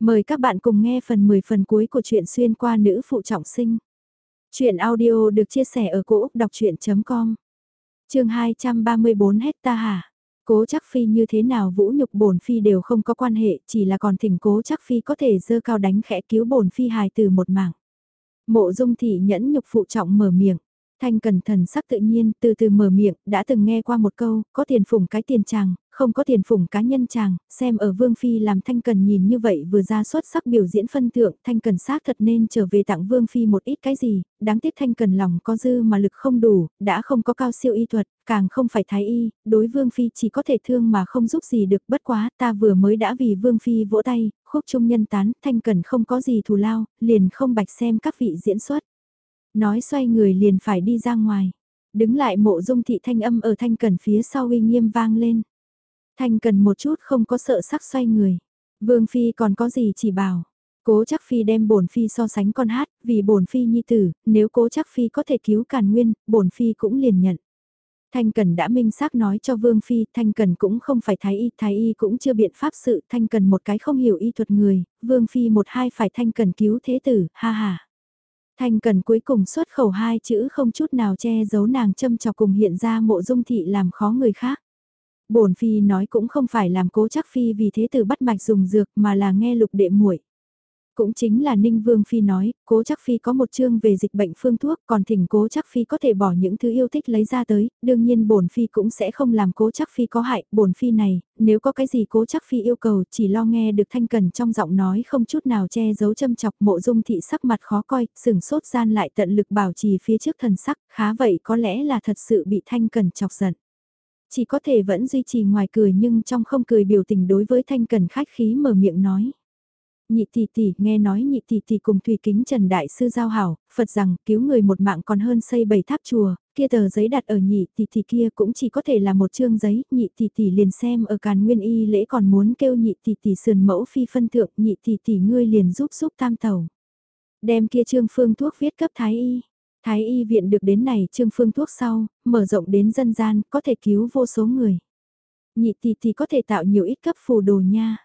Mời các bạn cùng nghe phần 10 phần cuối của truyện xuyên qua nữ phụ trọng sinh. Chuyện audio được chia sẻ ở cỗ đọc chuyện.com Trường 234 hecta hả? Cố chắc phi như thế nào vũ nhục bổn phi đều không có quan hệ, chỉ là còn thỉnh cố chắc phi có thể dơ cao đánh khẽ cứu bổn phi hài từ một mảng. Mộ dung thị nhẫn nhục phụ trọng mở miệng. Thanh cẩn thần sắc tự nhiên, từ từ mở miệng, đã từng nghe qua một câu, có tiền phủng cái tiền chàng, không có tiền phủng cá nhân chàng, xem ở Vương Phi làm Thanh Cần nhìn như vậy vừa ra xuất sắc biểu diễn phân thượng, Thanh Cần xác thật nên trở về tặng Vương Phi một ít cái gì, đáng tiếc Thanh Cần lòng có dư mà lực không đủ, đã không có cao siêu y thuật, càng không phải thái y, đối Vương Phi chỉ có thể thương mà không giúp gì được bất quá, ta vừa mới đã vì Vương Phi vỗ tay, khúc trung nhân tán, Thanh Cần không có gì thù lao, liền không bạch xem các vị diễn xuất. Nói xoay người liền phải đi ra ngoài. Đứng lại mộ dung thị thanh âm ở thanh cần phía sau uy nghiêm vang lên. Thanh cần một chút không có sợ sắc xoay người. Vương Phi còn có gì chỉ bảo. Cố chắc Phi đem bổn Phi so sánh con hát, vì bổn Phi nhi tử, nếu cố chắc Phi có thể cứu càn nguyên, bổn Phi cũng liền nhận. Thanh Cần đã minh xác nói cho Vương Phi, Thanh Cần cũng không phải Thái Y, Thái Y cũng chưa biện pháp sự, Thanh Cần một cái không hiểu y thuật người, Vương Phi một hai phải Thanh Cần cứu thế tử, ha ha. Thanh Cần cuối cùng xuất khẩu hai chữ không chút nào che giấu nàng châm chọc cùng hiện ra mộ dung thị làm khó người khác. Bổn phi nói cũng không phải làm cố chắc phi vì thế từ bắt mạch dùng dược mà là nghe lục đệ muội. Cũng chính là Ninh Vương Phi nói, cố chắc Phi có một chương về dịch bệnh phương thuốc, còn thỉnh cố chắc Phi có thể bỏ những thứ yêu thích lấy ra tới, đương nhiên bổn Phi cũng sẽ không làm cố chắc Phi có hại, bổn Phi này, nếu có cái gì cố chắc Phi yêu cầu chỉ lo nghe được thanh cần trong giọng nói không chút nào che giấu châm chọc mộ dung thị sắc mặt khó coi, sừng sốt gian lại tận lực bảo trì phía trước thần sắc, khá vậy có lẽ là thật sự bị thanh cần chọc giận chỉ có thể vẫn duy trì ngoài cười nhưng trong không cười biểu tình đối với thanh cần khách khí mở miệng nói. Nhị tỷ tỷ nghe nói nhị tỷ tỷ cùng Thủy Kính Trần Đại Sư giao hảo, Phật rằng cứu người một mạng còn hơn xây bảy tháp chùa, kia tờ giấy đặt ở nhị tỷ tỷ kia cũng chỉ có thể là một chương giấy, nhị tỷ tỷ liền xem ở càn nguyên y lễ còn muốn kêu nhị tỷ tỷ sườn mẫu phi phân thượng, nhị tỷ tỷ ngươi liền giúp giúp tam tàu. Đem kia trương phương thuốc viết cấp thái y. Thái y viện được đến này trương phương thuốc sau, mở rộng đến dân gian, có thể cứu vô số người. Nhị tỷ thì có thể tạo nhiều ít cấp phù đồ nha.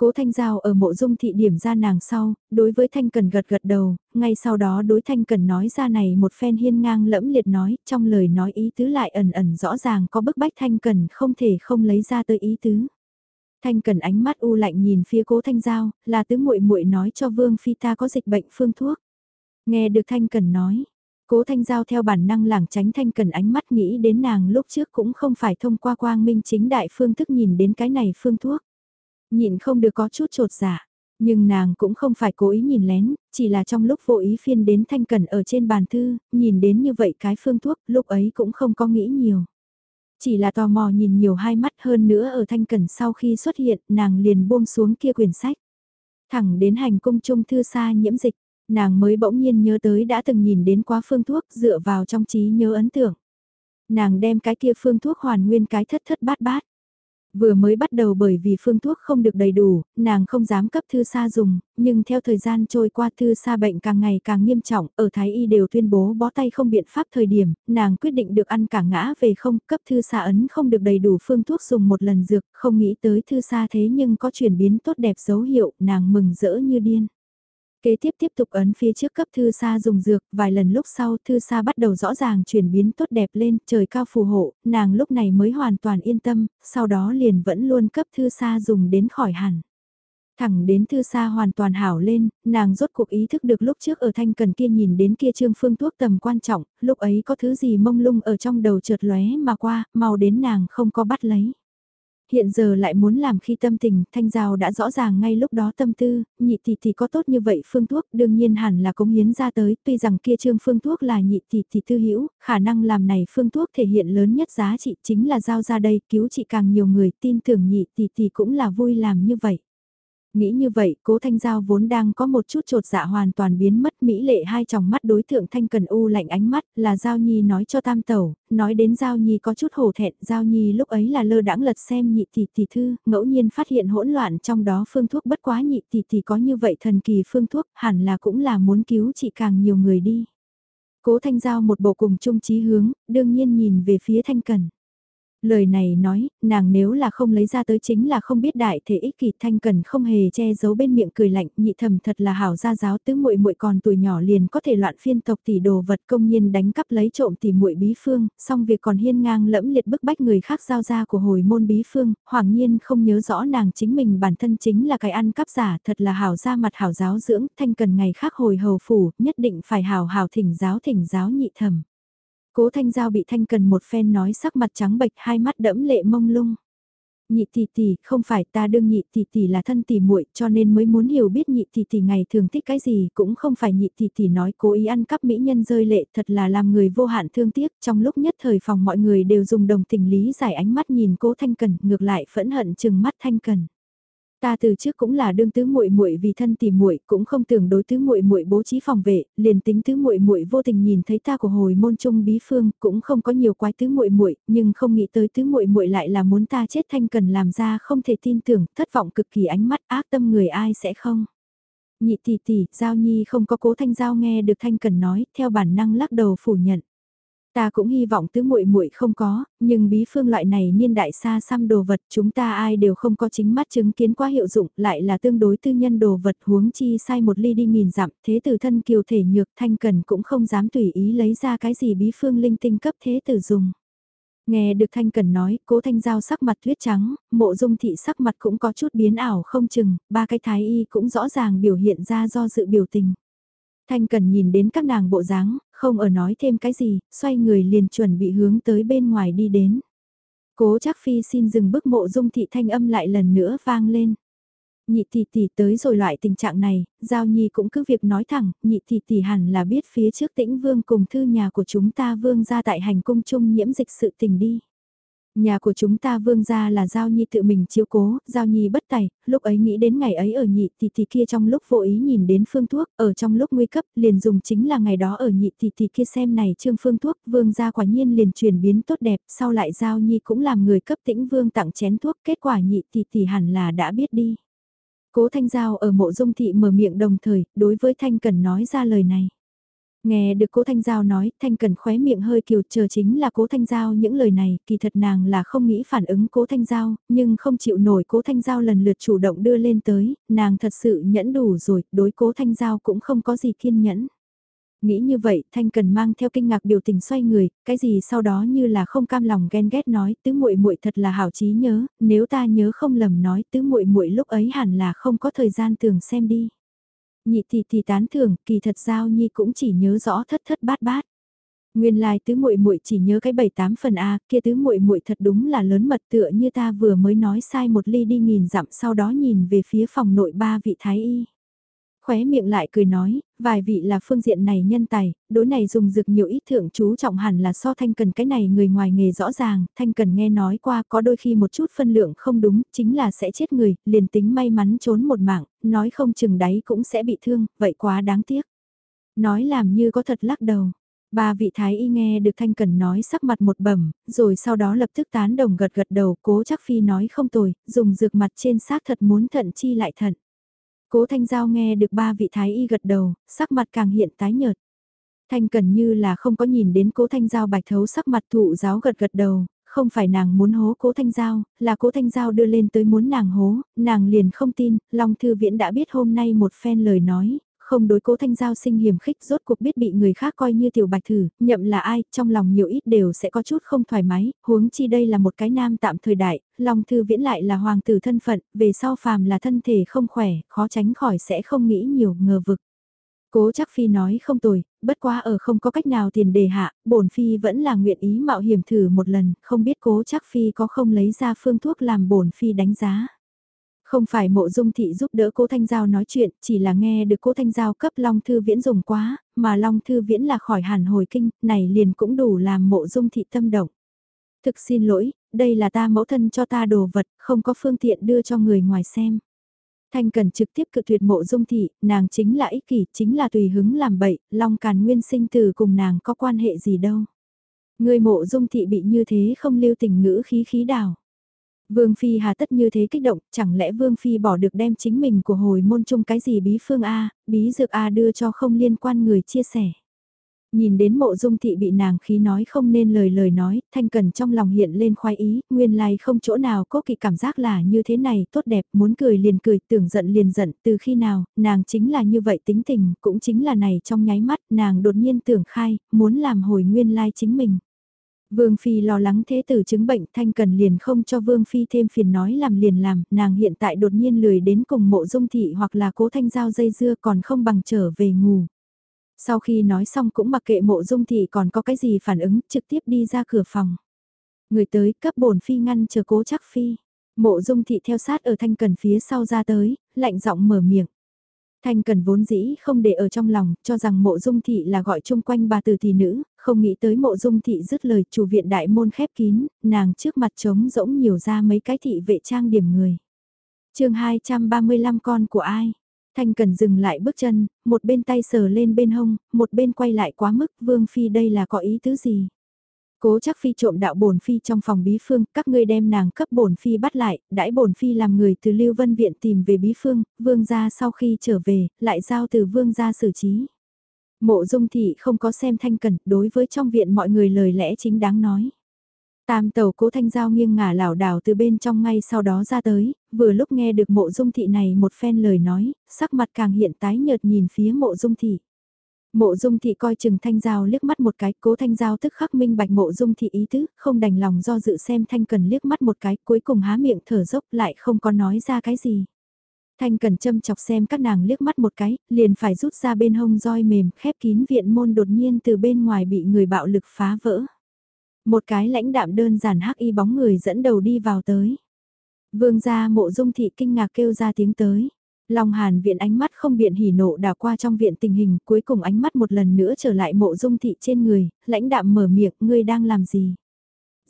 Cố Thanh Giao ở mộ dung thị điểm ra nàng sau, đối với Thanh Cần gật gật đầu, ngay sau đó đối Thanh Cần nói ra này một phen hiên ngang lẫm liệt nói, trong lời nói ý tứ lại ẩn ẩn rõ ràng có bức bách Thanh Cần không thể không lấy ra tới ý tứ. Thanh Cần ánh mắt u lạnh nhìn phía Cố Thanh Giao, là tứ muội muội nói cho Vương Phi ta có dịch bệnh phương thuốc. Nghe được Thanh Cần nói, Cố Thanh Giao theo bản năng lảng tránh Thanh Cần ánh mắt nghĩ đến nàng lúc trước cũng không phải thông qua quang minh chính đại phương thức nhìn đến cái này phương thuốc. Nhịn không được có chút trột dạ. Nhưng nàng cũng không phải cố ý nhìn lén, chỉ là trong lúc vô ý phiên đến thanh cần ở trên bàn thư, nhìn đến như vậy cái phương thuốc, lúc ấy cũng không có nghĩ nhiều. Chỉ là tò mò nhìn nhiều hai mắt hơn nữa ở thanh cần sau khi xuất hiện, nàng liền buông xuống kia quyển sách. Thẳng đến hành cung trung thư xa nhiễm dịch, nàng mới bỗng nhiên nhớ tới đã từng nhìn đến quá phương thuốc dựa vào trong trí nhớ ấn tượng. Nàng đem cái kia phương thuốc hoàn nguyên cái thất thất bát bát. Vừa mới bắt đầu bởi vì phương thuốc không được đầy đủ, nàng không dám cấp thư sa dùng, nhưng theo thời gian trôi qua thư sa bệnh càng ngày càng nghiêm trọng, ở Thái Y đều tuyên bố bó tay không biện pháp thời điểm, nàng quyết định được ăn cả ngã về không, cấp thư sa ấn không được đầy đủ phương thuốc dùng một lần dược, không nghĩ tới thư sa thế nhưng có chuyển biến tốt đẹp dấu hiệu, nàng mừng rỡ như điên. Kế tiếp tiếp tục ấn phía trước cấp thư sa dùng dược, vài lần lúc sau thư sa bắt đầu rõ ràng chuyển biến tốt đẹp lên, trời cao phù hộ, nàng lúc này mới hoàn toàn yên tâm, sau đó liền vẫn luôn cấp thư sa dùng đến khỏi hẳn. Thẳng đến thư sa hoàn toàn hảo lên, nàng rốt cuộc ý thức được lúc trước ở thanh cần kia nhìn đến kia trương phương thuốc tầm quan trọng, lúc ấy có thứ gì mông lung ở trong đầu trượt lóe mà qua, màu đến nàng không có bắt lấy. Hiện giờ lại muốn làm khi tâm tình, thanh giao đã rõ ràng ngay lúc đó tâm tư, nhị tỷ tỷ có tốt như vậy phương thuốc, đương nhiên hẳn là cống hiến ra tới, tuy rằng kia trương phương thuốc là nhị tỷ tỷ tư hữu, khả năng làm này phương thuốc thể hiện lớn nhất giá trị chính là giao ra đây, cứu trị càng nhiều người, tin tưởng nhị tỷ tỷ cũng là vui làm như vậy. Nghĩ như vậy, cố thanh giao vốn đang có một chút trột dạ hoàn toàn biến mất mỹ lệ hai tròng mắt đối tượng thanh cần u lạnh ánh mắt là Giao Nhi nói cho tam tẩu, nói đến Giao Nhi có chút hổ thẹn, Giao Nhi lúc ấy là lơ đãng lật xem nhị tỷ tỷ thư, ngẫu nhiên phát hiện hỗn loạn trong đó phương thuốc bất quá nhị tỷ tỷ có như vậy thần kỳ phương thuốc hẳn là cũng là muốn cứu chị càng nhiều người đi. Cố thanh giao một bộ cùng chung chí hướng, đương nhiên nhìn về phía thanh cần. Lời này nói, nàng nếu là không lấy ra tới chính là không biết đại thể ích kỷ thanh cần không hề che giấu bên miệng cười lạnh, nhị thầm thật là hảo gia giáo tứ muội muội còn tuổi nhỏ liền có thể loạn phiên tộc tỷ đồ vật công nhiên đánh cắp lấy trộm tỷ muội bí phương, xong việc còn hiên ngang lẫm liệt bức bách người khác giao ra của hồi môn bí phương, hoàng nhiên không nhớ rõ nàng chính mình bản thân chính là cái ăn cắp giả, thật là hảo ra mặt hảo giáo dưỡng, thanh cần ngày khác hồi hầu phủ, nhất định phải hảo hảo thỉnh giáo thỉnh giáo nhị thầm. Cố Thanh Giao bị Thanh Cần một phen nói sắc mặt trắng bệch hai mắt đẫm lệ mông lung. Nhị tỷ tỷ, không phải ta đương nhị tỷ tỷ là thân tỷ muội, cho nên mới muốn hiểu biết nhị tỷ tỷ ngày thường thích cái gì, cũng không phải nhị tỷ tỷ nói cố ý ăn cắp mỹ nhân rơi lệ, thật là làm người vô hạn thương tiếc, trong lúc nhất thời phòng mọi người đều dùng đồng tình lý giải ánh mắt nhìn Cố Thanh Cần, ngược lại phẫn hận chừng mắt Thanh Cần. Ta từ trước cũng là đương tứ muội muội vì thân tìm muội, cũng không tưởng đối tứ muội muội bố trí phòng vệ, liền tính tứ muội muội vô tình nhìn thấy ta của hồi môn trung bí phương, cũng không có nhiều quái tứ muội muội, nhưng không nghĩ tới tứ muội muội lại là muốn ta chết thanh cần làm ra không thể tin tưởng, thất vọng cực kỳ ánh mắt ác tâm người ai sẽ không. Nhị tỷ tỷ, Giao Nhi không có cố thanh giao nghe được thanh cần nói, theo bản năng lắc đầu phủ nhận. Ta cũng hy vọng tứ muội muội không có, nhưng bí phương loại này niên đại xa xăm đồ vật chúng ta ai đều không có chính mắt chứng kiến quá hiệu dụng, lại là tương đối tư nhân đồ vật huống chi sai một ly đi nghìn dặm, thế tử thân kiều thể nhược thanh cần cũng không dám tùy ý lấy ra cái gì bí phương linh tinh cấp thế tử dùng. Nghe được Thanh Cần nói, cố Thanh Giao sắc mặt tuyết trắng, mộ dung thị sắc mặt cũng có chút biến ảo không chừng, ba cái thái y cũng rõ ràng biểu hiện ra do dự biểu tình. Thanh Cần nhìn đến các nàng bộ dáng, không ở nói thêm cái gì, xoay người liền chuẩn bị hướng tới bên ngoài đi đến. Cố chắc phi xin dừng bước mộ dung thị thanh âm lại lần nữa vang lên. Nhị tỷ tỷ tới rồi loại tình trạng này, Giao Nhi cũng cứ việc nói thẳng, nhị tỷ tỷ hẳn là biết phía trước tĩnh vương cùng thư nhà của chúng ta vương ra tại hành cung chung nhiễm dịch sự tình đi. Nhà của chúng ta vương gia là Giao Nhi tự mình chiếu cố, Giao Nhi bất tài, lúc ấy nghĩ đến ngày ấy ở nhị tỷ tỷ kia trong lúc vô ý nhìn đến phương thuốc, ở trong lúc nguy cấp, liền dùng chính là ngày đó ở nhị tỷ tỷ kia xem này trương phương thuốc, vương gia quả nhiên liền chuyển biến tốt đẹp, sau lại Giao Nhi cũng làm người cấp tĩnh vương tặng chén thuốc, kết quả nhị tỷ tỷ hẳn là đã biết đi. Cố Thanh Giao ở mộ dung thị mở miệng đồng thời, đối với Thanh Cần nói ra lời này. Nghe được cố Thanh Giao nói, Thanh Cần khóe miệng hơi kiều chờ chính là cố Thanh Giao những lời này, kỳ thật nàng là không nghĩ phản ứng cố Thanh Giao, nhưng không chịu nổi cố Thanh Giao lần lượt chủ động đưa lên tới, nàng thật sự nhẫn đủ rồi, đối cố Thanh Giao cũng không có gì kiên nhẫn. Nghĩ như vậy, Thanh Cần mang theo kinh ngạc biểu tình xoay người, cái gì sau đó như là không cam lòng ghen ghét nói, tứ muội muội thật là hảo trí nhớ, nếu ta nhớ không lầm nói, tứ muội muội lúc ấy hẳn là không có thời gian tưởng xem đi. Nhị thì thì tán thưởng, kỳ thật giao nhi cũng chỉ nhớ rõ thất thất bát bát. Nguyên lai tứ muội muội chỉ nhớ cái bảy tám phần a, kia tứ muội muội thật đúng là lớn mật tựa như ta vừa mới nói sai một ly đi nghìn dặm sau đó nhìn về phía phòng nội ba vị thái y khóe miệng lại cười nói, vài vị là phương diện này nhân tài, đối này dùng dược nhiều ít thượng chú trọng hẳn là so thanh cần cái này người ngoài nghề rõ ràng, thanh cần nghe nói qua có đôi khi một chút phân lượng không đúng, chính là sẽ chết người, liền tính may mắn trốn một mạng, nói không chừng đáy cũng sẽ bị thương, vậy quá đáng tiếc. Nói làm như có thật lắc đầu. Ba vị thái y nghe được Thanh Cần nói sắc mặt một bẩm, rồi sau đó lập tức tán đồng gật gật đầu, cố chắc phi nói không tồi, dùng dược mặt trên xác thật muốn thận chi lại thận. Cố Thanh Giao nghe được ba vị thái y gật đầu, sắc mặt càng hiện tái nhợt. Thanh cần như là không có nhìn đến cố Thanh Giao bạch thấu sắc mặt thụ giáo gật gật đầu, không phải nàng muốn hố cố Thanh Giao, là cố Thanh Giao đưa lên tới muốn nàng hố, nàng liền không tin, Long Thư Viễn đã biết hôm nay một phen lời nói, không đối cố thanh giao sinh hiểm khích rốt cuộc biết bị người khác coi như tiểu bạch thử, nhậm là ai, trong lòng nhiều ít đều sẽ có chút không thoải mái, huống chi đây là một cái nam tạm thời đại, lòng Thư Viễn lại là hoàng tử thân phận, về sau phàm là thân thể không khỏe, khó tránh khỏi sẽ không nghĩ nhiều ngờ vực. Cố chắc phi nói không tồi, bất quá ở không có cách nào tiền đề hạ, bổn phi vẫn là nguyện ý mạo hiểm thử một lần, không biết cố chắc phi có không lấy ra phương thuốc làm bổn phi đánh giá. Không phải mộ dung thị giúp đỡ cố Thanh Giao nói chuyện, chỉ là nghe được cố Thanh Giao cấp Long Thư Viễn dùng quá, mà Long Thư Viễn là khỏi hẳn hồi kinh, này liền cũng đủ làm mộ dung thị tâm động. Thực xin lỗi, đây là ta mẫu thân cho ta đồ vật, không có phương tiện đưa cho người ngoài xem. Thanh cần trực tiếp cự tuyệt mộ dung thị, nàng chính là ích kỷ, chính là tùy hứng làm bậy, Long Càn Nguyên sinh từ cùng nàng có quan hệ gì đâu. Người mộ dung thị bị như thế không lưu tình ngữ khí khí đào. Vương Phi hà tất như thế kích động, chẳng lẽ Vương Phi bỏ được đem chính mình của hồi môn chung cái gì bí phương A, bí dược A đưa cho không liên quan người chia sẻ. Nhìn đến mộ dung thị bị nàng khí nói không nên lời lời nói, thanh cần trong lòng hiện lên khoái ý, nguyên lai không chỗ nào có kỵ cảm giác là như thế này, tốt đẹp, muốn cười liền cười, tưởng giận liền giận, từ khi nào, nàng chính là như vậy tính tình, cũng chính là này trong nháy mắt, nàng đột nhiên tưởng khai, muốn làm hồi nguyên lai chính mình. Vương Phi lo lắng thế tử chứng bệnh thanh cần liền không cho Vương Phi thêm phiền nói làm liền làm, nàng hiện tại đột nhiên lười đến cùng mộ dung thị hoặc là cố thanh giao dây dưa còn không bằng trở về ngủ. Sau khi nói xong cũng mặc kệ mộ dung thị còn có cái gì phản ứng trực tiếp đi ra cửa phòng. Người tới cấp bổn Phi ngăn chờ cố chắc Phi. Mộ dung thị theo sát ở thanh cần phía sau ra tới, lạnh giọng mở miệng. Thanh cần vốn dĩ không để ở trong lòng, cho rằng mộ dung thị là gọi chung quanh bà từ thị nữ, không nghĩ tới mộ dung thị dứt lời chủ viện đại môn khép kín, nàng trước mặt trống rỗng nhiều ra mấy cái thị vệ trang điểm người. chương 235 con của ai? Thanh cần dừng lại bước chân, một bên tay sờ lên bên hông, một bên quay lại quá mức vương phi đây là có ý tứ gì? Cố chắc phi trộm đạo bổn phi trong phòng bí phương, các ngươi đem nàng cấp bổn phi bắt lại, đãi bổn phi làm người từ Lưu Vân Viện tìm về bí phương, vương gia sau khi trở về, lại giao từ vương gia xử trí. Mộ dung thị không có xem thanh cẩn, đối với trong viện mọi người lời lẽ chính đáng nói. Tam tàu cố thanh giao nghiêng ngả lảo đảo từ bên trong ngay sau đó ra tới, vừa lúc nghe được mộ dung thị này một phen lời nói, sắc mặt càng hiện tái nhợt nhìn phía mộ dung thị. Mộ dung thị coi chừng thanh giao liếc mắt một cái, cố thanh giao tức khắc minh bạch mộ dung thị ý tứ, không đành lòng do dự xem thanh cần liếc mắt một cái, cuối cùng há miệng thở dốc lại không có nói ra cái gì. Thanh cần châm chọc xem các nàng liếc mắt một cái, liền phải rút ra bên hông roi mềm, khép kín viện môn đột nhiên từ bên ngoài bị người bạo lực phá vỡ. Một cái lãnh đạm đơn giản hắc y bóng người dẫn đầu đi vào tới. Vương gia mộ dung thị kinh ngạc kêu ra tiếng tới. Long Hàn viện ánh mắt không biện hỉ nộ đảo qua trong viện tình hình, cuối cùng ánh mắt một lần nữa trở lại mộ dung thị trên người, lãnh đạm mở miệng, ngươi đang làm gì?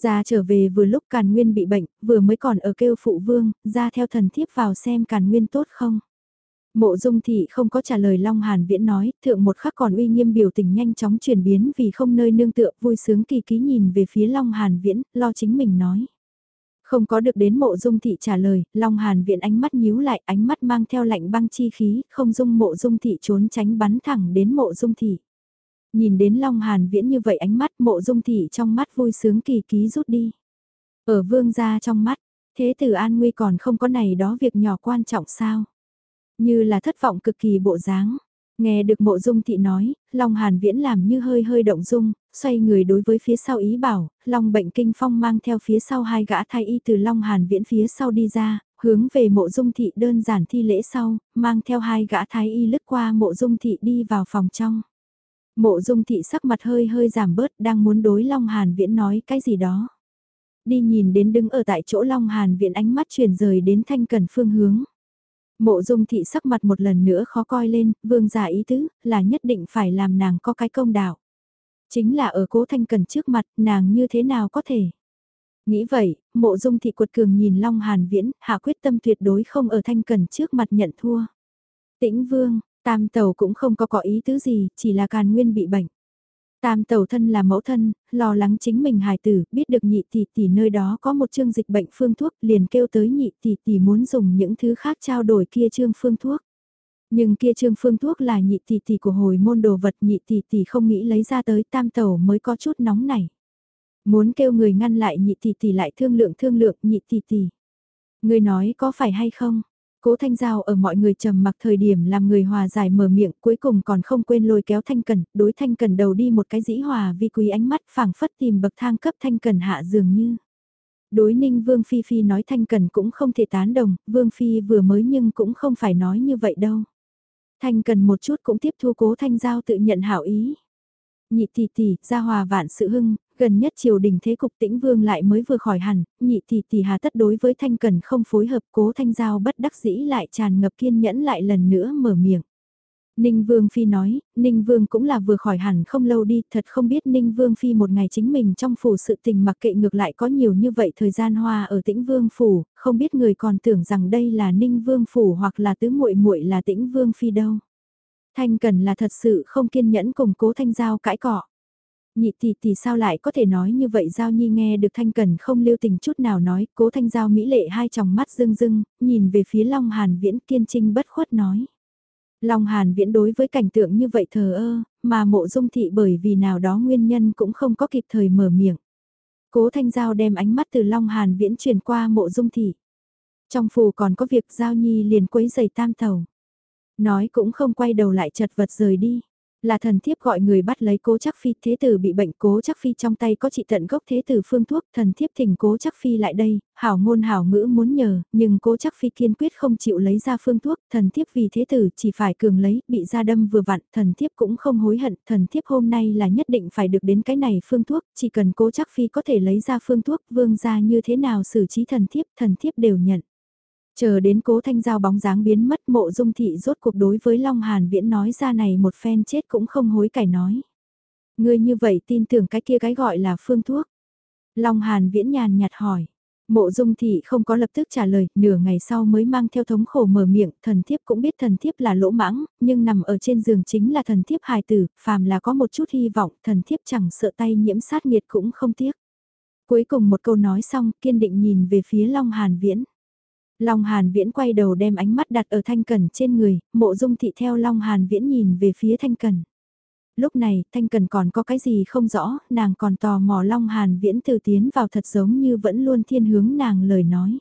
Ra trở về vừa lúc Càn Nguyên bị bệnh, vừa mới còn ở kêu phụ vương, ra theo thần thiếp vào xem Càn Nguyên tốt không? Mộ dung thị không có trả lời Long Hàn Viễn nói, thượng một khắc còn uy nghiêm biểu tình nhanh chóng chuyển biến vì không nơi nương tựa vui sướng kỳ ký nhìn về phía Long Hàn Viễn, lo chính mình nói. Không có được đến mộ dung thị trả lời, Long Hàn Viễn ánh mắt nhíu lại, ánh mắt mang theo lạnh băng chi khí, không dung mộ dung thị trốn tránh bắn thẳng đến mộ dung thị. Nhìn đến Long Hàn Viễn như vậy ánh mắt mộ dung thị trong mắt vui sướng kỳ ký rút đi. Ở vương gia trong mắt, thế tử an nguy còn không có này đó việc nhỏ quan trọng sao? Như là thất vọng cực kỳ bộ dáng. Nghe được mộ dung thị nói, Long Hàn Viễn làm như hơi hơi động dung, xoay người đối với phía sau ý bảo, Long bệnh kinh phong mang theo phía sau hai gã thái y từ Long Hàn Viễn phía sau đi ra, hướng về mộ dung thị đơn giản thi lễ sau, mang theo hai gã thái y lướt qua mộ dung thị đi vào phòng trong. Mộ dung thị sắc mặt hơi hơi giảm bớt đang muốn đối Long Hàn Viễn nói cái gì đó. Đi nhìn đến đứng ở tại chỗ Long Hàn Viễn ánh mắt chuyển rời đến thanh cần phương hướng. Mộ dung thị sắc mặt một lần nữa khó coi lên, vương giả ý tứ, là nhất định phải làm nàng có cái công đạo. Chính là ở cố thanh cần trước mặt, nàng như thế nào có thể. Nghĩ vậy, mộ dung thị quật cường nhìn Long Hàn Viễn, hạ quyết tâm tuyệt đối không ở thanh cần trước mặt nhận thua. Tĩnh vương, tam tàu cũng không có có ý tứ gì, chỉ là càn nguyên bị bệnh. Tam tàu thân là mẫu thân, lo lắng chính mình hài tử, biết được nhị tỷ tỷ nơi đó có một chương dịch bệnh phương thuốc, liền kêu tới nhị tỷ tỷ muốn dùng những thứ khác trao đổi kia chương phương thuốc. Nhưng kia trương phương thuốc là nhị tỷ tỷ của hồi môn đồ vật nhị tỷ tỷ không nghĩ lấy ra tới tam tàu mới có chút nóng này. Muốn kêu người ngăn lại nhị tỷ tỷ lại thương lượng thương lượng nhị tỷ tỷ. Người nói có phải hay không? Cố Thanh Giao ở mọi người trầm mặc thời điểm làm người hòa giải mở miệng cuối cùng còn không quên lôi kéo Thanh Cần, đối Thanh Cần đầu đi một cái dĩ hòa vi quý ánh mắt phảng phất tìm bậc thang cấp Thanh Cần hạ dường như. Đối ninh Vương Phi Phi nói Thanh Cần cũng không thể tán đồng, Vương Phi vừa mới nhưng cũng không phải nói như vậy đâu. Thanh Cần một chút cũng tiếp thu cố Thanh Giao tự nhận hảo ý. Nhị tỷ tỷ, gia hòa vạn sự hưng, Gần nhất triều đình thế cục tĩnh vương lại mới vừa khỏi hẳn, nhị tỷ tỷ hà tất đối với thanh cần không phối hợp cố thanh giao bất đắc dĩ lại tràn ngập kiên nhẫn lại lần nữa mở miệng. Ninh Vương Phi nói, Ninh Vương cũng là vừa khỏi hẳn không lâu đi, thật không biết Ninh Vương Phi một ngày chính mình trong phủ sự tình mặc kệ ngược lại có nhiều như vậy thời gian hoa ở tĩnh Vương Phủ, không biết người còn tưởng rằng đây là Ninh Vương Phủ hoặc là tứ muội muội là tĩnh Vương Phi đâu. Thanh Cần là thật sự không kiên nhẫn cùng cố Thanh Giao cãi cọ. Nhị tỷ tỷ sao lại có thể nói như vậy Giao Nhi nghe được Thanh Cần không lưu tình chút nào nói, cố Thanh Giao Mỹ lệ hai tròng mắt rưng rưng, nhìn về phía Long Hàn Viễn kiên trinh bất khuất nói. Long Hàn Viễn đối với cảnh tượng như vậy thờ ơ, mà mộ dung thị bởi vì nào đó nguyên nhân cũng không có kịp thời mở miệng. Cố Thanh Giao đem ánh mắt từ Long Hàn viễn truyền qua mộ dung thị. Trong phù còn có việc Giao Nhi liền quấy giày tam thầu, Nói cũng không quay đầu lại chật vật rời đi. Là thần thiếp gọi người bắt lấy cố chắc phi thế tử bị bệnh cố chắc phi trong tay có trị tận gốc thế tử phương thuốc thần thiếp thỉnh cố chắc phi lại đây, hảo ngôn hảo ngữ muốn nhờ, nhưng cố chắc phi kiên quyết không chịu lấy ra phương thuốc, thần thiếp vì thế tử chỉ phải cường lấy, bị ra đâm vừa vặn, thần thiếp cũng không hối hận, thần thiếp hôm nay là nhất định phải được đến cái này phương thuốc, chỉ cần cố chắc phi có thể lấy ra phương thuốc, vương ra như thế nào xử trí thần thiếp, thần thiếp đều nhận. Chờ đến cố thanh giao bóng dáng biến mất mộ dung thị rốt cuộc đối với Long Hàn Viễn nói ra này một phen chết cũng không hối cải nói. Ngươi như vậy tin tưởng cái kia cái gọi là phương thuốc. Long Hàn Viễn nhàn nhạt hỏi. Mộ dung thị không có lập tức trả lời, nửa ngày sau mới mang theo thống khổ mở miệng, thần thiếp cũng biết thần thiếp là lỗ mãng, nhưng nằm ở trên giường chính là thần thiếp hài tử, phàm là có một chút hy vọng, thần thiếp chẳng sợ tay nhiễm sát nhiệt cũng không tiếc. Cuối cùng một câu nói xong, kiên định nhìn về phía Long Hàn Viễn. Long Hàn Viễn quay đầu đem ánh mắt đặt ở Thanh Cần trên người, mộ dung thị theo Long Hàn Viễn nhìn về phía Thanh Cần. Lúc này, Thanh Cần còn có cái gì không rõ, nàng còn tò mò Long Hàn Viễn từ tiến vào thật giống như vẫn luôn thiên hướng nàng lời nói.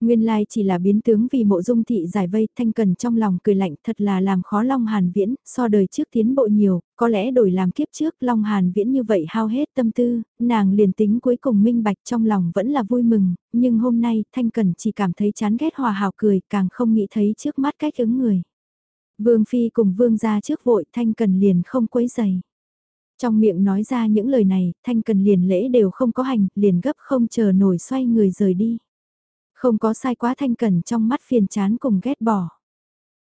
Nguyên lai chỉ là biến tướng vì mộ dung thị giải vây, thanh cần trong lòng cười lạnh thật là làm khó Long Hàn Viễn, so đời trước tiến bộ nhiều, có lẽ đổi làm kiếp trước Long Hàn Viễn như vậy hao hết tâm tư, nàng liền tính cuối cùng minh bạch trong lòng vẫn là vui mừng, nhưng hôm nay thanh cần chỉ cảm thấy chán ghét hòa hào cười, càng không nghĩ thấy trước mắt cách ứng người. Vương Phi cùng Vương ra trước vội thanh cần liền không quấy giày. Trong miệng nói ra những lời này, thanh cần liền lễ đều không có hành, liền gấp không chờ nổi xoay người rời đi. Không có sai quá thanh cần trong mắt phiền chán cùng ghét bỏ.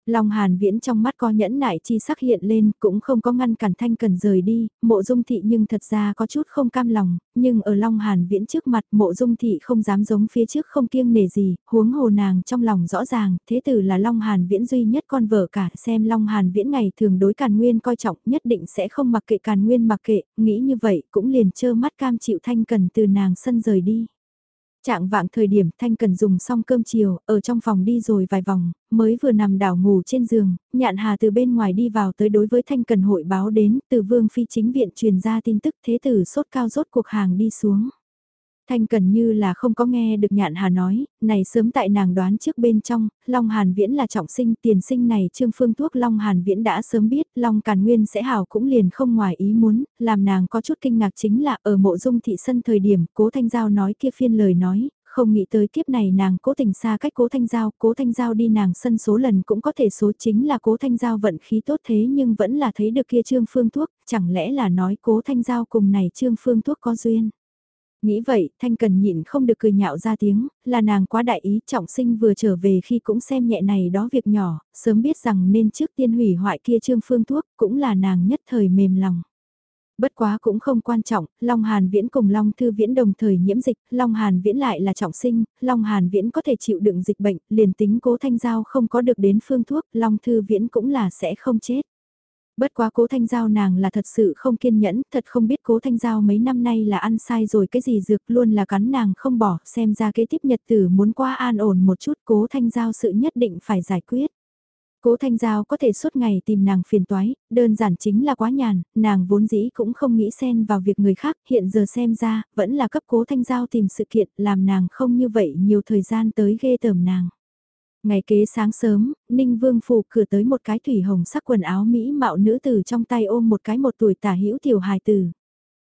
Long Hàn Viễn trong mắt có nhẫn nại chi sắc hiện lên, cũng không có ngăn cản Thanh Cần rời đi, mộ dung thị nhưng thật ra có chút không cam lòng, nhưng ở Long Hàn Viễn trước mặt mộ dung thị không dám giống phía trước không kiêng nề gì, huống hồ nàng trong lòng rõ ràng, thế tử là Long Hàn Viễn duy nhất con vợ cả, xem Long Hàn Viễn ngày thường đối Càn Nguyên coi trọng nhất định sẽ không mặc kệ Càn Nguyên mặc kệ, nghĩ như vậy cũng liền trơ mắt cam chịu Thanh Cần từ nàng sân rời đi. Trạng vạng thời điểm Thanh Cần dùng xong cơm chiều, ở trong phòng đi rồi vài vòng, mới vừa nằm đảo ngủ trên giường, nhạn hà từ bên ngoài đi vào tới đối với Thanh Cần hội báo đến, từ vương phi chính viện truyền ra tin tức thế tử sốt cao rốt cuộc hàng đi xuống. Thanh Cần như là không có nghe được nhạn hà nói, này sớm tại nàng đoán trước bên trong, Long Hàn Viễn là trọng sinh tiền sinh này trương phương thuốc Long Hàn Viễn đã sớm biết Long Càn Nguyên sẽ hảo cũng liền không ngoài ý muốn, làm nàng có chút kinh ngạc chính là ở mộ dung thị sân thời điểm cố Thanh Giao nói kia phiên lời nói, không nghĩ tới kiếp này nàng cố tình xa cách cố Thanh Giao, cố Thanh Giao đi nàng sân số lần cũng có thể số chính là cố Thanh Giao vận khí tốt thế nhưng vẫn là thấy được kia trương phương thuốc, chẳng lẽ là nói cố Thanh Giao cùng này trương phương thuốc có duyên. Nghĩ vậy, Thanh Cần nhịn không được cười nhạo ra tiếng, là nàng quá đại ý trọng sinh vừa trở về khi cũng xem nhẹ này đó việc nhỏ, sớm biết rằng nên trước tiên hủy hoại kia trương phương thuốc, cũng là nàng nhất thời mềm lòng. Bất quá cũng không quan trọng, Long Hàn Viễn cùng Long Thư Viễn đồng thời nhiễm dịch, Long Hàn Viễn lại là trọng sinh, Long Hàn Viễn có thể chịu đựng dịch bệnh, liền tính cố thanh giao không có được đến phương thuốc, Long Thư Viễn cũng là sẽ không chết. Bất quá cố thanh giao nàng là thật sự không kiên nhẫn, thật không biết cố thanh giao mấy năm nay là ăn sai rồi cái gì dược luôn là cắn nàng không bỏ, xem ra kế tiếp nhật tử muốn qua an ổn một chút cố thanh giao sự nhất định phải giải quyết. Cố Thanh Giao có thể suốt ngày tìm nàng phiền toái, đơn giản chính là quá nhàn, nàng vốn dĩ cũng không nghĩ xen vào việc người khác, hiện giờ xem ra, vẫn là cấp Cố Thanh Giao tìm sự kiện, làm nàng không như vậy nhiều thời gian tới ghê tởm nàng. Ngày kế sáng sớm, Ninh Vương Phủ cửa tới một cái thủy hồng sắc quần áo mỹ mạo nữ tử trong tay ôm một cái một tuổi tả hữu tiểu hài tử.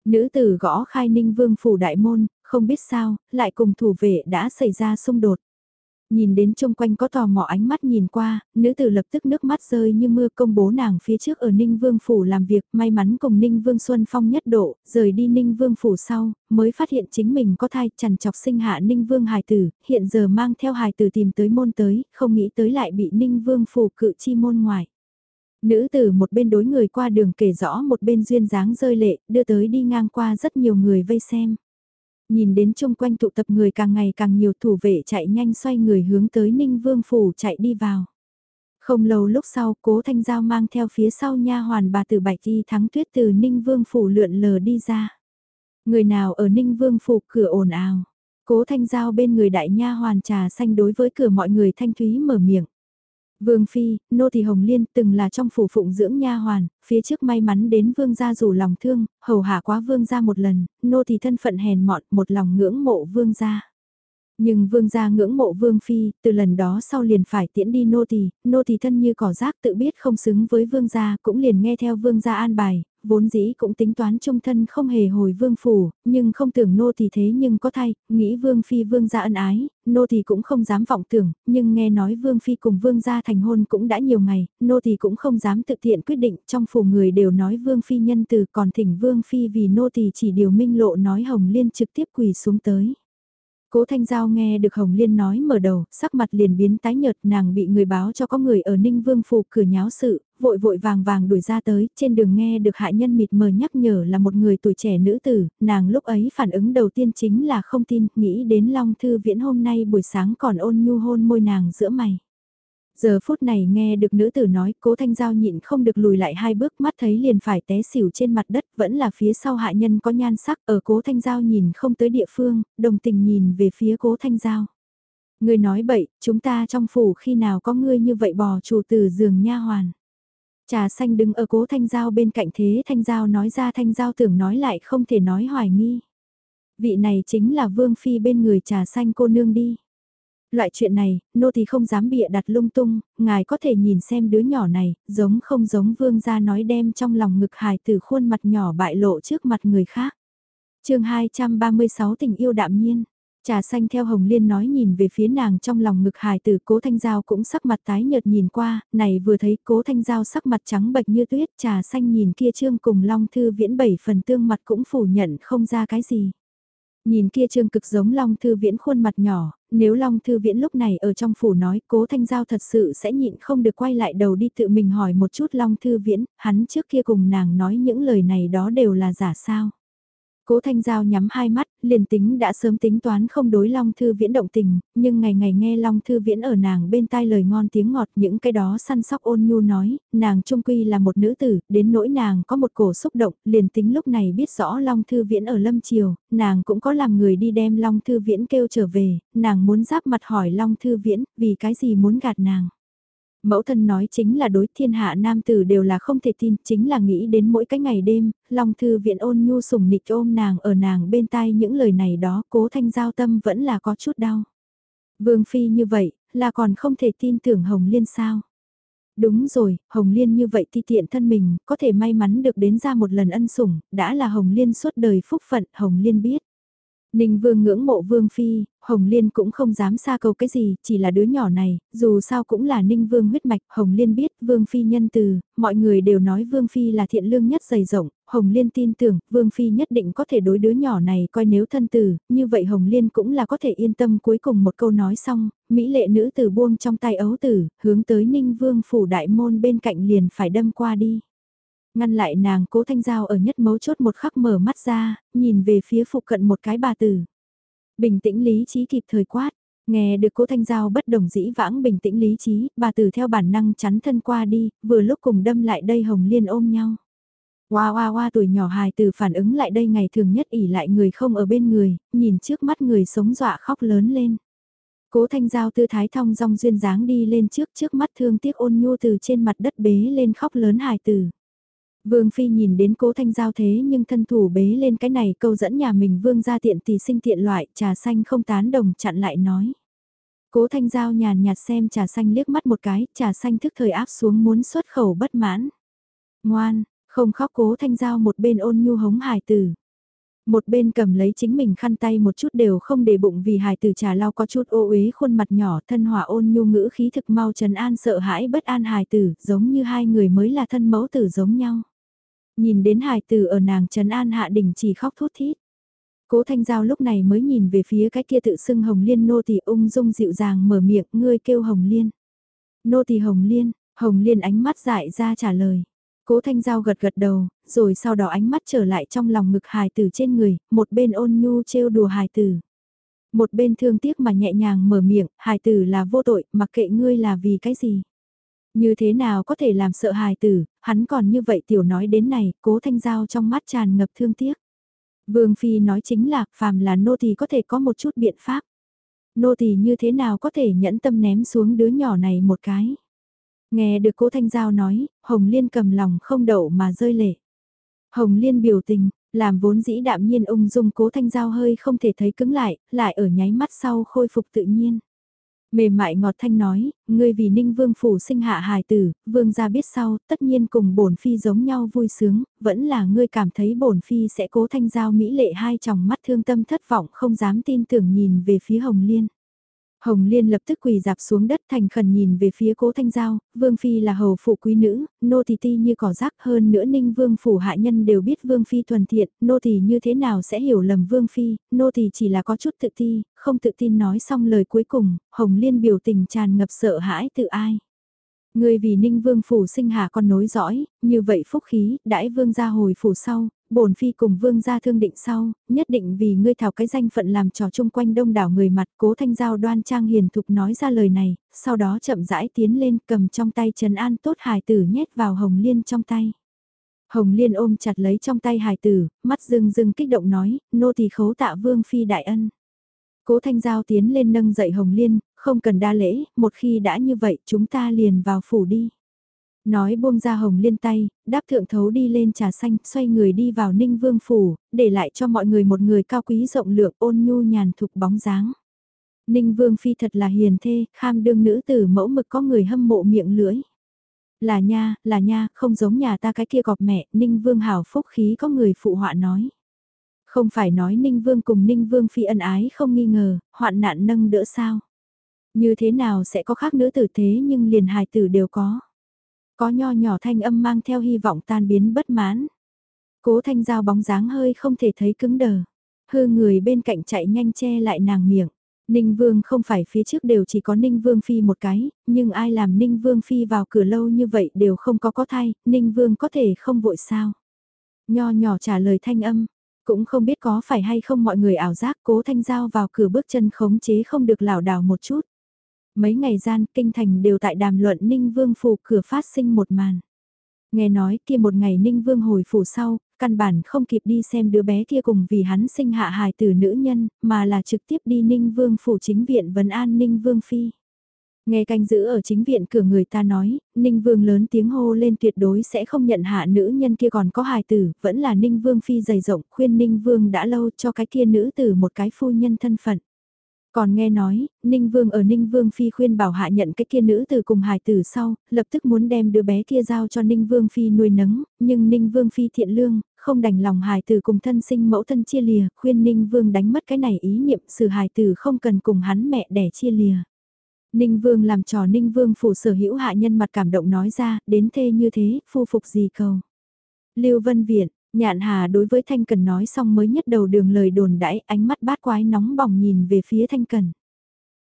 Nữ tử gõ khai Ninh Vương Phủ đại môn, không biết sao, lại cùng thủ vệ đã xảy ra xung đột. Nhìn đến chung quanh có tò mò ánh mắt nhìn qua, nữ tử lập tức nước mắt rơi như mưa công bố nàng phía trước ở Ninh Vương Phủ làm việc may mắn cùng Ninh Vương Xuân Phong nhất độ, rời đi Ninh Vương Phủ sau, mới phát hiện chính mình có thai chằn chọc sinh hạ Ninh Vương hài tử, hiện giờ mang theo hài tử tìm tới môn tới, không nghĩ tới lại bị Ninh Vương Phủ cự chi môn ngoài. Nữ tử một bên đối người qua đường kể rõ một bên duyên dáng rơi lệ, đưa tới đi ngang qua rất nhiều người vây xem. Nhìn đến chung quanh tụ tập người càng ngày càng nhiều thủ vệ chạy nhanh xoay người hướng tới Ninh Vương Phủ chạy đi vào. Không lâu lúc sau, cố thanh giao mang theo phía sau nha hoàn bà tử bạch y thắng tuyết từ Ninh Vương Phủ lượn lờ đi ra. Người nào ở Ninh Vương Phủ, cửa ồn ào. Cố thanh giao bên người đại nha hoàn trà xanh đối với cửa mọi người thanh thúy mở miệng. Vương Phi, nô tỳ Hồng Liên từng là trong phủ phụng dưỡng nha hoàn, phía trước may mắn đến vương gia rủ lòng thương, hầu hạ quá vương gia một lần, nô tỳ thân phận hèn mọn, một lòng ngưỡng mộ vương gia. Nhưng vương gia ngưỡng mộ vương phi, từ lần đó sau liền phải tiễn đi nô tỳ, nô tỳ thân như cỏ rác tự biết không xứng với vương gia, cũng liền nghe theo vương gia an bài, vốn dĩ cũng tính toán trung thân không hề hồi vương phủ, nhưng không tưởng nô tỳ thế nhưng có thay, nghĩ vương phi vương gia ân ái, nô tỳ cũng không dám vọng tưởng, nhưng nghe nói vương phi cùng vương gia thành hôn cũng đã nhiều ngày, nô tỳ cũng không dám tự tiện quyết định, trong phủ người đều nói vương phi nhân từ còn thỉnh vương phi vì nô tỳ chỉ điều minh lộ nói hồng liên trực tiếp quỳ xuống tới. Cố Thanh Giao nghe được Hồng Liên nói mở đầu, sắc mặt liền biến tái nhợt nàng bị người báo cho có người ở Ninh Vương Phủ cửa nháo sự, vội vội vàng vàng đuổi ra tới, trên đường nghe được hạ nhân mịt mờ nhắc nhở là một người tuổi trẻ nữ tử, nàng lúc ấy phản ứng đầu tiên chính là không tin, nghĩ đến Long Thư Viễn hôm nay buổi sáng còn ôn nhu hôn môi nàng giữa mày. Giờ phút này nghe được nữ tử nói cố thanh giao nhịn không được lùi lại hai bước mắt thấy liền phải té xỉu trên mặt đất vẫn là phía sau hạ nhân có nhan sắc ở cố thanh giao nhìn không tới địa phương, đồng tình nhìn về phía cố thanh giao. Người nói bậy, chúng ta trong phủ khi nào có ngươi như vậy bò chủ từ giường nha hoàn. Trà xanh đứng ở cố thanh giao bên cạnh thế thanh giao nói ra thanh giao tưởng nói lại không thể nói hoài nghi. Vị này chính là vương phi bên người trà xanh cô nương đi loại chuyện này, nô thì không dám bịa đặt lung tung, ngài có thể nhìn xem đứa nhỏ này, giống không giống vương gia nói đem trong lòng ngực hài từ khuôn mặt nhỏ bại lộ trước mặt người khác. chương 236 tình yêu đạm nhiên. Trà xanh theo Hồng Liên nói nhìn về phía nàng trong lòng ngực hài tử cố thanh giao cũng sắc mặt tái nhợt nhìn qua, này vừa thấy cố thanh giao sắc mặt trắng bệch như tuyết, trà xanh nhìn kia trương cùng long thư viễn bảy phần tương mặt cũng phủ nhận không ra cái gì. Nhìn kia trương cực giống Long Thư Viễn khuôn mặt nhỏ, nếu Long Thư Viễn lúc này ở trong phủ nói cố Thanh Giao thật sự sẽ nhịn không được quay lại đầu đi tự mình hỏi một chút Long Thư Viễn, hắn trước kia cùng nàng nói những lời này đó đều là giả sao. Cố Thanh Giao nhắm hai mắt, liền tính đã sớm tính toán không đối Long Thư Viễn động tình, nhưng ngày ngày nghe Long Thư Viễn ở nàng bên tai lời ngon tiếng ngọt những cái đó săn sóc ôn nhu nói, nàng trung quy là một nữ tử, đến nỗi nàng có một cổ xúc động, liền tính lúc này biết rõ Long Thư Viễn ở Lâm Triều, nàng cũng có làm người đi đem Long Thư Viễn kêu trở về, nàng muốn giáp mặt hỏi Long Thư Viễn, vì cái gì muốn gạt nàng. Mẫu thân nói chính là đối thiên hạ nam tử đều là không thể tin, chính là nghĩ đến mỗi cái ngày đêm, Long Thư Viện ôn nhu sùng nịch ôm nàng ở nàng bên tai những lời này đó, cố thanh giao tâm vẫn là có chút đau. Vương Phi như vậy, là còn không thể tin tưởng Hồng Liên sao. Đúng rồi, Hồng Liên như vậy ti tiện thân mình, có thể may mắn được đến ra một lần ân sủng, đã là Hồng Liên suốt đời phúc phận, Hồng Liên biết. Ninh Vương ngưỡng mộ Vương Phi, Hồng Liên cũng không dám xa cầu cái gì, chỉ là đứa nhỏ này, dù sao cũng là Ninh Vương huyết mạch, Hồng Liên biết Vương Phi nhân từ, mọi người đều nói Vương Phi là thiện lương nhất dày rộng, Hồng Liên tin tưởng Vương Phi nhất định có thể đối đứa nhỏ này coi nếu thân từ, như vậy Hồng Liên cũng là có thể yên tâm cuối cùng một câu nói xong, Mỹ lệ nữ tử buông trong tay ấu tử, hướng tới Ninh Vương phủ đại môn bên cạnh liền phải đâm qua đi. Ngăn lại nàng cố thanh giao ở nhất mấu chốt một khắc mở mắt ra, nhìn về phía phụ cận một cái bà tử. Bình tĩnh lý trí kịp thời quát, nghe được cố thanh giao bất đồng dĩ vãng bình tĩnh lý trí, bà tử theo bản năng chắn thân qua đi, vừa lúc cùng đâm lại đây hồng liên ôm nhau. Hoa hoa hoa tuổi nhỏ hài từ phản ứng lại đây ngày thường nhất ỉ lại người không ở bên người, nhìn trước mắt người sống dọa khóc lớn lên. Cố thanh giao tư thái thong dong duyên dáng đi lên trước trước mắt thương tiếc ôn nhu từ trên mặt đất bế lên khóc lớn hài tử. Vương Phi nhìn đến cố thanh giao thế nhưng thân thủ bế lên cái này câu dẫn nhà mình vương ra tiện tỷ sinh tiện loại trà xanh không tán đồng chặn lại nói. Cố thanh giao nhàn nhạt xem trà xanh liếc mắt một cái, trà xanh thức thời áp xuống muốn xuất khẩu bất mãn. Ngoan, không khóc cố thanh giao một bên ôn nhu hống hài tử. Một bên cầm lấy chính mình khăn tay một chút đều không để bụng vì hài tử trà lau có chút ô uế khuôn mặt nhỏ thân hỏa ôn nhu ngữ khí thực mau trần an sợ hãi bất an hài tử giống như hai người mới là thân mẫu tử giống nhau. Nhìn đến hài tử ở nàng Trần An Hạ Đình chỉ khóc thút thít. Cố Thanh Giao lúc này mới nhìn về phía cái kia tự xưng Hồng Liên nô tỳ ung dung dịu dàng mở miệng ngươi kêu Hồng Liên. Nô tỳ Hồng Liên, Hồng Liên ánh mắt dại ra trả lời. Cố Thanh Giao gật gật đầu, rồi sau đó ánh mắt trở lại trong lòng ngực hài tử trên người, một bên ôn nhu trêu đùa hài tử. Một bên thương tiếc mà nhẹ nhàng mở miệng, hài tử là vô tội, mặc kệ ngươi là vì cái gì. Như thế nào có thể làm sợ hài tử, hắn còn như vậy tiểu nói đến này, cố thanh giao trong mắt tràn ngập thương tiếc. Vương Phi nói chính là, phàm là nô thì có thể có một chút biện pháp. Nô thì như thế nào có thể nhẫn tâm ném xuống đứa nhỏ này một cái. Nghe được cố Thanh Giao nói, Hồng Liên cầm lòng không đậu mà rơi lệ. Hồng Liên biểu tình, làm vốn dĩ đạm nhiên ung dung cố Thanh Giao hơi không thể thấy cứng lại, lại ở nháy mắt sau khôi phục tự nhiên. Mềm mại ngọt thanh nói, ngươi vì ninh vương phủ sinh hạ hài tử, vương gia biết sau, tất nhiên cùng bổn phi giống nhau vui sướng, vẫn là ngươi cảm thấy bổn phi sẽ cố thanh giao mỹ lệ hai tròng mắt thương tâm thất vọng không dám tin tưởng nhìn về phía hồng liên. Hồng Liên lập tức quỳ dạp xuống đất thành khẩn nhìn về phía cố thanh giao, Vương Phi là hầu phụ quý nữ, nô tỳ ti như cỏ rác hơn nữa ninh Vương phủ hạ nhân đều biết Vương Phi thuần thiện, nô tỳ như thế nào sẽ hiểu lầm Vương Phi, nô tỳ chỉ là có chút tự ti, không tự tin nói xong lời cuối cùng, Hồng Liên biểu tình tràn ngập sợ hãi tự ai. Người vì ninh vương phủ sinh hạ con nối dõi, như vậy phúc khí, đãi vương gia hồi phủ sau, bổn phi cùng vương gia thương định sau, nhất định vì ngươi thảo cái danh phận làm trò chung quanh đông đảo người mặt cố thanh giao đoan trang hiền thục nói ra lời này, sau đó chậm rãi tiến lên cầm trong tay trần an tốt hài tử nhét vào hồng liên trong tay. Hồng liên ôm chặt lấy trong tay hài tử, mắt rưng rưng kích động nói, nô tỳ khấu tạ vương phi đại ân. Cố Thanh Giao tiến lên nâng dậy Hồng Liên, không cần đa lễ, một khi đã như vậy chúng ta liền vào phủ đi. Nói buông ra hồng liên tay, đáp thượng thấu đi lên trà xanh, xoay người đi vào ninh vương phủ, để lại cho mọi người một người cao quý rộng lượng ôn nhu nhàn thục bóng dáng. Ninh vương phi thật là hiền thê, kham đương nữ tử mẫu mực có người hâm mộ miệng lưỡi. Là nha, là nha, không giống nhà ta cái kia gọp mẹ, ninh vương hảo phúc khí có người phụ họa nói. Không phải nói ninh vương cùng ninh vương phi ân ái không nghi ngờ, hoạn nạn nâng đỡ sao. Như thế nào sẽ có khác nữ tử thế nhưng liền hài tử đều có. Có nho nhỏ thanh âm mang theo hy vọng tan biến bất mãn. Cố thanh giao bóng dáng hơi không thể thấy cứng đờ. Hư người bên cạnh chạy nhanh che lại nàng miệng. Ninh Vương không phải phía trước đều chỉ có Ninh Vương Phi một cái, nhưng ai làm Ninh Vương Phi vào cửa lâu như vậy đều không có có thai, Ninh Vương có thể không vội sao. Nho nhỏ trả lời thanh âm, cũng không biết có phải hay không mọi người ảo giác cố thanh giao vào cửa bước chân khống chế không được lảo đảo một chút. Mấy ngày gian kinh thành đều tại đàm luận Ninh Vương phủ cửa phát sinh một màn. Nghe nói kia một ngày Ninh Vương hồi phủ sau, căn bản không kịp đi xem đứa bé kia cùng vì hắn sinh hạ hài tử nữ nhân, mà là trực tiếp đi Ninh Vương phủ chính viện vấn an Ninh Vương Phi. Nghe canh giữ ở chính viện cửa người ta nói, Ninh Vương lớn tiếng hô lên tuyệt đối sẽ không nhận hạ nữ nhân kia còn có hài tử, vẫn là Ninh Vương Phi dày rộng khuyên Ninh Vương đã lâu cho cái kia nữ tử một cái phu nhân thân phận. Còn nghe nói, Ninh Vương ở Ninh Vương Phi khuyên bảo hạ nhận cái kia nữ từ cùng hài tử sau, lập tức muốn đem đứa bé kia giao cho Ninh Vương Phi nuôi nấng, nhưng Ninh Vương Phi thiện lương, không đành lòng hài tử cùng thân sinh mẫu thân chia lìa, khuyên Ninh Vương đánh mất cái này ý niệm sự hài tử không cần cùng hắn mẹ đẻ chia lìa. Ninh Vương làm trò Ninh Vương phủ sở hữu hạ nhân mặt cảm động nói ra, đến thê như thế, phu phục gì cầu. Lưu Vân Viện, Nhạn Hà đối với Thanh Cần nói xong mới nhất đầu đường lời đồn đãi, ánh mắt bát quái nóng bỏng nhìn về phía Thanh Cần.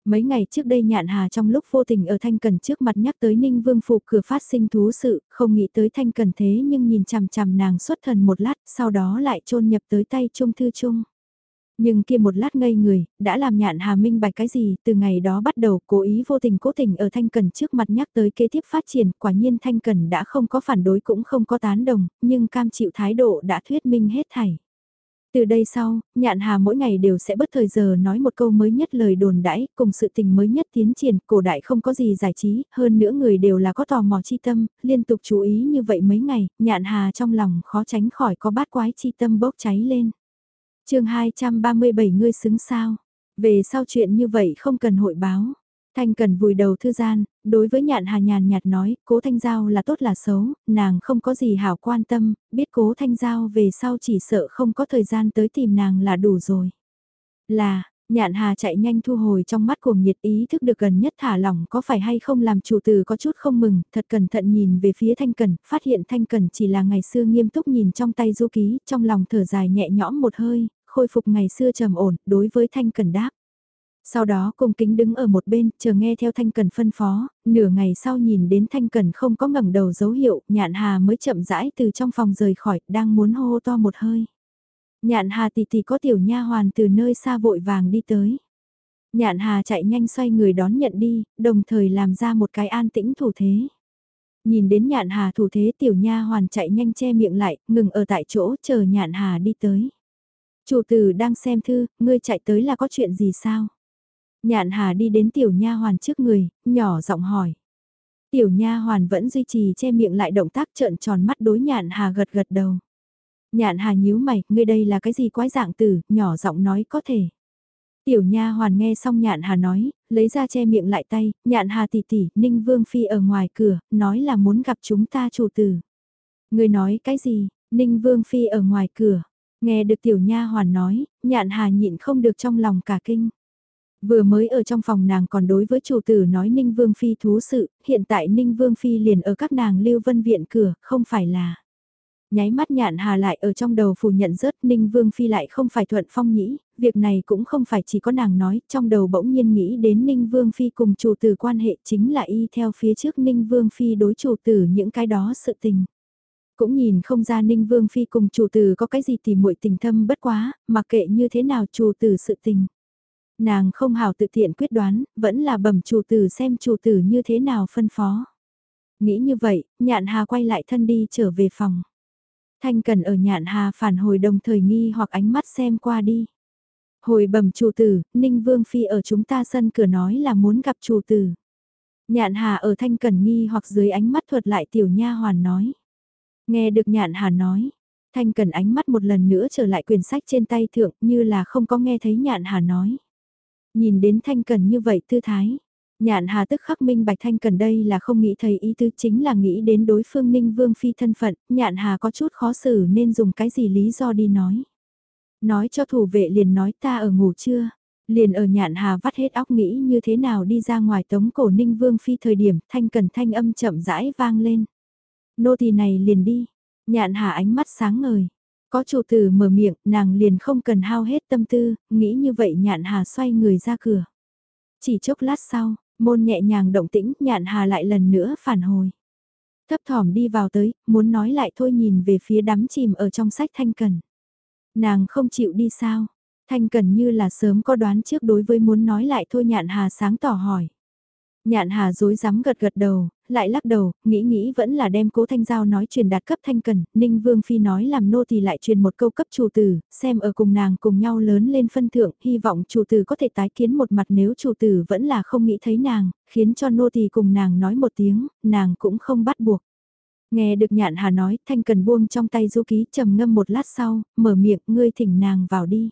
Mấy ngày trước đây Nhạn Hà trong lúc vô tình ở Thanh Cần trước mặt nhắc tới Ninh Vương Phục cửa phát sinh thú sự, không nghĩ tới Thanh Cần thế nhưng nhìn chằm chằm nàng xuất thần một lát, sau đó lại trôn nhập tới tay Trung Thư Trung. Nhưng kia một lát ngây người, đã làm nhạn hà minh bạch cái gì, từ ngày đó bắt đầu cố ý vô tình cố tình ở Thanh Cần trước mặt nhắc tới kế tiếp phát triển, quả nhiên Thanh Cần đã không có phản đối cũng không có tán đồng, nhưng cam chịu thái độ đã thuyết minh hết thảy. Từ đây sau, nhạn hà mỗi ngày đều sẽ bất thời giờ nói một câu mới nhất lời đồn đãi, cùng sự tình mới nhất tiến triển, cổ đại không có gì giải trí, hơn nữa người đều là có tò mò chi tâm, liên tục chú ý như vậy mấy ngày, nhạn hà trong lòng khó tránh khỏi có bát quái chi tâm bốc cháy lên chương 237 ngươi xứng sao. Về sau chuyện như vậy không cần hội báo. Thanh cần vùi đầu thư gian, đối với nhạn hà nhàn nhạt nói, cố thanh giao là tốt là xấu, nàng không có gì hảo quan tâm, biết cố thanh giao về sau chỉ sợ không có thời gian tới tìm nàng là đủ rồi. Là, nhạn hà chạy nhanh thu hồi trong mắt cuồng nhiệt ý thức được gần nhất thả lỏng có phải hay không làm chủ từ có chút không mừng, thật cẩn thận nhìn về phía thanh cần, phát hiện thanh cần chỉ là ngày xưa nghiêm túc nhìn trong tay du ký, trong lòng thở dài nhẹ nhõm một hơi, khôi phục ngày xưa trầm ổn, đối với Thanh Cần đáp. Sau đó cung kính đứng ở một bên, chờ nghe theo Thanh Cần phân phó, nửa ngày sau nhìn đến Thanh Cần không có ngẩng đầu dấu hiệu, nhạn hà mới chậm rãi từ trong phòng rời khỏi, đang muốn hô to một hơi. Nhạn hà tỷ tỷ có tiểu nha hoàn từ nơi xa vội vàng đi tới. Nhạn hà chạy nhanh xoay người đón nhận đi, đồng thời làm ra một cái an tĩnh thủ thế. Nhìn đến nhạn hà thủ thế tiểu nha hoàn chạy nhanh che miệng lại, ngừng ở tại chỗ chờ nhạn hà đi tới. Chủ tử đang xem thư, ngươi chạy tới là có chuyện gì sao? Nhạn Hà đi đến tiểu nha hoàn trước người, nhỏ giọng hỏi. Tiểu nha hoàn vẫn duy trì che miệng lại động tác trợn tròn mắt đối nhạn hà gật gật đầu. Nhạn hà nhíu mày, ngươi đây là cái gì quái dạng tử, nhỏ giọng nói có thể. Tiểu nha hoàn nghe xong nhạn hà nói, lấy ra che miệng lại tay, nhạn hà tỷ tỷ, ninh vương phi ở ngoài cửa, nói là muốn gặp chúng ta chủ tử. Ngươi nói cái gì, ninh vương phi ở ngoài cửa, nghe được tiểu nha hoàn nói, nhạn hà nhịn không được trong lòng cả kinh. Vừa mới ở trong phòng nàng còn đối với chủ tử nói Ninh Vương Phi thú sự, hiện tại Ninh Vương Phi liền ở các nàng lưu vân viện cửa, không phải là. Nháy mắt nhạn hà lại ở trong đầu phủ nhận rớt Ninh Vương Phi lại không phải thuận phong nhĩ, việc này cũng không phải chỉ có nàng nói, trong đầu bỗng nhiên nghĩ đến Ninh Vương Phi cùng chủ tử quan hệ chính là y theo phía trước Ninh Vương Phi đối chủ tử những cái đó sự tình. Cũng nhìn không ra Ninh Vương Phi cùng chủ tử có cái gì tìm muội tình thâm bất quá, mà kệ như thế nào chủ tử sự tình. Nàng không hào tự tiện quyết đoán, vẫn là bẩm chủ tử xem chủ tử như thế nào phân phó. Nghĩ như vậy, nhạn hà quay lại thân đi trở về phòng. Thanh cần ở nhạn hà phản hồi đồng thời nghi hoặc ánh mắt xem qua đi. Hồi bẩm chủ tử, Ninh Vương Phi ở chúng ta sân cửa nói là muốn gặp chủ tử. Nhạn hà ở thanh cần nghi hoặc dưới ánh mắt thuật lại tiểu nha hoàn nói. Nghe được nhạn hà nói, thanh cần ánh mắt một lần nữa trở lại quyển sách trên tay thượng như là không có nghe thấy nhạn hà nói. Nhìn đến Thanh Cần như vậy tư thái. Nhạn Hà tức khắc minh bạch Thanh Cần đây là không nghĩ thấy ý tư chính là nghĩ đến đối phương Ninh Vương Phi thân phận, Nhạn Hà có chút khó xử nên dùng cái gì lý do đi nói. Nói cho thủ vệ liền nói ta ở ngủ chưa, liền ở Nhạn Hà vắt hết óc nghĩ như thế nào đi ra ngoài tống cổ Ninh Vương Phi thời điểm Thanh Cần thanh âm chậm rãi vang lên. Nô tỳ này liền đi, Nhạn Hà ánh mắt sáng ngời, có chủ tử mở miệng, nàng liền không cần hao hết tâm tư, nghĩ như vậy nhạn hà xoay người ra cửa. Chỉ chốc lát sau, môn nhẹ nhàng động tĩnh, nhạn hà lại lần nữa phản hồi. Thấp thỏm đi vào tới, muốn nói lại thôi nhìn về phía đắm chìm ở trong sách thanh cần. Nàng không chịu đi sao? Thanh cần như là sớm có đoán trước đối với muốn nói lại thôi nhạn hà sáng tỏ hỏi. Nhạn hà dối rắm gật gật đầu, lại lắc đầu, nghĩ nghĩ vẫn là đem cố thanh giao nói truyền đạt cấp thanh cần, ninh vương phi nói làm nô thì lại truyền một câu cấp chủ tử, xem ở cùng nàng cùng nhau lớn lên phân thượng, hy vọng chủ tử có thể tái kiến một mặt nếu chủ tử vẫn là không nghĩ thấy nàng, khiến cho nô thì cùng nàng nói một tiếng, nàng cũng không bắt buộc. Nghe được nhạn hà nói, thanh cần buông trong tay du ký trầm ngâm một lát sau, mở miệng, ngươi thỉnh nàng vào đi.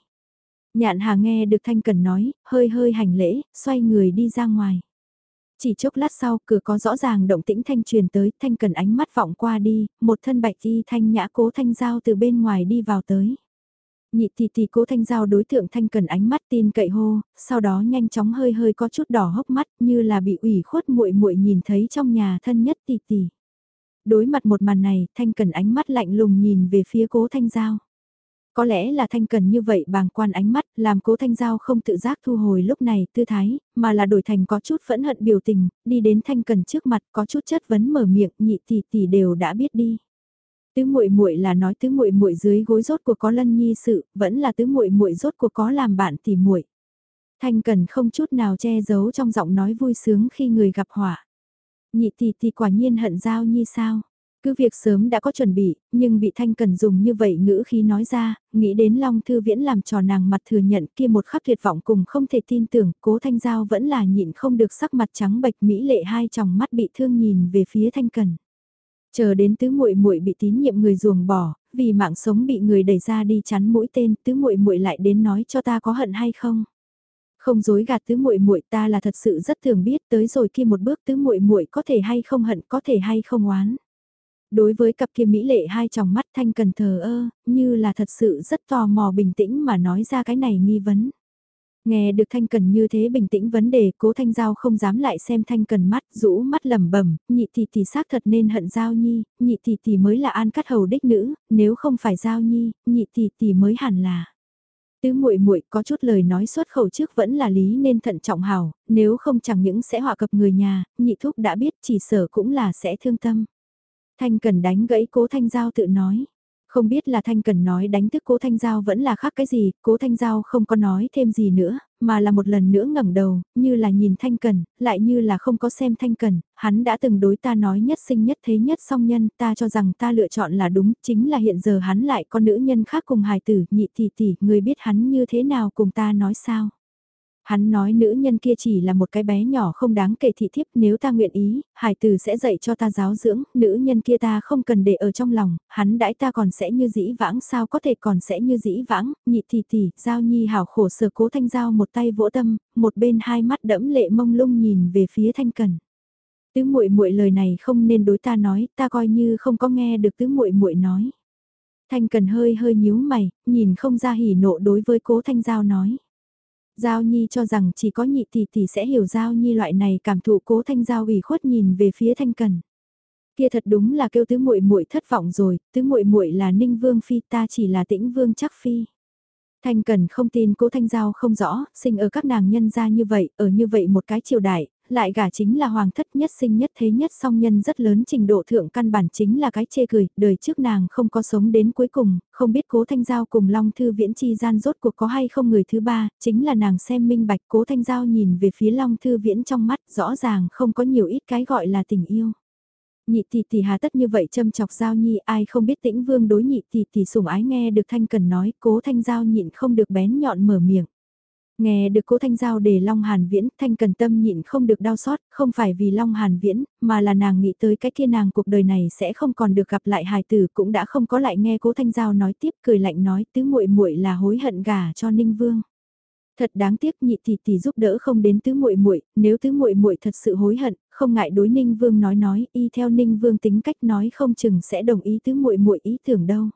Nhạn hà nghe được thanh cần nói, hơi hơi hành lễ, xoay người đi ra ngoài. Chỉ chốc lát sau, cửa có rõ ràng động tĩnh thanh truyền tới, thanh cần ánh mắt vọng qua đi, một thân bạch y thanh nhã cố thanh giao từ bên ngoài đi vào tới. Nhị tỷ tỷ cố thanh giao đối tượng thanh cần ánh mắt tin cậy hô, sau đó nhanh chóng hơi hơi có chút đỏ hốc mắt như là bị ủy khuất muội muội nhìn thấy trong nhà thân nhất tỷ tỷ. Đối mặt một màn này, thanh cần ánh mắt lạnh lùng nhìn về phía cố thanh giao. Có lẽ là thanh cần như vậy bàng quan ánh mắt, làm cố thanh giao không tự giác thu hồi lúc này tư thái, mà là đổi thành có chút phẫn hận biểu tình, đi đến thanh cần trước mặt có chút chất vấn mở miệng nhị tỷ tỷ đều đã biết đi. Tứ muội muội là nói tứ muội muội dưới gối rốt của có lân nhi sự, vẫn là tứ muội muội rốt của có làm bạn tỷ muội. Thanh cần không chút nào che giấu trong giọng nói vui sướng khi người gặp họa. Nhị tỷ tỷ quả nhiên hận giao nhi sao? Cứ việc sớm đã có chuẩn bị, nhưng bị Thanh Cần dùng như vậy ngữ khi nói ra, nghĩ đến Long Thư Viễn làm trò nàng mặt thừa nhận kia một khắc tuyệt vọng cùng không thể tin tưởng, cố Thanh Giao vẫn là nhịn không được sắc mặt trắng bệch mỹ lệ hai tròng mắt bị thương nhìn về phía Thanh Cần. Chờ đến tứ muội muội bị tín nhiệm người ruồng bỏ, vì mạng sống bị người đẩy ra đi chắn mũi tên, tứ muội muội lại đến nói cho ta có hận hay không. Không dối gạt tứ muội muội ta là thật sự rất thường biết tới rồi kia một bước tứ muội muội có thể hay không hận có thể hay không oán đối với cặp kia mỹ lệ hai tròng mắt thanh cần thờ ơ, như là thật sự rất tò mò bình tĩnh mà nói ra cái này nghi vấn. Nghe được Thanh Cần như thế bình tĩnh vấn đề, cố Thanh Giao không dám lại xem Thanh Cần mắt, rũ mắt lẩm bẩm, nhị tỷ tỷ xác thật nên hận Giao Nhi, nhị tỷ tỷ mới là an cắt hầu đích nữ, nếu không phải Giao Nhi, nhị tỷ tỷ mới hẳn là. Tứ muội muội có chút lời nói xuất khẩu trước vẫn là lý nên thận trọng hảo, nếu không chẳng những sẽ họa cập người nhà, nhị thúc đã biết chỉ sở cũng là sẽ thương tâm. Thanh Cần đánh gãy cố Thanh Giao tự nói. Không biết là Thanh Cần nói đánh thức cố Thanh Giao vẫn là khác cái gì, cố Thanh Giao không có nói thêm gì nữa, mà là một lần nữa ngẩng đầu, như là nhìn Thanh Cần, lại như là không có xem Thanh Cần, hắn đã từng đối ta nói nhất sinh nhất thế nhất song nhân, ta cho rằng ta lựa chọn là đúng, chính là hiện giờ hắn lại có nữ nhân khác cùng hài tử, nhị tỷ tỷ, người biết hắn như thế nào cùng ta nói sao. Hắn nói nữ nhân kia chỉ là một cái bé nhỏ không đáng kể thị thiếp nếu ta nguyện ý, hải tử sẽ dạy cho ta giáo dưỡng, nữ nhân kia ta không cần để ở trong lòng, hắn đãi ta còn sẽ như dĩ vãng sao có thể còn sẽ như dĩ vãng, nhị tỷ tỷ, giao nhi hảo khổ sở cố thanh giao một tay vỗ tâm, một bên hai mắt đẫm lệ mông lung nhìn về phía thanh cần. Tứ muội muội lời này không nên đối ta nói, ta coi như không có nghe được tứ muội muội nói. Thanh cần hơi hơi nhíu mày, nhìn không ra hỉ nộ đối với cố thanh giao nói. Giao Nhi cho rằng chỉ có nhị tỷ tỷ sẽ hiểu Giao Nhi loại này cảm thụ cố thanh giao ủy khuất nhìn về phía thanh cần. Kia thật đúng là kêu tứ muội muội thất vọng rồi, tứ muội muội là ninh vương phi ta chỉ là tĩnh vương chắc phi. Thanh Cần không tin cố Thanh Giao không rõ, sinh ở các nàng nhân gia như vậy, ở như vậy một cái triều đại, lại gả chính là hoàng thất nhất sinh nhất thế nhất song nhân rất lớn trình độ thượng căn bản chính là cái chê cười, đời trước nàng không có sống đến cuối cùng, không biết cố Thanh Giao cùng Long Thư Viễn chi gian rốt cuộc có hay không người thứ ba, chính là nàng xem minh bạch cố Thanh Giao nhìn về phía Long Thư Viễn trong mắt rõ ràng không có nhiều ít cái gọi là tình yêu. Nhị tỷ tỷ hà tất như vậy châm chọc giao nhi ai không biết tĩnh vương đối nhị tỷ tỷ sủng ái nghe được thanh cần nói cố thanh giao nhịn không được bén nhọn mở miệng. Nghe được cố thanh giao để Long Hàn Viễn, thanh cần tâm nhịn không được đau xót, không phải vì Long Hàn Viễn, mà là nàng nghĩ tới cái kia nàng cuộc đời này sẽ không còn được gặp lại hài tử cũng đã không có lại nghe cố thanh giao nói tiếp cười lạnh nói tứ muội muội là hối hận gà cho Ninh Vương. Thật đáng tiếc nhị tỷ tỷ giúp đỡ không đến tứ muội muội, nếu tứ muội muội thật sự hối hận, không ngại đối Ninh Vương nói nói, y theo Ninh Vương tính cách nói không chừng sẽ đồng ý tứ muội muội ý tưởng đâu.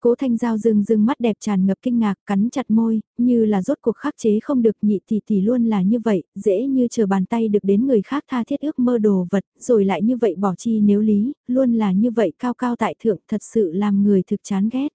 Cố Thanh Giao dừng dừng mắt đẹp tràn ngập kinh ngạc, cắn chặt môi, như là rốt cuộc khắc chế không được nhị tỷ tỷ luôn là như vậy, dễ như chờ bàn tay được đến người khác tha thiết ước mơ đồ vật, rồi lại như vậy bỏ chi nếu lý, luôn là như vậy cao cao tại thượng, thật sự làm người thực chán ghét.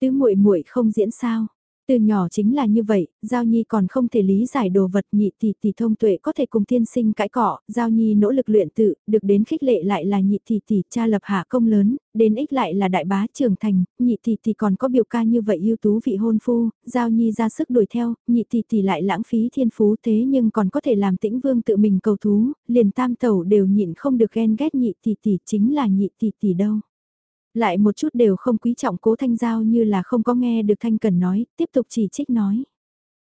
Tứ muội muội không diễn sao? Từ nhỏ chính là như vậy, Giao Nhi còn không thể lý giải đồ vật nhị tỷ tỷ thông tuệ có thể cùng tiên sinh cãi cọ, Giao Nhi nỗ lực luyện tự, được đến khích lệ lại là nhị tỷ tỷ cha lập hạ công lớn, đến ích lại là đại bá trưởng thành, nhị tỷ tỷ còn có biểu ca như vậy ưu tú vị hôn phu, Giao Nhi ra sức đuổi theo, nhị tỷ tỷ lại lãng phí thiên phú thế nhưng còn có thể làm tĩnh vương tự mình cầu thú, liền tam tẩu đều nhịn không được ghen ghét nhị tỷ tỷ chính là nhị tỷ tỷ đâu. Lại một chút đều không quý trọng cố thanh giao như là không có nghe được thanh cần nói, tiếp tục chỉ trích nói.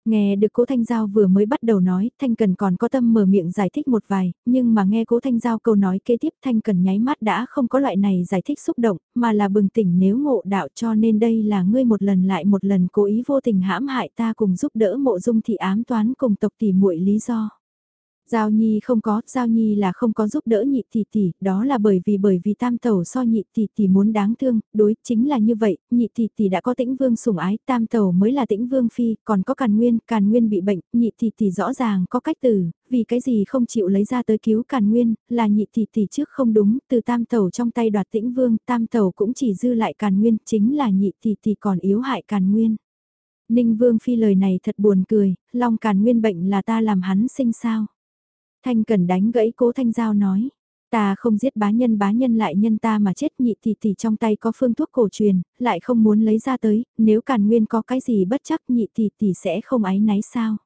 Nghe được cố Thanh Giao vừa mới bắt đầu nói, Thanh Cần còn có tâm mở miệng giải thích một vài, nhưng mà nghe cố Thanh Giao câu nói kế tiếp Thanh Cần nháy mắt đã không có loại này giải thích xúc động, mà là bừng tỉnh nếu ngộ đạo cho nên đây là ngươi một lần lại một lần cố ý vô tình hãm hại ta cùng giúp đỡ mộ dung thị ám toán cùng tộc tỷ muội lý do. Giao Nhi không có, Giao Nhi là không có giúp đỡ nhị tỷ tỷ, đó là bởi vì bởi vì tam tẩu so nhị tỷ tỷ muốn đáng thương, đối chính là như vậy, nhị tỷ tỷ đã có tĩnh vương sủng ái, tam tẩu mới là tĩnh vương phi, còn có càn nguyên, càn nguyên bị bệnh, nhị tỷ tỷ rõ ràng có cách từ, vì cái gì không chịu lấy ra tới cứu càn nguyên, là nhị tỷ tỷ trước không đúng, từ tam tẩu trong tay đoạt tĩnh vương, tam tẩu cũng chỉ dư lại càn nguyên, chính là nhị tỷ tỷ còn yếu hại càn nguyên. Ninh Vương Phi lời này thật buồn cười, Long Càn Nguyên bệnh là ta làm hắn sinh sao. Thanh Cần đánh gãy cố Thanh Giao nói. Ta không giết bá nhân bá nhân lại nhân ta mà chết nhị tỷ tỷ trong tay có phương thuốc cổ truyền, lại không muốn lấy ra tới, nếu càn nguyên có cái gì bất chắc nhị tỷ tỷ sẽ không ái náy sao?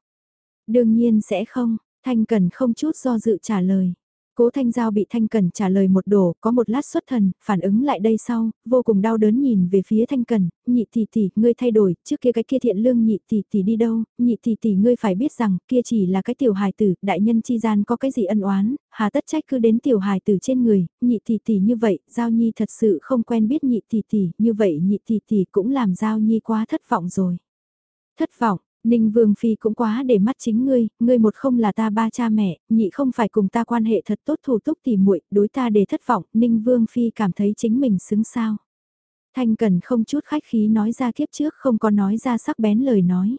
Đương nhiên sẽ không, Thanh Cần không chút do dự trả lời. Cố Thanh Giao bị Thanh Cần trả lời một đổ, có một lát xuất thần, phản ứng lại đây sau, vô cùng đau đớn nhìn về phía Thanh Cần, nhị tỷ tỷ, ngươi thay đổi, trước kia cái kia thiện lương nhị tỷ tỷ đi đâu, nhị tỷ tỷ ngươi phải biết rằng, kia chỉ là cái tiểu hài tử, đại nhân chi gian có cái gì ân oán, hà tất trách cứ đến tiểu hài tử trên người, nhị tỷ tỷ như vậy, Giao Nhi thật sự không quen biết nhị tỷ tỷ, như vậy nhị tỷ tỷ cũng làm Giao Nhi quá thất vọng rồi. Thất vọng, Ninh Vương Phi cũng quá để mắt chính ngươi, ngươi một không là ta ba cha mẹ, nhị không phải cùng ta quan hệ thật tốt thủ túc tỉ muội đối ta để thất vọng, Ninh Vương Phi cảm thấy chính mình xứng sao. Thanh Cần không chút khách khí nói ra kiếp trước không có nói ra sắc bén lời nói.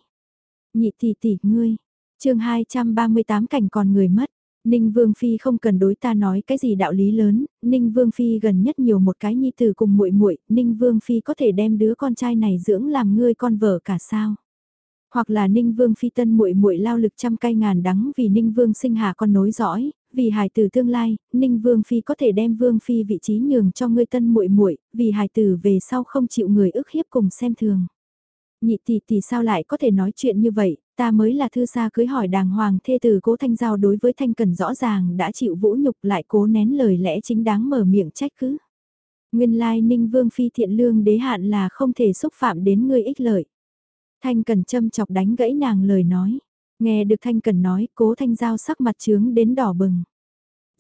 Nhị tỷ tỷ ngươi, chương 238 cảnh còn người mất. Ninh Vương Phi không cần đối ta nói cái gì đạo lý lớn, Ninh Vương Phi gần nhất nhiều một cái nhi tử cùng muội muội, Ninh Vương Phi có thể đem đứa con trai này dưỡng làm ngươi con vợ cả sao hoặc là Ninh Vương phi tân muội muội lao lực trăm cay ngàn đắng vì Ninh Vương sinh hạ con nối dõi, vì hài tử tương lai, Ninh Vương phi có thể đem Vương phi vị trí nhường cho ngươi tân muội muội, vì hài tử về sau không chịu người ức hiếp cùng xem thường. Nhị tỷ tỷ sao lại có thể nói chuyện như vậy, ta mới là thư xa cưới hỏi đàng hoàng thê tử cố thanh giao đối với thanh cần rõ ràng đã chịu vũ nhục lại cố nén lời lẽ chính đáng mở miệng trách cứ. Nguyên lai ninh vương phi thiện lương đế hạn là không thể xúc phạm đến người ích lợi. Thanh cần châm chọc đánh gãy nàng lời nói. Nghe được Thanh Cần nói, cố Thanh Giao sắc mặt trướng đến đỏ bừng.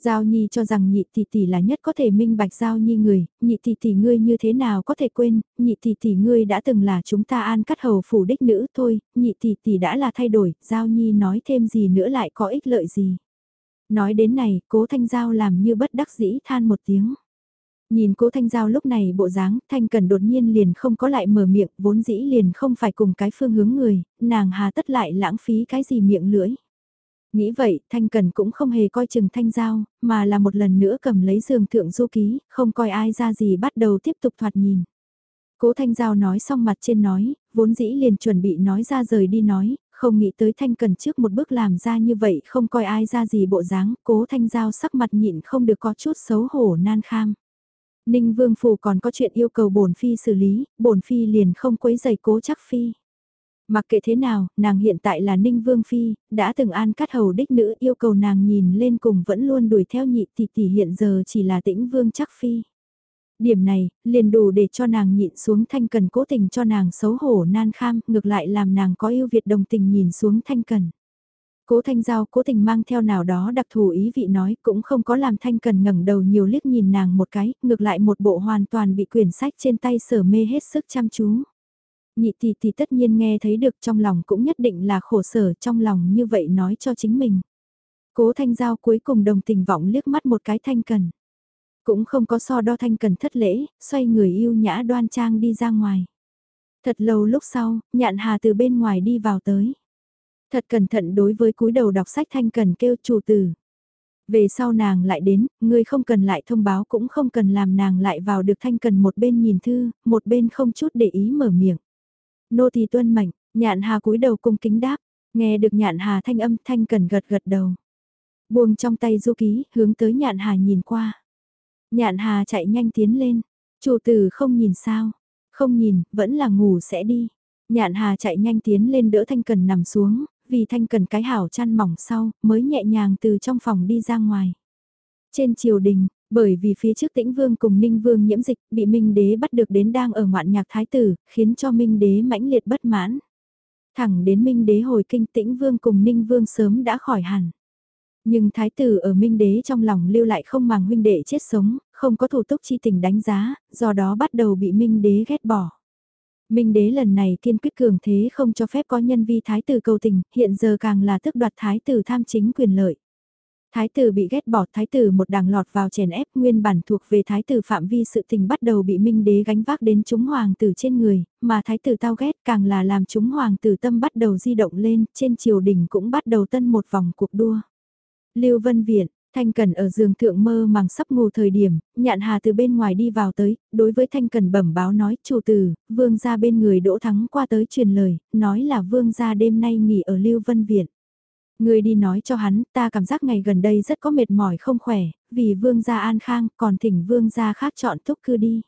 Giao Nhi cho rằng nhị tỷ tỷ là nhất có thể minh bạch Giao Nhi người, nhị tỷ tỷ ngươi như thế nào có thể quên, nhị tỷ tỷ ngươi đã từng là chúng ta an cắt hầu phủ đích nữ thôi, nhị tỷ tỷ đã là thay đổi, Giao Nhi nói thêm gì nữa lại có ích lợi gì. Nói đến này, cố Thanh Giao làm như bất đắc dĩ than một tiếng. Nhìn cố Thanh Giao lúc này bộ dáng, Thanh Cần đột nhiên liền không có lại mở miệng, vốn dĩ liền không phải cùng cái phương hướng người, nàng hà tất lại lãng phí cái gì miệng lưỡi. Nghĩ vậy, Thanh Cần cũng không hề coi chừng Thanh Giao, mà là một lần nữa cầm lấy giường thượng du ký, không coi ai ra gì bắt đầu tiếp tục thoạt nhìn. Cố Thanh Giao nói xong mặt trên nói, vốn dĩ liền chuẩn bị nói ra rời đi nói, không nghĩ tới Thanh Cần trước một bước làm ra như vậy không coi ai ra gì bộ dáng, cố Thanh Giao sắc mặt nhịn không được có chút xấu hổ nan kham. Ninh Vương Phủ còn có chuyện yêu cầu bổn phi xử lý, bổn phi liền không quấy giày cố chắc phi. Mặc kệ thế nào, nàng hiện tại là Ninh Vương Phi, đã từng an cắt hầu đích nữ yêu cầu nàng nhìn lên cùng vẫn luôn đuổi theo nhị tỷ tỷ hiện giờ chỉ là tĩnh Vương chắc Phi. Điểm này, liền đủ để cho nàng nhịn xuống thanh cần cố tình cho nàng xấu hổ nan kham, ngược lại làm nàng có yêu Việt đồng tình nhìn xuống thanh cần. Cố Thanh Giao cố tình mang theo nào đó đặc thù ý vị nói cũng không có làm Thanh Cần ngẩng đầu nhiều liếc nhìn nàng một cái, ngược lại một bộ hoàn toàn bị quyển sách trên tay sở mê hết sức chăm chú. Nhị tỷ tỷ tất nhiên nghe thấy được trong lòng cũng nhất định là khổ sở trong lòng như vậy nói cho chính mình. Cố Thanh Giao cuối cùng đồng tình vọng liếc mắt một cái Thanh Cần. Cũng không có so đo Thanh Cần thất lễ, xoay người yêu nhã đoan trang đi ra ngoài. Thật lâu lúc sau, nhạn hà từ bên ngoài đi vào tới. Thật cẩn thận đối với cúi đầu đọc sách Thanh Cần kêu chủ tử. Về sau nàng lại đến, ngươi không cần lại thông báo cũng không cần làm nàng lại vào được Thanh Cần một bên nhìn thư, một bên không chút để ý mở miệng. Nô tỳ tuân mệnh, nhạn hà cúi đầu cung kính đáp, nghe được nhạn hà thanh âm Thanh Cần gật gật đầu. Buông trong tay du ký, hướng tới nhạn hà nhìn qua. Nhạn hà chạy nhanh tiến lên, chủ tử không nhìn sao, không nhìn, vẫn là ngủ sẽ đi. Nhạn hà chạy nhanh tiến lên đỡ Thanh Cần nằm xuống, vì Thanh Cần cái hảo chăn mỏng sau, mới nhẹ nhàng từ trong phòng đi ra ngoài. Trên triều đình, bởi vì phía trước tĩnh vương cùng ninh vương nhiễm dịch bị minh đế bắt được đến đang ở ngoạn nhạc thái tử, khiến cho minh đế mãnh liệt bất mãn. Thẳng đến minh đế hồi kinh tĩnh vương cùng ninh vương sớm đã khỏi hẳn. Nhưng thái tử ở minh đế trong lòng lưu lại không màng huynh đệ chết sống, không có thủ túc chi tình đánh giá, do đó bắt đầu bị minh đế ghét bỏ. Minh đế lần này kiên quyết cường thế không cho phép có nhân vi thái tử cầu tình, hiện giờ càng là tức đoạt thái tử tham chính quyền lợi. Thái tử bị ghét bỏ thái tử một đảng lọt vào chèn ép nguyên bản thuộc về thái tử phạm vi sự tình bắt đầu bị minh đế gánh vác đến chúng hoàng tử trên người, mà thái tử tao ghét càng là làm chúng hoàng tử tâm bắt đầu di động lên, trên triều đình cũng bắt đầu tân một vòng cuộc đua. Lưu Vân Viện, Thanh Cần ở giường thượng mơ màng sắp ngủ thời điểm, nhạn hà từ bên ngoài đi vào tới, đối với Thanh Cần bẩm báo nói, chủ tử, vương gia bên người đỗ thắng qua tới truyền lời, nói là vương gia đêm nay nghỉ ở Lưu Vân Viện. Người đi nói cho hắn, ta cảm giác ngày gần đây rất có mệt mỏi không khỏe, vì vương gia an khang, còn thỉnh vương gia khác chọn thúc cư đi.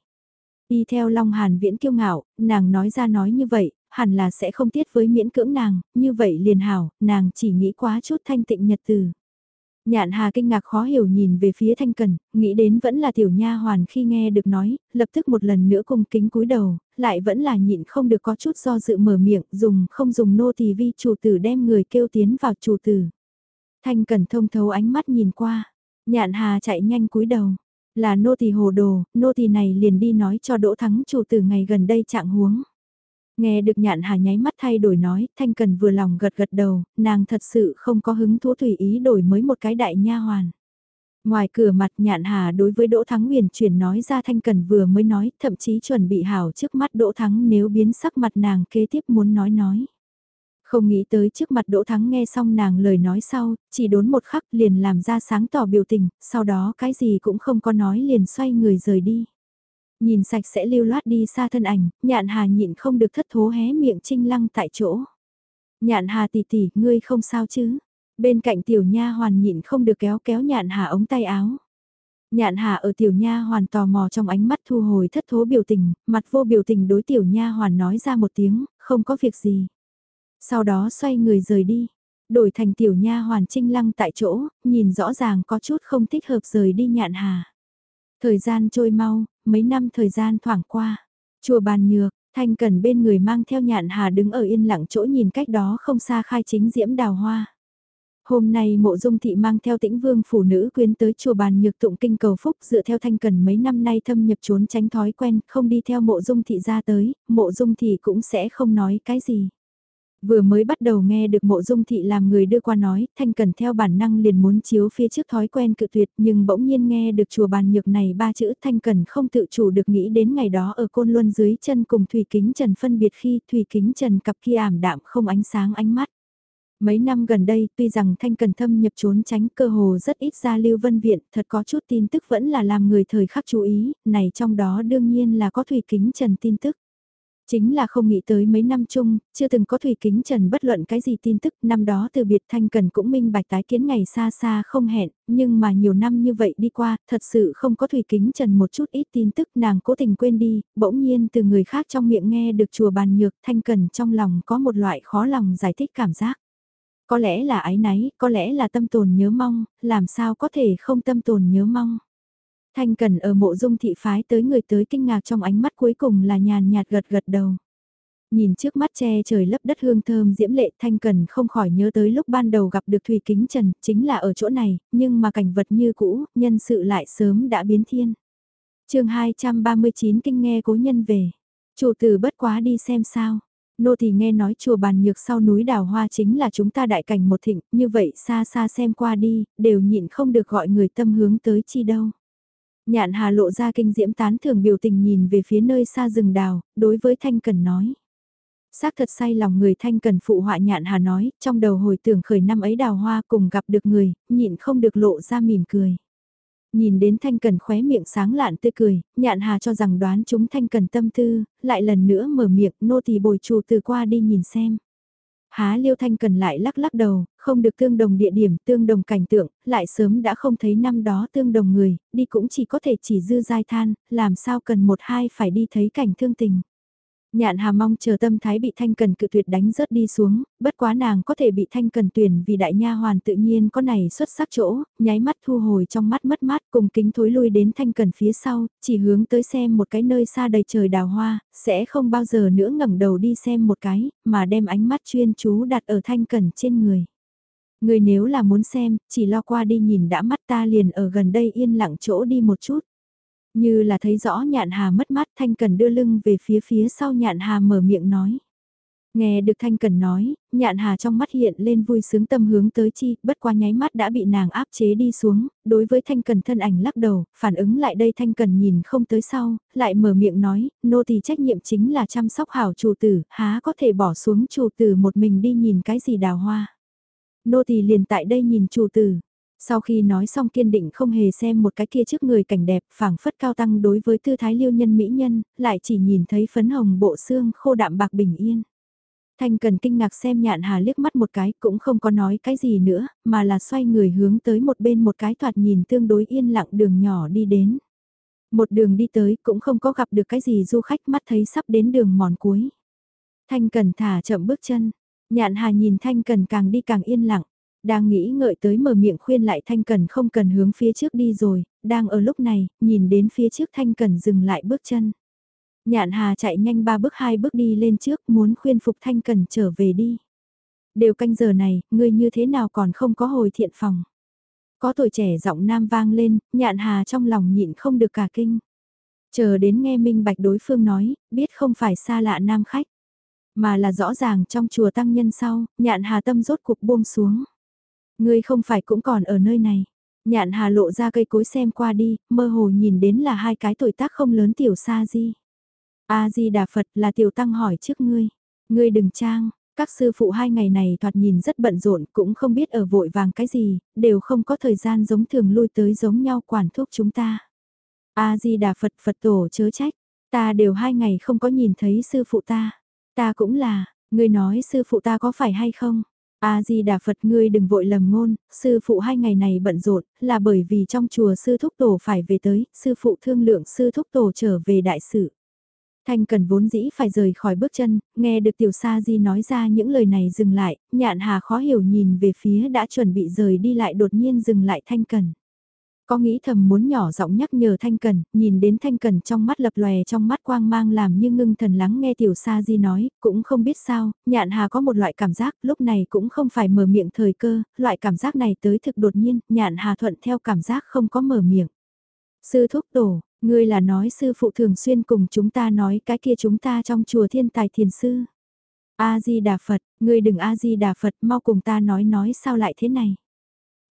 Đi theo Long Hàn Viễn kiêu ngạo, nàng nói ra nói như vậy, hẳn là sẽ không tiết với miễn cưỡng nàng, như vậy liền hảo, nàng chỉ nghĩ quá chút thanh tịnh nhật từ. Nhạn Hà kinh ngạc khó hiểu nhìn về phía Thanh Cần, nghĩ đến vẫn là tiểu nha hoàn khi nghe được nói, lập tức một lần nữa cung kính cúi đầu, lại vẫn là nhịn không được có chút do dự mở miệng, dùng không dùng nô tỳ vi chủ tử đem người kêu tiến vào chủ tử. Thanh Cần thông thấu ánh mắt nhìn qua, Nhạn Hà chạy nhanh cúi đầu, là nô tỳ hồ đồ, nô tỳ này liền đi nói cho Đỗ Thắng chủ tử ngày gần đây trạng huống. Nghe được nhạn hà nháy mắt thay đổi nói, Thanh Cần vừa lòng gật gật đầu, nàng thật sự không có hứng thú tùy ý đổi mới một cái đại nha hoàn. Ngoài cửa mặt nhạn hà đối với Đỗ Thắng huyền chuyển nói ra Thanh Cần vừa mới nói, thậm chí chuẩn bị hảo trước mắt Đỗ Thắng nếu biến sắc mặt nàng kế tiếp muốn nói nói. Không nghĩ tới trước mặt Đỗ Thắng nghe xong nàng lời nói sau, chỉ đốn một khắc liền làm ra sáng tỏ biểu tình, sau đó cái gì cũng không có nói liền xoay người rời đi. Nhìn sạch sẽ lưu loát đi xa thân ảnh, nhạn hà nhịn không được thất thố hé miệng trinh lăng tại chỗ. Nhạn hà tỷ tỷ, ngươi không sao chứ? Bên cạnh tiểu nha hoàn nhịn không được kéo kéo nhạn hà ống tay áo. Nhạn hà ở tiểu nha hoàn tò mò trong ánh mắt thu hồi thất thố biểu tình, mặt vô biểu tình đối tiểu nha hoàn nói ra một tiếng, không có việc gì. Sau đó xoay người rời đi, đổi thành tiểu nha hoàn trinh lăng tại chỗ, nhìn rõ ràng có chút không thích hợp rời đi nhạn hà. Thời gian trôi mau, mấy năm thời gian thoảng qua. Chùa bàn nhược, Thanh Cần bên người mang theo nhạn hà đứng ở yên lặng chỗ nhìn cách đó không xa khai chính diễm đào hoa. Hôm nay mộ dung thị mang theo tĩnh vương phụ nữ quyến tới chùa bàn nhược tụng kinh cầu phúc dựa theo thanh cần mấy năm nay thâm nhập trốn tránh thói quen, không đi theo mộ dung thị ra tới, mộ dung thị cũng sẽ không nói cái gì. Vừa mới bắt đầu nghe được mộ dung thị làm người đưa qua nói, thanh cần theo bản năng liền muốn chiếu phía trước thói quen cự tuyệt nhưng bỗng nhiên nghe được chùa bàn nhược này ba chữ thanh cần không tự chủ được nghĩ đến ngày đó ở côn luân dưới chân cùng Thủy Kính Trần phân biệt khi Thủy Kính Trần cặp kia ảm đạm không ánh sáng ánh mắt. Mấy năm gần đây, tuy rằng Thanh Cần Thâm nhập trốn tránh cơ hồ rất ít ra lưu vân viện, thật có chút tin tức vẫn là làm người thời khắc chú ý, này trong đó đương nhiên là có Thủy Kính Trần tin tức. Chính là không nghĩ tới mấy năm chung, chưa từng có Thủy Kính Trần bất luận cái gì tin tức, năm đó từ biệt Thanh Cần cũng minh bạch tái kiến ngày xa xa không hẹn, nhưng mà nhiều năm như vậy đi qua, thật sự không có Thủy Kính Trần một chút ít tin tức nàng cố tình quên đi, bỗng nhiên từ người khác trong miệng nghe được chùa bàn nhược Thanh Cần trong lòng có một loại khó lòng giải thích cảm giác. Có lẽ là ái náy, có lẽ là tâm tồn nhớ mong, làm sao có thể không tâm tồn nhớ mong. Thanh Cần ở mộ dung thị phái tới người tới kinh ngạc trong ánh mắt cuối cùng là nhàn nhạt gật gật đầu. Nhìn trước mắt che trời lấp đất hương thơm diễm lệ Thanh Cần không khỏi nhớ tới lúc ban đầu gặp được Thủy Kính Trần, chính là ở chỗ này, nhưng mà cảnh vật như cũ, nhân sự lại sớm đã biến thiên. chương 239 kinh nghe cố nhân về, chủ tử bất quá đi xem sao. Nô thì nghe nói chùa bàn nhược sau núi đào hoa chính là chúng ta đại cảnh một thịnh, như vậy xa xa xem qua đi, đều nhịn không được gọi người tâm hướng tới chi đâu. Nhạn hà lộ ra kinh diễm tán thường biểu tình nhìn về phía nơi xa rừng đào, đối với Thanh Cần nói. Xác thật say lòng người Thanh Cần phụ họa nhạn hà nói, trong đầu hồi tưởng khởi năm ấy đào hoa cùng gặp được người, nhịn không được lộ ra mỉm cười. Nhìn đến Thanh Cần khóe miệng sáng lạn tươi cười, nhạn hà cho rằng đoán chúng Thanh Cần tâm tư, lại lần nữa mở miệng nô tỳ bồi chủ từ qua đi nhìn xem. Há Liêu Thanh Cần lại lắc lắc đầu, không được tương đồng địa điểm, tương đồng cảnh tượng, lại sớm đã không thấy năm đó tương đồng người, đi cũng chỉ có thể chỉ dư dai than, làm sao cần một hai phải đi thấy cảnh thương tình. Nhạn hà mong chờ tâm thái bị thanh cần cự tuyệt đánh rớt đi xuống, bất quá nàng có thể bị thanh cần tuyển vì đại nha hoàn tự nhiên có này xuất sắc chỗ, nháy mắt thu hồi trong mắt mất mát cùng kính thối lui đến thanh cần phía sau, chỉ hướng tới xem một cái nơi xa đầy trời đào hoa, sẽ không bao giờ nữa ngẩng đầu đi xem một cái, mà đem ánh mắt chuyên chú đặt ở thanh cần trên người. Người nếu là muốn xem, chỉ lo qua đi nhìn đã mắt ta liền ở gần đây yên lặng chỗ đi một chút. Như là thấy rõ nhạn hà mất mát Thanh Cần đưa lưng về phía phía sau nhạn hà mở miệng nói. Nghe được Thanh Cần nói, nhạn hà trong mắt hiện lên vui sướng tâm hướng tới chi, bất qua nháy mắt đã bị nàng áp chế đi xuống, đối với Thanh Cần thân ảnh lắc đầu, phản ứng lại đây Thanh Cần nhìn không tới sau, lại mở miệng nói, nô tỳ trách nhiệm chính là chăm sóc hảo chủ tử, há có thể bỏ xuống chủ tử một mình đi nhìn cái gì đào hoa. Nô tỳ liền tại đây nhìn chủ tử, sau khi nói xong kiên định không hề xem một cái kia trước người cảnh đẹp phảng phất cao tăng đối với tư thái liêu nhân mỹ nhân, lại chỉ nhìn thấy phấn hồng bộ xương khô đạm bạc bình yên. Thanh cần kinh ngạc xem nhạn hà liếc mắt một cái cũng không có nói cái gì nữa, mà là xoay người hướng tới một bên một cái thoạt nhìn tương đối yên lặng đường nhỏ đi đến. Một đường đi tới cũng không có gặp được cái gì du khách mắt thấy sắp đến đường mòn cuối. Thanh cần thả chậm bước chân, nhạn hà nhìn thanh cần càng đi càng yên lặng. Đang nghĩ ngợi tới mở miệng khuyên lại Thanh Cần không cần hướng phía trước đi rồi, đang ở lúc này, nhìn đến phía trước Thanh Cần dừng lại bước chân. Nhạn Hà chạy nhanh ba bước hai bước đi lên trước muốn khuyên phục Thanh Cần trở về đi. Đều canh giờ này, ngươi như thế nào còn không có hồi thiện phòng. Có tuổi trẻ giọng nam vang lên, nhạn hà trong lòng nhịn không được cả kinh. Chờ đến nghe minh bạch đối phương nói, biết không phải xa lạ nam khách. Mà là rõ ràng trong chùa tăng nhân sau, nhạn hà tâm rốt cuộc buông xuống. Ngươi không phải cũng còn ở nơi này. Nhạn hà lộ ra cây cối xem qua đi, mơ hồ nhìn đến là hai cái tuổi tác không lớn tiểu sa di. A-di Đà Phật là tiểu tăng hỏi trước ngươi. Ngươi đừng trang, các sư phụ hai ngày này thoạt nhìn rất bận rộn cũng không biết ở vội vàng cái gì, đều không có thời gian giống thường lui tới giống nhau quản thuốc chúng ta. A-di Đà Phật Phật tổ chớ trách, ta đều hai ngày không có nhìn thấy sư phụ ta. Ta cũng là, ngươi nói sư phụ ta có phải hay không? A-di-đà Phật ngươi đừng vội lầm ngôn, sư phụ hai ngày này bận rộn, là bởi vì trong chùa sư thúc tổ phải về tới, sư phụ thương lượng sư thúc tổ trở về đại sự. Thanh cần vốn dĩ phải rời khỏi bước chân, nghe được tiểu sa di nói ra những lời này dừng lại, nhạn hà khó hiểu nhìn về phía đã chuẩn bị rời đi lại đột nhiên dừng lại thanh cần. Có nghĩ thầm muốn nhỏ giọng nhắc nhở Thanh Cần, nhìn đến Thanh Cần trong mắt lập lòe trong mắt quang mang làm như ngưng thần lắng nghe Tiểu Sa Di nói, cũng không biết sao, nhạn hà có một loại cảm giác, lúc này cũng không phải mở miệng thời cơ, loại cảm giác này tới thực đột nhiên, nhạn hà thuận theo cảm giác không có mở miệng. Sư thúc tổ, ngươi là nói sư phụ thường xuyên cùng chúng ta nói cái kia chúng ta trong chùa thiên tài thiền sư. A-di-đà Phật, ngươi đừng A-di-đà Phật mau cùng ta nói nói sao lại thế này.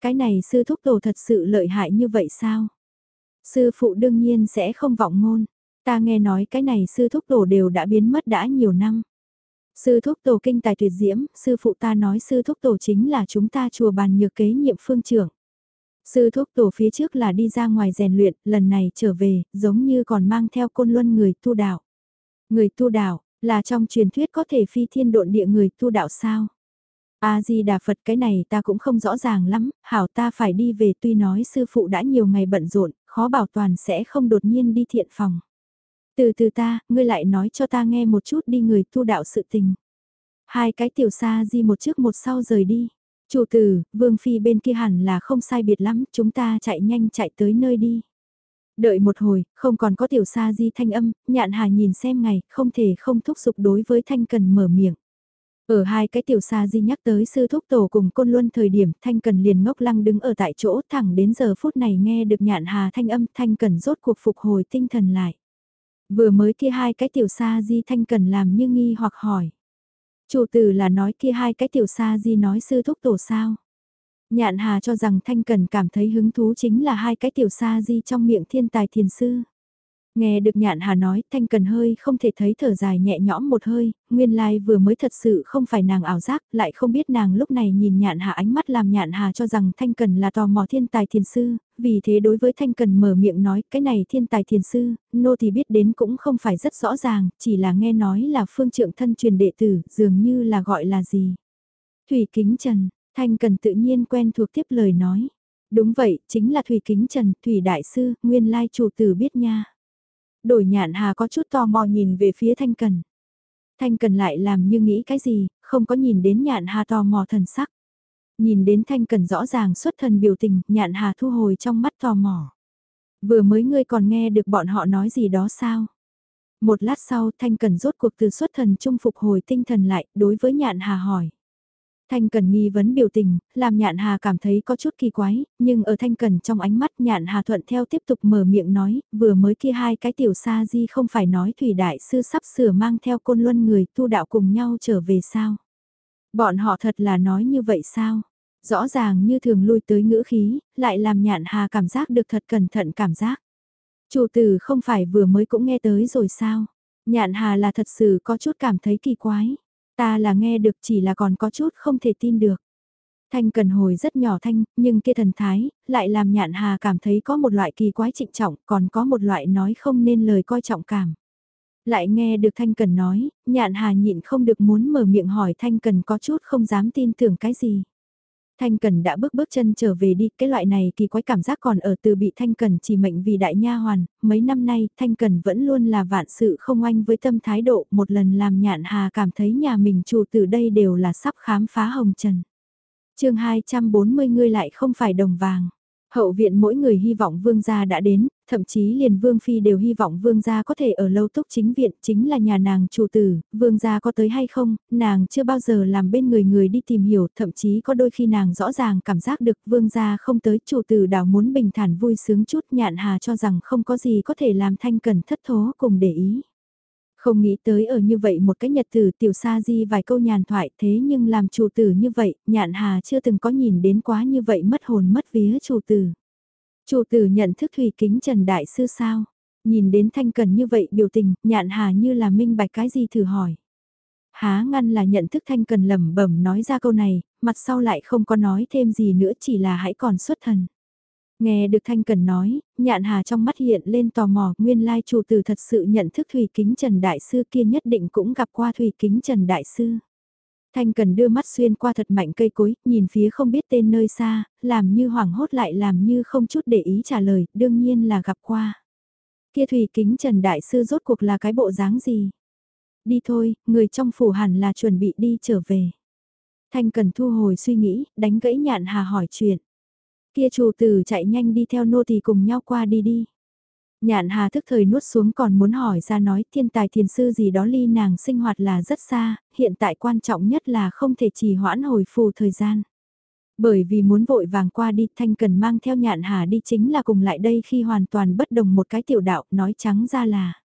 Cái này sư thúc tổ thật sự lợi hại như vậy sao? Sư phụ đương nhiên sẽ không vọng ngôn. Ta nghe nói cái này sư thúc tổ đều đã biến mất đã nhiều năm. Sư thúc tổ kinh tài tuyệt diễm, sư phụ ta nói sư thúc tổ chính là chúng ta chùa bàn nhược kế nhiệm phương trưởng. Sư thúc tổ phía trước là đi ra ngoài rèn luyện, lần này trở về, giống như còn mang theo côn luân người tu đạo. Người tu đạo, là trong truyền thuyết có thể phi thiên độn địa người tu đạo sao? A-di-đà Phật cái này ta cũng không rõ ràng lắm, hảo ta phải đi về tuy nói sư phụ đã nhiều ngày bận rộn, khó bảo toàn sẽ không đột nhiên đi thiện phòng. Từ từ ta, ngươi lại nói cho ta nghe một chút đi người tu đạo sự tình. Hai cái tiểu Sa di một trước một sau rời đi. Chủ tử, Vương Phi bên kia hẳn là không sai biệt lắm, chúng ta chạy nhanh chạy tới nơi đi. Đợi một hồi, không còn có tiểu sa di thanh âm, nhạn hà nhìn xem ngày, không thể không thúc giục đối với thanh cần mở miệng. Ở hai cái tiểu xa di nhắc tới sư thúc tổ cùng côn luân thời điểm, Thanh Cần liền ngốc lăng đứng ở tại chỗ, thẳng đến giờ phút này nghe được nhạn hà thanh âm, Thanh Cần rốt cuộc phục hồi tinh thần lại. Vừa mới kia hai cái tiểu xa di, Thanh Cần làm như nghi hoặc hỏi. Chủ tử là nói kia hai cái tiểu xa di nói sư thúc tổ sao. Nhạn hà cho rằng Thanh Cần cảm thấy hứng thú chính là hai cái tiểu xa di trong miệng thiên tài thiền sư. Nghe được nhạn hà nói, thanh cần hơi không thể thấy thở dài nhẹ nhõm một hơi, nguyên lai like vừa mới thật sự không phải nàng ảo giác, lại không biết nàng lúc này nhìn nhạn hà ánh mắt làm nhạn hà cho rằng thanh cần là tò mò thiên tài thiền sư, vì thế đối với thanh cần mở miệng nói cái này thiên tài thiền sư, nô thì biết đến cũng không phải rất rõ ràng, chỉ là nghe nói là phương trượng thân truyền đệ tử, dường như là gọi là gì. Thủy Kính Trần, thanh cần tự nhiên quen thuộc tiếp lời nói. Đúng vậy, chính là Thủy Kính Trần, Thủy Đại Sư, nguyên lai chủ tử biết nha đổi nhạn hà có chút tò mò nhìn về phía thanh cần. Thanh cần lại làm như nghĩ cái gì, không có nhìn đến nhạn hà tò mò thần sắc. Nhìn đến thanh cần rõ ràng xuất thần biểu tình, nhạn hà thu hồi trong mắt tò mò. Vừa mới ngươi còn nghe được bọn họ nói gì đó sao? Một lát sau thanh cần rốt cuộc từ xuất thần trung phục hồi tinh thần lại, đối với nhạn hà hỏi. Thanh Cần nghi vấn biểu tình, làm Nhạn Hà cảm thấy có chút kỳ quái, nhưng ở Thanh Cần trong ánh mắt Nhạn Hà thuận theo tiếp tục mở miệng nói, vừa mới kia hai cái tiểu sa di không phải nói Thủy Đại Sư sắp sửa mang theo côn luân người tu đạo cùng nhau trở về sao. Bọn họ thật là nói như vậy sao? Rõ ràng như thường lui tới ngữ khí, lại làm Nhạn Hà cảm giác được thật cẩn thận cảm giác. Chủ tử không phải vừa mới cũng nghe tới rồi sao? Nhạn Hà là thật sự có chút cảm thấy kỳ quái. Ta là nghe được chỉ là còn có chút không thể tin được. Thanh cần hồi rất nhỏ thanh, nhưng kia thần thái, lại làm nhạn hà cảm thấy có một loại kỳ quái trịnh trọng, còn có một loại nói không nên lời coi trọng cảm. Lại nghe được Thanh Cần nói, nhạn hà nhịn không được muốn mở miệng hỏi Thanh Cần có chút không dám tin tưởng cái gì. Thanh Cần đã bước bước chân trở về đi, cái loại này kỳ quái cảm giác còn ở từ bị Thanh Cần chỉ mệnh vì đại nha hoàn, mấy năm nay Thanh Cần vẫn luôn là vạn sự không oanh với tâm thái độ, một lần làm nhạn hà cảm thấy nhà mình chủ từ đây đều là sắp khám phá hồng trần. chương 240 ngươi lại không phải đồng vàng. Hậu viện mỗi người hy vọng vương gia đã đến, thậm chí liền vương phi đều hy vọng vương gia có thể ở lâu túc chính viện, chính là nhà nàng chủ tử, vương gia có tới hay không, nàng chưa bao giờ làm bên người người đi tìm hiểu, thậm chí có đôi khi nàng rõ ràng cảm giác được vương gia không tới, chủ tử đảo muốn bình thản vui sướng chút nhạn hà cho rằng không có gì có thể làm thanh cần thất thố cùng để ý. Không nghĩ tới ở như vậy một cái nhật tử tiểu sa di vài câu nhàn thoại thế nhưng làm chủ tử như vậy, nhạn hà chưa từng có nhìn đến quá như vậy mất hồn mất vía chủ tử. Chủ tử nhận thức Thủy Kính Trần Đại Sư sao? Nhìn đến Thanh Cần như vậy biểu tình, nhạn hà như là minh bạch cái gì thử hỏi. Há ngăn là nhận thức Thanh Cần lẩm bẩm nói ra câu này, mặt sau lại không có nói thêm gì nữa chỉ là hãy còn xuất thần. Nghe được Thanh Cần nói, nhạn hà trong mắt hiện lên tò mò, nguyên lai chủ tử thật sự nhận thức Thủy Kính Trần Đại Sư kia nhất định cũng gặp qua Thủy Kính Trần Đại Sư. Thanh Cần đưa mắt xuyên qua thật mạnh cây cối, nhìn phía không biết tên nơi xa, làm như hoảng hốt lại làm như không chút để ý trả lời, đương nhiên là gặp qua. Kia Thủy Kính Trần Đại Sư rốt cuộc là cái bộ dáng gì? Đi thôi, người trong phủ hẳn là chuẩn bị đi trở về. Thanh Cần thu hồi suy nghĩ, đánh gãy nhạn hà hỏi chuyện. Kia chủ tử chạy nhanh đi theo nô tỳ cùng nhau qua đi đi. Nhạn hà thức thời nuốt xuống còn muốn hỏi ra nói thiên tài thiền sư gì đó ly nàng sinh hoạt là rất xa, hiện tại quan trọng nhất là không thể trì hoãn hồi phù thời gian. Bởi vì muốn vội vàng qua đi thanh cần mang theo nhạn hà đi chính là cùng lại đây khi hoàn toàn bất đồng một cái tiểu đạo nói trắng ra là.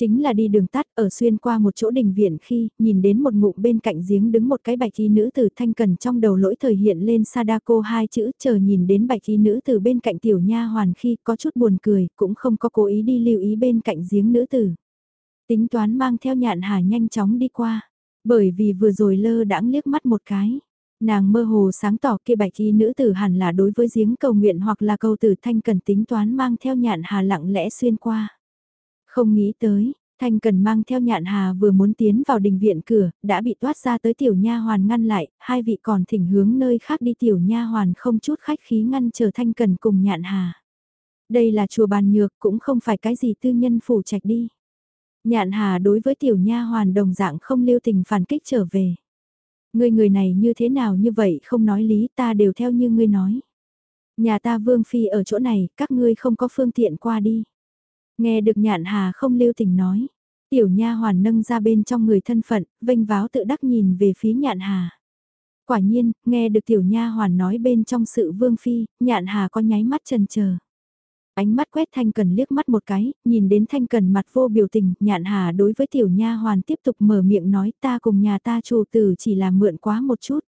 Chính là đi đường tắt ở xuyên qua một chỗ đình viện khi nhìn đến một ngụm bên cạnh giếng đứng một cái bạch y nữ từ thanh cần trong đầu lỗi thời hiện lên Sadako hai chữ chờ nhìn đến bạch y nữ từ bên cạnh tiểu nha hoàn khi có chút buồn cười cũng không có cố ý đi lưu ý bên cạnh giếng nữ tử. Tính toán mang theo nhạn hà nhanh chóng đi qua, bởi vì vừa rồi lơ đãng liếc mắt một cái. Nàng mơ hồ sáng tỏ kia bạch y nữ tử hẳn là đối với giếng cầu nguyện hoặc là cầu tử thanh cần tính toán mang theo nhạn hà lặng lẽ xuyên qua. Không nghĩ tới, Thanh Cần mang theo nhạn hà vừa muốn tiến vào đình viện cửa, đã bị toát ra tới tiểu nha hoàn ngăn lại, hai vị còn thỉnh hướng nơi khác đi tiểu nha hoàn không chút khách khí ngăn chờ Thanh Cần cùng nhạn hà. Đây là chùa bàn nhược cũng không phải cái gì tư nhân phủ trạch đi. Nhạn hà đối với tiểu nha hoàn đồng dạng không lưu tình phản kích trở về. Ngươi người này như thế nào như vậy không nói lý ta đều theo như ngươi nói. Nhà ta vương phi ở chỗ này, các ngươi không có phương tiện qua đi. Nghe được nhạn hà không lưu tình nói. Tiểu nha hoàn nâng ra bên trong người thân phận, vênh váo tự đắc nhìn về phía nhạn hà. Quả nhiên, nghe được tiểu nha hoàn nói bên trong sự vương phi, nhạn hà có nháy mắt trần chờ ánh mắt quét Thanh Cần liếc mắt một cái, nhìn đến Thanh Cần mặt vô biểu tình, nhạn hà đối với tiểu nha hoàn tiếp tục mở miệng nói ta cùng nhà ta chủ tử chỉ là mượn quá một chút.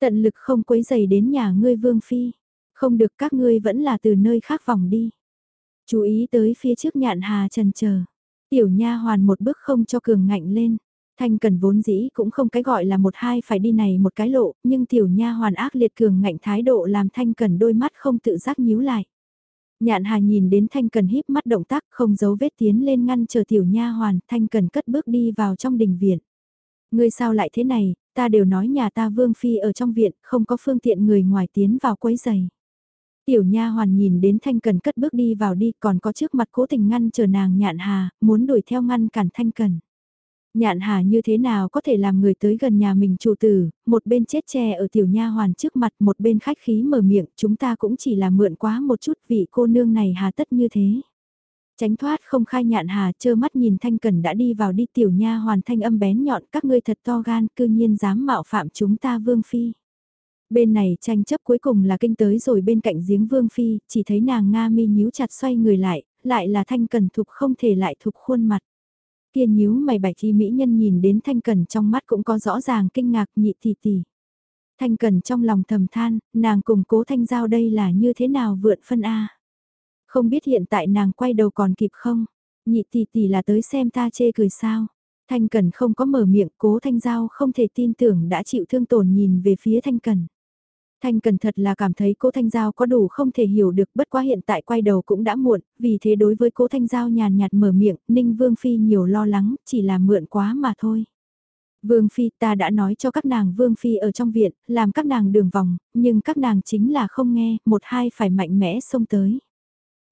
Tận lực không quấy dày đến nhà ngươi vương phi, không được các ngươi vẫn là từ nơi khác vòng đi. Chú ý tới phía trước nhạn hà trần chờ tiểu nha hoàn một bước không cho cường ngạnh lên. Thanh cần vốn dĩ cũng không cái gọi là một hai phải đi này một cái lộ, nhưng tiểu nha hoàn ác liệt cường ngạnh thái độ làm thanh cần đôi mắt không tự giác nhíu lại. Nhạn hà nhìn đến thanh cần híp mắt động tác không giấu vết tiến lên ngăn chờ tiểu nha hoàn, thanh cần cất bước đi vào trong đình viện. Ngươi sao lại thế này, ta đều nói nhà ta vương phi ở trong viện, không có phương tiện người ngoài tiến vào quấy giày. Tiểu nha hoàn nhìn đến thanh cần cất bước đi vào đi còn có trước mặt cố tình ngăn chờ nàng nhạn hà, muốn đuổi theo ngăn cản thanh cần. Nhạn hà như thế nào có thể làm người tới gần nhà mình chủ tử, một bên chết chè ở tiểu nha hoàn trước mặt một bên khách khí mở miệng, chúng ta cũng chỉ là mượn quá một chút vị cô nương này hà tất như thế. Tránh thoát không khai nhạn hà trơ mắt nhìn thanh cần đã đi vào đi tiểu nha hoàn thanh âm bén nhọn các ngươi thật to gan cư nhiên dám mạo phạm chúng ta vương phi. Bên này tranh chấp cuối cùng là kinh tới rồi bên cạnh giếng vương phi, chỉ thấy nàng Nga mi nhíu chặt xoay người lại, lại là thanh cần thục không thể lại thục khuôn mặt. Kia nhíu mày bạch y mỹ nhân nhìn đến thanh cần trong mắt cũng có rõ ràng kinh ngạc nhị tỷ tỷ. Thanh cần trong lòng thầm than, nàng cùng cố thanh giao đây là như thế nào vượn phân A. Không biết hiện tại nàng quay đầu còn kịp không? Nhị tỷ tỷ là tới xem ta chê cười sao? Thanh Cần không có mở miệng, cố Thanh Giao không thể tin tưởng đã chịu thương tổn nhìn về phía Thanh Cần. Thanh Cần thật là cảm thấy cố Thanh Giao có đủ không thể hiểu được bất quá hiện tại quay đầu cũng đã muộn, vì thế đối với cố Thanh Giao nhàn nhạt mở miệng, Ninh Vương Phi nhiều lo lắng, chỉ là mượn quá mà thôi. Vương Phi ta đã nói cho các nàng Vương Phi ở trong viện, làm các nàng đường vòng, nhưng các nàng chính là không nghe, một hai phải mạnh mẽ xông tới.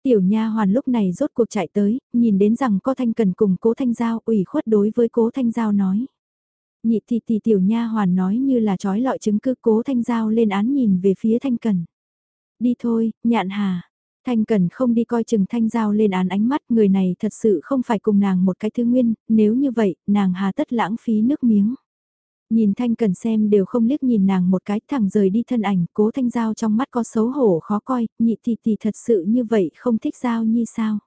Tiểu nha hoàn lúc này rốt cuộc chạy tới, nhìn đến rằng có thanh cần cùng cố thanh giao ủy khuất đối với cố thanh giao nói. Nhị thì thì tiểu nha hoàn nói như là trói lọi chứng cứ cố thanh giao lên án nhìn về phía thanh cần. Đi thôi, nhạn hà. Thanh cần không đi coi chừng thanh giao lên án ánh mắt người này thật sự không phải cùng nàng một cái thứ nguyên, nếu như vậy, nàng hà tất lãng phí nước miếng. Nhìn Thanh Cần xem đều không liếc nhìn nàng một cái thẳng rời đi thân ảnh, cố Thanh Giao trong mắt có xấu hổ khó coi, nhị thì thì thật sự như vậy không thích Giao như sao.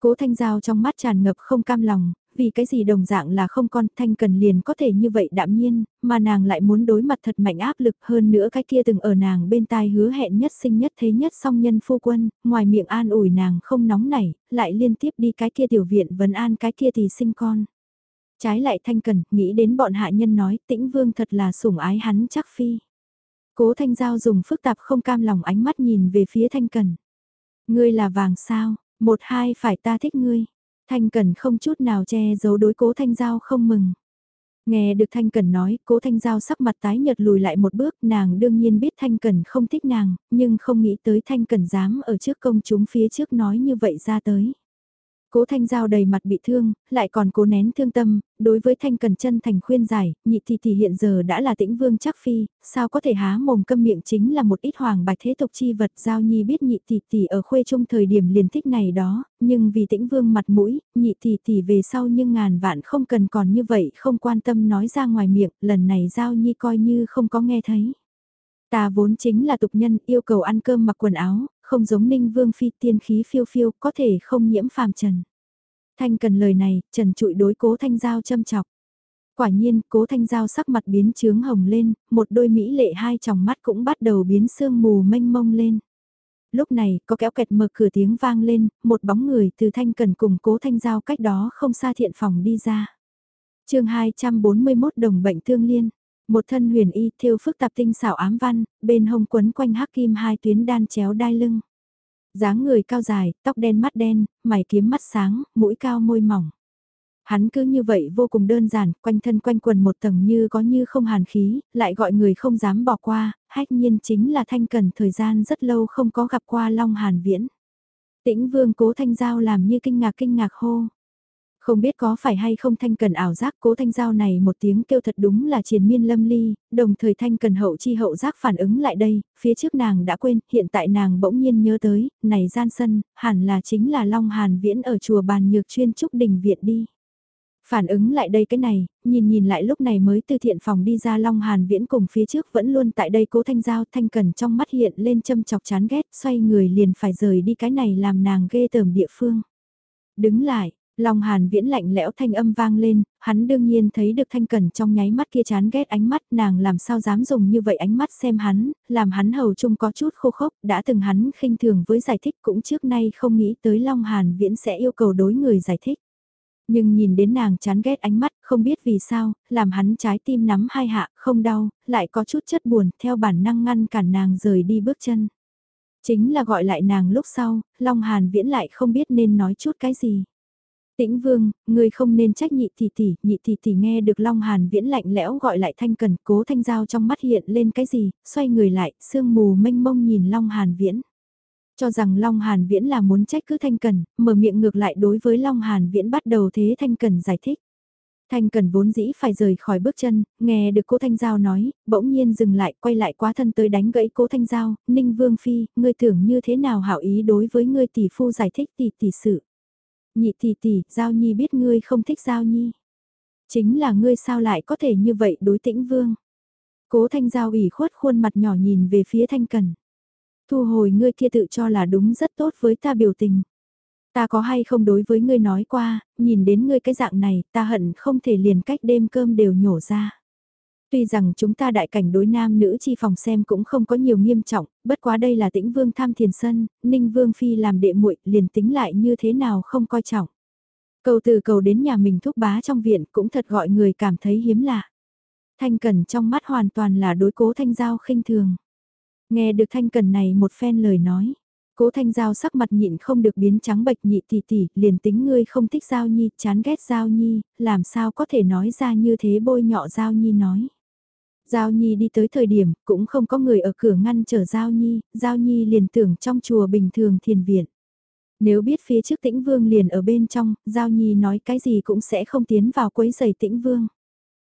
Cố Thanh Giao trong mắt tràn ngập không cam lòng, vì cái gì đồng dạng là không con Thanh Cần liền có thể như vậy đạm nhiên, mà nàng lại muốn đối mặt thật mạnh áp lực hơn nữa cái kia từng ở nàng bên tai hứa hẹn nhất sinh nhất thế nhất song nhân phu quân, ngoài miệng an ủi nàng không nóng nảy, lại liên tiếp đi cái kia tiểu viện vấn an cái kia thì sinh con. Trái lại thanh cần, nghĩ đến bọn hạ nhân nói tĩnh vương thật là sủng ái hắn chắc phi. Cố thanh giao dùng phức tạp không cam lòng ánh mắt nhìn về phía thanh cần. Ngươi là vàng sao, một hai phải ta thích ngươi. Thanh cần không chút nào che giấu đối cố thanh giao không mừng. Nghe được Thanh Cần nói, cố Thanh Giao sắc mặt tái nhợt lùi lại một bước, nàng đương nhiên biết Thanh Cần không thích nàng, nhưng không nghĩ tới Thanh Cần dám ở trước công chúng phía trước nói như vậy ra tới. Cố Thanh Giao đầy mặt bị thương, lại còn cố nén thương tâm, đối với Thanh Cần chân thành khuyên giải, nhị thì thì hiện giờ đã là tĩnh vương chắc phi, sao có thể há mồm câm miệng chính là một ít hoàng bạch thế tục chi vật giao nhi biết nhị thì thì ở khuê trung thời điểm liền thích này đó, nhưng vì tĩnh vương mặt mũi, nhị thì thì về sau nhưng ngàn vạn không cần còn như vậy không quan tâm nói ra ngoài miệng, lần này giao nhi coi như không có nghe thấy. Ta vốn chính là tục nhân yêu cầu ăn cơm mặc quần áo, không giống ninh vương phi tiên khí phiêu phiêu có thể không nhiễm phàm trần. Thanh cần lời này, trần trụi đối cố thanh giao châm chọc. Quả nhiên, cố thanh giao sắc mặt biến trướng hồng lên, một đôi mỹ lệ hai tròng mắt cũng bắt đầu biến sương mù mênh mông lên. Lúc này, có kéo kẹt mở cửa tiếng vang lên, một bóng người từ thanh cần cùng cố thanh giao cách đó không xa thiện phòng đi ra. chương 241 đồng bệnh thương liên. Một thân huyền y thêu phức tạp tinh xảo ám văn, bên hông quấn quanh hắc kim hai tuyến đan chéo đai lưng. dáng người cao dài, tóc đen mắt đen, mày kiếm mắt sáng, mũi cao môi mỏng. Hắn cứ như vậy vô cùng đơn giản, quanh thân quanh quần một tầng như có như không hàn khí, lại gọi người không dám bỏ qua, hách nhiên chính là thanh cần thời gian rất lâu không có gặp qua Long Hàn Viễn. Tĩnh vương cố thanh giao làm như kinh ngạc kinh ngạc hô. Không biết có phải hay không thanh cần ảo giác cố thanh giao này một tiếng kêu thật đúng là triền miên lâm ly, đồng thời thanh cần hậu chi hậu giác phản ứng lại đây, phía trước nàng đã quên, hiện tại nàng bỗng nhiên nhớ tới, này gian sân, hẳn là chính là Long Hàn Viễn ở chùa bàn nhược chuyên trúc đình viện đi. Phản ứng lại đây cái này, nhìn nhìn lại lúc này mới từ thiện phòng đi ra Long Hàn Viễn cùng phía trước vẫn luôn tại đây cố thanh giao thanh cần trong mắt hiện lên châm chọc chán ghét xoay người liền phải rời đi cái này làm nàng ghê tởm địa phương. Đứng lại, Long Hàn Viễn lạnh lẽo thanh âm vang lên, hắn đương nhiên thấy được Thanh Cẩn trong nháy mắt kia chán ghét ánh mắt nàng làm sao dám dùng như vậy ánh mắt xem hắn, làm hắn hầu chung có chút khô khốc, đã từng hắn khinh thường với giải thích cũng trước nay không nghĩ tới Long Hàn Viễn sẽ yêu cầu đối người giải thích. Nhưng nhìn đến nàng chán ghét ánh mắt, không biết vì sao, làm hắn trái tim nắm hai hạ, không đau, lại có chút chất buồn, theo bản năng ngăn cản nàng rời đi bước chân. Chính là gọi lại nàng lúc sau, Long Hàn Viễn lại không biết nên nói chút cái gì. Tĩnh Vương, ngươi không nên trách nhị tỷ tỷ, nhị tỷ tỷ nghe được Long Hàn Viễn lạnh lẽo gọi lại Thanh Cần, cố Thanh Giao trong mắt hiện lên cái gì, xoay người lại, sương mù mênh mông nhìn Long Hàn Viễn. Cho rằng Long Hàn Viễn là muốn trách cứ Thanh Cần, mở miệng ngược lại đối với Long Hàn Viễn bắt đầu thế Thanh Cần giải thích. Thanh Cần vốn dĩ phải rời khỏi bước chân, nghe được cố Thanh Giao nói, bỗng nhiên dừng lại, quay lại quá thân tới đánh gãy cố Thanh Giao, Ninh Vương Phi, ngươi tưởng như thế nào hảo ý đối với ngươi tỷ phu giải thích tỷ tỷ sự. Nhị tỷ tỷ, Giao Nhi biết ngươi không thích Giao Nhi. Chính là ngươi sao lại có thể như vậy đối tĩnh vương. Cố Thanh Giao ủy khuất khuôn mặt nhỏ nhìn về phía Thanh Cần. Thu hồi ngươi kia tự cho là đúng rất tốt với ta biểu tình. Ta có hay không đối với ngươi nói qua, nhìn đến ngươi cái dạng này, ta hận không thể liền cách đêm cơm đều nhổ ra. Tuy rằng chúng ta đại cảnh đối nam nữ chi phòng xem cũng không có nhiều nghiêm trọng, bất quá đây là tĩnh vương tham thiền sân, ninh vương phi làm đệ muội liền tính lại như thế nào không coi trọng. Cầu từ cầu đến nhà mình thúc bá trong viện cũng thật gọi người cảm thấy hiếm lạ. Thanh Cần trong mắt hoàn toàn là đối cố Thanh Giao khinh thường. Nghe được Thanh Cần này một phen lời nói. Cố Thanh Giao sắc mặt nhịn không được biến trắng bệch nhị tỷ tỷ, liền tính ngươi không thích Giao Nhi, chán ghét Giao Nhi, làm sao có thể nói ra như thế bôi nhọ Giao Nhi nói. Giao Nhi đi tới thời điểm, cũng không có người ở cửa ngăn trở Giao Nhi, Giao Nhi liền tưởng trong chùa bình thường thiền viện. Nếu biết phía trước tĩnh vương liền ở bên trong, Giao Nhi nói cái gì cũng sẽ không tiến vào quấy giày tĩnh vương.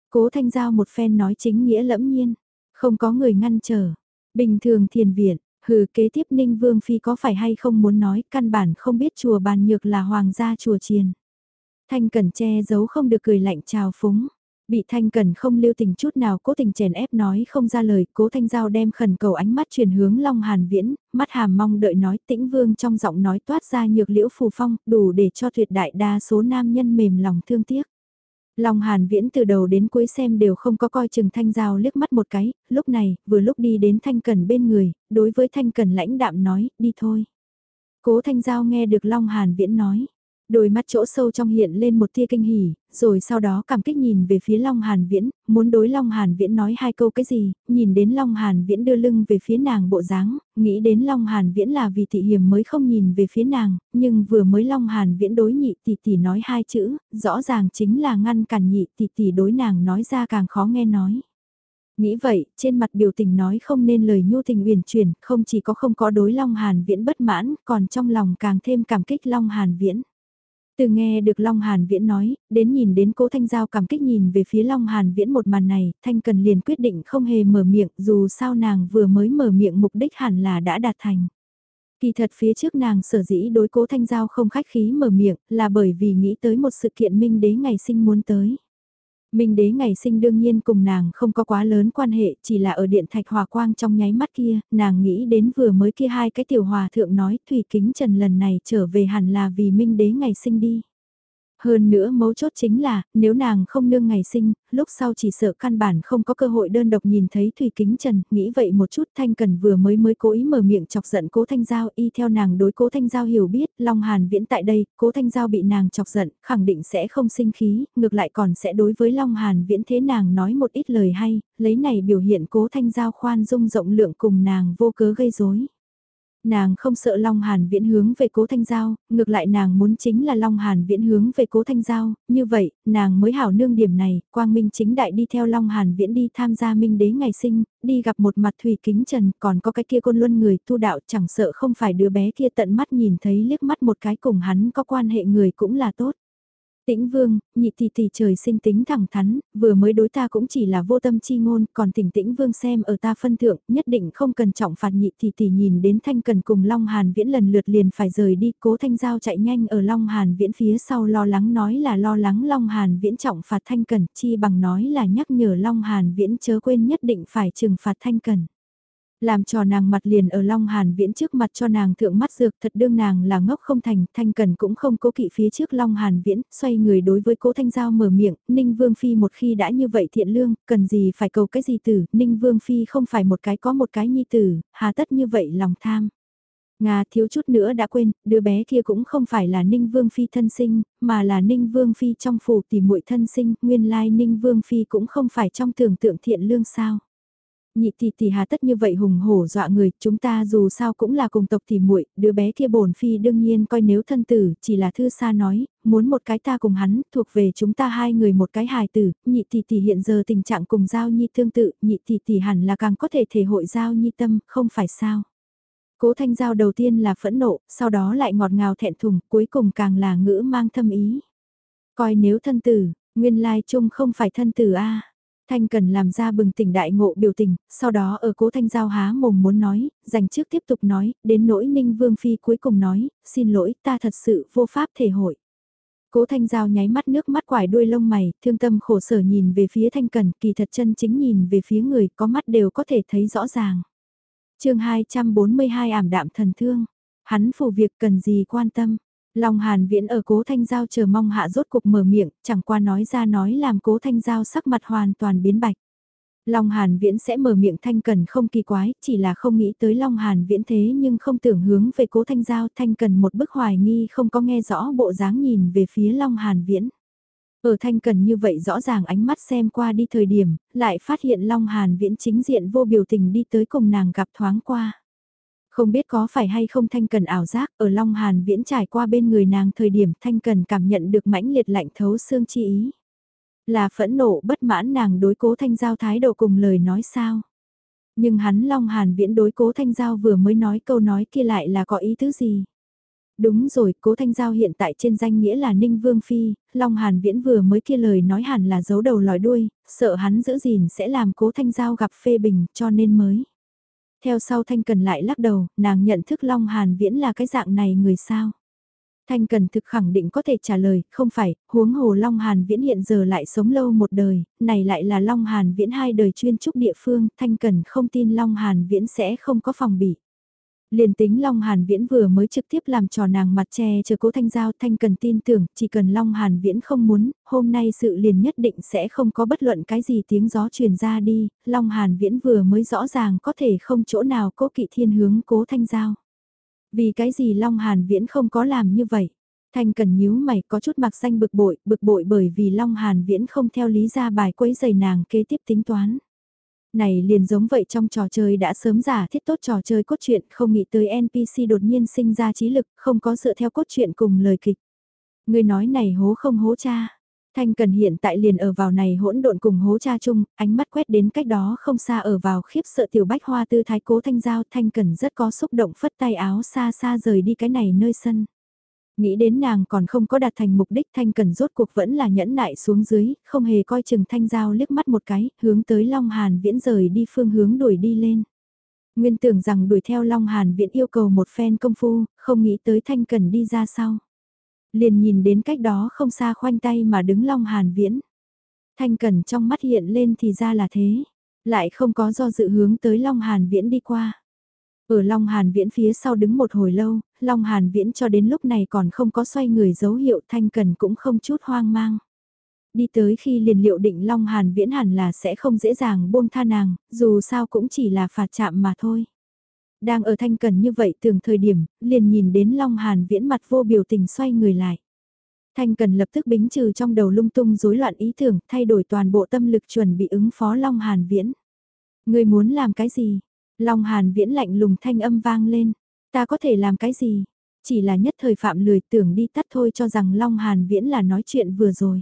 Cố Thanh Giao một phen nói chính nghĩa lẫm nhiên, không có người ngăn trở. Bình thường thiền viện, hừ kế tiếp Ninh Vương Phi có phải hay không muốn nói căn bản không biết chùa bàn nhược là hoàng gia chùa chiền. Thanh Cẩn che giấu không được cười lạnh chào phúng. Bị Thanh Cần không lưu tình chút nào cố tình chèn ép nói không ra lời, cố Thanh Giao đem khẩn cầu ánh mắt truyền hướng Long Hàn Viễn, mắt hàm mong đợi nói tĩnh vương trong giọng nói toát ra nhược liễu phù phong, đủ để cho tuyệt đại đa số nam nhân mềm lòng thương tiếc. Long Hàn Viễn từ đầu đến cuối xem đều không có coi chừng Thanh Giao liếc mắt một cái, lúc này, vừa lúc đi đến Thanh Cần bên người, đối với Thanh Cần lãnh đạm nói, đi thôi. Cố Thanh Giao nghe được Long Hàn Viễn nói, Đôi mắt chỗ sâu trong hiện lên một tia kinh hỉ, rồi sau đó cảm kích nhìn về phía Long Hàn Viễn, muốn đối Long Hàn Viễn nói hai câu cái gì, nhìn đến Long Hàn Viễn đưa lưng về phía nàng bộ dáng, nghĩ đến Long Hàn Viễn là vì thị hiểm mới không nhìn về phía nàng, nhưng vừa mới Long Hàn Viễn đối nhị tỷ tỷ nói hai chữ, rõ ràng chính là ngăn cản nhị tỷ tỷ đối nàng nói ra càng khó nghe nói. Nghĩ vậy, trên mặt biểu tình nói không nên lời nhu tình uyển chuyển, không chỉ có không có đối Long Hàn Viễn bất mãn, còn trong lòng càng thêm cảm kích Long Hàn Viễn. Từ nghe được Long Hàn Viễn nói, đến nhìn đến cố Thanh Giao cảm kích nhìn về phía Long Hàn Viễn một màn này, Thanh Cần liền quyết định không hề mở miệng dù sao nàng vừa mới mở miệng mục đích hẳn là đã đạt thành. Kỳ thật phía trước nàng sở dĩ đối cố Thanh Giao không khách khí mở miệng là bởi vì nghĩ tới một sự kiện minh đế ngày sinh muốn tới. Minh đế ngày sinh đương nhiên cùng nàng không có quá lớn quan hệ, chỉ là ở điện thạch hòa quang trong nháy mắt kia, nàng nghĩ đến vừa mới kia hai cái tiểu hòa thượng nói Thủy Kính Trần lần này trở về hẳn là vì Minh đế ngày sinh đi. Hơn nữa mấu chốt chính là, nếu nàng không nương ngày sinh, lúc sau chỉ sợ căn bản không có cơ hội đơn độc nhìn thấy Thủy Kính Trần, nghĩ vậy một chút Thanh Cần vừa mới mới cố ý mở miệng chọc giận Cố Thanh Giao y theo nàng đối Cố Thanh Giao hiểu biết, Long Hàn viễn tại đây, Cố Thanh Giao bị nàng chọc giận, khẳng định sẽ không sinh khí, ngược lại còn sẽ đối với Long Hàn viễn thế nàng nói một ít lời hay, lấy này biểu hiện Cố Thanh Giao khoan dung rộng lượng cùng nàng vô cớ gây rối. Nàng không sợ Long Hàn Viễn hướng về Cố Thanh Giao, ngược lại nàng muốn chính là Long Hàn Viễn hướng về Cố Thanh Giao, như vậy, nàng mới hảo nương điểm này, Quang Minh chính đại đi theo Long Hàn Viễn đi tham gia Minh Đế ngày sinh, đi gặp một mặt Thủy Kính Trần, còn có cái kia côn luân người tu đạo chẳng sợ không phải đứa bé kia tận mắt nhìn thấy liếc mắt một cái cùng hắn có quan hệ người cũng là tốt. Tĩnh vương, nhị tỷ tỷ trời sinh tính thẳng thắn, vừa mới đối ta cũng chỉ là vô tâm chi ngôn, còn tỉnh tĩnh vương xem ở ta phân thượng, nhất định không cần trọng phạt nhị tỷ tỷ nhìn đến thanh cần cùng Long Hàn Viễn lần lượt liền phải rời đi, cố thanh giao chạy nhanh ở Long Hàn Viễn phía sau lo lắng nói là lo lắng Long Hàn Viễn trọng phạt thanh cần, chi bằng nói là nhắc nhở Long Hàn Viễn chớ quên nhất định phải trừng phạt thanh cần. Làm cho nàng mặt liền ở Long Hàn Viễn trước mặt cho nàng thượng mắt dược thật đương nàng là ngốc không thành, thanh cần cũng không cố kỵ phía trước Long Hàn Viễn, xoay người đối với cố thanh giao mở miệng, Ninh Vương Phi một khi đã như vậy thiện lương, cần gì phải cầu cái gì tử, Ninh Vương Phi không phải một cái có một cái nhi tử, hà tất như vậy lòng tham. Nga thiếu chút nữa đã quên, đứa bé kia cũng không phải là Ninh Vương Phi thân sinh, mà là Ninh Vương Phi trong phủ tìm muội thân sinh, nguyên lai Ninh Vương Phi cũng không phải trong tưởng tượng thiện lương sao. Nhị tỷ tỷ hà tất như vậy hùng hổ dọa người, chúng ta dù sao cũng là cùng tộc tỷ muội, đứa bé kia bổn phi đương nhiên coi nếu thân tử, chỉ là thư xa nói, muốn một cái ta cùng hắn, thuộc về chúng ta hai người một cái hài tử, nhị tỷ tỷ hiện giờ tình trạng cùng giao nhi tương tự, nhị tỷ tỷ hẳn là càng có thể thể hội giao nhi tâm, không phải sao. Cố thanh giao đầu tiên là phẫn nộ, sau đó lại ngọt ngào thẹn thùng, cuối cùng càng là ngữ mang thâm ý. Coi nếu thân tử, nguyên lai chung không phải thân tử a Thanh cần làm ra bừng tỉnh đại ngộ biểu tình, sau đó ở cố thanh giao há mồm muốn nói, dành trước tiếp tục nói, đến nỗi ninh vương phi cuối cùng nói, xin lỗi ta thật sự vô pháp thể hội. Cố thanh giao nháy mắt nước mắt quải đuôi lông mày, thương tâm khổ sở nhìn về phía thanh cần, kỳ thật chân chính nhìn về phía người có mắt đều có thể thấy rõ ràng. chương 242 ảm đạm thần thương, hắn phủ việc cần gì quan tâm, Long Hàn Viễn ở cố thanh giao chờ mong hạ rốt cục mở miệng, chẳng qua nói ra nói làm cố thanh giao sắc mặt hoàn toàn biến bạch. Long Hàn Viễn sẽ mở miệng thanh cần không kỳ quái, chỉ là không nghĩ tới Long Hàn Viễn thế nhưng không tưởng hướng về cố thanh giao thanh cần một bức hoài nghi không có nghe rõ bộ dáng nhìn về phía Long Hàn Viễn. Ở thanh cần như vậy rõ ràng ánh mắt xem qua đi thời điểm, lại phát hiện Long Hàn Viễn chính diện vô biểu tình đi tới cùng nàng gặp thoáng qua. Không biết có phải hay không Thanh Cần ảo giác, ở Long Hàn viễn trải qua bên người nàng thời điểm Thanh Cần cảm nhận được mãnh liệt lạnh thấu xương chi ý. Là phẫn nộ bất mãn nàng đối cố Thanh Giao thái độ cùng lời nói sao. Nhưng hắn Long Hàn viễn đối cố Thanh Giao vừa mới nói câu nói kia lại là có ý tứ gì. Đúng rồi, cố Thanh Giao hiện tại trên danh nghĩa là Ninh Vương Phi, Long Hàn Viễn vừa mới kia lời nói hẳn là giấu đầu lòi đuôi, sợ hắn giữ gìn sẽ làm cố Thanh Giao gặp phê bình cho nên mới. Theo sau Thanh Cần lại lắc đầu, nàng nhận thức Long Hàn Viễn là cái dạng này người sao. Thanh Cần thực khẳng định có thể trả lời, không phải, huống hồ Long Hàn Viễn hiện giờ lại sống lâu một đời, này lại là Long Hàn Viễn hai đời chuyên trúc địa phương, Thanh Cần không tin Long Hàn Viễn sẽ không có phòng bị. Liền tính Long Hàn Viễn vừa mới trực tiếp làm trò nàng mặt che chờ cố thanh giao thanh cần tin tưởng, chỉ cần Long Hàn Viễn không muốn, hôm nay sự liền nhất định sẽ không có bất luận cái gì tiếng gió truyền ra đi, Long Hàn Viễn vừa mới rõ ràng có thể không chỗ nào cố kỵ thiên hướng cố thanh giao. Vì cái gì Long Hàn Viễn không có làm như vậy? Thanh cần nhíu mày có chút mặc xanh bực bội, bực bội bởi vì Long Hàn Viễn không theo lý ra bài quấy giày nàng kế tiếp tính toán. Này liền giống vậy trong trò chơi đã sớm giả thiết tốt trò chơi cốt truyện không nghĩ tới NPC đột nhiên sinh ra trí lực không có dựa theo cốt truyện cùng lời kịch. Người nói này hố không hố cha. Thanh Cần hiện tại liền ở vào này hỗn độn cùng hố cha chung, ánh mắt quét đến cách đó không xa ở vào khiếp sợ tiểu bách hoa tư thái cố thanh giao Thanh Cần rất có xúc động phất tay áo xa xa rời đi cái này nơi sân. Nghĩ đến nàng còn không có đạt thành mục đích Thanh Cần rốt cuộc vẫn là nhẫn nại xuống dưới, không hề coi chừng Thanh Giao liếc mắt một cái, hướng tới Long Hàn Viễn rời đi phương hướng đuổi đi lên. Nguyên tưởng rằng đuổi theo Long Hàn Viễn yêu cầu một phen công phu, không nghĩ tới Thanh Cần đi ra sau. Liền nhìn đến cách đó không xa khoanh tay mà đứng Long Hàn Viễn. Thanh Cần trong mắt hiện lên thì ra là thế, lại không có do dự hướng tới Long Hàn Viễn đi qua. Ở Long Hàn Viễn phía sau đứng một hồi lâu, Long Hàn Viễn cho đến lúc này còn không có xoay người dấu hiệu Thanh Cần cũng không chút hoang mang. Đi tới khi liền liệu định Long Hàn Viễn hẳn là sẽ không dễ dàng buông tha nàng, dù sao cũng chỉ là phạt chạm mà thôi. Đang ở Thanh Cần như vậy từng thời điểm, liền nhìn đến Long Hàn Viễn mặt vô biểu tình xoay người lại. Thanh Cần lập tức bính trừ trong đầu lung tung rối loạn ý tưởng, thay đổi toàn bộ tâm lực chuẩn bị ứng phó Long Hàn Viễn. Người muốn làm cái gì? Long Hàn Viễn lạnh lùng thanh âm vang lên. Ta có thể làm cái gì? Chỉ là nhất thời phạm lười tưởng đi tắt thôi cho rằng Long Hàn Viễn là nói chuyện vừa rồi.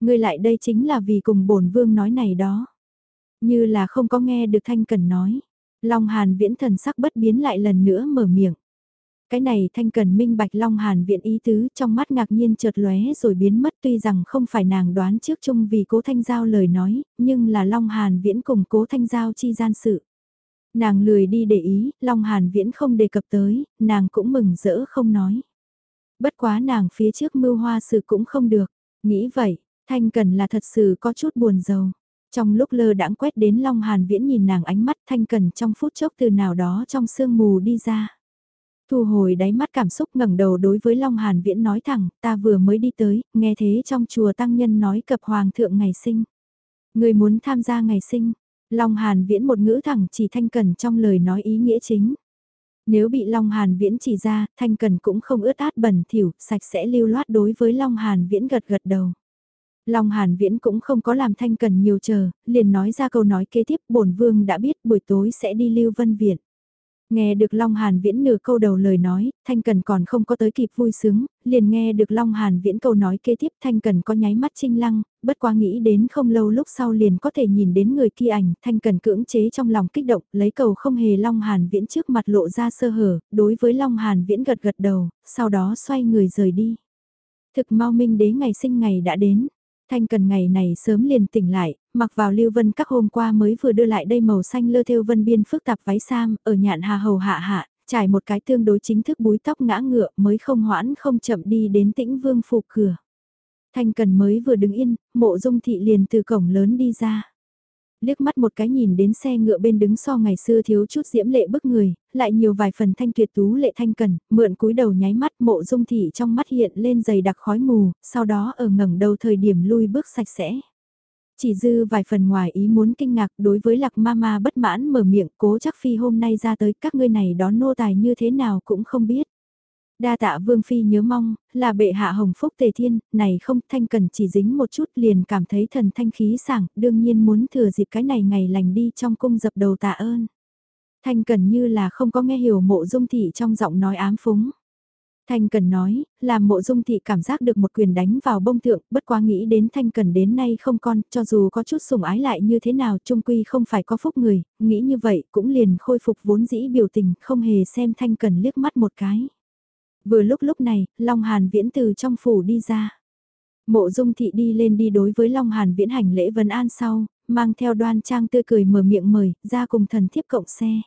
Ngươi lại đây chính là vì cùng bổn vương nói này đó. Như là không có nghe được Thanh Cần nói. Long Hàn Viễn thần sắc bất biến lại lần nữa mở miệng. Cái này Thanh Cần minh bạch Long Hàn Viễn ý tứ trong mắt ngạc nhiên chợt lóe rồi biến mất tuy rằng không phải nàng đoán trước chung vì cố Thanh Giao lời nói, nhưng là Long Hàn Viễn cùng cố Thanh Giao chi gian sự. Nàng lười đi để ý, Long Hàn Viễn không đề cập tới, nàng cũng mừng rỡ không nói. Bất quá nàng phía trước mưu hoa sự cũng không được, nghĩ vậy, Thanh Cần là thật sự có chút buồn giàu. Trong lúc lơ đãng quét đến Long Hàn Viễn nhìn nàng ánh mắt Thanh Cần trong phút chốc từ nào đó trong sương mù đi ra. Thu hồi đáy mắt cảm xúc ngẩng đầu đối với Long Hàn Viễn nói thẳng, ta vừa mới đi tới, nghe thế trong chùa tăng nhân nói cập hoàng thượng ngày sinh. Người muốn tham gia ngày sinh, Long Hàn Viễn một ngữ thẳng chỉ Thanh Cần trong lời nói ý nghĩa chính. Nếu bị Long Hàn Viễn chỉ ra, Thanh Cần cũng không ướt át bẩn thỉu, sạch sẽ lưu loát đối với Long Hàn Viễn gật gật đầu. Long Hàn Viễn cũng không có làm Thanh Cần nhiều chờ, liền nói ra câu nói kế tiếp bổn vương đã biết buổi tối sẽ đi Lưu Vân Viện. Nghe được Long Hàn Viễn nửa câu đầu lời nói, Thanh Cần còn không có tới kịp vui sướng, liền nghe được Long Hàn Viễn câu nói kế tiếp Thanh Cần có nháy mắt trinh lăng, bất quá nghĩ đến không lâu lúc sau liền có thể nhìn đến người kia ảnh, Thanh Cần cưỡng chế trong lòng kích động, lấy cầu không hề Long Hàn Viễn trước mặt lộ ra sơ hở, đối với Long Hàn Viễn gật gật đầu, sau đó xoay người rời đi. Thực mau minh đế ngày sinh ngày đã đến, Thanh cần ngày này sớm liền tỉnh lại, mặc vào lưu vân các hôm qua mới vừa đưa lại đây màu xanh lơ theo vân biên phức tạp váy sam, ở nhạn hà hầu hạ hạ, trải một cái tương đối chính thức búi tóc ngã ngựa mới không hoãn không chậm đi đến tĩnh vương phủ cửa. Thanh cần mới vừa đứng yên, mộ dung thị liền từ cổng lớn đi ra liếc mắt một cái nhìn đến xe ngựa bên đứng so ngày xưa thiếu chút diễm lệ bức người, lại nhiều vài phần thanh tuyệt tú lệ thanh cần, mượn cúi đầu nháy mắt mộ dung thị trong mắt hiện lên dày đặc khói mù, sau đó ở ngẩng đầu thời điểm lui bước sạch sẽ. Chỉ dư vài phần ngoài ý muốn kinh ngạc đối với lạc ma ma bất mãn mở miệng cố chắc phi hôm nay ra tới các ngươi này đón nô tài như thế nào cũng không biết. Đa tạ Vương Phi nhớ mong, là bệ hạ hồng phúc tề thiên, này không thanh cần chỉ dính một chút liền cảm thấy thần thanh khí sảng, đương nhiên muốn thừa dịp cái này ngày lành đi trong cung dập đầu tạ ơn. Thanh cần như là không có nghe hiểu mộ dung thị trong giọng nói ám phúng. Thanh Cần nói, làm mộ dung thị cảm giác được một quyền đánh vào bông thượng, bất quá nghĩ đến Thanh Cần đến nay không con, cho dù có chút sủng ái lại như thế nào, trung quy không phải có phúc người, nghĩ như vậy cũng liền khôi phục vốn dĩ biểu tình, không hề xem Thanh Cần liếc mắt một cái. Vừa lúc lúc này, Long Hàn Viễn từ trong phủ đi ra. Mộ dung thị đi lên đi đối với Long Hàn Viễn hành lễ vân an sau, mang theo đoan trang tươi cười mở miệng mời, ra cùng thần thiếp cộng xe.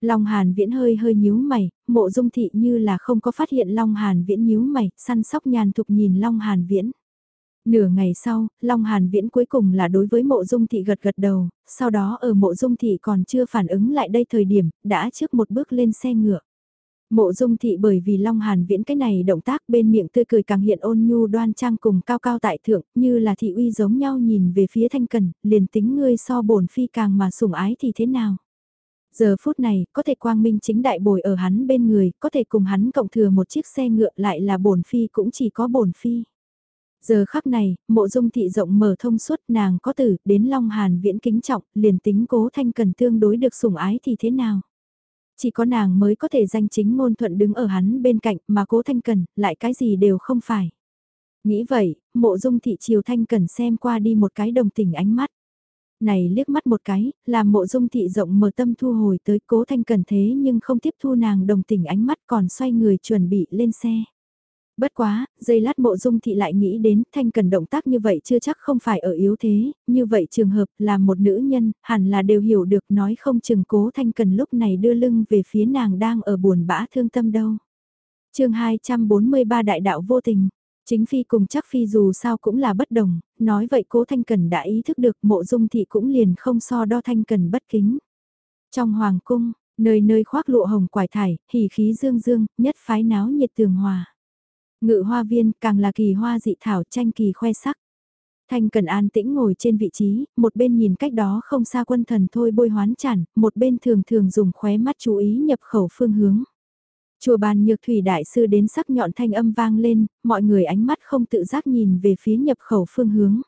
Long Hàn Viễn hơi hơi nhíu mày, mộ dung thị như là không có phát hiện Long Hàn Viễn nhíu mày, săn sóc nhàn thục nhìn Long Hàn Viễn. Nửa ngày sau, Long Hàn Viễn cuối cùng là đối với mộ dung thị gật gật đầu, sau đó ở mộ dung thị còn chưa phản ứng lại đây thời điểm, đã trước một bước lên xe ngựa. Mộ dung thị bởi vì Long Hàn viễn cái này động tác bên miệng tươi cười càng hiện ôn nhu đoan trang cùng cao cao tại thượng, như là thị uy giống nhau nhìn về phía thanh cần, liền tính ngươi so bổn phi càng mà sủng ái thì thế nào. Giờ phút này, có thể quang minh chính đại bồi ở hắn bên người, có thể cùng hắn cộng thừa một chiếc xe ngựa lại là bổn phi cũng chỉ có bổn phi. Giờ khắc này, mộ dung thị rộng mở thông suốt nàng có tử, đến Long Hàn viễn kính trọng, liền tính cố thanh cần tương đối được sủng ái thì thế nào. Chỉ có nàng mới có thể danh chính ngôn thuận đứng ở hắn bên cạnh mà cố thanh cần, lại cái gì đều không phải. Nghĩ vậy, mộ dung thị chiều thanh cần xem qua đi một cái đồng tình ánh mắt. Này liếc mắt một cái, làm mộ dung thị rộng mở tâm thu hồi tới cố thanh cần thế nhưng không tiếp thu nàng đồng tình ánh mắt còn xoay người chuẩn bị lên xe. Bất quá, giây lát mộ dung thị lại nghĩ đến thanh cần động tác như vậy chưa chắc không phải ở yếu thế, như vậy trường hợp là một nữ nhân, hẳn là đều hiểu được nói không chừng cố thanh cần lúc này đưa lưng về phía nàng đang ở buồn bã thương tâm đâu. chương 243 Đại đạo vô tình, chính phi cùng chắc phi dù sao cũng là bất đồng, nói vậy cố thanh cần đã ý thức được mộ dung thị cũng liền không so đo thanh cần bất kính. Trong hoàng cung, nơi nơi khoác lụa hồng quải thải, hỉ khí dương dương, nhất phái náo nhiệt tường hòa. Ngự hoa viên càng là kỳ hoa dị thảo tranh kỳ khoe sắc. Thanh Cần an tĩnh ngồi trên vị trí, một bên nhìn cách đó không xa quân thần thôi bôi hoán chản, một bên thường thường dùng khóe mắt chú ý nhập khẩu phương hướng. Chùa bàn nhược thủy đại sư đến sắc nhọn thanh âm vang lên, mọi người ánh mắt không tự giác nhìn về phía nhập khẩu phương hướng.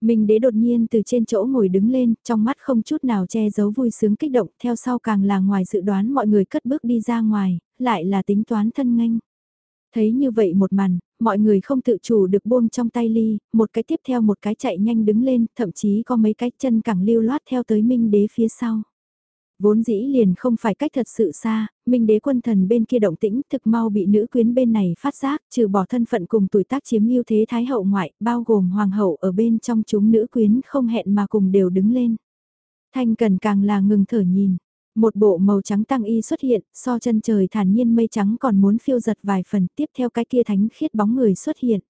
Minh đế đột nhiên từ trên chỗ ngồi đứng lên, trong mắt không chút nào che giấu vui sướng kích động, theo sau càng là ngoài dự đoán mọi người cất bước đi ra ngoài, lại là tính toán thân nghênh. Thấy như vậy một màn, mọi người không tự chủ được buông trong tay ly, một cái tiếp theo một cái chạy nhanh đứng lên, thậm chí có mấy cái chân cẳng lưu loát theo tới Minh đế phía sau. Vốn dĩ liền không phải cách thật sự xa, Minh đế quân thần bên kia động tĩnh thực mau bị nữ quyến bên này phát giác, trừ bỏ thân phận cùng tuổi tác chiếm ưu thế thái hậu ngoại, bao gồm hoàng hậu ở bên trong chúng nữ quyến không hẹn mà cùng đều đứng lên. Thanh cần càng là ngừng thở nhìn, một bộ màu trắng tăng y xuất hiện, so chân trời thản nhiên mây trắng còn muốn phiêu giật vài phần tiếp theo cái kia thánh khiết bóng người xuất hiện.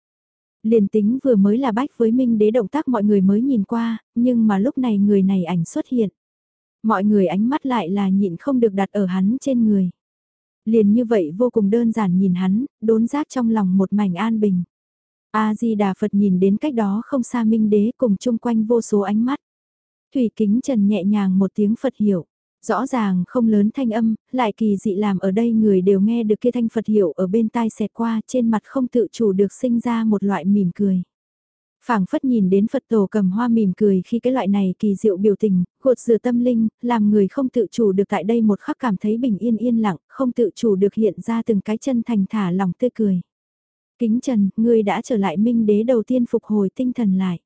Liền tính vừa mới là bách với minh đế động tác mọi người mới nhìn qua, nhưng mà lúc này người này ảnh xuất hiện. Mọi người ánh mắt lại là nhịn không được đặt ở hắn trên người. Liền như vậy vô cùng đơn giản nhìn hắn, đốn giác trong lòng một mảnh an bình. A-di-đà Phật nhìn đến cách đó không xa minh đế cùng chung quanh vô số ánh mắt. Thủy kính trần nhẹ nhàng một tiếng Phật hiểu. Rõ ràng không lớn thanh âm, lại kỳ dị làm ở đây người đều nghe được kia thanh Phật hiệu ở bên tai xẹt qua trên mặt không tự chủ được sinh ra một loại mỉm cười. phảng phất nhìn đến Phật tổ cầm hoa mỉm cười khi cái loại này kỳ diệu biểu tình, gột rửa tâm linh, làm người không tự chủ được tại đây một khắc cảm thấy bình yên yên lặng, không tự chủ được hiện ra từng cái chân thành thả lòng tươi cười. Kính Trần, ngươi đã trở lại minh đế đầu tiên phục hồi tinh thần lại.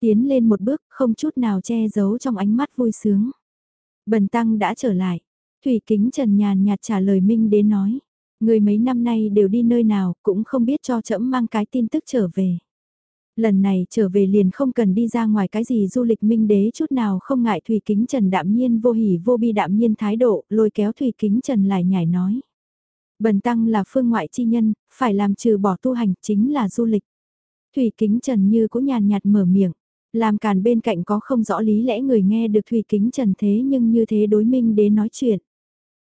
Tiến lên một bước, không chút nào che giấu trong ánh mắt vui sướng. Bần tăng đã trở lại. Thủy kính trần nhàn nhạt trả lời Minh đế nói. Người mấy năm nay đều đi nơi nào cũng không biết cho trẫm mang cái tin tức trở về. Lần này trở về liền không cần đi ra ngoài cái gì du lịch minh đế chút nào không ngại Thủy Kính Trần đạm nhiên vô hỉ vô bi đạm nhiên thái độ, lôi kéo Thủy Kính Trần lại nhảy nói. Bần tăng là phương ngoại chi nhân, phải làm trừ bỏ tu hành chính là du lịch. Thủy Kính Trần như cũng nhàn nhạt mở miệng. Làm càn bên cạnh có không rõ lý lẽ người nghe được Thùy Kính Trần thế nhưng như thế đối Minh Đế nói chuyện.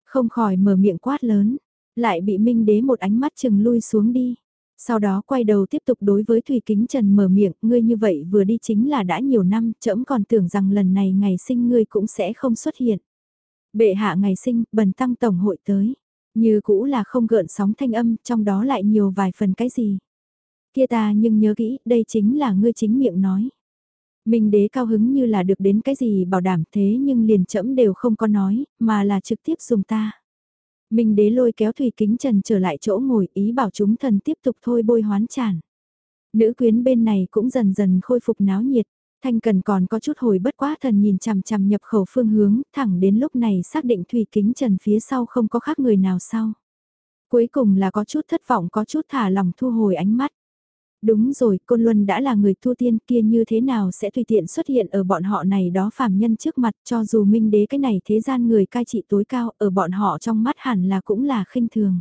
Không khỏi mở miệng quát lớn, lại bị Minh Đế một ánh mắt chừng lui xuống đi. Sau đó quay đầu tiếp tục đối với Thùy Kính Trần mở miệng, ngươi như vậy vừa đi chính là đã nhiều năm, trẫm còn tưởng rằng lần này ngày sinh ngươi cũng sẽ không xuất hiện. Bệ hạ ngày sinh, bần tăng tổng hội tới. Như cũ là không gợn sóng thanh âm, trong đó lại nhiều vài phần cái gì. Kia ta nhưng nhớ kỹ, đây chính là ngươi chính miệng nói. Minh đế cao hứng như là được đến cái gì bảo đảm thế nhưng liền chậm đều không có nói, mà là trực tiếp dùng ta. Minh đế lôi kéo Thủy Kính Trần trở lại chỗ ngồi ý bảo chúng thần tiếp tục thôi bôi hoán tràn. Nữ quyến bên này cũng dần dần khôi phục náo nhiệt. Thanh Cần còn có chút hồi bất quá thần nhìn chằm chằm nhập khẩu phương hướng, thẳng đến lúc này xác định Thủy Kính Trần phía sau không có khác người nào sau. Cuối cùng là có chút thất vọng có chút thả lòng thu hồi ánh mắt. Đúng rồi, Côn Luân đã là người tu tiên kia như thế nào sẽ tùy tiện xuất hiện ở bọn họ này đó phàm nhân trước mặt cho dù minh đế cái này thế gian người cai trị tối cao ở bọn họ trong mắt hẳn là cũng là khinh thường.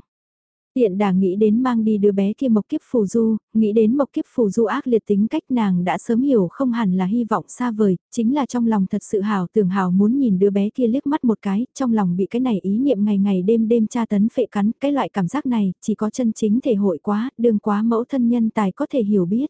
Tiện đà nghĩ đến mang đi đứa bé kia mộc kiếp phù du, nghĩ đến mộc kiếp phù du ác liệt tính cách nàng đã sớm hiểu không hẳn là hy vọng xa vời, chính là trong lòng thật sự hào tưởng hào muốn nhìn đứa bé kia liếc mắt một cái, trong lòng bị cái này ý niệm ngày ngày đêm đêm tra tấn phệ cắn, cái loại cảm giác này chỉ có chân chính thể hội quá, đường quá mẫu thân nhân tài có thể hiểu biết.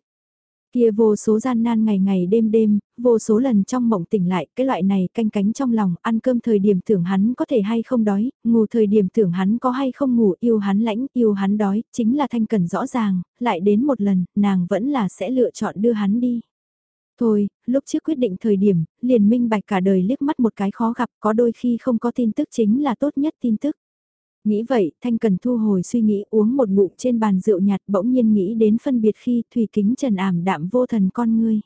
Kia vô số gian nan ngày ngày đêm đêm, vô số lần trong mộng tỉnh lại, cái loại này canh cánh trong lòng, ăn cơm thời điểm tưởng hắn có thể hay không đói, ngủ thời điểm tưởng hắn có hay không ngủ, yêu hắn lãnh, yêu hắn đói, chính là thanh cần rõ ràng, lại đến một lần, nàng vẫn là sẽ lựa chọn đưa hắn đi. Thôi, lúc trước quyết định thời điểm, liền minh bạch cả đời liếc mắt một cái khó gặp, có đôi khi không có tin tức chính là tốt nhất tin tức. Nghĩ vậy, Thanh Cần thu hồi suy nghĩ uống một ngụm trên bàn rượu nhạt bỗng nhiên nghĩ đến phân biệt khi Thủy Kính Trần ảm đạm vô thần con ngươi.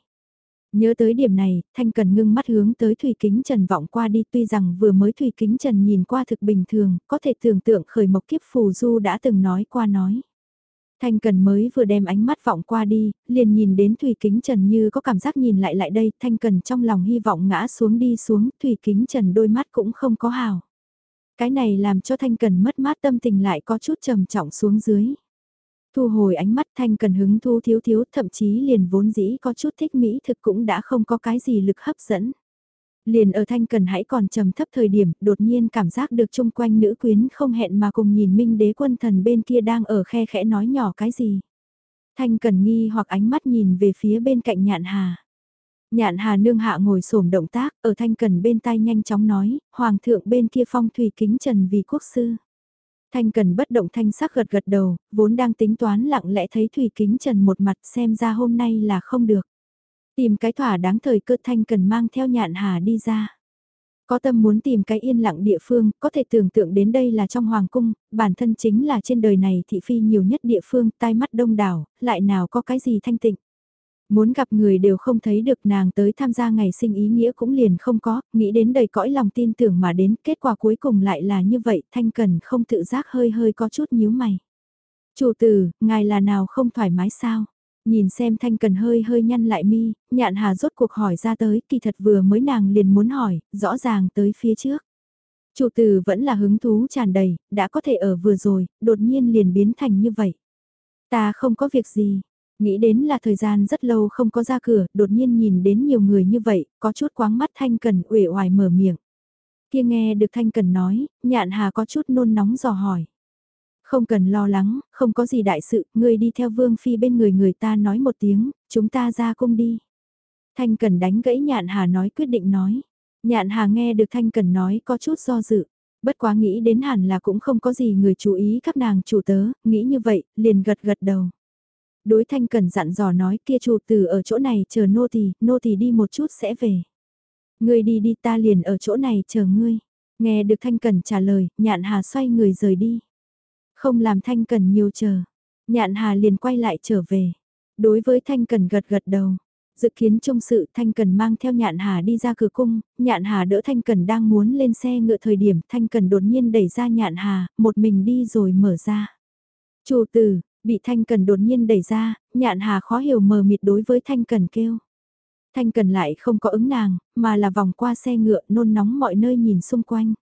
Nhớ tới điểm này, Thanh Cần ngưng mắt hướng tới Thủy Kính Trần vọng qua đi tuy rằng vừa mới Thủy Kính Trần nhìn qua thực bình thường, có thể tưởng tượng khởi mộc kiếp phù du đã từng nói qua nói. Thanh Cần mới vừa đem ánh mắt vọng qua đi, liền nhìn đến Thủy Kính Trần như có cảm giác nhìn lại lại đây, Thanh Cần trong lòng hy vọng ngã xuống đi xuống, Thủy Kính Trần đôi mắt cũng không có hào. Cái này làm cho Thanh Cần mất mát tâm tình lại có chút trầm trọng xuống dưới. Thu hồi ánh mắt Thanh Cần hứng thu thiếu thiếu thậm chí liền vốn dĩ có chút thích Mỹ thực cũng đã không có cái gì lực hấp dẫn. Liền ở Thanh Cần hãy còn trầm thấp thời điểm, đột nhiên cảm giác được chung quanh nữ quyến không hẹn mà cùng nhìn Minh đế quân thần bên kia đang ở khe khẽ nói nhỏ cái gì. Thanh Cần nghi hoặc ánh mắt nhìn về phía bên cạnh nhạn hà. Nhạn hà nương hạ ngồi xổm động tác, ở Thanh Cần bên tai nhanh chóng nói, Hoàng thượng bên kia phong thủy kính trần vì quốc sư. Thanh Cần bất động thanh sắc gật gật đầu, vốn đang tính toán lặng lẽ thấy Thủy Kính Trần một mặt xem ra hôm nay là không được. Tìm cái thỏa đáng thời cơ Thanh Cần mang theo nhạn hà đi ra. Có tâm muốn tìm cái yên lặng địa phương, có thể tưởng tượng đến đây là trong hoàng cung, bản thân chính là trên đời này thị phi nhiều nhất địa phương, tai mắt đông đảo, lại nào có cái gì thanh tịnh. Muốn gặp người đều không thấy được nàng tới tham gia ngày sinh ý nghĩa cũng liền không có, nghĩ đến đầy cõi lòng tin tưởng mà đến, kết quả cuối cùng lại là như vậy, thanh cần không tự giác hơi hơi có chút nhíu mày. Chủ tử, ngài là nào không thoải mái sao? Nhìn xem thanh cần hơi hơi nhăn lại mi, nhạn hà rốt cuộc hỏi ra tới, kỳ thật vừa mới nàng liền muốn hỏi, rõ ràng tới phía trước. Chủ tử vẫn là hứng thú tràn đầy, đã có thể ở vừa rồi, đột nhiên liền biến thành như vậy. Ta không có việc gì, Nghĩ đến là thời gian rất lâu không có ra cửa, đột nhiên nhìn đến nhiều người như vậy, có chút quáng mắt Thanh Cần uể oải mở miệng. Kia nghe được Thanh Cần nói, nhạn hà có chút nôn nóng dò hỏi. Không cần lo lắng, không có gì đại sự, ngươi đi theo Vương Phi bên người người ta nói một tiếng, chúng ta ra cung đi. Thanh Cần đánh gãy nhạn hà nói quyết định nói. Nhạn hà nghe được Thanh Cần nói có chút do dự. Bất quá nghĩ đến hẳn là cũng không có gì người chú ý các nàng chủ tớ, nghĩ như vậy, liền gật gật đầu. Đối thanh cần dặn dò nói kia chủ tử ở chỗ này chờ nô tỳ, nô tỳ đi một chút sẽ về. Ngươi đi đi ta liền ở chỗ này chờ ngươi. Nghe được thanh cần trả lời, nhạn hà xoay người rời đi. Không làm thanh cần nhiều chờ. Nhạn hà liền quay lại trở về. Đối với thanh cần gật gật đầu. Dự kiến trong sự Thanh Cần mang theo Nhạn Hà đi ra cửa cung, Nhạn Hà đỡ Thanh Cần đang muốn lên xe ngựa thời điểm Thanh Cần đột nhiên đẩy ra Nhạn Hà, một mình đi rồi mở ra. Chủ tử, Bị Thanh Cần đột nhiên đẩy ra, nhạn hà khó hiểu mờ mịt đối với Thanh Cần kêu. Thanh Cần lại không có ứng nàng, mà là vòng qua xe ngựa nôn nóng mọi nơi nhìn xung quanh.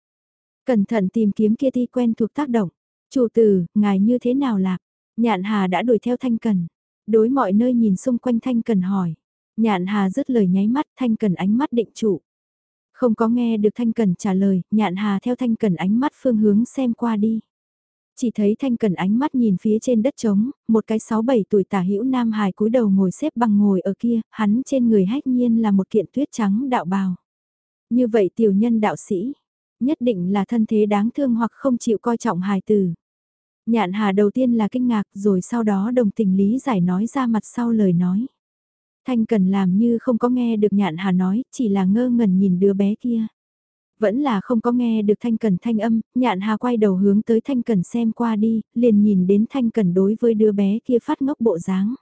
Cẩn thận tìm kiếm kia thi quen thuộc tác động. Chủ tử, ngài như thế nào lạc? Nhạn hà đã đuổi theo Thanh Cần. Đối mọi nơi nhìn xung quanh Thanh Cần hỏi. Nhạn hà dứt lời nháy mắt Thanh Cần ánh mắt định trụ. Không có nghe được Thanh Cần trả lời, nhạn hà theo Thanh Cần ánh mắt phương hướng xem qua đi. Chỉ thấy Thanh Cần ánh mắt nhìn phía trên đất trống, một cái 6-7 tuổi tả hữu nam hài cúi đầu ngồi xếp bằng ngồi ở kia, hắn trên người hách nhiên là một kiện tuyết trắng đạo bào. Như vậy tiểu nhân đạo sĩ, nhất định là thân thế đáng thương hoặc không chịu coi trọng hài tử. Nhạn hà đầu tiên là kinh ngạc rồi sau đó đồng tình lý giải nói ra mặt sau lời nói. Thanh cần làm như không có nghe được nhạn hà nói, chỉ là ngơ ngẩn nhìn đứa bé kia vẫn là không có nghe được Thanh Cần thanh âm, nhạn hà quay đầu hướng tới Thanh Cần xem qua đi, liền nhìn đến Thanh Cần đối với đứa bé kia phát ngốc bộ dáng.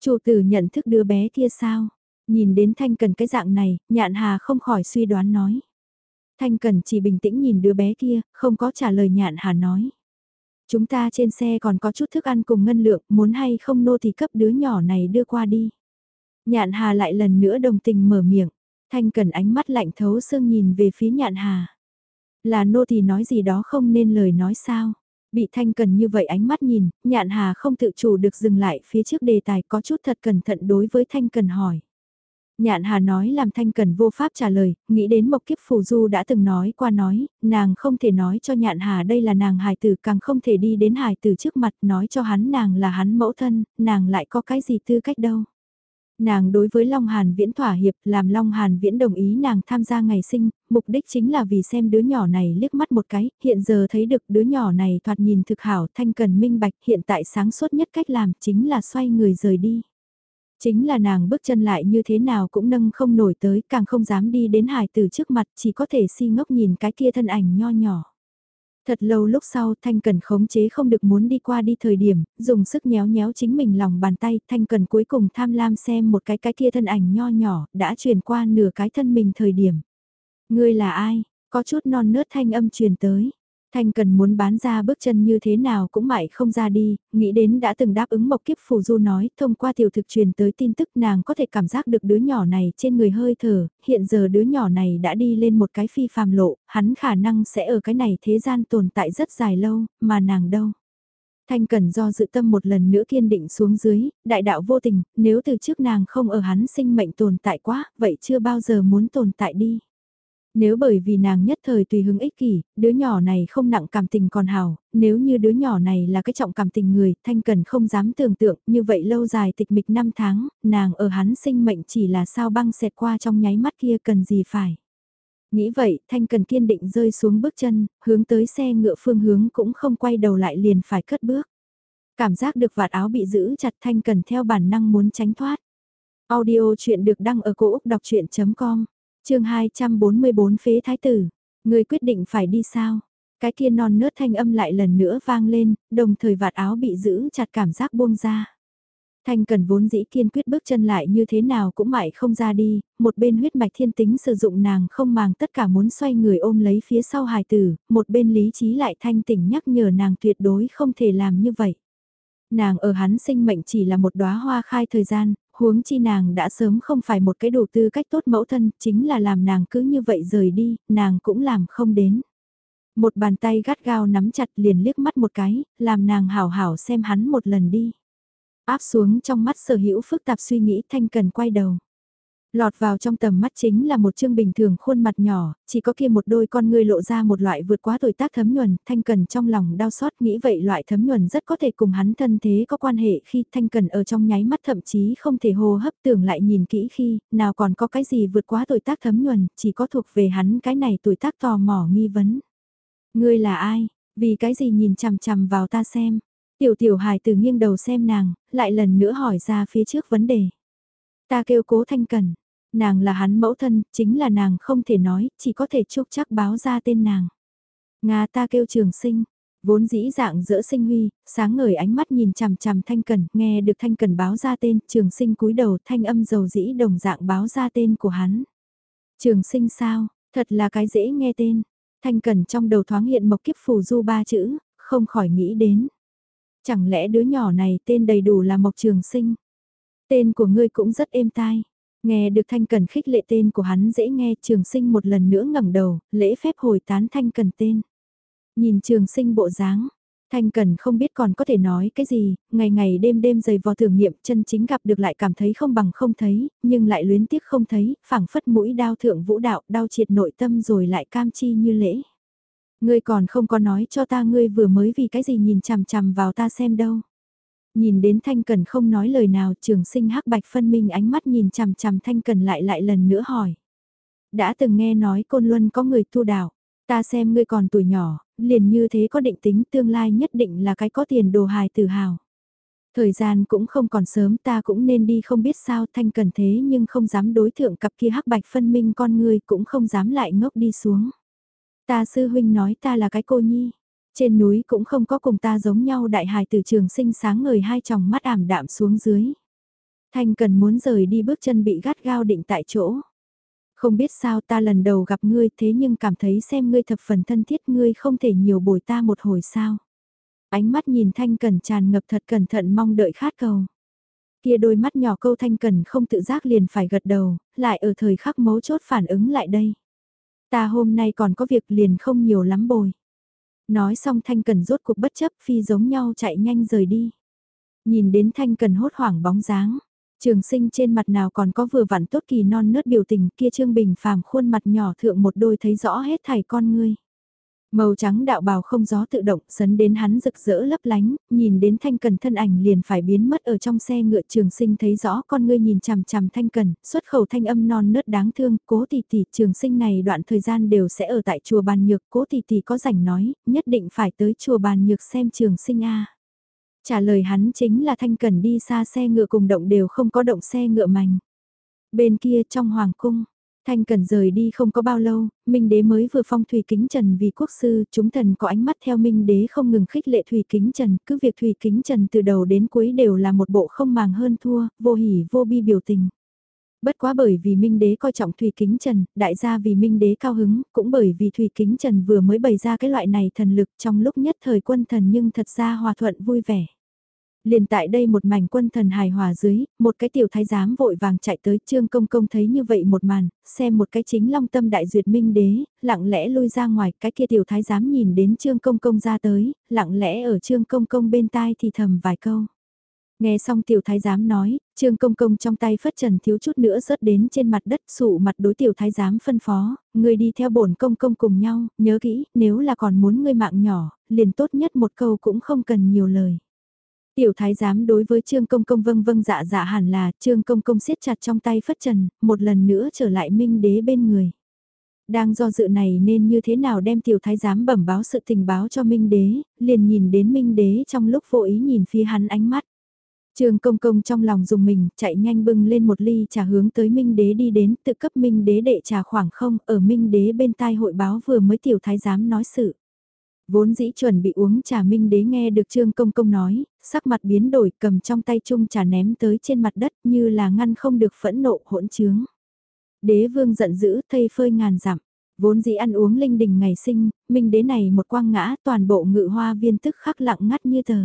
Chủ tử nhận thức đứa bé kia sao? Nhìn đến Thanh Cần cái dạng này, nhạn hà không khỏi suy đoán nói. Thanh Cần chỉ bình tĩnh nhìn đứa bé kia, không có trả lời nhạn hà nói. Chúng ta trên xe còn có chút thức ăn cùng ngân lượng, muốn hay không nô thì cấp đứa nhỏ này đưa qua đi. Nhạn hà lại lần nữa đồng tình mở miệng. Thanh cần ánh mắt lạnh thấu xương nhìn về phía nhạn hà. Là nô thì nói gì đó không nên lời nói sao. Bị thanh cần như vậy ánh mắt nhìn, nhạn hà không tự chủ được dừng lại phía trước đề tài có chút thật cẩn thận đối với thanh cần hỏi. Nhạn Hà nói làm Thanh Cần vô pháp trả lời, nghĩ đến Mộc Kiếp Phù Du đã từng nói qua nói, nàng không thể nói cho Nhạn Hà đây là nàng hài tử càng không thể đi đến hài tử trước mặt nói cho hắn nàng là hắn mẫu thân, nàng lại có cái gì tư cách đâu. Nàng đối với Long Hàn Viễn thỏa hiệp làm Long Hàn Viễn đồng ý nàng tham gia ngày sinh, mục đích chính là vì xem đứa nhỏ này liếc mắt một cái, hiện giờ thấy được đứa nhỏ này thoạt nhìn thực hảo thanh cần minh bạch hiện tại sáng suốt nhất cách làm chính là xoay người rời đi. Chính là nàng bước chân lại như thế nào cũng nâng không nổi tới, càng không dám đi đến hải tử trước mặt, chỉ có thể si ngốc nhìn cái kia thân ảnh nho nhỏ. Thật lâu lúc sau Thanh Cần khống chế không được muốn đi qua đi thời điểm, dùng sức nhéo nhéo chính mình lòng bàn tay, Thanh Cần cuối cùng tham lam xem một cái cái kia thân ảnh nho nhỏ, đã truyền qua nửa cái thân mình thời điểm. Ngươi là ai? Có chút non nớt thanh âm truyền tới. Thanh cần muốn bán ra bước chân như thế nào cũng mãi không ra đi, nghĩ đến đã từng đáp ứng mộc kiếp phù du nói, thông qua tiểu thực truyền tới tin tức nàng có thể cảm giác được đứa nhỏ này trên người hơi thở, hiện giờ đứa nhỏ này đã đi lên một cái phi phàm lộ, hắn khả năng sẽ ở cái này thế gian tồn tại rất dài lâu, mà nàng đâu. Thanh Cần do dự tâm một lần nữa kiên định xuống dưới, đại đạo vô tình, nếu từ trước nàng không ở hắn sinh mệnh tồn tại quá, vậy chưa bao giờ muốn tồn tại đi. Nếu bởi vì nàng nhất thời tùy hứng ích kỷ, đứa nhỏ này không nặng cảm tình còn hào, nếu như đứa nhỏ này là cái trọng cảm tình người, Thanh Cần không dám tưởng tượng, như vậy lâu dài tịch mịch năm tháng, nàng ở hắn sinh mệnh chỉ là sao băng xẹt qua trong nháy mắt kia cần gì phải. Nghĩ vậy, Thanh Cần kiên định rơi xuống bước chân, hướng tới xe ngựa phương hướng cũng không quay đầu lại liền phải cất bước. Cảm giác được vạt áo bị giữ chặt Thanh Cần theo bản năng muốn tránh thoát. Audio chuyện được đăng ở cổ Úc đọc chuyện.com chương 244 phế thái tử, người quyết định phải đi sao? Cái kia non nớt thanh âm lại lần nữa vang lên, đồng thời vạt áo bị giữ chặt cảm giác buông ra. Thanh cần vốn dĩ kiên quyết bước chân lại như thế nào cũng mãi không ra đi, một bên huyết mạch thiên tính sử dụng nàng không màng tất cả muốn xoay người ôm lấy phía sau hài tử, một bên lý trí lại thanh tỉnh nhắc nhở nàng tuyệt đối không thể làm như vậy. Nàng ở hắn sinh mệnh chỉ là một đóa hoa khai thời gian, huống chi nàng đã sớm không phải một cái đủ tư cách tốt mẫu thân, chính là làm nàng cứ như vậy rời đi, nàng cũng làm không đến. Một bàn tay gắt gao nắm chặt liền liếc mắt một cái, làm nàng hảo hảo xem hắn một lần đi. Áp xuống trong mắt sở hữu phức tạp suy nghĩ thanh cần quay đầu. Lọt vào trong tầm mắt chính là một chương bình thường khuôn mặt nhỏ, chỉ có kia một đôi con ngươi lộ ra một loại vượt quá tuổi tác thấm nhuần, thanh cần trong lòng đau xót nghĩ vậy loại thấm nhuần rất có thể cùng hắn thân thế có quan hệ khi thanh cần ở trong nháy mắt thậm chí không thể hô hấp tưởng lại nhìn kỹ khi, nào còn có cái gì vượt quá tuổi tác thấm nhuần, chỉ có thuộc về hắn cái này tuổi tác tò mò nghi vấn. Ngươi là ai? Vì cái gì nhìn chằm chằm vào ta xem? Tiểu tiểu hài từ nghiêng đầu xem nàng, lại lần nữa hỏi ra phía trước vấn đề. Ta kêu cố thanh cần, nàng là hắn mẫu thân, chính là nàng không thể nói, chỉ có thể chúc chắc báo ra tên nàng. Nga ta kêu trường sinh, vốn dĩ dạng giữa sinh huy, sáng ngời ánh mắt nhìn chằm chằm thanh cần, nghe được thanh cần báo ra tên, trường sinh cúi đầu thanh âm dầu dĩ đồng dạng báo ra tên của hắn. Trường sinh sao, thật là cái dễ nghe tên, thanh cần trong đầu thoáng hiện mộc kiếp phù du ba chữ, không khỏi nghĩ đến. Chẳng lẽ đứa nhỏ này tên đầy đủ là mộc trường sinh? Tên của ngươi cũng rất êm tai. Nghe được Thanh Cần khích lệ tên của hắn dễ nghe trường sinh một lần nữa ngẩng đầu, lễ phép hồi tán Thanh Cần tên. Nhìn trường sinh bộ dáng, Thanh Cần không biết còn có thể nói cái gì, ngày ngày đêm đêm dày vò thử nghiệm chân chính gặp được lại cảm thấy không bằng không thấy, nhưng lại luyến tiếc không thấy, phảng phất mũi đao thượng vũ đạo, đau triệt nội tâm rồi lại cam chi như lễ. Ngươi còn không có nói cho ta ngươi vừa mới vì cái gì nhìn chằm chằm vào ta xem đâu. Nhìn đến Thanh Cần không nói lời nào trường sinh hắc bạch phân minh ánh mắt nhìn chằm chằm Thanh Cần lại lại lần nữa hỏi. Đã từng nghe nói Côn Luân có người tu đạo, ta xem ngươi còn tuổi nhỏ, liền như thế có định tính tương lai nhất định là cái có tiền đồ hài tự hào. Thời gian cũng không còn sớm ta cũng nên đi không biết sao Thanh Cần thế nhưng không dám đối thượng cặp kia hắc bạch phân minh con ngươi cũng không dám lại ngốc đi xuống. Ta sư huynh nói ta là cái cô nhi. Trên núi cũng không có cùng ta giống nhau đại hài từ trường sinh sáng ngời hai tròng mắt ảm đạm xuống dưới. Thanh cần muốn rời đi bước chân bị gắt gao định tại chỗ. Không biết sao ta lần đầu gặp ngươi thế nhưng cảm thấy xem ngươi thập phần thân thiết ngươi không thể nhiều bồi ta một hồi sao. Ánh mắt nhìn Thanh Cần tràn ngập thật cẩn thận mong đợi khát cầu. Kia đôi mắt nhỏ câu Thanh Cần không tự giác liền phải gật đầu, lại ở thời khắc mấu chốt phản ứng lại đây. Ta hôm nay còn có việc liền không nhiều lắm bồi. Nói xong Thanh Cần rốt cuộc bất chấp, phi giống nhau chạy nhanh rời đi. Nhìn đến Thanh Cần hốt hoảng bóng dáng. Trường sinh trên mặt nào còn có vừa vặn tốt kỳ non nớt biểu tình kia Trương Bình phàm khuôn mặt nhỏ thượng một đôi thấy rõ hết thảy con ngươi. Màu trắng đạo bào không gió tự động sấn đến hắn rực rỡ lấp lánh, nhìn đến thanh cần thân ảnh liền phải biến mất ở trong xe ngựa trường sinh thấy rõ con ngươi nhìn chằm chằm thanh cần, xuất khẩu thanh âm non nớt đáng thương, cố tỷ tỷ trường sinh này đoạn thời gian đều sẽ ở tại chùa bàn nhược, cố tỷ tỷ có rảnh nói, nhất định phải tới chùa bàn nhược xem trường sinh a Trả lời hắn chính là thanh cần đi xa xe ngựa cùng động đều không có động xe ngựa mảnh. Bên kia trong hoàng cung, Thanh Cần rời đi không có bao lâu, Minh Đế mới vừa phong Thủy Kính Trần vì quốc sư, chúng thần có ánh mắt theo Minh Đế không ngừng khích lệ Thủy Kính Trần, cứ việc Thủy Kính Trần từ đầu đến cuối đều là một bộ không màng hơn thua, vô hỉ vô bi biểu tình. Bất quá bởi vì Minh Đế coi trọng Thủy Kính Trần, đại gia vì Minh Đế cao hứng, cũng bởi vì Thủy Kính Trần vừa mới bày ra cái loại này thần lực trong lúc nhất thời quân thần nhưng thật ra hòa thuận vui vẻ. Liền tại đây một mảnh quân thần hài hòa dưới, một cái tiểu thái giám vội vàng chạy tới trương công công thấy như vậy một màn, xem một cái chính long tâm đại duyệt minh đế, lặng lẽ lui ra ngoài, cái kia tiểu thái giám nhìn đến trương công công ra tới, lặng lẽ ở trương công công bên tai thì thầm vài câu. Nghe xong tiểu thái giám nói, trương công công trong tay phất trần thiếu chút nữa rớt đến trên mặt đất sụ mặt đối tiểu thái giám phân phó, người đi theo bổn công công cùng nhau, nhớ kỹ, nếu là còn muốn ngươi mạng nhỏ, liền tốt nhất một câu cũng không cần nhiều lời. Tiểu thái giám đối với Trương Công Công vâng vâng dạ dạ hẳn là Trương Công Công siết chặt trong tay phất trần, một lần nữa trở lại minh đế bên người. Đang do dự này nên như thế nào đem tiểu thái giám bẩm báo sự tình báo cho minh đế, liền nhìn đến minh đế trong lúc vô ý nhìn phía hắn ánh mắt. Trương Công Công trong lòng dùng mình, chạy nhanh bưng lên một ly trà hướng tới Minh Đế đi đến, tự cấp Minh Đế đệ trà khoảng không, ở Minh Đế bên tai hội báo vừa mới tiểu thái giám nói sự. Vốn dĩ chuẩn bị uống trà Minh Đế nghe được Trương Công Công nói, sắc mặt biến đổi cầm trong tay chung trà ném tới trên mặt đất như là ngăn không được phẫn nộ hỗn trướng. Đế vương giận dữ thây phơi ngàn dặm vốn dĩ ăn uống linh đình ngày sinh, Minh Đế này một quang ngã toàn bộ ngự hoa viên tức khắc lặng ngắt như tờ.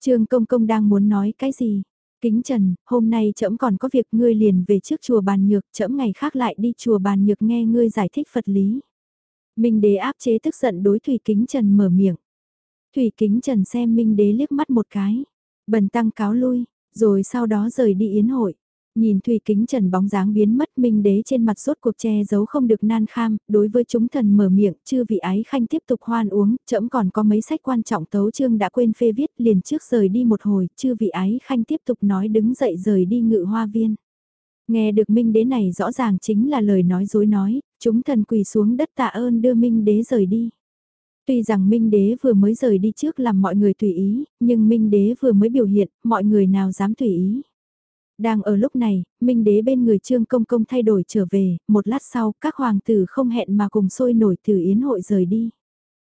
Trương Công Công đang muốn nói cái gì? Kính Trần, hôm nay trẫm còn có việc ngươi liền về trước chùa bàn nhược, trẫm ngày khác lại đi chùa bàn nhược nghe ngươi giải thích Phật lý. Minh đế áp chế tức giận đối Thủy Kính Trần mở miệng. Thủy Kính Trần xem Minh đế liếc mắt một cái, bần tăng cáo lui, rồi sau đó rời đi yến hội. Nhìn Thủy Kính Trần bóng dáng biến mất Minh đế trên mặt sốt cuộc che giấu không được nan kham, đối với chúng thần mở miệng, chư vị ái khanh tiếp tục hoan uống, chậm còn có mấy sách quan trọng tấu chương đã quên phê viết liền trước rời đi một hồi, chư vị ái khanh tiếp tục nói đứng dậy rời đi ngự hoa viên. Nghe được Minh đế này rõ ràng chính là lời nói dối nói, chúng thần quỳ xuống đất tạ ơn đưa Minh đế rời đi. Tuy rằng Minh đế vừa mới rời đi trước làm mọi người tùy ý, nhưng Minh đế vừa mới biểu hiện, mọi người nào dám tùy ý. Đang ở lúc này, Minh đế bên người Trương Công Công thay đổi trở về, một lát sau, các hoàng tử không hẹn mà cùng sôi nổi từ yến hội rời đi.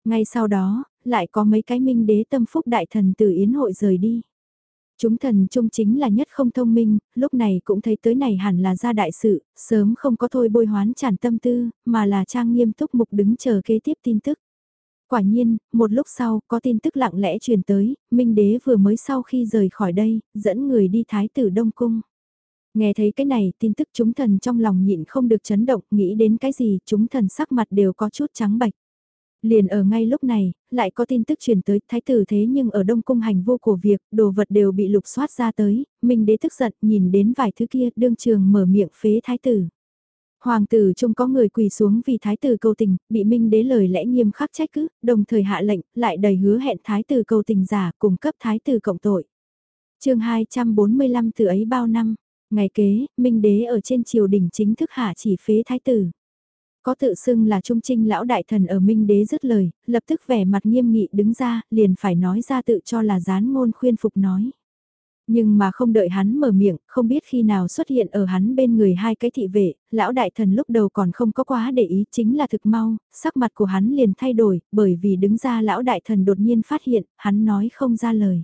Ngay sau đó, lại có mấy cái Minh đế tâm phúc đại thần từ yến hội rời đi. Chúng thần trung chính là nhất không thông minh, lúc này cũng thấy tới này hẳn là ra đại sự, sớm không có thôi bôi hoán tràn tâm tư, mà là trang nghiêm túc mục đứng chờ kế tiếp tin tức. Quả nhiên, một lúc sau, có tin tức lặng lẽ truyền tới, Minh Đế vừa mới sau khi rời khỏi đây, dẫn người đi Thái tử Đông Cung. Nghe thấy cái này, tin tức chúng thần trong lòng nhịn không được chấn động, nghĩ đến cái gì, chúng thần sắc mặt đều có chút trắng bạch. Liền ở ngay lúc này, lại có tin tức truyền tới thái tử thế nhưng ở Đông Cung hành vô cổ việc, đồ vật đều bị lục soát ra tới, Minh Đế tức giận nhìn đến vài thứ kia, đương trường mở miệng phế thái tử. Hoàng tử trông có người quỳ xuống vì thái tử cầu tình, bị minh đế lời lẽ nghiêm khắc trách cứ, đồng thời hạ lệnh, lại đầy hứa hẹn thái tử cầu tình giả cùng cấp thái tử cộng tội. chương 245 từ ấy bao năm, ngày kế, minh đế ở trên triều đình chính thức hạ chỉ phế thái tử. Có tự xưng là trung trinh lão đại thần ở minh đế dứt lời, lập tức vẻ mặt nghiêm nghị đứng ra, liền phải nói ra tự cho là gián ngôn khuyên phục nói. Nhưng mà không đợi hắn mở miệng, không biết khi nào xuất hiện ở hắn bên người hai cái thị vệ, lão đại thần lúc đầu còn không có quá để ý chính là thực mau, sắc mặt của hắn liền thay đổi, bởi vì đứng ra lão đại thần đột nhiên phát hiện, hắn nói không ra lời.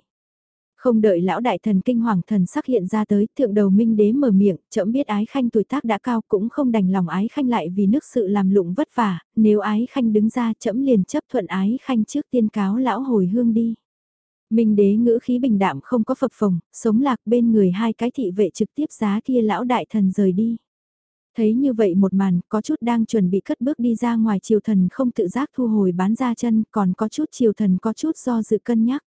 Không đợi lão đại thần kinh hoàng thần sắc hiện ra tới, thượng đầu minh đế mở miệng, chậm biết ái khanh tuổi tác đã cao cũng không đành lòng ái khanh lại vì nước sự làm lụng vất vả, nếu ái khanh đứng ra chậm liền chấp thuận ái khanh trước tiên cáo lão hồi hương đi. Minh đế ngữ khí bình đạm không có phập phồng, sống lạc bên người hai cái thị vệ trực tiếp giá kia lão đại thần rời đi. Thấy như vậy một màn, có chút đang chuẩn bị cất bước đi ra ngoài triều thần không tự giác thu hồi bán ra chân, còn có chút triều thần có chút do dự cân nhắc.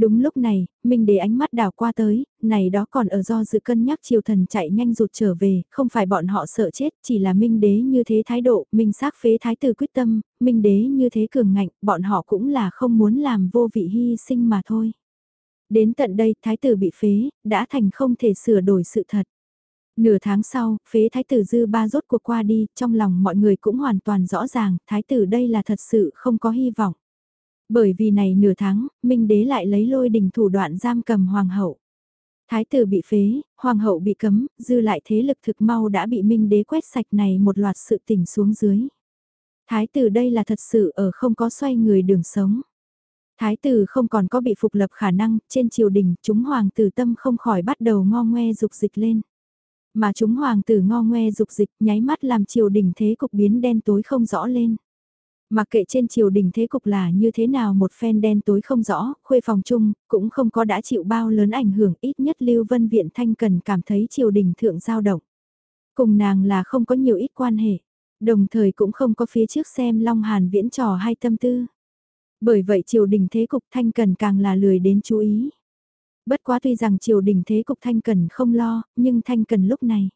Đúng lúc này, Minh Đế ánh mắt đảo qua tới, này đó còn ở do dự cân nhắc triều thần chạy nhanh rụt trở về, không phải bọn họ sợ chết, chỉ là Minh Đế như thế thái độ, Minh xác phế thái tử quyết tâm, Minh Đế như thế cường ngạnh, bọn họ cũng là không muốn làm vô vị hy sinh mà thôi. Đến tận đây, thái tử bị phế, đã thành không thể sửa đổi sự thật. Nửa tháng sau, phế thái tử dư ba rốt cuộc qua đi, trong lòng mọi người cũng hoàn toàn rõ ràng, thái tử đây là thật sự không có hy vọng. Bởi vì này nửa tháng, Minh đế lại lấy lôi đình thủ đoạn giam cầm hoàng hậu. Thái tử bị phế, hoàng hậu bị cấm, dư lại thế lực thực mau đã bị Minh đế quét sạch này một loạt sự tình xuống dưới. Thái tử đây là thật sự ở không có xoay người đường sống. Thái tử không còn có bị phục lập khả năng, trên triều đình chúng hoàng tử tâm không khỏi bắt đầu ngo ngoe dục dịch lên. Mà chúng hoàng tử ngo ngoe dục dịch nháy mắt làm triều đình thế cục biến đen tối không rõ lên. Mặc kệ trên triều đình thế cục là như thế nào một phen đen tối không rõ, khuê phòng chung, cũng không có đã chịu bao lớn ảnh hưởng ít nhất Lưu Vân Viện Thanh Cần cảm thấy triều đình thượng giao động. Cùng nàng là không có nhiều ít quan hệ, đồng thời cũng không có phía trước xem Long Hàn viễn trò hay tâm tư. Bởi vậy triều đình thế cục Thanh Cần càng là lười đến chú ý. Bất quá tuy rằng triều đình thế cục Thanh Cần không lo, nhưng Thanh Cần lúc này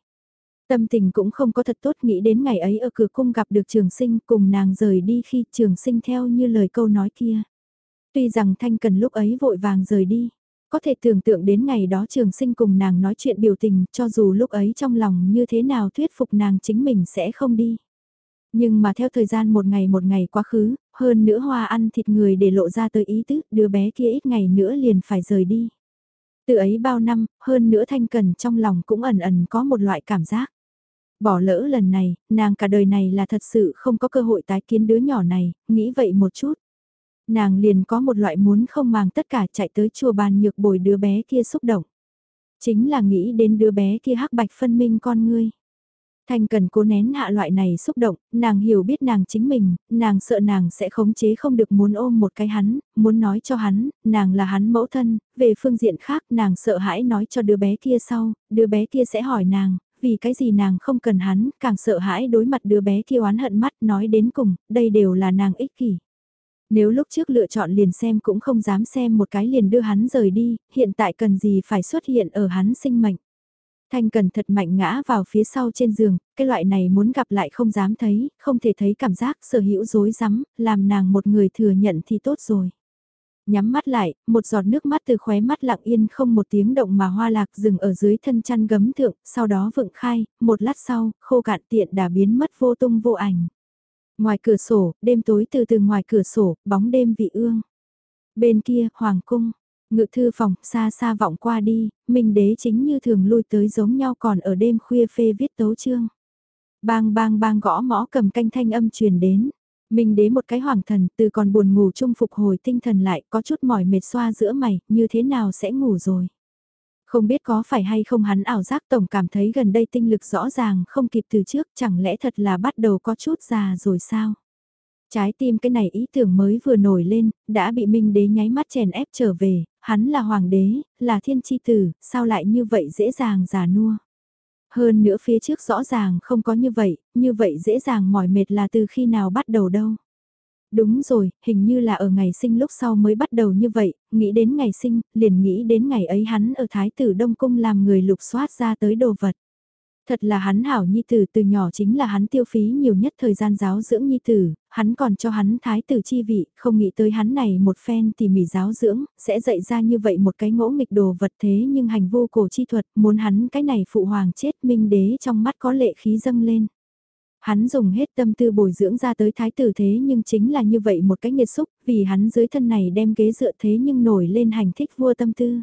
Tâm tình cũng không có thật tốt nghĩ đến ngày ấy ở cửa cung gặp được trường sinh cùng nàng rời đi khi trường sinh theo như lời câu nói kia. Tuy rằng Thanh Cần lúc ấy vội vàng rời đi, có thể tưởng tượng đến ngày đó trường sinh cùng nàng nói chuyện biểu tình cho dù lúc ấy trong lòng như thế nào thuyết phục nàng chính mình sẽ không đi. Nhưng mà theo thời gian một ngày một ngày quá khứ, hơn nữa hoa ăn thịt người để lộ ra tới ý tứ, đứa bé kia ít ngày nữa liền phải rời đi. Từ ấy bao năm, hơn nữa thanh cần trong lòng cũng ẩn ẩn có một loại cảm giác. Bỏ lỡ lần này, nàng cả đời này là thật sự không có cơ hội tái kiến đứa nhỏ này, nghĩ vậy một chút. Nàng liền có một loại muốn không màng tất cả chạy tới chùa bàn nhược bồi đứa bé kia xúc động. Chính là nghĩ đến đứa bé kia hắc bạch phân minh con ngươi. Thanh cần cố nén hạ loại này xúc động, nàng hiểu biết nàng chính mình, nàng sợ nàng sẽ khống chế không được muốn ôm một cái hắn, muốn nói cho hắn, nàng là hắn mẫu thân, về phương diện khác nàng sợ hãi nói cho đứa bé kia sau, đứa bé kia sẽ hỏi nàng, vì cái gì nàng không cần hắn, càng sợ hãi đối mặt đứa bé kia oán hận mắt nói đến cùng, đây đều là nàng ích kỷ. Nếu lúc trước lựa chọn liền xem cũng không dám xem một cái liền đưa hắn rời đi, hiện tại cần gì phải xuất hiện ở hắn sinh mệnh. Thanh cần thật mạnh ngã vào phía sau trên giường, cái loại này muốn gặp lại không dám thấy, không thể thấy cảm giác sở hữu dối rắm làm nàng một người thừa nhận thì tốt rồi. Nhắm mắt lại, một giọt nước mắt từ khóe mắt lặng yên không một tiếng động mà hoa lạc dừng ở dưới thân chăn gấm thượng, sau đó vựng khai, một lát sau, khô cạn tiện đã biến mất vô tung vô ảnh. Ngoài cửa sổ, đêm tối từ từ ngoài cửa sổ, bóng đêm vị ương. Bên kia, hoàng cung, ngự thư phòng, xa xa vọng qua đi, minh đế chính như thường lui tới giống nhau còn ở đêm khuya phê viết tấu chương. Bang bang bang gõ mõ cầm canh thanh âm truyền đến. Minh đế một cái hoàng thần từ còn buồn ngủ chung phục hồi tinh thần lại có chút mỏi mệt xoa giữa mày, như thế nào sẽ ngủ rồi. Không biết có phải hay không hắn ảo giác tổng cảm thấy gần đây tinh lực rõ ràng không kịp từ trước chẳng lẽ thật là bắt đầu có chút già rồi sao. Trái tim cái này ý tưởng mới vừa nổi lên, đã bị Minh đế nháy mắt chèn ép trở về, hắn là hoàng đế, là thiên chi tử, sao lại như vậy dễ dàng già nua. Hơn nữa phía trước rõ ràng không có như vậy, như vậy dễ dàng mỏi mệt là từ khi nào bắt đầu đâu. Đúng rồi, hình như là ở ngày sinh lúc sau mới bắt đầu như vậy, nghĩ đến ngày sinh, liền nghĩ đến ngày ấy hắn ở Thái tử Đông Cung làm người lục soát ra tới đồ vật. Thật là hắn hảo nhi tử từ nhỏ chính là hắn tiêu phí nhiều nhất thời gian giáo dưỡng nhi tử, hắn còn cho hắn thái tử chi vị, không nghĩ tới hắn này một phen tỉ mỉ giáo dưỡng, sẽ dạy ra như vậy một cái ngỗ nghịch đồ vật thế nhưng hành vô cổ chi thuật, muốn hắn cái này phụ hoàng chết minh đế trong mắt có lệ khí dâng lên. Hắn dùng hết tâm tư bồi dưỡng ra tới thái tử thế nhưng chính là như vậy một cái nghiệt xúc, vì hắn dưới thân này đem ghế dựa thế nhưng nổi lên hành thích vua tâm tư.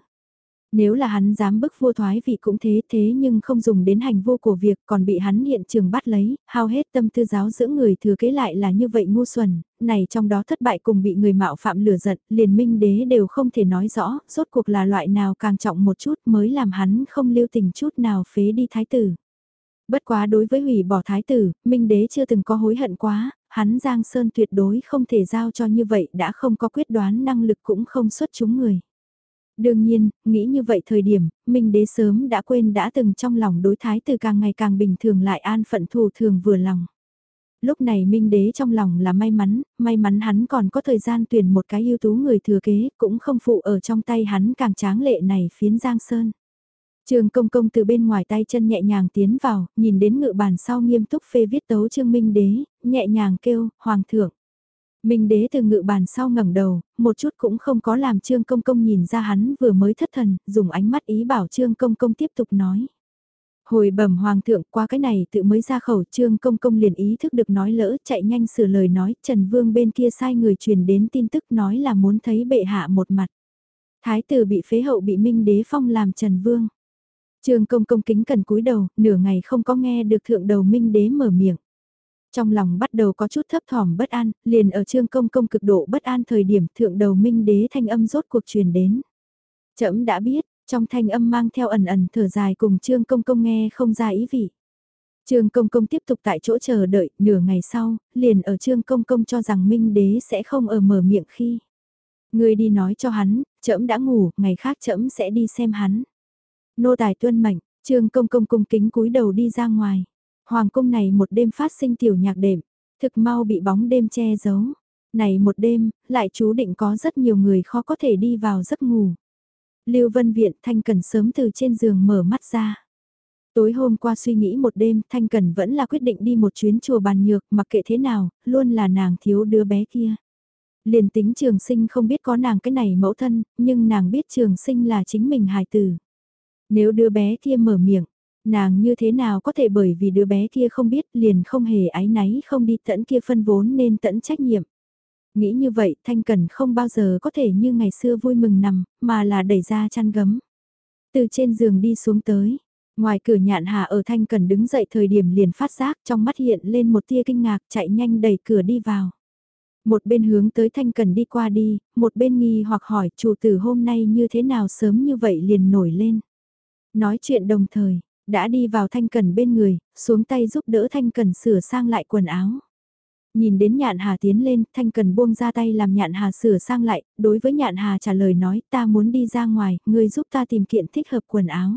Nếu là hắn dám bức vua thoái vị cũng thế thế nhưng không dùng đến hành vô của việc còn bị hắn hiện trường bắt lấy, hao hết tâm tư giáo dưỡng người thừa kế lại là như vậy ngu xuẩn, này trong đó thất bại cùng bị người mạo phạm lửa giận, liền minh đế đều không thể nói rõ, rốt cuộc là loại nào càng trọng một chút mới làm hắn không lưu tình chút nào phế đi thái tử. Bất quá đối với hủy bỏ thái tử, minh đế chưa từng có hối hận quá, hắn Giang Sơn tuyệt đối không thể giao cho như vậy đã không có quyết đoán năng lực cũng không xuất chúng người. Đương nhiên, nghĩ như vậy thời điểm, Minh đế sớm đã quên đã từng trong lòng đối thái từ càng ngày càng bình thường lại an phận thù thường vừa lòng. Lúc này Minh đế trong lòng là may mắn, may mắn hắn còn có thời gian tuyển một cái ưu tú người thừa kế, cũng không phụ ở trong tay hắn càng tráng lệ này phiến Giang Sơn. Trường công công từ bên ngoài tay chân nhẹ nhàng tiến vào, nhìn đến ngự bàn sau nghiêm túc phê viết tấu trương minh đế, nhẹ nhàng kêu, hoàng thượng. Minh đế từ ngự bàn sau ngẩng đầu, một chút cũng không có làm Trương Công Công nhìn ra hắn vừa mới thất thần, dùng ánh mắt ý bảo Trương Công Công tiếp tục nói. Hồi bẩm hoàng thượng qua cái này tự mới ra khẩu Trương Công Công liền ý thức được nói lỡ chạy nhanh sửa lời nói Trần Vương bên kia sai người truyền đến tin tức nói là muốn thấy bệ hạ một mặt. Thái tử bị phế hậu bị Minh đế phong làm Trần Vương. Trương Công Công kính cần cúi đầu, nửa ngày không có nghe được thượng đầu Minh đế mở miệng. Trong lòng bắt đầu có chút thấp thỏm bất an, liền ở trương công công cực độ bất an thời điểm thượng đầu minh đế thanh âm rốt cuộc truyền đến. Trẫm đã biết, Trong thanh âm mang theo ẩn ẩn thở dài cùng Trương Công Công nghe không ra ý vị. Trương Công Công tiếp tục tại chỗ chờ đợi, nửa ngày sau, liền ở Trương Công Công cho rằng Minh Đế sẽ không ở mở miệng khi. Người đi nói cho hắn, trẫm đã ngủ, ngày khác trẫm sẽ đi xem hắn. Nô tài tuân mệnh, Trương Công Công cung kính cúi đầu đi ra ngoài. Hoàng cung này một đêm phát sinh tiểu nhạc đệm, thực mau bị bóng đêm che giấu. Này một đêm, lại chú định có rất nhiều người khó có thể đi vào giấc ngủ. Lưu Vân Viện Thanh Cần sớm từ trên giường mở mắt ra. Tối hôm qua suy nghĩ một đêm, Thanh Cần vẫn là quyết định đi một chuyến chùa bàn nhược, mặc kệ thế nào, luôn là nàng thiếu đứa bé kia. Liền tính trường sinh không biết có nàng cái này mẫu thân, nhưng nàng biết trường sinh là chính mình hài tử. Nếu đứa bé kia mở miệng, nàng như thế nào có thể bởi vì đứa bé kia không biết liền không hề ái náy không đi tận kia phân vốn nên tận trách nhiệm. Nghĩ như vậy Thanh Cần không bao giờ có thể như ngày xưa vui mừng nằm, mà là đẩy ra chăn gấm. Từ trên giường đi xuống tới, ngoài cửa nhạn hà ở Thanh Cần đứng dậy thời điểm liền phát giác trong mắt hiện lên một tia kinh ngạc chạy nhanh đẩy cửa đi vào. Một bên hướng tới Thanh Cần đi qua đi, một bên nghi hoặc hỏi chủ tử hôm nay như thế nào sớm như vậy liền nổi lên. Nói chuyện đồng thời, đã đi vào Thanh Cần bên người, xuống tay giúp đỡ Thanh Cần sửa sang lại quần áo. Nhìn đến nhạn hà tiến lên, Thanh Cần buông ra tay làm nhạn hà sửa sang lại, đối với nhạn hà trả lời nói ta muốn đi ra ngoài, ngươi giúp ta tìm kiện thích hợp quần áo.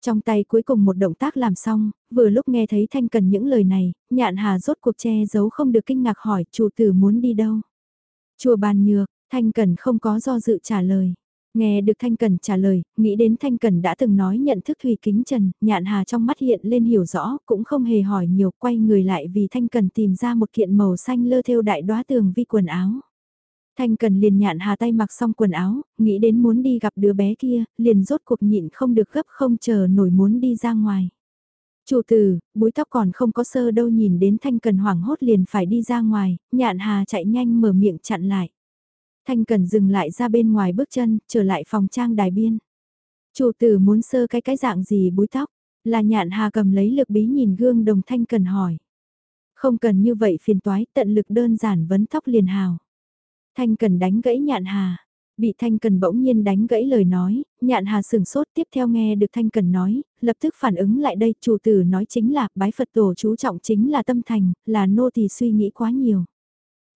Trong tay cuối cùng một động tác làm xong, vừa lúc nghe thấy Thanh Cần những lời này, nhạn hà rốt cuộc che giấu không được kinh ngạc hỏi chủ tử muốn đi đâu. Chùa bàn nhược, Thanh Cần không có do dự trả lời. Nghe được Thanh Cần trả lời, nghĩ đến Thanh Cần đã từng nói nhận thức Thùy Kính Trần, nhạn hà trong mắt hiện lên hiểu rõ, cũng không hề hỏi nhiều, quay người lại vì Thanh Cần tìm ra một kiện màu xanh lơ theo đại đoá tường vi quần áo. Thanh Cần liền nhạn hà tay mặc xong quần áo, nghĩ đến muốn đi gặp đứa bé kia, liền rốt cuộc nhịn không được gấp không chờ nổi muốn đi ra ngoài. Chủ tử, búi tóc còn không có sơ đâu nhìn đến Thanh Cần hoảng hốt liền phải đi ra ngoài, nhạn hà chạy nhanh mở miệng chặn lại. Thanh Cần dừng lại ra bên ngoài bước chân, trở lại phòng trang đài biên. Chủ tử muốn sơ cái cái dạng gì búi tóc, là nhạn hà cầm lấy lực bí nhìn gương đồng Thanh Cần hỏi. Không cần như vậy phiền toái, tận lực đơn giản vấn tóc liền hào. Thanh Cần đánh gãy nhạn hà. Bị Thanh Cần bỗng nhiên đánh gãy lời nói, nhạn hà sửng sốt tiếp theo nghe được Thanh Cần nói, lập tức phản ứng lại đây, chủ tử nói chính là, bái Phật tổ chú trọng chính là tâm thành, là nô thì suy nghĩ quá nhiều.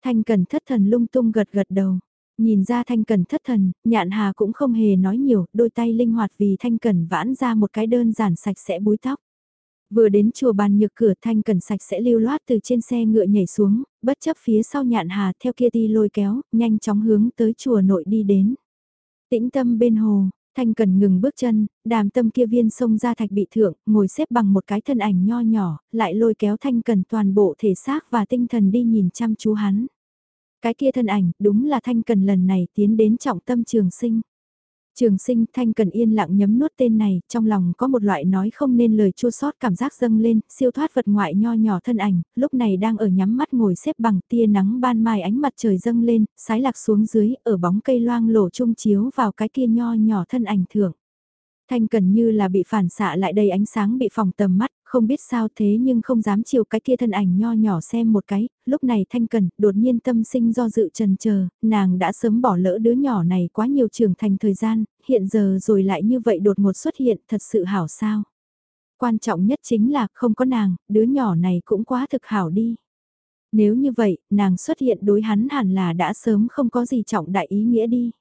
Thanh Cần thất thần lung tung gật gật đầu. Nhìn ra Thanh Cần thất thần, nhạn hà cũng không hề nói nhiều, đôi tay linh hoạt vì Thanh Cần vãn ra một cái đơn giản sạch sẽ búi tóc. Vừa đến chùa bàn nhược cửa Thanh Cần sạch sẽ lưu loát từ trên xe ngựa nhảy xuống, bất chấp phía sau nhạn hà theo kia ti lôi kéo, nhanh chóng hướng tới chùa nội đi đến. Tĩnh tâm bên hồ, Thanh Cần ngừng bước chân, đàm tâm kia viên sông ra thạch bị thượng, ngồi xếp bằng một cái thân ảnh nho nhỏ, lại lôi kéo Thanh Cần toàn bộ thể xác và tinh thần đi nhìn chăm chú hắn. Cái kia thân ảnh, đúng là Thanh Cần lần này tiến đến trọng tâm trường sinh. Trường sinh Thanh Cần yên lặng nhấm nuốt tên này, trong lòng có một loại nói không nên lời chua sót cảm giác dâng lên, siêu thoát vật ngoại nho nhỏ thân ảnh, lúc này đang ở nhắm mắt ngồi xếp bằng tia nắng ban mai ánh mặt trời dâng lên, sái lạc xuống dưới, ở bóng cây loang lổ trung chiếu vào cái kia nho nhỏ thân ảnh thượng. Thanh Cần như là bị phản xạ lại đầy ánh sáng bị phòng tầm mắt, không biết sao thế nhưng không dám chiều cái kia thân ảnh nho nhỏ xem một cái, lúc này Thanh Cần đột nhiên tâm sinh do dự trần chờ nàng đã sớm bỏ lỡ đứa nhỏ này quá nhiều trưởng thành thời gian, hiện giờ rồi lại như vậy đột ngột xuất hiện thật sự hảo sao. Quan trọng nhất chính là không có nàng, đứa nhỏ này cũng quá thực hảo đi. Nếu như vậy, nàng xuất hiện đối hắn hẳn là đã sớm không có gì trọng đại ý nghĩa đi.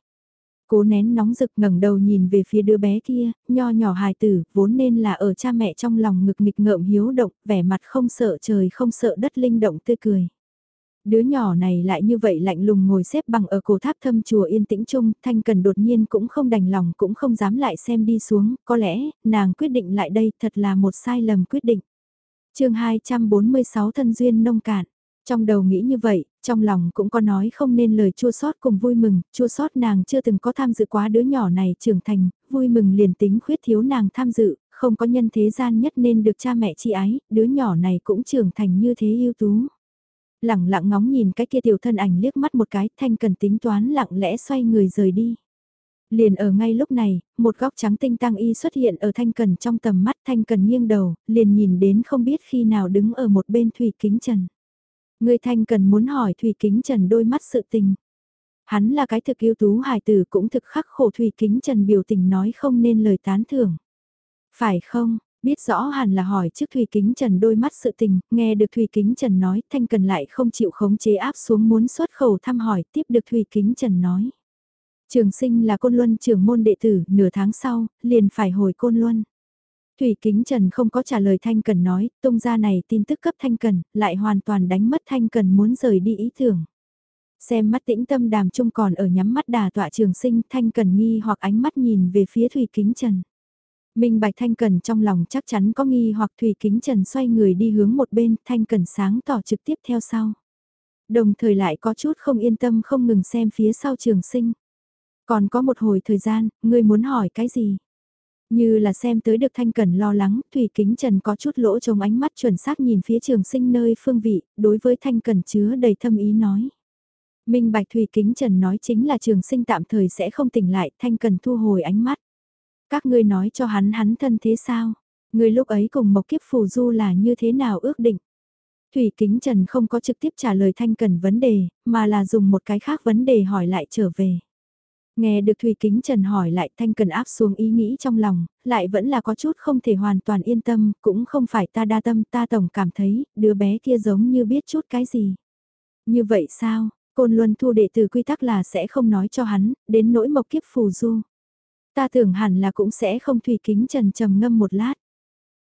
Cố nén nóng rực ngẩng đầu nhìn về phía đứa bé kia, nho nhỏ hài tử, vốn nên là ở cha mẹ trong lòng ngực nghịch ngợm hiếu động, vẻ mặt không sợ trời không sợ đất linh động tươi cười. Đứa nhỏ này lại như vậy lạnh lùng ngồi xếp bằng ở cổ tháp thâm chùa yên tĩnh chung, thanh cần đột nhiên cũng không đành lòng cũng không dám lại xem đi xuống, có lẽ, nàng quyết định lại đây thật là một sai lầm quyết định. chương 246 thân duyên nông cạn. Trong đầu nghĩ như vậy, trong lòng cũng có nói không nên lời chua sót cùng vui mừng, chua sót nàng chưa từng có tham dự quá đứa nhỏ này trưởng thành, vui mừng liền tính khuyết thiếu nàng tham dự, không có nhân thế gian nhất nên được cha mẹ chi ái, đứa nhỏ này cũng trưởng thành như thế ưu tú. Lặng lặng ngóng nhìn cái kia tiểu thân ảnh liếc mắt một cái, thanh cần tính toán lặng lẽ xoay người rời đi. Liền ở ngay lúc này, một góc trắng tinh tăng y xuất hiện ở thanh cần trong tầm mắt thanh cần nghiêng đầu, liền nhìn đến không biết khi nào đứng ở một bên thủy kính trần. Người thanh cần muốn hỏi Thủy Kính Trần đôi mắt sự tình. Hắn là cái thực yêu tú hài tử cũng thực khắc khổ Thủy Kính Trần biểu tình nói không nên lời tán thưởng. Phải không, biết rõ hẳn là hỏi trước Thủy Kính Trần đôi mắt sự tình, nghe được Thủy Kính Trần nói Thanh Cần lại không chịu khống chế áp xuống muốn xuất khẩu thăm hỏi tiếp được Thủy Kính Trần nói. Trường sinh là côn luân trưởng môn đệ tử, nửa tháng sau, liền phải hồi côn luân. Thủy Kính Trần không có trả lời Thanh Cần nói, tung ra này tin tức cấp Thanh Cần, lại hoàn toàn đánh mất Thanh Cần muốn rời đi ý tưởng. Xem mắt tĩnh tâm đàm trung còn ở nhắm mắt đà tọa trường sinh Thanh Cần nghi hoặc ánh mắt nhìn về phía Thủy Kính Trần. Minh Bạch Thanh Cần trong lòng chắc chắn có nghi hoặc Thủy Kính Trần xoay người đi hướng một bên, Thanh Cần sáng tỏ trực tiếp theo sau. Đồng thời lại có chút không yên tâm không ngừng xem phía sau trường sinh. Còn có một hồi thời gian, ngươi muốn hỏi cái gì? Như là xem tới được Thanh Cần lo lắng, Thủy Kính Trần có chút lỗ trong ánh mắt chuẩn xác nhìn phía trường sinh nơi phương vị, đối với Thanh Cần chứa đầy thâm ý nói. Minh Bạch Thủy Kính Trần nói chính là trường sinh tạm thời sẽ không tỉnh lại, Thanh Cần thu hồi ánh mắt. Các ngươi nói cho hắn hắn thân thế sao? Người lúc ấy cùng Mộc Kiếp Phù Du là như thế nào ước định? Thủy Kính Trần không có trực tiếp trả lời Thanh Cần vấn đề, mà là dùng một cái khác vấn đề hỏi lại trở về. Nghe được Thủy Kính Trần hỏi lại Thanh Cần áp xuống ý nghĩ trong lòng, lại vẫn là có chút không thể hoàn toàn yên tâm, cũng không phải ta đa tâm ta tổng cảm thấy, đứa bé kia giống như biết chút cái gì. Như vậy sao, Côn Luân thu đệ từ quy tắc là sẽ không nói cho hắn, đến nỗi mộc kiếp phù du. Ta tưởng hẳn là cũng sẽ không Thủy Kính Trần trầm ngâm một lát.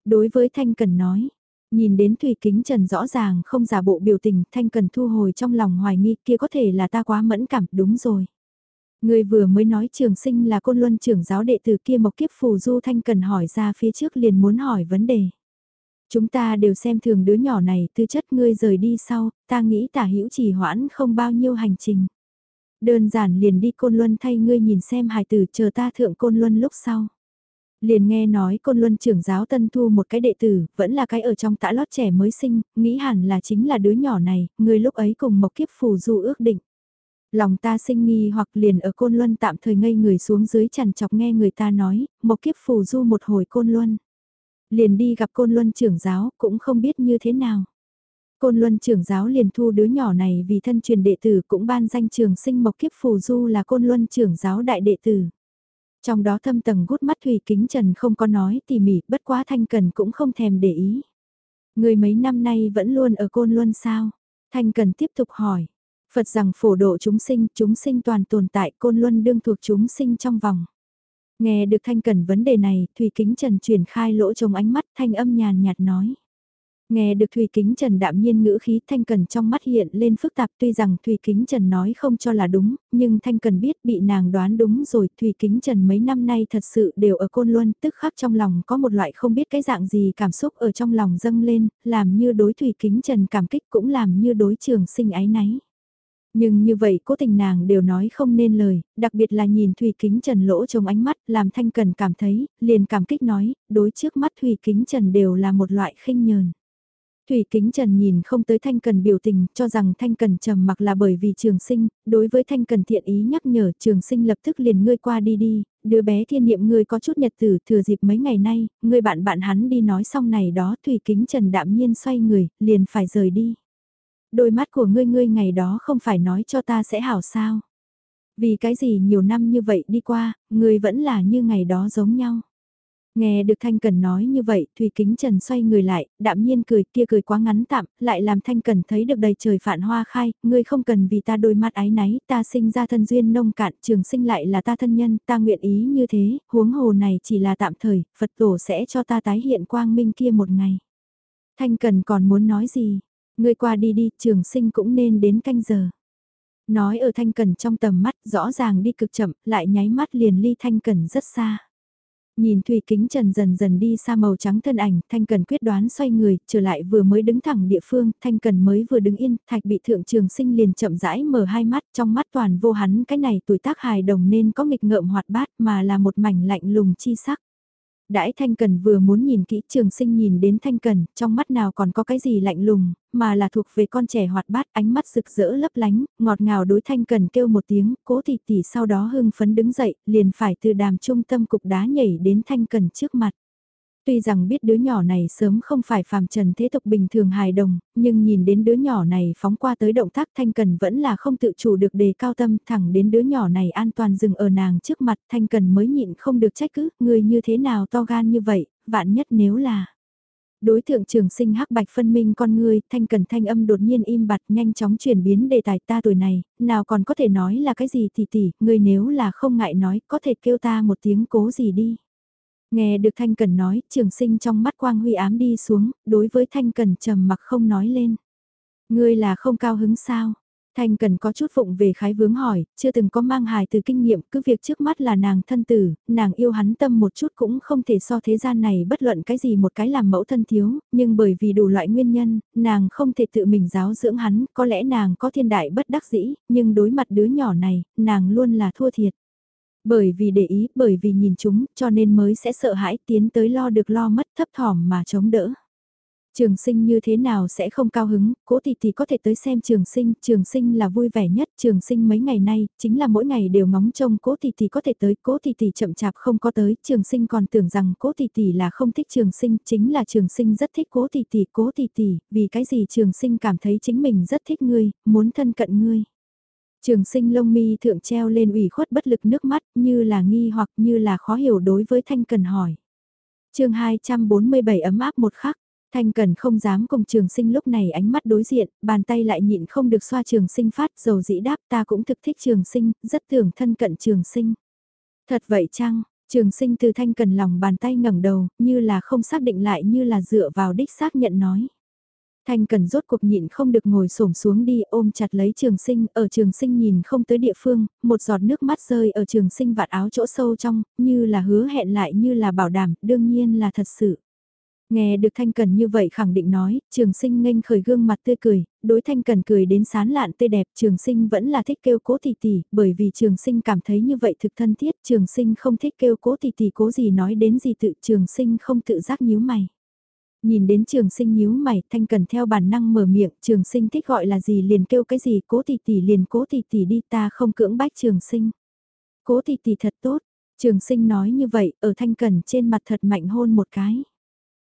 Đối với Thanh Cần nói, nhìn đến Thủy Kính Trần rõ ràng không giả bộ biểu tình, Thanh Cần thu hồi trong lòng hoài nghi kia có thể là ta quá mẫn cảm, đúng rồi. Người vừa mới nói trường sinh là côn luân trưởng giáo đệ tử kia mộc kiếp phù du thanh cần hỏi ra phía trước liền muốn hỏi vấn đề. Chúng ta đều xem thường đứa nhỏ này tư chất ngươi rời đi sau, ta nghĩ tả hữu chỉ hoãn không bao nhiêu hành trình. Đơn giản liền đi côn luân thay ngươi nhìn xem hài tử chờ ta thượng côn luân lúc sau. Liền nghe nói côn luân trưởng giáo tân thu một cái đệ tử, vẫn là cái ở trong tã lót trẻ mới sinh, nghĩ hẳn là chính là đứa nhỏ này, ngươi lúc ấy cùng mộc kiếp phù du ước định. Lòng ta sinh nghi hoặc liền ở Côn Luân tạm thời ngây người xuống dưới chằn chọc nghe người ta nói, một kiếp phù du một hồi Côn Luân. Liền đi gặp Côn Luân trưởng giáo, cũng không biết như thế nào. Côn Luân trưởng giáo liền thu đứa nhỏ này vì thân truyền đệ tử cũng ban danh trường sinh mộc kiếp phù du là Côn Luân trưởng giáo đại đệ tử. Trong đó thâm tầng gút mắt Thủy Kính Trần không có nói tỉ mỉ, bất quá Thanh Cần cũng không thèm để ý. Người mấy năm nay vẫn luôn ở Côn Luân sao? Thanh Cần tiếp tục hỏi. Phật rằng phổ độ chúng sinh, chúng sinh toàn tồn tại côn luân đương thuộc chúng sinh trong vòng. Nghe được Thanh Cần vấn đề này, Thủy Kính Trần chuyển khai lỗ trong ánh mắt thanh âm nhàn nhạt nói. Nghe được Thủy Kính Trần đạm nhiên ngữ khí Thanh Cần trong mắt hiện lên phức tạp tuy rằng Thủy Kính Trần nói không cho là đúng, nhưng Thanh Cần biết bị nàng đoán đúng rồi Thủy Kính Trần mấy năm nay thật sự đều ở Côn Luân tức khắc trong lòng có một loại không biết cái dạng gì cảm xúc ở trong lòng dâng lên, làm như đối Thủy Kính Trần cảm kích cũng làm như đối trường sinh ái náy. Nhưng như vậy cố tình nàng đều nói không nên lời, đặc biệt là nhìn Thủy Kính Trần lỗ trong ánh mắt làm Thanh Cần cảm thấy, liền cảm kích nói, đối trước mắt Thủy Kính Trần đều là một loại khinh nhờn. Thủy Kính Trần nhìn không tới Thanh Cần biểu tình, cho rằng Thanh Cần trầm mặc là bởi vì trường sinh, đối với Thanh Cần thiện ý nhắc nhở trường sinh lập tức liền ngươi qua đi đi, đứa bé thiên niệm ngươi có chút nhật tử thừa dịp mấy ngày nay, ngươi bạn bạn hắn đi nói xong này đó Thủy Kính Trần đạm nhiên xoay người, liền phải rời đi đôi mắt của ngươi ngươi ngày đó không phải nói cho ta sẽ hảo sao. Vì cái gì nhiều năm như vậy đi qua, ngươi vẫn là như ngày đó giống nhau. Nghe được Thanh Cần nói như vậy, Thùy Kính Trần xoay người lại, đạm nhiên cười kia cười quá ngắn tạm, lại làm Thanh Cần thấy được đầy trời phản hoa khai, ngươi không cần vì ta đôi mắt ái náy, ta sinh ra thân duyên nông cạn, trường sinh lại là ta thân nhân, ta nguyện ý như thế, huống hồ này chỉ là tạm thời, Phật tổ sẽ cho ta tái hiện quang minh kia một ngày. Thanh Cần còn muốn nói gì, Ngươi qua đi đi, trường sinh cũng nên đến canh giờ. Nói ở thanh cần trong tầm mắt rõ ràng đi cực chậm, lại nháy mắt liền ly thanh cần rất xa. Nhìn Thủy Kính Trần dần dần đi xa màu trắng thân ảnh, Thanh Cần quyết đoán xoay người, trở lại vừa mới đứng thẳng địa phương, Thanh Cần mới vừa đứng yên, Thạch bị thượng trường sinh liền chậm rãi mở hai mắt, trong mắt toàn vô hắn cái này tuổi tác hài đồng nên có nghịch ngợm hoạt bát mà là một mảnh lạnh lùng chi sắc. Đãi Thanh Cần vừa muốn nhìn kỹ trường sinh nhìn đến Thanh Cần, trong mắt nào còn có cái gì lạnh lùng, mà là thuộc về con trẻ hoạt bát ánh mắt rực rỡ lấp lánh, ngọt ngào đối Thanh Cần kêu một tiếng, cố tỷ tỷ sau đó hưng phấn đứng dậy, liền phải từ đàm trung tâm cục đá nhảy đến Thanh Cần trước mặt. Tuy rằng biết đứa nhỏ này sớm không phải phàm trần thế tục bình thường hài đồng, nhưng nhìn đến đứa nhỏ này phóng qua tới động tác Thanh Cần vẫn là không tự chủ được đề cao tâm thẳng đến đứa nhỏ này an toàn dừng ở nàng trước mặt Thanh Cần mới nhịn không được trách cứ, người như thế nào to gan như vậy, vạn nhất nếu là... Đối tượng trường sinh hắc bạch phân minh con người thanh cần thanh âm đột nhiên im bặt nhanh chóng chuyển biến đề tài ta tuổi này, nào còn có thể nói là cái gì tỷ tỷ, người nếu là không ngại nói, có thể kêu ta một tiếng cố gì đi. Nghe được Thanh Cần nói, trường sinh trong mắt quang huy ám đi xuống, đối với Thanh Cần trầm mặc không nói lên. Ngươi là không cao hứng sao? Thanh Cần có chút phụng về khái vướng hỏi, chưa từng có mang hài từ kinh nghiệm, cứ việc trước mắt là nàng thân tử, nàng yêu hắn tâm một chút cũng không thể so thế gian này bất luận cái gì một cái làm mẫu thân thiếu, nhưng bởi vì đủ loại nguyên nhân, nàng không thể tự mình giáo dưỡng hắn, có lẽ nàng có thiên đại bất đắc dĩ, nhưng đối mặt đứa nhỏ này, nàng luôn là thua thiệt. Bởi vì để ý, bởi vì nhìn chúng, cho nên mới sẽ sợ hãi tiến tới lo được lo mất thấp thỏm mà chống đỡ. Trường sinh như thế nào sẽ không cao hứng, cố tỷ tỷ có thể tới xem trường sinh, trường sinh là vui vẻ nhất, trường sinh mấy ngày nay, chính là mỗi ngày đều ngóng trông cố tỷ tỷ có thể tới, cố tỷ tỷ chậm chạp không có tới, trường sinh còn tưởng rằng cố tỷ tỷ là không thích trường sinh, chính là trường sinh rất thích cố tỷ tỷ, cố tỷ tỷ, vì cái gì trường sinh cảm thấy chính mình rất thích ngươi, muốn thân cận ngươi. Trường sinh lông mi thượng treo lên ủy khuất bất lực nước mắt như là nghi hoặc như là khó hiểu đối với Thanh Cần hỏi. chương 247 ấm áp một khắc, Thanh Cần không dám cùng trường sinh lúc này ánh mắt đối diện, bàn tay lại nhịn không được xoa trường sinh phát dầu dĩ đáp ta cũng thực thích trường sinh, rất tưởng thân cận trường sinh. Thật vậy chăng, trường sinh từ Thanh Cần lòng bàn tay ngẩng đầu, như là không xác định lại như là dựa vào đích xác nhận nói. Thanh cần rốt cuộc nhịn không được ngồi xổm xuống đi ôm chặt lấy trường sinh, ở trường sinh nhìn không tới địa phương, một giọt nước mắt rơi ở trường sinh vạt áo chỗ sâu trong, như là hứa hẹn lại như là bảo đảm, đương nhiên là thật sự. Nghe được Thanh Cần như vậy khẳng định nói, trường sinh nghênh khởi gương mặt tươi cười, đối Thanh Cần cười đến sán lạn tươi đẹp, trường sinh vẫn là thích kêu cố tỷ tỷ, bởi vì trường sinh cảm thấy như vậy thực thân thiết, trường sinh không thích kêu cố tỷ tỷ cố gì nói đến gì tự trường sinh không tự giác nhíu mày. Nhìn đến trường sinh nhíu mày, thanh cần theo bản năng mở miệng, trường sinh thích gọi là gì liền kêu cái gì, cố tỷ tỷ liền cố tỷ tỷ đi ta không cưỡng bách trường sinh. Cố tỷ tỷ thật tốt, trường sinh nói như vậy, ở thanh cần trên mặt thật mạnh hôn một cái.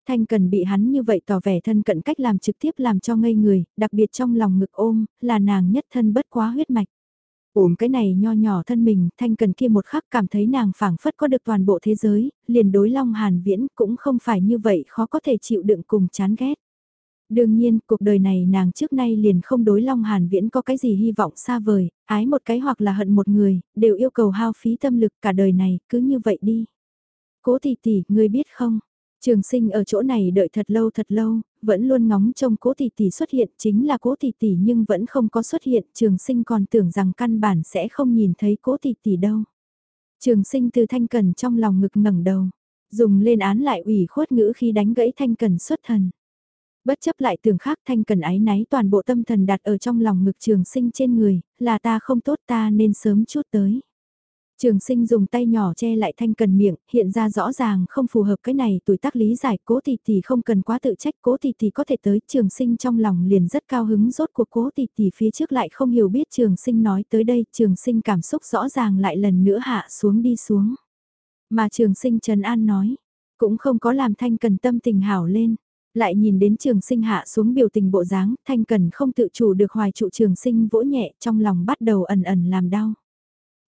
Thanh cần bị hắn như vậy tỏ vẻ thân cận cách làm trực tiếp làm cho ngây người, đặc biệt trong lòng ngực ôm, là nàng nhất thân bất quá huyết mạch. Ôm cái này nho nhỏ thân mình, thanh cần kia một khắc cảm thấy nàng phảng phất có được toàn bộ thế giới, liền đối long hàn viễn cũng không phải như vậy khó có thể chịu đựng cùng chán ghét. Đương nhiên, cuộc đời này nàng trước nay liền không đối Long Hàn Viễn có cái gì hy vọng xa vời, ái một cái hoặc là hận một người, đều yêu cầu hao phí tâm lực cả đời này, cứ như vậy đi. Cố tỷ tỷ, ngươi biết không, Trường sinh ở chỗ này đợi thật lâu thật lâu, vẫn luôn ngóng trông cố tỷ tỷ xuất hiện chính là cố tỷ tỷ nhưng vẫn không có xuất hiện, trường sinh còn tưởng rằng căn bản sẽ không nhìn thấy cố tỷ tỷ đâu. Trường sinh từ thanh cần trong lòng ngực ngẩng đầu, dùng lên án lại ủy khuất ngữ khi đánh gãy thanh cần xuất thần. Bất chấp lại tưởng khác thanh cần ái náy toàn bộ tâm thần đặt ở trong lòng ngực trường sinh trên người, là ta không tốt ta nên sớm chút tới. Trường sinh dùng tay nhỏ che lại thanh cần miệng, hiện ra rõ ràng không phù hợp cái này tuổi tác lý giải cố tỷ tỷ không cần quá tự trách cố tỷ tỷ có thể tới trường sinh trong lòng liền rất cao hứng rốt cuộc cố tỷ tỷ phía trước lại không hiểu biết trường sinh nói tới đây trường sinh cảm xúc rõ ràng lại lần nữa hạ xuống đi xuống. Mà trường sinh Trần An nói, cũng không có làm thanh cần tâm tình hảo lên. Lại nhìn đến trường sinh hạ xuống biểu tình bộ dáng, thanh cần không tự chủ được hoài trụ trường sinh vỗ nhẹ trong lòng bắt đầu ẩn ẩn làm đau.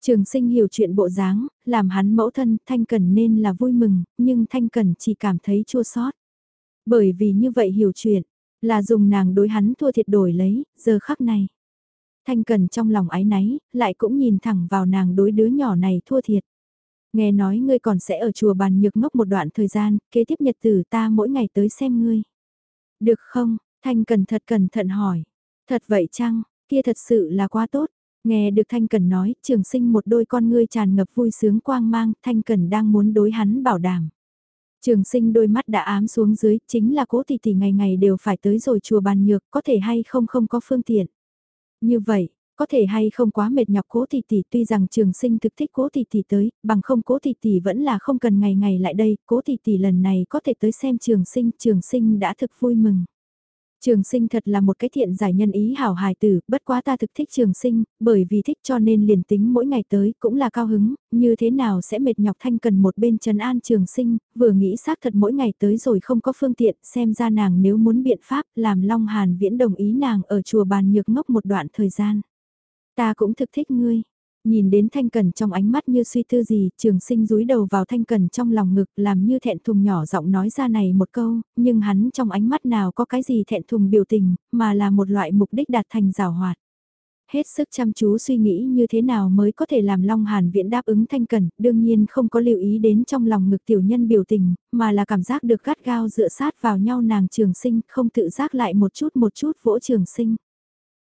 Trường sinh hiểu chuyện bộ dáng, làm hắn mẫu thân Thanh Cần nên là vui mừng, nhưng Thanh Cần chỉ cảm thấy chua xót. Bởi vì như vậy hiểu chuyện, là dùng nàng đối hắn thua thiệt đổi lấy, giờ khắc này. Thanh Cần trong lòng ái náy, lại cũng nhìn thẳng vào nàng đối đứa nhỏ này thua thiệt. Nghe nói ngươi còn sẽ ở chùa bàn nhược ngốc một đoạn thời gian, kế tiếp nhật tử ta mỗi ngày tới xem ngươi. Được không? Thanh Cần thật cẩn thận hỏi. Thật vậy chăng? Kia thật sự là quá tốt. Nghe được Thanh Cần nói, trường sinh một đôi con ngươi tràn ngập vui sướng quang mang, Thanh Cần đang muốn đối hắn bảo đảm. Trường sinh đôi mắt đã ám xuống dưới, chính là cố tỷ tỷ ngày ngày đều phải tới rồi chùa bàn nhược, có thể hay không không có phương tiện. Như vậy, có thể hay không quá mệt nhọc cố tỷ tỷ tuy rằng trường sinh thực thích cố tỷ tỷ tới, bằng không cố tỷ tỷ vẫn là không cần ngày ngày lại đây, cố tỷ tỷ lần này có thể tới xem trường sinh, trường sinh đã thực vui mừng. Trường sinh thật là một cái thiện giải nhân ý hảo hài tử, bất quá ta thực thích trường sinh, bởi vì thích cho nên liền tính mỗi ngày tới cũng là cao hứng, như thế nào sẽ mệt nhọc thanh cần một bên trần an trường sinh, vừa nghĩ xác thật mỗi ngày tới rồi không có phương tiện, xem ra nàng nếu muốn biện pháp làm Long Hàn Viễn đồng ý nàng ở chùa bàn nhược ngốc một đoạn thời gian. Ta cũng thực thích ngươi, Nhìn đến Thanh Cần trong ánh mắt như suy tư gì, trường sinh rúi đầu vào Thanh Cần trong lòng ngực làm như thẹn thùng nhỏ giọng nói ra này một câu, nhưng hắn trong ánh mắt nào có cái gì thẹn thùng biểu tình, mà là một loại mục đích đạt thành rào hoạt. Hết sức chăm chú suy nghĩ như thế nào mới có thể làm Long Hàn Viễn đáp ứng Thanh Cần, đương nhiên không có lưu ý đến trong lòng ngực tiểu nhân biểu tình, mà là cảm giác được gắt gao dựa sát vào nhau nàng trường sinh, không tự giác lại một chút một chút vỗ trường sinh.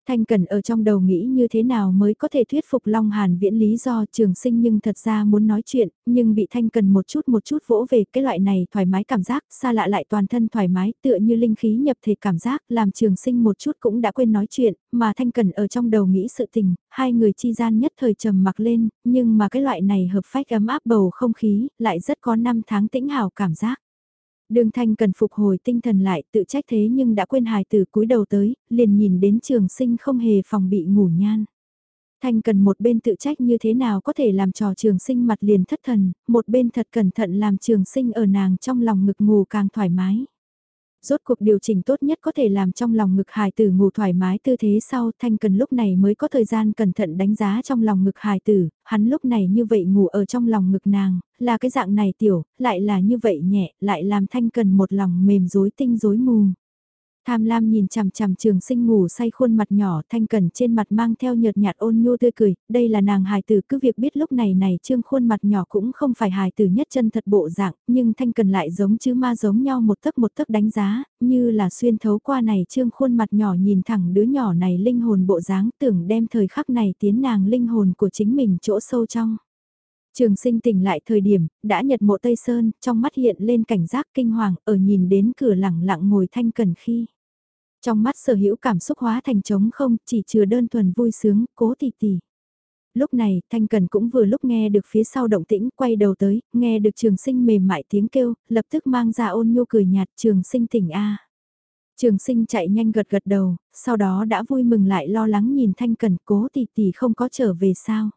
Thanh Cần ở trong đầu nghĩ như thế nào mới có thể thuyết phục Long Hàn Viễn lý do trường sinh nhưng thật ra muốn nói chuyện, nhưng bị Thanh Cần một chút một chút vỗ về cái loại này thoải mái cảm giác, xa lạ lại toàn thân thoải mái tựa như linh khí nhập thể cảm giác, làm trường sinh một chút cũng đã quên nói chuyện, mà Thanh Cần ở trong đầu nghĩ sự tình, hai người chi gian nhất thời trầm mặc lên, nhưng mà cái loại này hợp phách ấm áp bầu không khí, lại rất có năm tháng tĩnh hào cảm giác. Đường Thanh cần phục hồi tinh thần lại tự trách thế nhưng đã quên hài từ cúi đầu tới, liền nhìn đến trường sinh không hề phòng bị ngủ nhan. Thanh cần một bên tự trách như thế nào có thể làm trò trường sinh mặt liền thất thần, một bên thật cẩn thận làm trường sinh ở nàng trong lòng ngực ngủ càng thoải mái rốt cuộc điều chỉnh tốt nhất có thể làm trong lòng ngực hài tử ngủ thoải mái tư thế sau thanh cần lúc này mới có thời gian cẩn thận đánh giá trong lòng ngực hài tử, hắn lúc này như vậy ngủ ở trong lòng ngực nàng, là cái dạng này tiểu, lại là như vậy nhẹ, lại làm thanh cần một lòng mềm rối tinh rối mù. Tham lam nhìn chằm chằm trường sinh ngủ say khuôn mặt nhỏ thanh cần trên mặt mang theo nhợt nhạt ôn nhu tươi cười, đây là nàng hài tử cứ việc biết lúc này này trương khuôn mặt nhỏ cũng không phải hài tử nhất chân thật bộ dạng, nhưng thanh cần lại giống chứ ma giống nhau một tấc một tấc đánh giá, như là xuyên thấu qua này trương khuôn mặt nhỏ nhìn thẳng đứa nhỏ này linh hồn bộ dáng tưởng đem thời khắc này tiến nàng linh hồn của chính mình chỗ sâu trong. Trường sinh tỉnh lại thời điểm, đã nhật mộ Tây Sơn, trong mắt hiện lên cảnh giác kinh hoàng, ở nhìn đến cửa lẳng lặng ngồi thanh cần khi. Trong mắt sở hữu cảm xúc hóa thành trống không, chỉ chừa đơn thuần vui sướng, cố tỉ tỉ Lúc này, Thanh Cần cũng vừa lúc nghe được phía sau động tĩnh, quay đầu tới, nghe được trường sinh mềm mại tiếng kêu, lập tức mang ra ôn nhu cười nhạt trường sinh tỉnh A. Trường sinh chạy nhanh gật gật đầu, sau đó đã vui mừng lại lo lắng nhìn Thanh Cần cố tỉ tỉ không có trở về sao.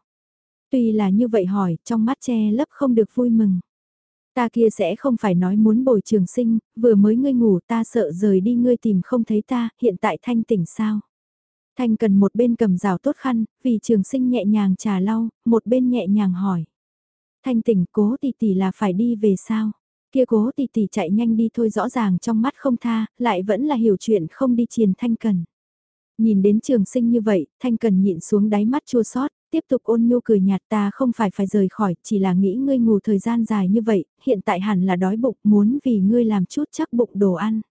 Tuy là như vậy hỏi, trong mắt che lấp không được vui mừng. Ta kia sẽ không phải nói muốn bồi trường sinh, vừa mới ngươi ngủ ta sợ rời đi ngươi tìm không thấy ta, hiện tại thanh tỉnh sao? Thanh cần một bên cầm rào tốt khăn, vì trường sinh nhẹ nhàng trà lau, một bên nhẹ nhàng hỏi. Thanh tỉnh cố tỷ tỷ là phải đi về sao? Kia cố tỷ tỷ chạy nhanh đi thôi rõ ràng trong mắt không tha, lại vẫn là hiểu chuyện không đi triền thanh cần. Nhìn đến trường sinh như vậy, thanh cần nhịn xuống đáy mắt chua sót, tiếp tục ôn nhu cười nhạt ta không phải phải rời khỏi, chỉ là nghĩ ngươi ngủ thời gian dài như vậy, hiện tại hẳn là đói bụng, muốn vì ngươi làm chút chắc bụng đồ ăn.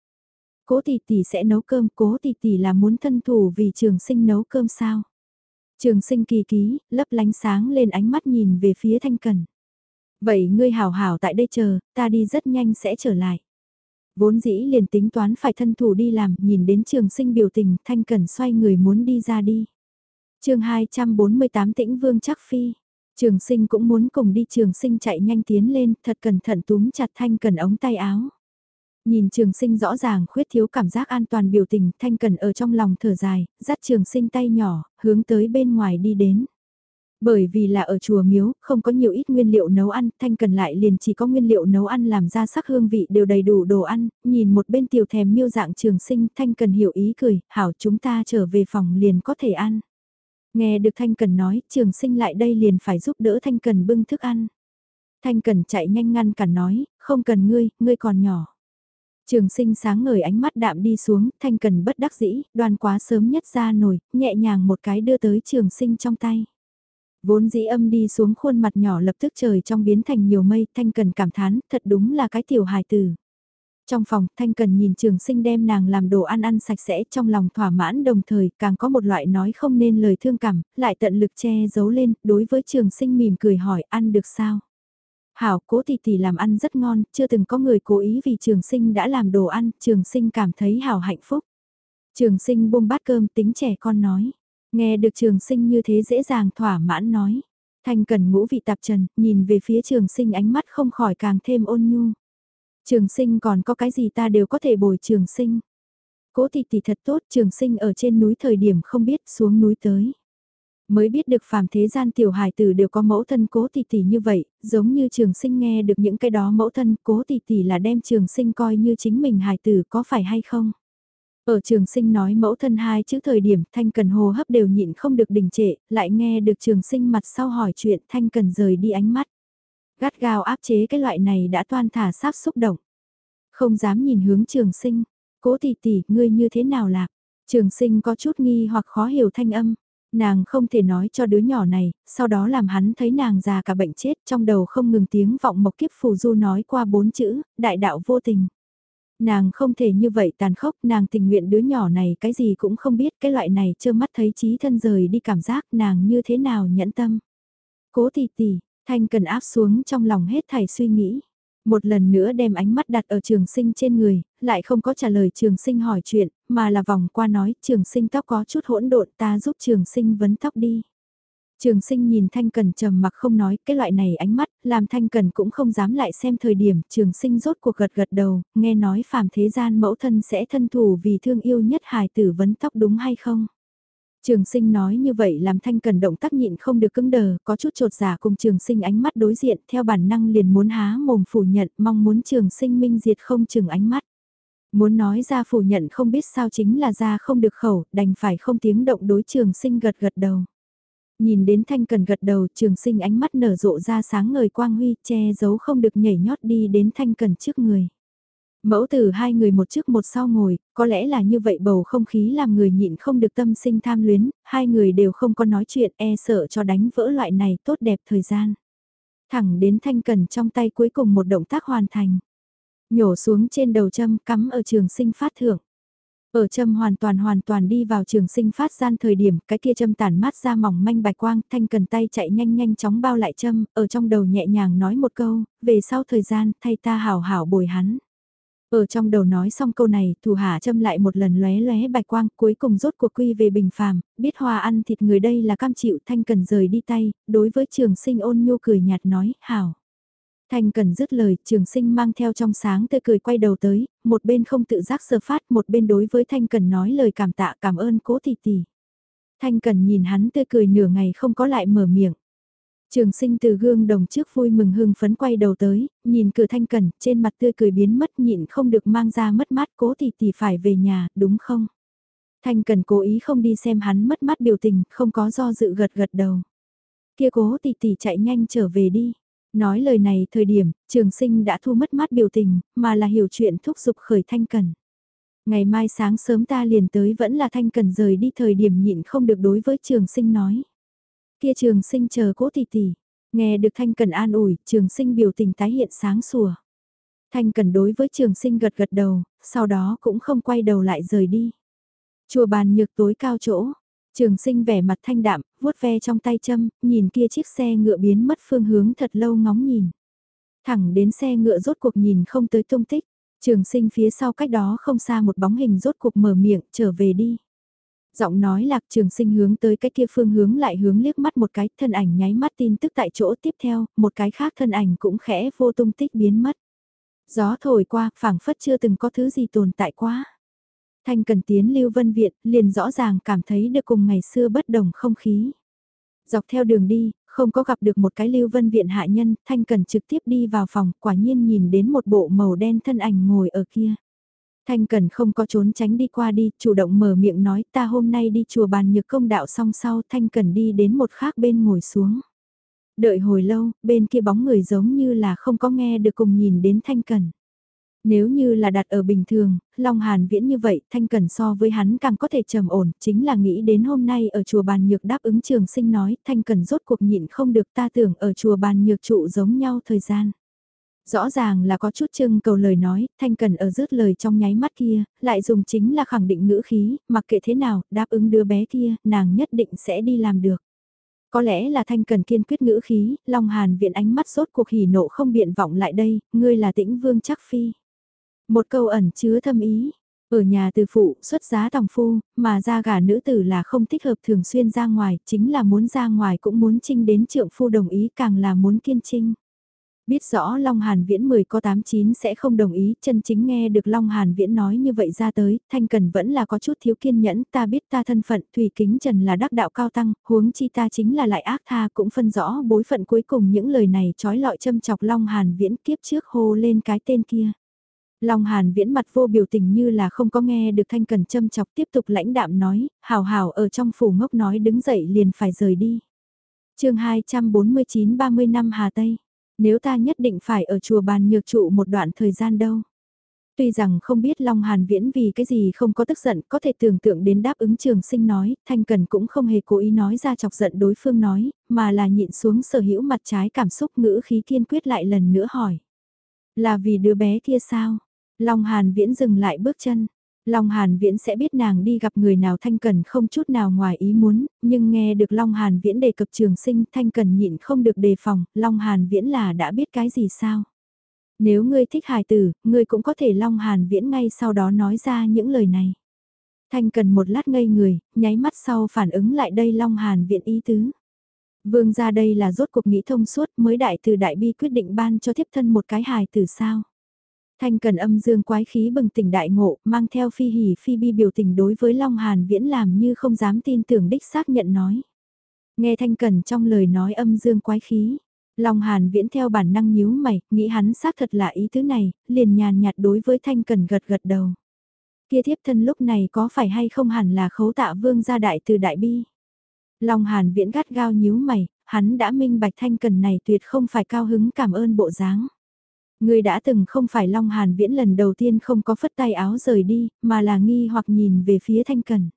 Cố tỷ tỷ sẽ nấu cơm, cố tỷ tỷ là muốn thân thủ vì trường sinh nấu cơm sao. Trường sinh kỳ ký, lấp lánh sáng lên ánh mắt nhìn về phía thanh cần. Vậy ngươi hảo hảo tại đây chờ, ta đi rất nhanh sẽ trở lại. Vốn dĩ liền tính toán phải thân thủ đi làm, nhìn đến trường sinh biểu tình, thanh cần xoay người muốn đi ra đi chương 248 tĩnh vương chắc phi. Trường sinh cũng muốn cùng đi trường sinh chạy nhanh tiến lên, thật cẩn thận túm chặt thanh cần ống tay áo. Nhìn trường sinh rõ ràng khuyết thiếu cảm giác an toàn biểu tình, thanh cần ở trong lòng thở dài, dắt trường sinh tay nhỏ, hướng tới bên ngoài đi đến. Bởi vì là ở chùa miếu, không có nhiều ít nguyên liệu nấu ăn, thanh cần lại liền chỉ có nguyên liệu nấu ăn làm ra sắc hương vị đều đầy đủ đồ ăn, nhìn một bên tiểu thèm miêu dạng trường sinh, thanh cần hiểu ý cười, hảo chúng ta trở về phòng liền có thể ăn. Nghe được Thanh Cần nói, trường sinh lại đây liền phải giúp đỡ Thanh Cần bưng thức ăn. Thanh Cần chạy nhanh ngăn cản nói, không cần ngươi, ngươi còn nhỏ. Trường sinh sáng ngời ánh mắt đạm đi xuống, Thanh Cần bất đắc dĩ, đoàn quá sớm nhất ra nổi, nhẹ nhàng một cái đưa tới trường sinh trong tay. Vốn dĩ âm đi xuống khuôn mặt nhỏ lập tức trời trong biến thành nhiều mây, Thanh Cần cảm thán, thật đúng là cái tiểu hài tử. Trong phòng, Thanh Cần nhìn trường sinh đem nàng làm đồ ăn ăn sạch sẽ trong lòng thỏa mãn đồng thời càng có một loại nói không nên lời thương cảm, lại tận lực che giấu lên, đối với trường sinh mỉm cười hỏi ăn được sao. Hảo, cố tỷ tỷ làm ăn rất ngon, chưa từng có người cố ý vì trường sinh đã làm đồ ăn, trường sinh cảm thấy hảo hạnh phúc. Trường sinh buông bát cơm tính trẻ con nói, nghe được trường sinh như thế dễ dàng thỏa mãn nói. Thanh cần ngũ vị tạp trần, nhìn về phía trường sinh ánh mắt không khỏi càng thêm ôn nhu. Trường sinh còn có cái gì ta đều có thể bồi trường sinh. Cố tỷ tỷ thật tốt, trường sinh ở trên núi thời điểm không biết xuống núi tới. Mới biết được phàm thế gian tiểu hài tử đều có mẫu thân cố tỷ tỷ như vậy, giống như trường sinh nghe được những cái đó mẫu thân cố tỷ tỷ là đem trường sinh coi như chính mình hài tử có phải hay không. Ở trường sinh nói mẫu thân hai chữ thời điểm thanh cần hồ hấp đều nhịn không được đình trệ, lại nghe được trường sinh mặt sau hỏi chuyện thanh cần rời đi ánh mắt. Gắt gao áp chế cái loại này đã toan thả sáp xúc động. Không dám nhìn hướng trường sinh, cố tỷ tỷ ngươi như thế nào lạc. Trường sinh có chút nghi hoặc khó hiểu thanh âm. Nàng không thể nói cho đứa nhỏ này, sau đó làm hắn thấy nàng già cả bệnh chết trong đầu không ngừng tiếng vọng mộc kiếp phù du nói qua bốn chữ, đại đạo vô tình. Nàng không thể như vậy tàn khốc, nàng tình nguyện đứa nhỏ này cái gì cũng không biết, cái loại này trơ mắt thấy trí thân rời đi cảm giác nàng như thế nào nhẫn tâm. Cố tỷ tỷ, thanh cần áp xuống trong lòng hết thảy suy nghĩ. Một lần nữa đem ánh mắt đặt ở trường sinh trên người, lại không có trả lời trường sinh hỏi chuyện, mà là vòng qua nói trường sinh tóc có chút hỗn độn ta giúp trường sinh vấn tóc đi. Trường sinh nhìn Thanh Cần trầm mặc không nói, cái loại này ánh mắt, làm Thanh Cần cũng không dám lại xem thời điểm, trường sinh rốt cuộc gật gật đầu, nghe nói phàm thế gian mẫu thân sẽ thân thủ vì thương yêu nhất hài tử vấn tóc đúng hay không? Trường sinh nói như vậy làm Thanh Cần động tác nhịn không được cứng đờ, có chút trột giả cùng trường sinh ánh mắt đối diện, theo bản năng liền muốn há mồm phủ nhận, mong muốn trường sinh minh diệt không chừng ánh mắt. Muốn nói ra phủ nhận không biết sao chính là ra không được khẩu, đành phải không tiếng động đối trường sinh gật gật đầu. Nhìn đến thanh cần gật đầu trường sinh ánh mắt nở rộ ra sáng ngời quang huy che giấu không được nhảy nhót đi đến thanh cần trước người. Mẫu tử hai người một trước một sau ngồi, có lẽ là như vậy bầu không khí làm người nhịn không được tâm sinh tham luyến, hai người đều không có nói chuyện e sợ cho đánh vỡ loại này tốt đẹp thời gian. Thẳng đến thanh cần trong tay cuối cùng một động tác hoàn thành. Nhổ xuống trên đầu châm cắm ở trường sinh phát thưởng. Ở châm hoàn toàn hoàn toàn đi vào trường sinh phát gian thời điểm, cái kia châm tản mát ra mỏng manh bạch quang, thanh cần tay chạy nhanh nhanh chóng bao lại châm, ở trong đầu nhẹ nhàng nói một câu, về sau thời gian, thay ta hảo hảo bồi hắn. Ở trong đầu nói xong câu này, thủ hạ châm lại một lần lóe lóe bạch quang, cuối cùng rốt cuộc quy về bình phàm, biết hoa ăn thịt người đây là cam chịu thanh cần rời đi tay, đối với trường sinh ôn nhu cười nhạt nói, hảo. Thanh cần dứt lời, trường sinh mang theo trong sáng tươi cười quay đầu tới, một bên không tự giác sơ phát, một bên đối với Thanh cần nói lời cảm tạ cảm ơn cố tỷ tỷ. Thanh cần nhìn hắn tươi cười nửa ngày không có lại mở miệng. Trường sinh từ gương đồng trước vui mừng hưng phấn quay đầu tới, nhìn cửa thanh cần, trên mặt tươi cười biến mất nhịn không được mang ra mất mát cố tỷ tỷ phải về nhà, đúng không? Thanh cần cố ý không đi xem hắn mất mát biểu tình, không có do dự gật gật đầu. Kia cố tỷ tỷ chạy nhanh trở về đi. Nói lời này thời điểm, trường sinh đã thu mất mát biểu tình, mà là hiểu chuyện thúc giục khởi thanh cần. Ngày mai sáng sớm ta liền tới vẫn là thanh cần rời đi thời điểm nhịn không được đối với trường sinh nói. Kia trường sinh chờ cố tỷ tỷ, nghe được thanh cần an ủi, trường sinh biểu tình tái hiện sáng sủa. Thanh cần đối với trường sinh gật gật đầu, sau đó cũng không quay đầu lại rời đi. Chùa bàn nhược tối cao chỗ, Trường sinh vẻ mặt thanh đạm, vuốt ve trong tay châm, nhìn kia chiếc xe ngựa biến mất phương hướng thật lâu ngóng nhìn. Thẳng đến xe ngựa rốt cuộc nhìn không tới tung tích, trường sinh phía sau cách đó không xa một bóng hình rốt cuộc mở miệng trở về đi. Giọng nói lạc trường sinh hướng tới cái kia phương hướng lại hướng liếc mắt một cái thân ảnh nháy mắt tin tức tại chỗ tiếp theo, một cái khác thân ảnh cũng khẽ vô tung tích biến mất. Gió thổi qua, phảng phất chưa từng có thứ gì tồn tại quá. Thanh cần tiến Lưu Vân Viện, liền rõ ràng cảm thấy được cùng ngày xưa bất đồng không khí. Dọc theo đường đi, không có gặp được một cái Lưu Vân Viện hạ nhân, Thanh cần trực tiếp đi vào phòng, quả nhiên nhìn đến một bộ màu đen thân ảnh ngồi ở kia. Thanh Cần không có trốn tránh đi qua đi, chủ động mở miệng nói ta hôm nay đi chùa bàn nhược công đạo xong sau Thanh Cần đi đến một khác bên ngồi xuống. Đợi hồi lâu, bên kia bóng người giống như là không có nghe được cùng nhìn đến Thanh Cần. Nếu như là đặt ở bình thường, Long Hàn Viễn như vậy, Thanh Cần so với hắn càng có thể trầm ổn, chính là nghĩ đến hôm nay ở chùa Bàn Nhược đáp ứng trường sinh nói, Thanh Cần rốt cuộc nhịn không được ta tưởng ở chùa Bàn Nhược trụ giống nhau thời gian. Rõ ràng là có chút trưng cầu lời nói, Thanh Cần ở rớt lời trong nháy mắt kia, lại dùng chính là khẳng định ngữ khí, mặc kệ thế nào, đáp ứng đứa bé kia, nàng nhất định sẽ đi làm được. Có lẽ là Thanh Cần kiên quyết ngữ khí, Long Hàn viện ánh mắt rốt cuộc hỉ nộ không biện vọng lại đây, ngươi là tĩnh vương chắc phi. Một câu ẩn chứa thâm ý. Ở nhà từ phụ xuất giá tòng phu, mà ra gả nữ tử là không thích hợp thường xuyên ra ngoài, chính là muốn ra ngoài cũng muốn trinh đến trượng phu đồng ý càng là muốn kiên trinh. Biết rõ Long Hàn Viễn 10 có 89 sẽ không đồng ý, chân chính nghe được Long Hàn Viễn nói như vậy ra tới, Thanh Cần vẫn là có chút thiếu kiên nhẫn, ta biết ta thân phận, Thủy Kính Trần là đắc đạo cao tăng, huống chi ta chính là lại ác tha cũng phân rõ bối phận cuối cùng những lời này trói lọi châm chọc Long Hàn Viễn kiếp trước hô lên cái tên kia. Long Hàn Viễn mặt vô biểu tình như là không có nghe được Thanh Cần châm chọc tiếp tục lãnh đạm nói, hào hào ở trong phủ ngốc nói đứng dậy liền phải rời đi. chương 249 30 năm Hà Tây nếu ta nhất định phải ở chùa bàn nhược trụ một đoạn thời gian đâu. Tuy rằng không biết Long Hàn Viễn vì cái gì không có tức giận, có thể tưởng tượng đến đáp ứng trường sinh nói, Thanh Cần cũng không hề cố ý nói ra chọc giận đối phương nói, mà là nhịn xuống sở hữu mặt trái cảm xúc ngữ khí kiên quyết lại lần nữa hỏi. Là vì đứa bé kia sao? Long Hàn Viễn dừng lại bước chân, Long Hàn Viễn sẽ biết nàng đi gặp người nào Thanh Cần không chút nào ngoài ý muốn, nhưng nghe được Long Hàn Viễn đề cập trường sinh Thanh Cần nhịn không được đề phòng, Long Hàn Viễn là đã biết cái gì sao? Nếu ngươi thích hài tử, ngươi cũng có thể Long Hàn Viễn ngay sau đó nói ra những lời này. Thanh Cần một lát ngây người, nháy mắt sau phản ứng lại đây Long Hàn Viễn ý tứ. Vương ra đây là rốt cuộc nghĩ thông suốt mới đại từ đại bi quyết định ban cho thiếp thân một cái hài tử sao. Thanh cần âm dương quái khí bừng tỉnh đại ngộ, mang theo phi hỉ phi bi biểu tình đối với Long Hàn Viễn làm như không dám tin tưởng đích xác nhận nói. Nghe Thanh cần trong lời nói âm dương quái khí, Long Hàn Viễn theo bản năng nhíu mày, nghĩ hắn xác thật là ý thứ này, liền nhàn nhạt đối với Thanh cần gật gật đầu. Kia thiếp thân lúc này có phải hay không hẳn là khấu tạ vương gia đại từ đại bi. Long Hàn Viễn gắt gao nhíu mày, hắn đã minh bạch Thanh cần này tuyệt không phải cao hứng cảm ơn bộ dáng. Người đã từng không phải Long Hàn Viễn lần đầu tiên không có phất tay áo rời đi, mà là nghi hoặc nhìn về phía Thanh Cần.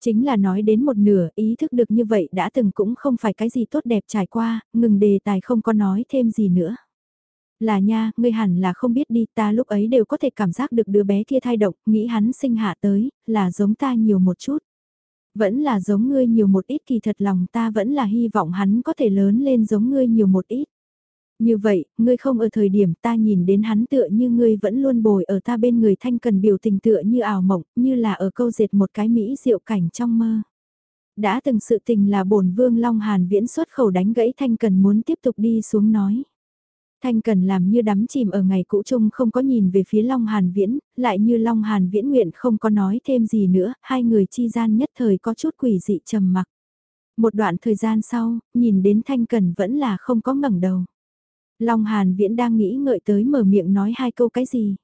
Chính là nói đến một nửa, ý thức được như vậy đã từng cũng không phải cái gì tốt đẹp trải qua, ngừng đề tài không có nói thêm gì nữa. Là nha, ngươi hẳn là không biết đi, ta lúc ấy đều có thể cảm giác được đứa bé kia thay động, nghĩ hắn sinh hạ tới, là giống ta nhiều một chút. Vẫn là giống ngươi nhiều một ít kỳ thật lòng ta vẫn là hy vọng hắn có thể lớn lên giống ngươi nhiều một ít. Như vậy, ngươi không ở thời điểm ta nhìn đến hắn tựa như ngươi vẫn luôn bồi ở ta bên người thanh cần biểu tình tựa như ảo mộng, như là ở câu dệt một cái mỹ diệu cảnh trong mơ. Đã từng sự tình là bổn vương Long Hàn viễn xuất khẩu đánh gãy thanh cần muốn tiếp tục đi xuống nói. Thanh cần làm như đắm chìm ở ngày cũ chung không có nhìn về phía Long Hàn Viễn, lại như Long Hàn Viễn nguyện không có nói thêm gì nữa, hai người chi gian nhất thời có chút quỷ dị trầm mặc. Một đoạn thời gian sau, nhìn đến Thanh Cần vẫn là không có ngẩng đầu. Long Hàn Viễn đang nghĩ ngợi tới mở miệng nói hai câu cái gì.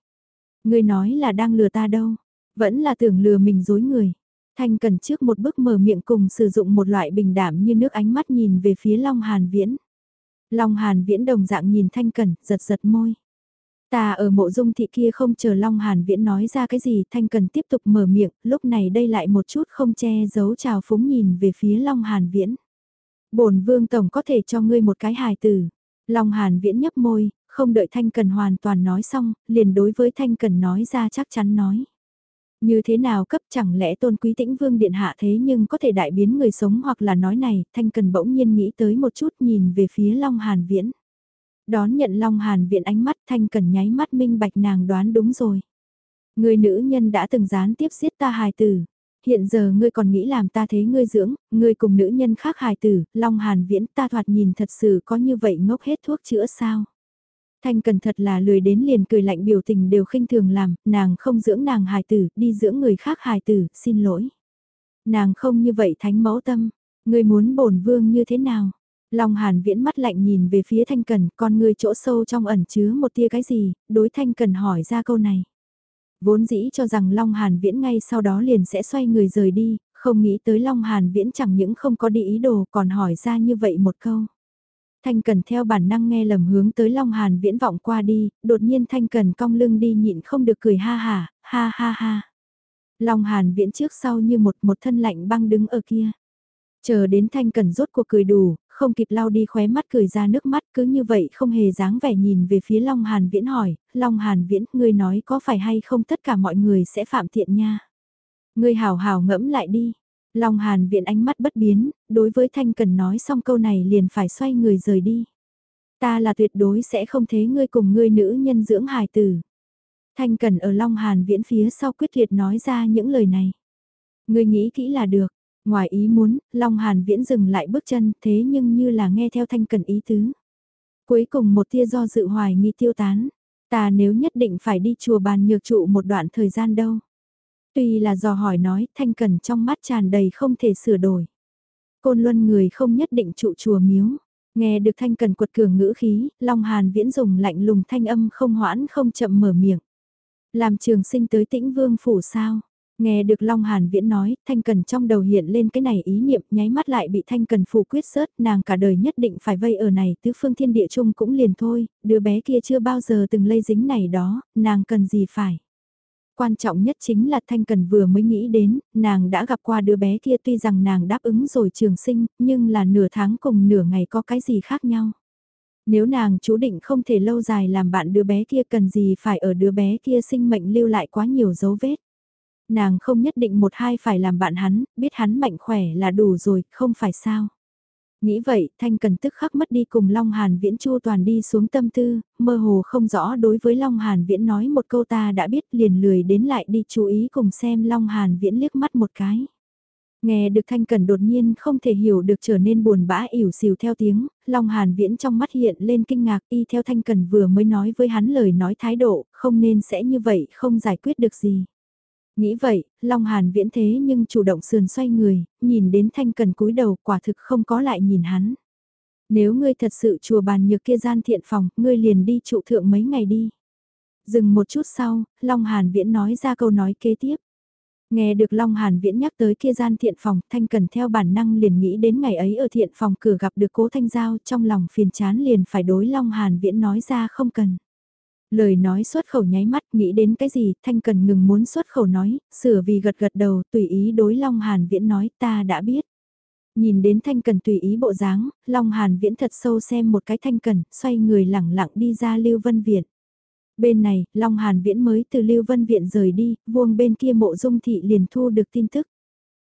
Người nói là đang lừa ta đâu, vẫn là tưởng lừa mình dối người. Thanh cần trước một bước mở miệng cùng sử dụng một loại bình đảm như nước ánh mắt nhìn về phía Long Hàn Viễn. Long Hàn Viễn đồng dạng nhìn Thanh Cần, giật giật môi. Ta ở mộ dung thị kia không chờ Long Hàn Viễn nói ra cái gì, Thanh Cần tiếp tục mở miệng, lúc này đây lại một chút không che giấu trào phúng nhìn về phía Long Hàn Viễn. bổn vương tổng có thể cho ngươi một cái hài tử. Long Hàn Viễn nhấp môi, không đợi Thanh Cần hoàn toàn nói xong, liền đối với Thanh Cần nói ra chắc chắn nói. Như thế nào cấp chẳng lẽ tôn quý tĩnh vương điện hạ thế nhưng có thể đại biến người sống hoặc là nói này, Thanh Cần bỗng nhiên nghĩ tới một chút nhìn về phía Long Hàn Viễn. Đón nhận Long Hàn Viễn ánh mắt Thanh Cần nháy mắt minh bạch nàng đoán đúng rồi. Người nữ nhân đã từng gián tiếp giết ta hài tử, hiện giờ ngươi còn nghĩ làm ta thế ngươi dưỡng, ngươi cùng nữ nhân khác hài tử, Long Hàn Viễn ta thoạt nhìn thật sự có như vậy ngốc hết thuốc chữa sao. Thanh cần thật là lười đến liền cười lạnh biểu tình đều khinh thường làm, nàng không dưỡng nàng hài tử, đi dưỡng người khác hài tử, xin lỗi. Nàng không như vậy thánh mẫu tâm, ngươi muốn bổn vương như thế nào? Long Hàn viễn mắt lạnh nhìn về phía Thanh Cần, con ngươi chỗ sâu trong ẩn chứa một tia cái gì, đối Thanh Cần hỏi ra câu này. Vốn dĩ cho rằng Long Hàn Viễn ngay sau đó liền sẽ xoay người rời đi, không nghĩ tới Long Hàn Viễn chẳng những không có đi ý đồ còn hỏi ra như vậy một câu. Thanh Cần theo bản năng nghe lầm hướng tới Long Hàn Viễn vọng qua đi, đột nhiên Thanh Cần cong lưng đi nhịn không được cười ha ha, ha ha ha. Long Hàn Viễn trước sau như một một thân lạnh băng đứng ở kia. Chờ đến Thanh Cần rốt cuộc cười đủ, không kịp lau đi khóe mắt cười ra nước mắt cứ như vậy không hề dáng vẻ nhìn về phía Long Hàn Viễn hỏi, Long Hàn Viễn, ngươi nói có phải hay không tất cả mọi người sẽ phạm thiện nha. Ngươi hào hào ngẫm lại đi. Long Hàn Viễn ánh mắt bất biến, đối với Thanh Cần nói xong câu này liền phải xoay người rời đi. Ta là tuyệt đối sẽ không thế ngươi cùng ngươi nữ nhân dưỡng hài tử. Thanh Cần ở Long Hàn Viễn phía sau quyết liệt nói ra những lời này. Ngươi nghĩ kỹ là được, Ngoài ý muốn, Long Hàn Viễn dừng lại bước chân thế nhưng như là nghe theo thanh cần ý tứ. Cuối cùng một tia do dự hoài nghi tiêu tán. Ta nếu nhất định phải đi chùa bàn nhược trụ một đoạn thời gian đâu. Tuy là dò hỏi nói, thanh cần trong mắt tràn đầy không thể sửa đổi. Côn luân người không nhất định trụ chùa miếu. Nghe được thanh cần quật cường ngữ khí, Long Hàn viễn dùng lạnh lùng thanh âm không hoãn không chậm mở miệng. Làm trường sinh tới tĩnh vương phủ sao? Nghe được Long Hàn Viễn nói, Thanh Cần trong đầu hiện lên cái này ý niệm nháy mắt lại bị Thanh Cần phủ quyết sớt, nàng cả đời nhất định phải vây ở này, tứ phương thiên địa chung cũng liền thôi, đứa bé kia chưa bao giờ từng lây dính này đó, nàng cần gì phải. Quan trọng nhất chính là Thanh Cần vừa mới nghĩ đến, nàng đã gặp qua đứa bé kia tuy rằng nàng đáp ứng rồi trường sinh, nhưng là nửa tháng cùng nửa ngày có cái gì khác nhau. Nếu nàng chú định không thể lâu dài làm bạn đứa bé kia cần gì phải ở đứa bé kia sinh mệnh lưu lại quá nhiều dấu vết nàng không nhất định một hai phải làm bạn hắn, biết hắn mạnh khỏe là đủ rồi, không phải sao. Nghĩ vậy, Thanh Cần tức khắc mất đi cùng Long Hàn Viễn Chu toàn đi xuống tâm tư, mơ hồ không rõ đối với Long Hàn Viễn nói một câu ta đã biết liền lười đến lại đi chú ý cùng xem Long Hàn Viễn liếc mắt một cái. Nghe được Thanh Cần đột nhiên không thể hiểu được trở nên buồn bã ỉu xìu theo tiếng, Long Hàn Viễn trong mắt hiện lên kinh ngạc y theo Thanh Cần vừa mới nói với hắn lời nói thái độ, không nên sẽ như vậy, không giải quyết được gì. Nghĩ vậy, Long Hàn viễn thế nhưng chủ động sườn xoay người, nhìn đến thanh cần cúi đầu quả thực không có lại nhìn hắn. Nếu ngươi thật sự chùa bàn nhược kia gian thiện phòng, ngươi liền đi trụ thượng mấy ngày đi. Dừng một chút sau, Long Hàn viễn nói ra câu nói kế tiếp. Nghe được Long Hàn Viễn nhắc tới kia gian thiện phòng, Thanh Cần theo bản năng liền nghĩ đến ngày ấy ở thiện phòng cửa gặp được cố Thanh Giao trong lòng phiền chán liền phải đối Long Hàn Viễn nói ra không cần. Lời nói xuất khẩu nháy mắt nghĩ đến cái gì, Thanh Cần ngừng muốn xuất khẩu nói, sửa vì gật gật đầu, tùy ý đối Long Hàn Viễn nói ta đã biết. Nhìn đến Thanh Cần tùy ý bộ dáng, Long Hàn Viễn thật sâu xem một cái Thanh Cần, xoay người lẳng lặng đi ra Lưu Vân Viện. Bên này, Long Hàn Viễn mới từ Lưu Vân Viện rời đi, vuông bên kia mộ dung thị liền thu được tin tức.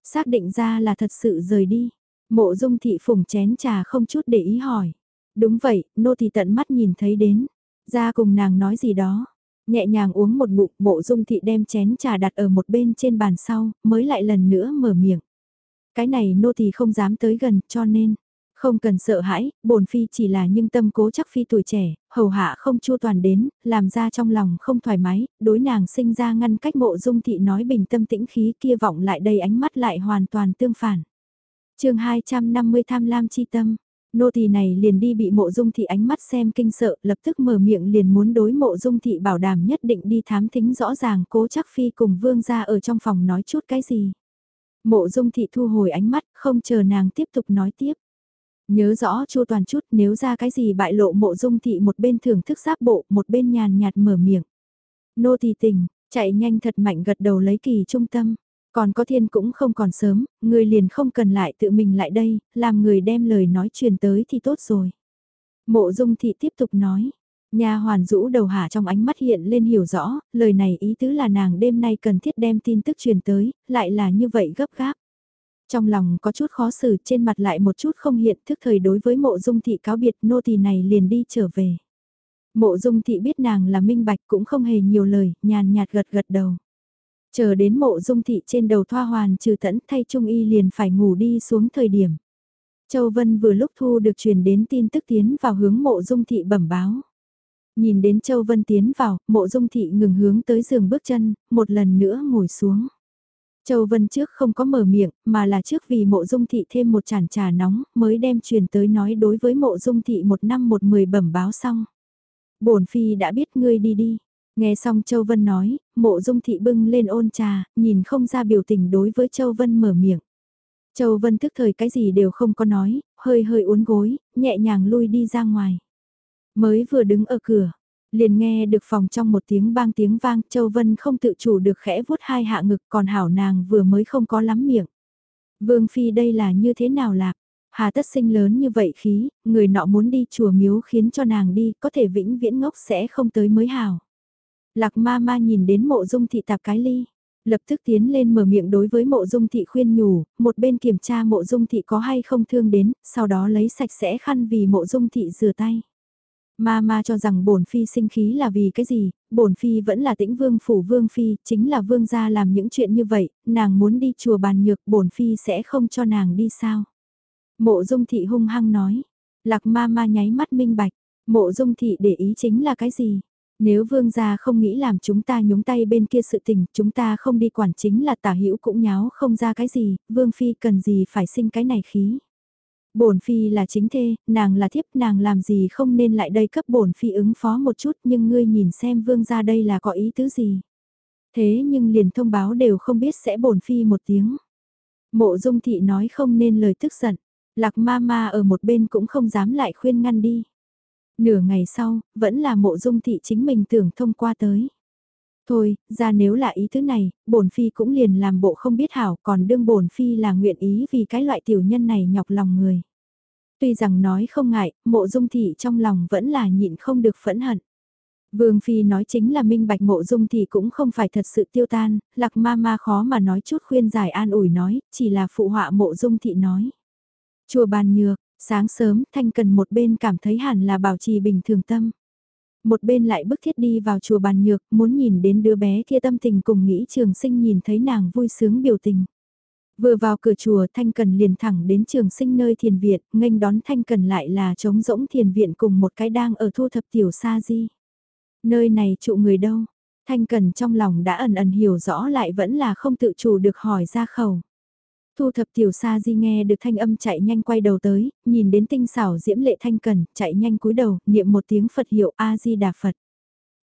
Xác định ra là thật sự rời đi. Mộ dung thị phùng chén trà không chút để ý hỏi. Đúng vậy, nô thì tận mắt nhìn thấy đến. Ra cùng nàng nói gì đó. Nhẹ nhàng uống một ngụm mộ dung thị đem chén trà đặt ở một bên trên bàn sau, mới lại lần nữa mở miệng. Cái này nô thì không dám tới gần cho nên, không cần sợ hãi, bổn phi chỉ là nhưng tâm cố chắc phi tuổi trẻ, hầu hạ không chua toàn đến, làm ra trong lòng không thoải mái, đối nàng sinh ra ngăn cách mộ dung thị nói bình tâm tĩnh khí kia vọng lại đầy ánh mắt lại hoàn toàn tương phản. chương 250 tham lam chi tâm, Nô tỳ này liền đi bị mộ dung thị ánh mắt xem kinh sợ, lập tức mở miệng liền muốn đối mộ dung thị bảo đảm nhất định đi thám thính rõ ràng cố chắc phi cùng vương ra ở trong phòng nói chút cái gì. Mộ dung thị thu hồi ánh mắt, không chờ nàng tiếp tục nói tiếp. Nhớ rõ chu toàn chút nếu ra cái gì bại lộ mộ dung thị một bên thưởng thức giáp bộ, một bên nhàn nhạt mở miệng. Nô tỳ tình, chạy nhanh thật mạnh gật đầu lấy kỳ trung tâm. Còn có thiên cũng không còn sớm, người liền không cần lại tự mình lại đây, làm người đem lời nói truyền tới thì tốt rồi. Mộ dung thị tiếp tục nói, nhà hoàn rũ đầu hạ trong ánh mắt hiện lên hiểu rõ, lời này ý tứ là nàng đêm nay cần thiết đem tin tức truyền tới, lại là như vậy gấp gáp. Trong lòng có chút khó xử trên mặt lại một chút không hiện thức thời đối với mộ dung thị cáo biệt nô tỳ này liền đi trở về. Mộ dung thị biết nàng là minh bạch cũng không hề nhiều lời, nhàn nhạt gật gật đầu. Chờ đến mộ dung thị trên đầu thoa hoàn trừ tẫn thay trung y liền phải ngủ đi xuống thời điểm. Châu Vân vừa lúc thu được truyền đến tin tức tiến vào hướng mộ dung thị bẩm báo. Nhìn đến Châu Vân tiến vào, mộ dung thị ngừng hướng tới giường bước chân, một lần nữa ngồi xuống. Châu Vân trước không có mở miệng, mà là trước vì mộ dung thị thêm một chản trà nóng, mới đem truyền tới nói đối với mộ dung thị một năm một mười bẩm báo xong. bổn phi đã biết ngươi đi đi. Nghe xong Châu Vân nói, mộ dung thị bưng lên ôn trà, nhìn không ra biểu tình đối với Châu Vân mở miệng. Châu Vân tức thời cái gì đều không có nói, hơi hơi uốn gối, nhẹ nhàng lui đi ra ngoài. Mới vừa đứng ở cửa, liền nghe được phòng trong một tiếng bang tiếng vang, Châu Vân không tự chủ được khẽ vuốt hai hạ ngực còn hảo nàng vừa mới không có lắm miệng. Vương Phi đây là như thế nào lạc? Hà tất sinh lớn như vậy khí, người nọ muốn đi chùa miếu khiến cho nàng đi, có thể vĩnh viễn ngốc sẽ không tới mới hảo. Lạc ma ma nhìn đến mộ dung thị tạp cái ly. Lập tức tiến lên mở miệng đối với mộ dung thị khuyên nhủ, một bên kiểm tra mộ dung thị có hay không thương đến, sau đó lấy sạch sẽ khăn vì mộ dung thị rửa tay. Ma ma cho rằng bổn phi sinh khí là vì cái gì, bổn phi vẫn là tĩnh vương phủ vương phi, chính là vương gia làm những chuyện như vậy, nàng muốn đi chùa bàn nhược bổn phi sẽ không cho nàng đi sao. Mộ dung thị hung hăng nói, lạc ma ma nháy mắt minh bạch, Mộ dung thị để ý chính là cái gì? Nếu vương gia không nghĩ làm chúng ta nhúng tay bên kia sự tình, chúng ta không đi quản chính là tả hữu cũng nháo không ra cái gì, vương phi cần gì phải sinh cái này khí. Bổn phi là chính thê, nàng là thiếp, nàng làm gì không nên lại đây cấp bổn phi ứng phó một chút, nhưng ngươi nhìn xem vương gia đây là có ý tứ gì. Thế nhưng liền thông báo đều không biết sẽ bổn phi một tiếng. Mộ dung thị nói không nên lời tức giận, lạc ma ma ở một bên cũng không dám lại khuyên ngăn đi. Nửa ngày sau, vẫn là mộ dung thị chính mình tưởng thông qua tới. Thôi, ra nếu là ý thứ này, bổn phi cũng liền làm bộ không biết hảo, còn đương bổn phi là nguyện ý vì cái loại tiểu nhân này nhọc lòng người. Tuy rằng nói không ngại, mộ dung thị trong lòng vẫn là nhịn không được phẫn hận. Vương Phi nói chính là minh bạch mộ dung thì cũng không phải thật sự tiêu tan, lạc ma ma khó mà nói chút khuyên giải an ủi nói, chỉ là phụ họa mộ dung thị nói. Chùa bàn nhược, sáng sớm thanh cần một bên cảm thấy hẳn là bảo trì bình thường tâm. Một bên lại bức thiết đi vào chùa bàn nhược, muốn nhìn đến đứa bé kia tâm tình cùng nghĩ trường sinh nhìn thấy nàng vui sướng biểu tình. Vừa vào cửa chùa Thanh Cần liền thẳng đến trường sinh nơi thiền viện, nghênh đón Thanh Cần lại là trống rỗng thiền viện cùng một cái đang ở thu thập tiểu sa di. Nơi này trụ người đâu? Thanh Cần trong lòng đã ẩn ẩn hiểu rõ lại vẫn là không tự chủ được hỏi ra khẩu. Thu thập tiểu sa di nghe được thanh âm chạy nhanh quay đầu tới, nhìn đến tinh xảo diễm lệ thanh cần, chạy nhanh cúi đầu, niệm một tiếng Phật hiệu A-di-đà Phật.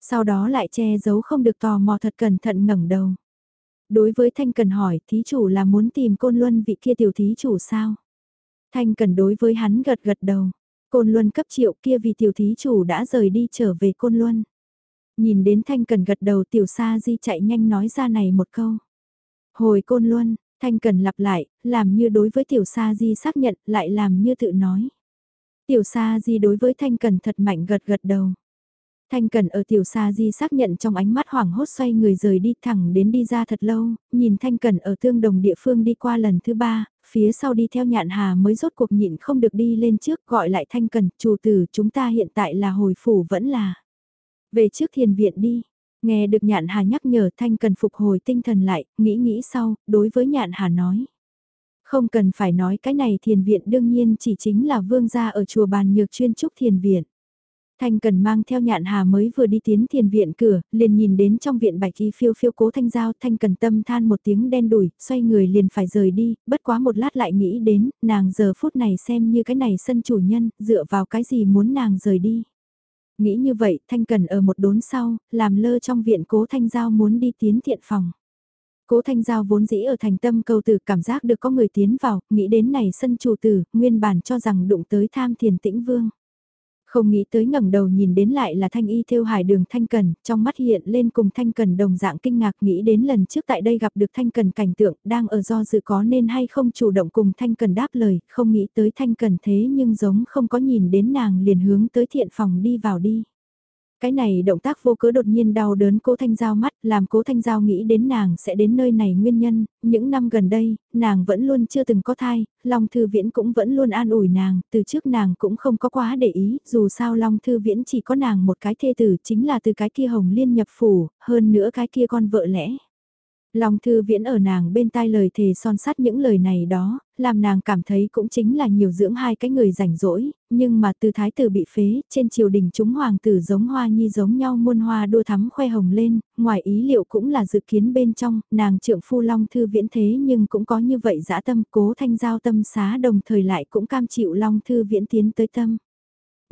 Sau đó lại che giấu không được tò mò thật cẩn thận ngẩng đầu. Đối với thanh cần hỏi, thí chủ là muốn tìm côn luân vị kia tiểu thí chủ sao? Thanh cần đối với hắn gật gật đầu. Côn luân cấp triệu kia vì tiểu thí chủ đã rời đi trở về côn luân. Nhìn đến thanh cần gật đầu tiểu sa di chạy nhanh nói ra này một câu. Hồi côn luân, Thanh Cần lặp lại, làm như đối với Tiểu Sa Di xác nhận, lại làm như tự nói. Tiểu Sa Di đối với Thanh Cần thật mạnh gật gật đầu. Thanh Cần ở Tiểu Sa Di xác nhận trong ánh mắt hoảng hốt xoay người rời đi thẳng đến đi ra thật lâu, nhìn Thanh Cần ở tương đồng địa phương đi qua lần thứ ba, phía sau đi theo nhạn hà mới rốt cuộc nhịn không được đi lên trước gọi lại Thanh Cần, chủ tử chúng ta hiện tại là hồi phủ vẫn là. Về trước thiền viện đi, Nghe được nhạn hà nhắc nhở thanh cần phục hồi tinh thần lại, nghĩ nghĩ sau, đối với nhạn hà nói. Không cần phải nói cái này thiền viện đương nhiên chỉ chính là vương gia ở chùa bàn nhược chuyên trúc thiền viện. Thanh cần mang theo nhạn hà mới vừa đi tiến thiền viện cửa, liền nhìn đến trong viện bạch y phiêu phiêu cố thanh giao thanh cần tâm than một tiếng đen đủi, xoay người liền phải rời đi, bất quá một lát lại nghĩ đến, nàng giờ phút này xem như cái này sân chủ nhân, dựa vào cái gì muốn nàng rời đi. Nghĩ như vậy, Thanh Cần ở một đốn sau, làm lơ trong viện cố Thanh Giao muốn đi tiến thiện phòng. Cố Thanh Giao vốn dĩ ở thành tâm cầu tử cảm giác được có người tiến vào, nghĩ đến này sân chủ tử, nguyên bản cho rằng đụng tới tham thiền tĩnh vương. Không nghĩ tới ngẩng đầu nhìn đến lại là thanh y theo hải đường thanh cần, trong mắt hiện lên cùng thanh cần đồng dạng kinh ngạc nghĩ đến lần trước tại đây gặp được thanh cần cảnh tượng, đang ở do dự có nên hay không chủ động cùng thanh cần đáp lời, không nghĩ tới thanh cần thế nhưng giống không có nhìn đến nàng liền hướng tới thiện phòng đi vào đi. Cái này động tác vô cớ đột nhiên đau đớn cố thanh giao mắt, làm cố thanh giao nghĩ đến nàng sẽ đến nơi này nguyên nhân, những năm gần đây, nàng vẫn luôn chưa từng có thai, Long Thư Viễn cũng vẫn luôn an ủi nàng, từ trước nàng cũng không có quá để ý, dù sao Long Thư Viễn chỉ có nàng một cái thê tử chính là từ cái kia hồng liên nhập phủ, hơn nữa cái kia con vợ lẽ. Long thư viễn ở nàng bên tai lời thề son sắt những lời này đó, làm nàng cảm thấy cũng chính là nhiều dưỡng hai cái người rảnh rỗi, nhưng mà từ thái tử bị phế, trên triều đình chúng hoàng tử giống hoa nhi giống nhau muôn hoa đua thắm khoe hồng lên, ngoài ý liệu cũng là dự kiến bên trong, nàng trượng phu Long thư viễn thế nhưng cũng có như vậy dã tâm cố thanh giao tâm xá đồng thời lại cũng cam chịu Long thư viễn tiến tới tâm.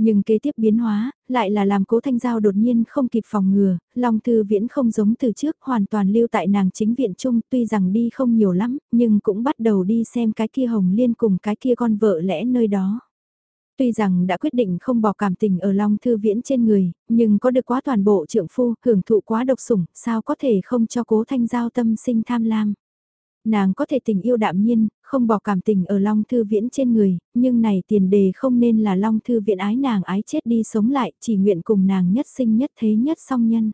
Nhưng kế tiếp biến hóa, lại là làm cố thanh giao đột nhiên không kịp phòng ngừa, Long Thư Viễn không giống từ trước hoàn toàn lưu tại nàng chính viện chung tuy rằng đi không nhiều lắm, nhưng cũng bắt đầu đi xem cái kia hồng liên cùng cái kia con vợ lẽ nơi đó. Tuy rằng đã quyết định không bỏ cảm tình ở Long Thư Viễn trên người, nhưng có được quá toàn bộ trượng phu, hưởng thụ quá độc sủng, sao có thể không cho cố thanh giao tâm sinh tham lam. Nàng có thể tình yêu đạm nhiên, không bỏ cảm tình ở Long Thư Viễn trên người, nhưng này tiền đề không nên là Long Thư Viễn ái nàng ái chết đi sống lại, chỉ nguyện cùng nàng nhất sinh nhất thế nhất song nhân.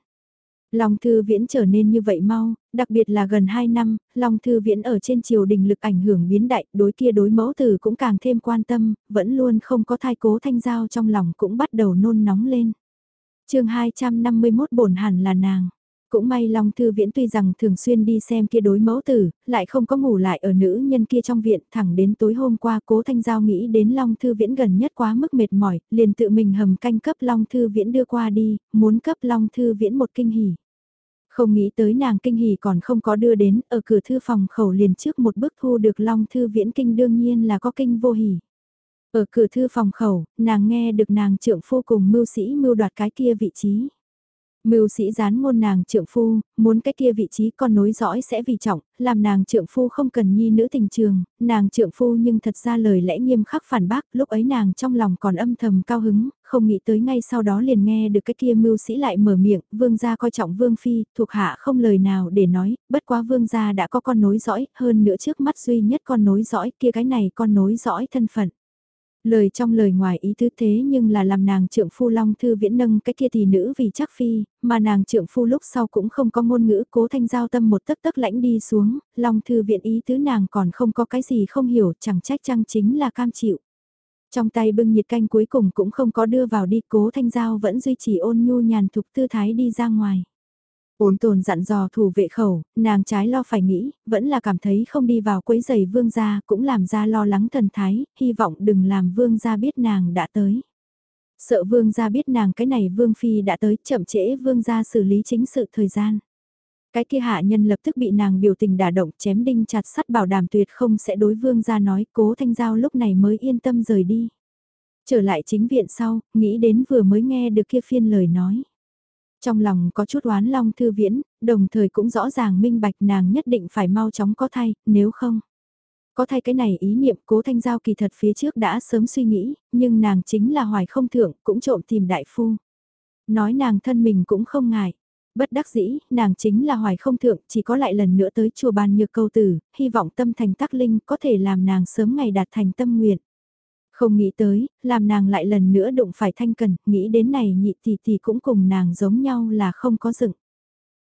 Long Thư Viễn trở nên như vậy mau, đặc biệt là gần 2 năm, Long Thư Viễn ở trên triều đình lực ảnh hưởng biến đại, đối kia đối mẫu tử cũng càng thêm quan tâm, vẫn luôn không có thai cố thanh giao trong lòng cũng bắt đầu nôn nóng lên. chương 251 bổn hẳn là nàng. Cũng may Long Thư Viễn tuy rằng thường xuyên đi xem kia đối mẫu tử, lại không có ngủ lại ở nữ nhân kia trong viện thẳng đến tối hôm qua cố Thanh Giao nghĩ đến Long Thư Viễn gần nhất quá mức mệt mỏi, liền tự mình hầm canh cấp Long Thư Viễn đưa qua đi, muốn cấp Long Thư Viễn một kinh hỉ. Không nghĩ tới nàng kinh hỉ còn không có đưa đến, ở cửa thư phòng khẩu liền trước một bước thu được Long Thư Viễn kinh đương nhiên là có kinh vô hỉ. Ở cửa thư phòng khẩu, nàng nghe được nàng trượng phu cùng mưu sĩ mưu đoạt cái kia vị trí. Mưu sĩ gián ngôn nàng trượng phu, muốn cái kia vị trí con nối dõi sẽ vì trọng, làm nàng trượng phu không cần nhi nữ tình trường, nàng trượng phu nhưng thật ra lời lẽ nghiêm khắc phản bác, lúc ấy nàng trong lòng còn âm thầm cao hứng, không nghĩ tới ngay sau đó liền nghe được cái kia mưu sĩ lại mở miệng, vương gia coi trọng vương phi, thuộc hạ không lời nào để nói, bất quá vương gia đã có con nối dõi, hơn nữa trước mắt duy nhất con nối dõi kia cái này con nối dõi thân phận. Lời trong lời ngoài ý tứ thế nhưng là làm nàng trượng phu Long Thư Viễn nâng cái kia thì nữ vì chắc phi, mà nàng trượng phu lúc sau cũng không có ngôn ngữ cố thanh giao tâm một tấc tấc lãnh đi xuống, Long Thư Viễn ý tứ nàng còn không có cái gì không hiểu chẳng trách chăng chính là cam chịu. Trong tay bưng nhiệt canh cuối cùng cũng không có đưa vào đi cố thanh giao vẫn duy trì ôn nhu nhàn thục tư thái đi ra ngoài. Ôn tồn dặn dò thủ vệ khẩu, nàng trái lo phải nghĩ, vẫn là cảm thấy không đi vào quấy giày vương gia, cũng làm ra lo lắng thần thái, hy vọng đừng làm vương gia biết nàng đã tới. Sợ vương gia biết nàng cái này vương phi đã tới, chậm trễ vương gia xử lý chính sự thời gian. Cái kia hạ nhân lập tức bị nàng biểu tình đả động chém đinh chặt sắt bảo đảm tuyệt không sẽ đối vương gia nói cố thanh giao lúc này mới yên tâm rời đi. Trở lại chính viện sau, nghĩ đến vừa mới nghe được kia phiên lời nói. Trong lòng có chút oán long thư viễn, đồng thời cũng rõ ràng minh bạch nàng nhất định phải mau chóng có thay, nếu không. Có thay cái này ý niệm cố thanh giao kỳ thật phía trước đã sớm suy nghĩ, nhưng nàng chính là hoài không thượng, cũng trộm tìm đại phu. Nói nàng thân mình cũng không ngại. Bất đắc dĩ, nàng chính là hoài không thượng, chỉ có lại lần nữa tới chùa bàn nhược câu tử, hy vọng tâm thành tắc linh có thể làm nàng sớm ngày đạt thành tâm nguyện. Không nghĩ tới, làm nàng lại lần nữa đụng phải thanh cần, nghĩ đến này nhị tỷ tỷ cũng cùng nàng giống nhau là không có dựng.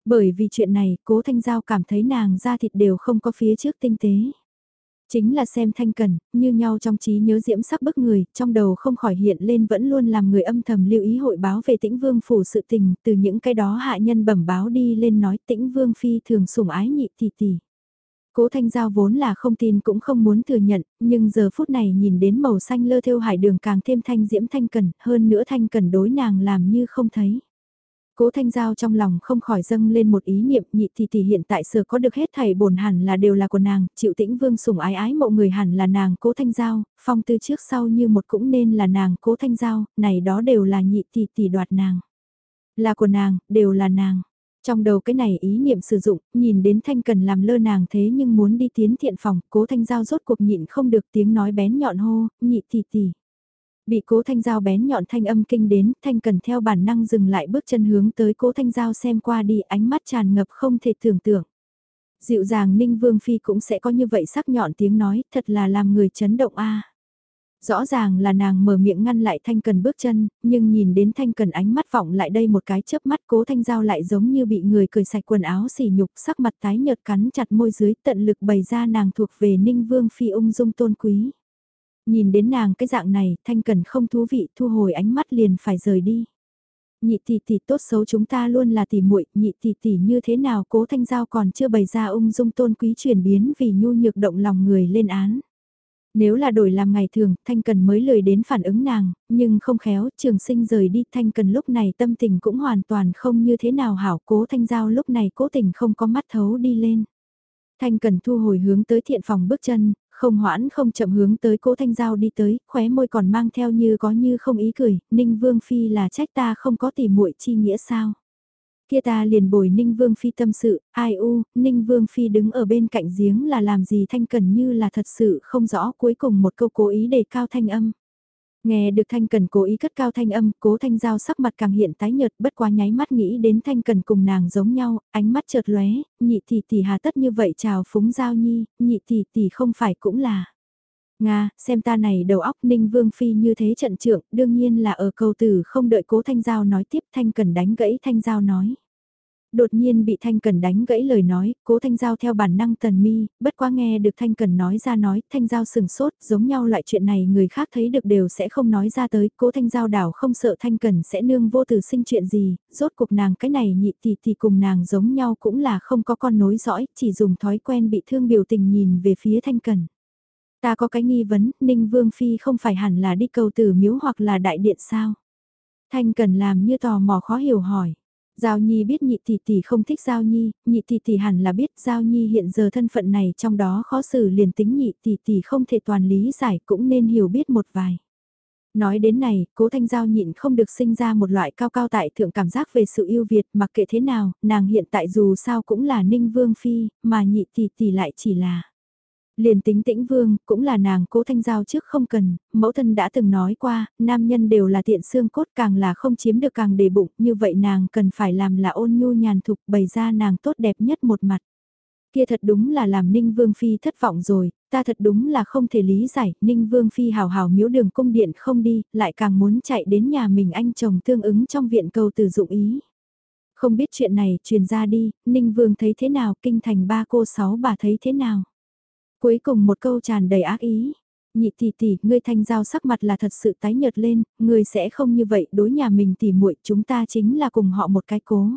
Bởi vì chuyện này, cố thanh giao cảm thấy nàng da thịt đều không có phía trước tinh tế. Chính là xem thanh cần, như nhau trong trí nhớ diễm sắc bức người, trong đầu không khỏi hiện lên vẫn luôn làm người âm thầm lưu ý hội báo về tĩnh vương phủ sự tình, từ những cái đó hạ nhân bẩm báo đi lên nói tĩnh vương phi thường sủng ái nhị tỷ tỷ. Cố Thanh Giao vốn là không tin cũng không muốn thừa nhận, nhưng giờ phút này nhìn đến màu xanh lơ theo hải đường càng thêm thanh diễm thanh cần, hơn nữa thanh cần đối nàng làm như không thấy. Cố Thanh Giao trong lòng không khỏi dâng lên một ý niệm nhị thì tỷ hiện tại sở có được hết thảy bổn hẳn là đều là của nàng, chịu tĩnh vương sủng ái ái mộ người hẳn là nàng Cố Thanh Giao, phong tư trước sau như một cũng nên là nàng Cố Thanh Giao, này đó đều là nhị tỷ tỷ đoạt nàng. Là của nàng, đều là nàng. Trong đầu cái này ý niệm sử dụng, nhìn đến Thanh Cần làm lơ nàng thế nhưng muốn đi tiến thiện phòng, cố Thanh Giao rốt cuộc nhịn không được tiếng nói bén nhọn hô, nhị tỷ tỷ. Bị cố Thanh Giao bén nhọn thanh âm kinh đến, Thanh Cần theo bản năng dừng lại bước chân hướng tới cố Thanh Giao xem qua đi ánh mắt tràn ngập không thể tưởng tượng. Dịu dàng Ninh Vương Phi cũng sẽ có như vậy sắc nhọn tiếng nói, thật là làm người chấn động a Rõ ràng là nàng mở miệng ngăn lại Thanh Cần bước chân, nhưng nhìn đến Thanh Cần ánh mắt vọng lại đây một cái chớp mắt cố Thanh Giao lại giống như bị người cười sạch quần áo xỉ nhục sắc mặt tái nhợt cắn chặt môi dưới tận lực bày ra nàng thuộc về Ninh Vương Phi ung dung tôn quý. Nhìn đến nàng cái dạng này, Thanh Cần không thú vị thu hồi ánh mắt liền phải rời đi. Nhị tỷ tỷ tốt xấu chúng ta luôn là tỷ muội, nhị tỷ tỷ như thế nào cố Thanh Giao còn chưa bày ra ung dung tôn quý chuyển biến vì nhu nhược động lòng người lên án. Nếu là đổi làm ngày thường, Thanh Cần mới lười đến phản ứng nàng, nhưng không khéo, trường sinh rời đi, Thanh Cần lúc này tâm tình cũng hoàn toàn không như thế nào hảo, cố Thanh Giao lúc này cố tình không có mắt thấu đi lên. Thanh Cần thu hồi hướng tới thiện phòng bước chân, không hoãn không chậm hướng tới cố Thanh Giao đi tới, khóe môi còn mang theo như có như không ý cười, Ninh Vương Phi là trách ta không có tỉ muội chi nghĩa sao. Kia ta liền bồi Ninh Vương Phi tâm sự, ai u, Ninh Vương Phi đứng ở bên cạnh giếng là làm gì thanh cần như là thật sự không rõ cuối cùng một câu cố ý đề cao thanh âm. Nghe được Thanh Cần cố ý cất cao thanh âm, cố thanh giao sắc mặt càng hiện tái nhợt bất quá nháy mắt nghĩ đến Thanh Cần cùng nàng giống nhau, ánh mắt chợt lóe, nhị tỷ tỷ hà tất như vậy chào phúng giao nhi, nhị tỷ tỷ không phải cũng là. Nga, xem ta này đầu óc ninh vương phi như thế trận trưởng, đương nhiên là ở câu từ không đợi cố thanh giao nói tiếp thanh cần đánh gãy thanh giao nói. Đột nhiên bị Thanh Cần đánh gãy lời nói, cố Thanh Giao theo bản năng tần mi, bất quá nghe được Thanh Cần nói ra nói, Thanh Giao sừng sốt, giống nhau loại chuyện này người khác thấy được đều sẽ không nói ra tới, cố Thanh Giao đảo không sợ Thanh Cần sẽ nương vô từ sinh chuyện gì, rốt cuộc nàng cái này nhị tỷ thì cùng nàng giống nhau cũng là không có con nối dõi, chỉ dùng thói quen bị thương biểu tình nhìn về phía Thanh Cần. Ta có cái nghi vấn, Ninh Vương Phi không phải hẳn là đi cầu tử miếu hoặc là đại điện sao? Thanh Cần làm như tò mò khó hiểu hỏi. Giao Nhi biết nhị tỷ tỷ không thích Giao Nhi, nhị tỷ tỷ hẳn là biết Giao Nhi hiện giờ thân phận này trong đó khó xử liền tính nhị tỷ tỷ không thể toàn lý giải cũng nên hiểu biết một vài. Nói đến này, cố thanh giao nhịn không được sinh ra một loại cao cao tại thượng cảm giác về sự yêu Việt mặc kệ thế nào, nàng hiện tại dù sao cũng là ninh vương phi, mà nhị tỷ tỷ lại chỉ là. Liền tính tĩnh vương, cũng là nàng cố thanh giao trước không cần, mẫu thân đã từng nói qua, nam nhân đều là tiện xương cốt càng là không chiếm được càng đề bụng, như vậy nàng cần phải làm là ôn nhu nhàn thục bày ra nàng tốt đẹp nhất một mặt. Kia thật đúng là làm Ninh Vương Phi thất vọng rồi, ta thật đúng là không thể lý giải, Ninh Vương Phi hào hào miếu đường cung điện không đi, lại càng muốn chạy đến nhà mình anh chồng tương ứng trong viện cầu từ dụng ý. Không biết chuyện này truyền ra đi, Ninh Vương thấy thế nào, kinh thành ba cô sáu bà thấy thế nào. Cuối cùng một câu tràn đầy ác ý. Nhị tỷ tỷ, ngươi thanh giao sắc mặt là thật sự tái nhợt lên, ngươi sẽ không như vậy, đối nhà mình tỷ muội, chúng ta chính là cùng họ một cái cố.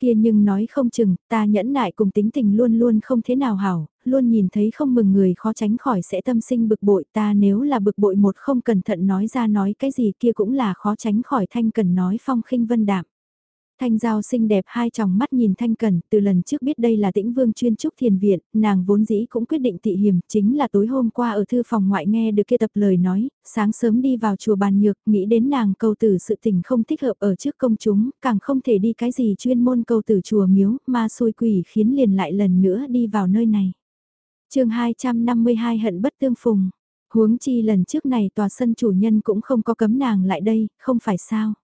Kia nhưng nói không chừng, ta nhẫn nại cùng tính tình luôn luôn không thế nào hảo, luôn nhìn thấy không mừng người khó tránh khỏi sẽ tâm sinh bực bội ta nếu là bực bội một không cẩn thận nói ra nói cái gì kia cũng là khó tránh khỏi thanh cần nói phong khinh vân đạm. Thanh Giao xinh đẹp hai tròng mắt nhìn Thanh Cần, từ lần trước biết đây là tĩnh vương chuyên trúc thiền viện, nàng vốn dĩ cũng quyết định tị hiểm, chính là tối hôm qua ở thư phòng ngoại nghe được kia tập lời nói, sáng sớm đi vào chùa bàn nhược, nghĩ đến nàng cầu tử sự tình không thích hợp ở trước công chúng, càng không thể đi cái gì chuyên môn cầu tử chùa miếu, mà xôi quỷ khiến liền lại lần nữa đi vào nơi này. chương 252 hận bất tương phùng, huống chi lần trước này tòa sân chủ nhân cũng không có cấm nàng lại đây, không phải sao.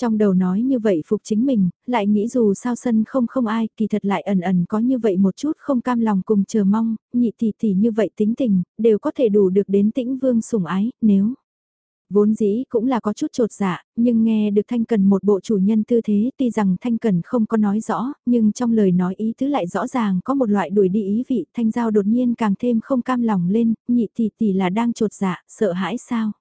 Trong đầu nói như vậy phục chính mình, lại nghĩ dù sao sân không không ai, kỳ thật lại ẩn ẩn có như vậy một chút không cam lòng cùng chờ mong, nhị tỷ tỷ như vậy tính tình, đều có thể đủ được đến tĩnh vương sủng ái, nếu... Vốn dĩ cũng là có chút trột dạ, nhưng nghe được Thanh Cần một bộ chủ nhân tư thế tuy rằng Thanh Cần không có nói rõ, nhưng trong lời nói ý tứ lại rõ ràng có một loại đuổi đi ý vị Thanh Giao đột nhiên càng thêm không cam lòng lên, nhị tỷ tỷ là đang trột dạ, sợ hãi sao.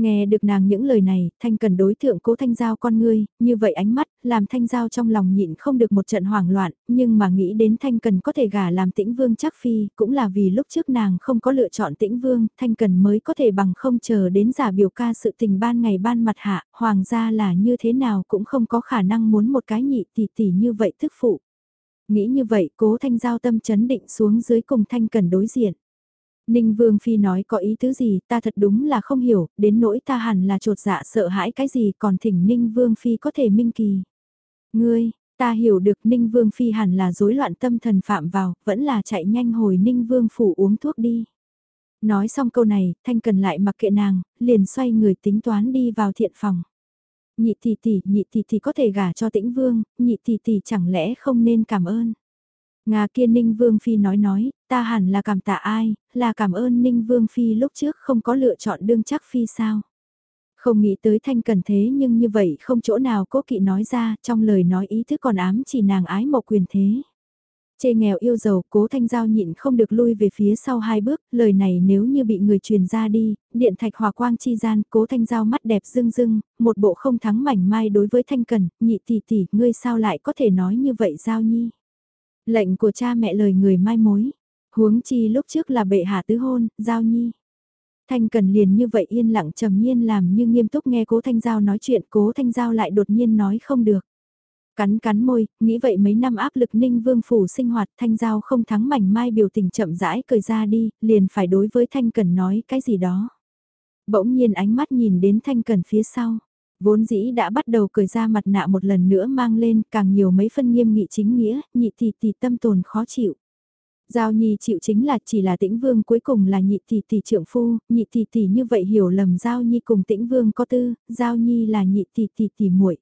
Nghe được nàng những lời này, Thanh cần đối thượng cố Thanh Giao con ngươi, như vậy ánh mắt, làm Thanh Giao trong lòng nhịn không được một trận hoảng loạn, nhưng mà nghĩ đến Thanh cần có thể gả làm tĩnh vương chắc phi, cũng là vì lúc trước nàng không có lựa chọn tĩnh vương, Thanh cần mới có thể bằng không chờ đến giả biểu ca sự tình ban ngày ban mặt hạ, hoàng gia là như thế nào cũng không có khả năng muốn một cái nhị tỷ tỷ như vậy thức phụ. Nghĩ như vậy, cố Thanh Giao tâm chấn định xuống dưới cùng Thanh cần đối diện. Ninh Vương Phi nói có ý tứ gì ta thật đúng là không hiểu, đến nỗi ta hẳn là trột dạ sợ hãi cái gì còn thỉnh Ninh Vương Phi có thể minh kỳ. Ngươi, ta hiểu được Ninh Vương Phi hẳn là rối loạn tâm thần phạm vào, vẫn là chạy nhanh hồi Ninh Vương Phủ uống thuốc đi. Nói xong câu này, Thanh Cần lại mặc kệ nàng, liền xoay người tính toán đi vào thiện phòng. Nhị tỷ tỷ, nhị tỷ tỷ có thể gả cho tĩnh vương, nhị tỷ tỷ chẳng lẽ không nên cảm ơn. Nga kia Ninh Vương Phi nói nói, ta hẳn là cảm tạ ai, là cảm ơn Ninh Vương Phi lúc trước không có lựa chọn đương chắc Phi sao. Không nghĩ tới thanh cần thế nhưng như vậy không chỗ nào cố kỵ nói ra, trong lời nói ý thức còn ám chỉ nàng ái mộ quyền thế. Chê nghèo yêu giàu, cố thanh giao nhịn không được lui về phía sau hai bước, lời này nếu như bị người truyền ra đi, điện thạch hòa quang chi gian, cố thanh giao mắt đẹp rưng rưng, một bộ không thắng mảnh mai đối với thanh cần, nhị tỷ tỷ, ngươi sao lại có thể nói như vậy giao nhi. Lệnh của cha mẹ lời người mai mối. Huống chi lúc trước là bệ hạ tứ hôn, giao nhi. Thanh cần liền như vậy yên lặng trầm nhiên làm như nghiêm túc nghe cố thanh giao nói chuyện cố thanh giao lại đột nhiên nói không được. Cắn cắn môi, nghĩ vậy mấy năm áp lực ninh vương phủ sinh hoạt thanh giao không thắng mảnh mai biểu tình chậm rãi cười ra đi, liền phải đối với thanh cần nói cái gì đó. Bỗng nhiên ánh mắt nhìn đến thanh cần phía sau. Vốn dĩ đã bắt đầu cười ra mặt nạ một lần nữa mang lên càng nhiều mấy phân nghiêm nghị chính nghĩa, nhị tỷ tỷ tâm tồn khó chịu. Giao Nhi chịu chính là chỉ là tĩnh vương cuối cùng là nhị tỷ tỷ trưởng phu, nhị tỷ tỷ như vậy hiểu lầm Giao Nhi cùng tĩnh vương có tư, Giao Nhi là nhị tỷ tỷ tỷ muội.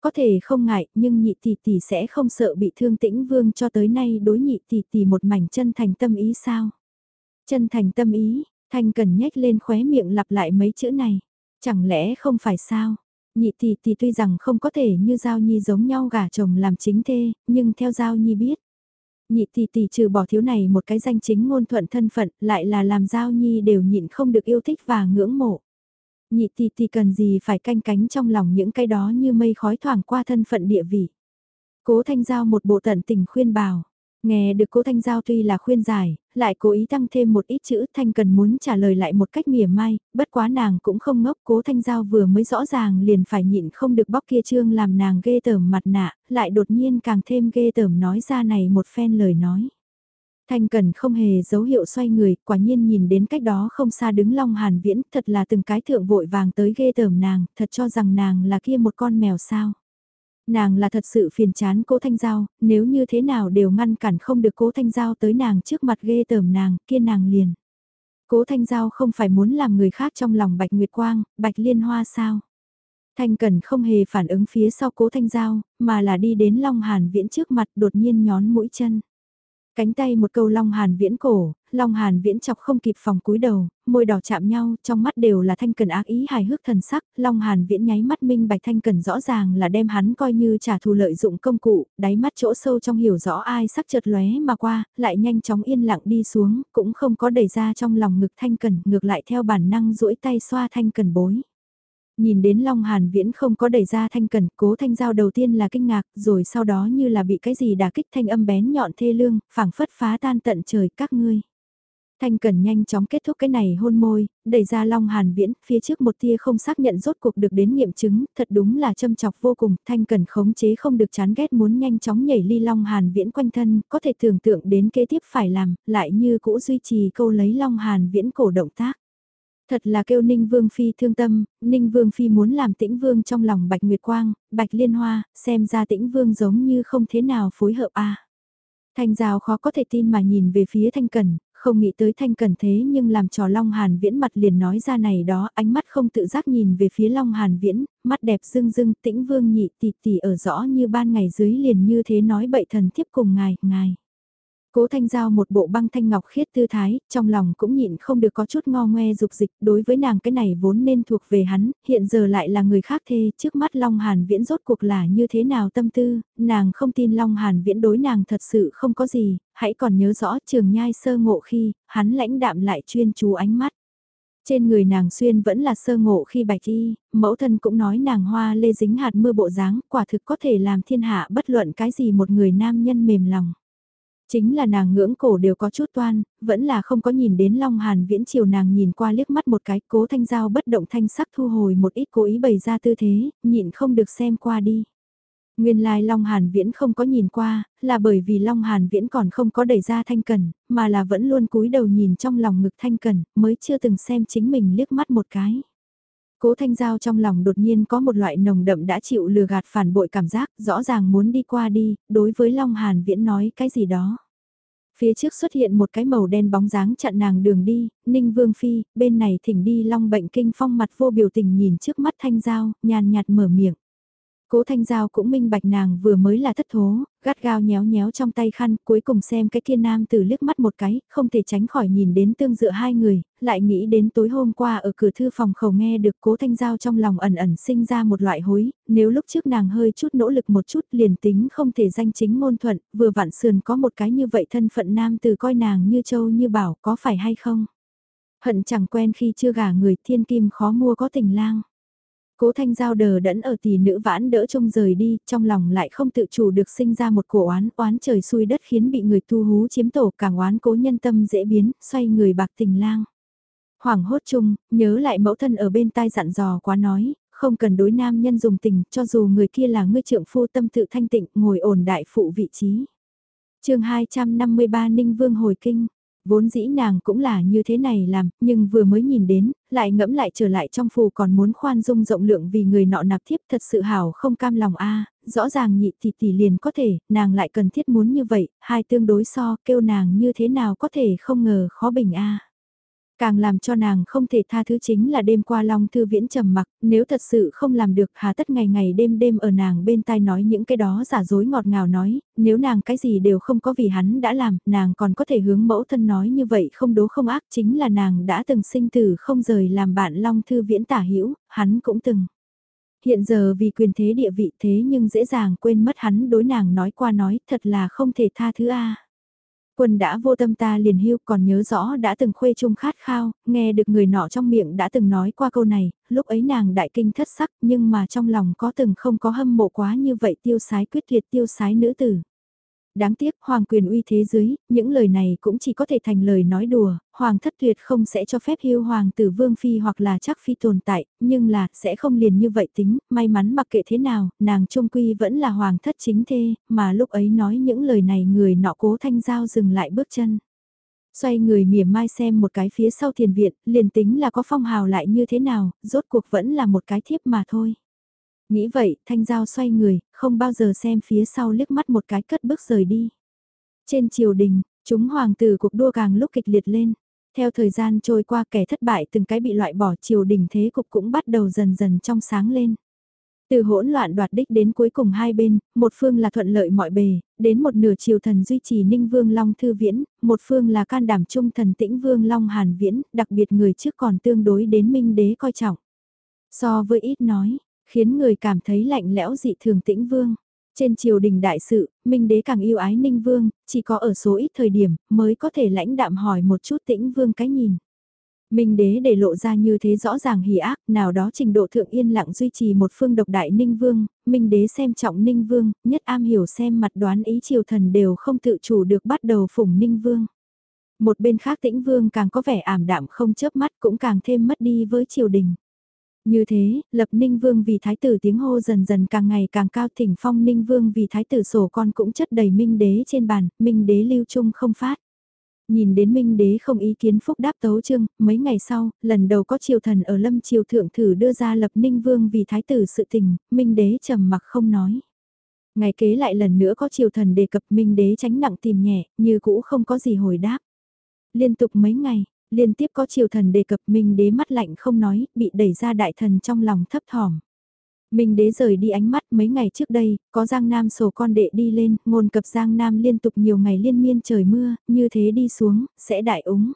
Có thể không ngại, nhưng nhị tỷ tỷ sẽ không sợ bị thương tĩnh vương cho tới nay đối nhị tỷ tỷ một mảnh chân thành tâm ý sao? Chân thành tâm ý, thanh cần nhếch lên khóe miệng lặp lại mấy chữ này. Chẳng lẽ không phải sao? Nhị tỷ tỷ tuy rằng không có thể như Giao Nhi giống nhau gả chồng làm chính thê, nhưng theo Giao Nhi biết. Nhị tỷ tỷ trừ bỏ thiếu này một cái danh chính ngôn thuận thân phận lại là làm Giao Nhi đều nhịn không được yêu thích và ngưỡng mộ. Nhị tỷ tỷ cần gì phải canh cánh trong lòng những cái đó như mây khói thoảng qua thân phận địa vị. Cố Thanh Giao một bộ tận tình khuyên bảo. Nghe được cố Thanh Giao tuy là khuyên giải, lại cố ý tăng thêm một ít chữ Thanh cần muốn trả lời lại một cách mỉa mai, bất quá nàng cũng không ngốc cố Thanh Giao vừa mới rõ ràng liền phải nhịn không được bóc kia trương làm nàng ghê tởm mặt nạ, lại đột nhiên càng thêm ghê tởm nói ra này một phen lời nói. Thanh Cần không hề dấu hiệu xoay người, quả nhiên nhìn đến cách đó không xa đứng Long Hàn Viễn, thật là từng cái thượng vội vàng tới ghê tởm nàng, thật cho rằng nàng là kia một con mèo sao. Nàng là thật sự phiền chán cố Thanh Giao, nếu như thế nào đều ngăn cản không được cố Thanh Giao tới nàng trước mặt ghê tởm nàng, kia nàng liền. Cố Thanh Giao không phải muốn làm người khác trong lòng Bạch Nguyệt Quang, Bạch Liên Hoa sao? Thanh Cần không hề phản ứng phía sau cố Thanh Giao, mà là đi đến Long Hàn Viễn trước mặt đột nhiên nhón mũi chân. Cánh tay một câu Long Hàn Viễn cổ, Long Hàn Viễn chọc không kịp phòng cúi đầu, môi đỏ chạm nhau, trong mắt đều là Thanh Cần ác ý hài hước thần sắc, Long Hàn Viễn nháy mắt minh bạch Thanh Cần rõ ràng là đem hắn coi như trả thù lợi dụng công cụ, đáy mắt chỗ sâu trong hiểu rõ ai sắc chợt lóe mà qua, lại nhanh chóng yên lặng đi xuống, cũng không có đẩy ra trong lòng ngực Thanh Cần, ngược lại theo bản năng duỗi tay xoa Thanh Cần bối. Nhìn đến Long Hàn Viễn không có đẩy ra thanh cần, cố thanh giao đầu tiên là kinh ngạc, rồi sau đó như là bị cái gì đả kích thanh âm bén nhọn thê lương, phảng phất phá tan tận trời các ngươi. Thanh Cần nhanh chóng kết thúc cái này hôn môi, đẩy ra Long Hàn Viễn, phía trước một tia không xác nhận rốt cuộc được đến nghiệm chứng, thật đúng là châm chọc vô cùng, Thanh Cần khống chế không được chán ghét muốn nhanh chóng nhảy ly Long Hàn Viễn quanh thân, có thể tưởng tượng đến kế tiếp phải làm, lại như cũ duy trì câu lấy Long Hàn Viễn cổ động tác. Thật là kêu Ninh Vương Phi thương tâm, Ninh Vương Phi muốn làm tĩnh Vương trong lòng Bạch Nguyệt Quang, Bạch Liên Hoa, xem ra tĩnh Vương giống như không thế nào phối hợp a. Thanh Giao khó có thể tin mà nhìn về phía Thanh Cần, không nghĩ tới Thanh Cần thế nhưng làm trò Long Hàn Viễn mặt liền nói ra này đó, ánh mắt không tự giác nhìn về phía Long Hàn Viễn, mắt đẹp rưng rưng tĩnh Vương nhị tỷ tỷ ở rõ như ban ngày dưới liền như thế nói bậy thần thiếp cùng ngài, ngài. Cố Thanh Giao một bộ băng thanh ngọc khiết tư thái, trong lòng cũng nhịn không được có chút ngo ngoe dục dịch, đối với nàng cái này vốn nên thuộc về hắn, hiện giờ lại là người khác thê, trước mắt Long Hàn Viễn rốt cuộc là như thế nào tâm tư, nàng không tin Long Hàn Viễn đối nàng thật sự không có gì, hãy còn nhớ rõ trường nhai sơ ngộ khi, hắn lãnh đạm lại chuyên chú ánh mắt. Trên người nàng xuyên vẫn là sơ ngộ khi bạch y, mẫu thân cũng nói nàng hoa lê dính hạt mưa bộ dáng, quả thực có thể làm thiên hạ bất luận cái gì một người nam nhân mềm lòng. Chính là nàng ngưỡng cổ đều có chút toan, vẫn là không có nhìn đến Long Hàn viễn chiều nàng nhìn qua liếc mắt một cái cố thanh giao bất động thanh sắc thu hồi một ít cố ý bày ra tư thế, nhịn không được xem qua đi. Nguyên lai Long Hàn Viễn không có nhìn qua, là bởi vì Long Hàn Viễn còn không có đẩy ra Thanh Cần, mà là vẫn luôn cúi đầu nhìn trong lòng ngực Thanh Cần, mới chưa từng xem chính mình liếc mắt một cái. Cố Thanh Giao trong lòng đột nhiên có một loại nồng đậm đã chịu lừa gạt phản bội cảm giác, rõ ràng muốn đi qua đi, đối với Long Hàn Viễn nói cái gì đó. Phía trước xuất hiện một cái màu đen bóng dáng chặn nàng đường đi, Ninh Vương Phi, bên này thỉnh đi Long Bệnh Kinh Phong mặt vô biểu tình nhìn trước mắt Thanh Giao, nhàn nhạt mở miệng. Cố Thanh Giao cũng minh bạch nàng vừa mới là thất thố, gắt gao nhéo nhéo trong tay khăn, cuối cùng xem cái kia nam tử liếc mắt một cái, không thể tránh khỏi nhìn đến tương dựa hai người, lại nghĩ đến tối hôm qua ở cửa thư phòng khẩu nghe được Cố Thanh Giao trong lòng ẩn ẩn sinh ra một loại hối, nếu lúc trước nàng hơi chút nỗ lực một chút liền tính không thể danh chính ngôn thuận, vừa vặn sườn có một cái như vậy thân phận nam tử coi nàng như châu như bảo có phải hay không. Hận chẳng quen khi chưa gả người thiên kim khó mua có tình lang. Cố thanh giao đờ đẫn ở tỷ nữ vãn đỡ trông rời đi, trong lòng lại không tự chủ được sinh ra một cổ oán, oán trời xui đất khiến bị người tu hú chiếm tổ càng oán cố nhân tâm dễ biến, xoay người bạc tình lang. hoảng hốt chung, nhớ lại mẫu thân ở bên tai dặn dò quá nói, không cần đối nam nhân dùng tình, cho dù người kia là ngươi trượng phu tâm tự thanh tịnh, ngồi ổn đại phụ vị trí. chương 253 Ninh Vương hồi kinh Vốn dĩ nàng cũng là như thế này làm, nhưng vừa mới nhìn đến, lại ngẫm lại trở lại trong phù còn muốn khoan dung rộng lượng vì người nọ nạp thiếp thật sự hảo không cam lòng a rõ ràng nhị tỷ tỷ liền có thể, nàng lại cần thiết muốn như vậy, hai tương đối so, kêu nàng như thế nào có thể không ngờ khó bình a. Càng làm cho nàng không thể tha thứ chính là đêm qua Long Thư Viễn trầm mặc, nếu thật sự không làm được hà tất ngày ngày đêm đêm ở nàng bên tai nói những cái đó giả dối ngọt ngào nói, nếu nàng cái gì đều không có vì hắn đã làm, nàng còn có thể hướng mẫu thân nói như vậy không đố không ác chính là nàng đã từng sinh tử không rời làm bạn Long Thư Viễn tả hữu hắn cũng từng Hiện giờ vì quyền thế địa vị thế nhưng dễ dàng quên mất hắn đối nàng nói qua nói thật là không thể tha thứ A. Quân đã vô tâm ta liền hưu còn nhớ rõ đã từng khuê chung khát khao, nghe được người nọ trong miệng đã từng nói qua câu này, lúc ấy nàng đại kinh thất sắc nhưng mà trong lòng có từng không có hâm mộ quá như vậy tiêu sái quyết liệt tiêu sái nữ tử. Đáng tiếc hoàng quyền uy thế dưới, những lời này cũng chỉ có thể thành lời nói đùa, hoàng thất tuyệt không sẽ cho phép hưu hoàng tử vương phi hoặc là chắc phi tồn tại, nhưng là sẽ không liền như vậy tính, may mắn mặc kệ thế nào, nàng trung quy vẫn là hoàng thất chính thê, mà lúc ấy nói những lời này người nọ cố thanh giao dừng lại bước chân. Xoay người mỉa mai xem một cái phía sau thiền viện, liền tính là có phong hào lại như thế nào, rốt cuộc vẫn là một cái thiếp mà thôi. Nghĩ vậy, Thanh Giao xoay người, không bao giờ xem phía sau liếc mắt một cái cất bước rời đi. Trên triều đình, chúng hoàng tử cuộc đua càng lúc kịch liệt lên. Theo thời gian trôi qua kẻ thất bại từng cái bị loại bỏ triều đình thế cục cũng bắt đầu dần dần trong sáng lên. Từ hỗn loạn đoạt đích đến cuối cùng hai bên, một phương là thuận lợi mọi bề, đến một nửa triều thần duy trì Ninh Vương Long Thư Viễn, một phương là can đảm trung thần tĩnh Vương Long Hàn Viễn, đặc biệt người trước còn tương đối đến Minh Đế coi trọng. So với ít nói, khiến người cảm thấy lạnh lẽo dị thường tĩnh vương. Trên triều đình đại sự, Minh đế càng yêu ái Ninh Vương, chỉ có ở số ít thời điểm mới có thể lãnh đạm hỏi một chút tĩnh vương cái nhìn. Minh đế để lộ ra như thế rõ ràng hỉ ác, nào đó trình độ thượng yên lặng duy trì một phương độc đại Ninh Vương, Minh đế xem trọng Ninh Vương, nhất am hiểu xem mặt đoán ý triều thần đều không tự chủ được bắt đầu phủng Ninh Vương. Một bên khác tĩnh Vương càng có vẻ ảm đạm không chớp mắt cũng càng thêm mất đi với triều đình. Như thế, lập Ninh Vương vì thái tử tiếng hô dần dần càng ngày càng cao thỉnh phong Ninh Vương vì thái tử sổ con cũng chất đầy Minh Đế trên bàn, Minh Đế lưu trung không phát. Nhìn đến Minh Đế không ý kiến phúc đáp tấu chương, mấy ngày sau, lần đầu có triều thần ở lâm triều thượng thử đưa ra lập Ninh Vương vì thái tử sự tình, Minh Đế trầm mặc không nói. Ngày kế lại lần nữa có triều thần đề cập Minh Đế tránh nặng tìm nhẹ, như cũ không có gì hồi đáp. Liên tục mấy ngày, liên tiếp có triều thần đề cập Minh đế mắt lạnh không nói, bị đẩy ra đại thần trong lòng thấp thỏm. Minh đế rời đi ánh mắt mấy ngày trước đây, có Giang Nam sổ con đệ đi lên, ngôn cập Giang Nam liên tục nhiều ngày liên miên trời mưa, như thế đi xuống, sẽ đại úng.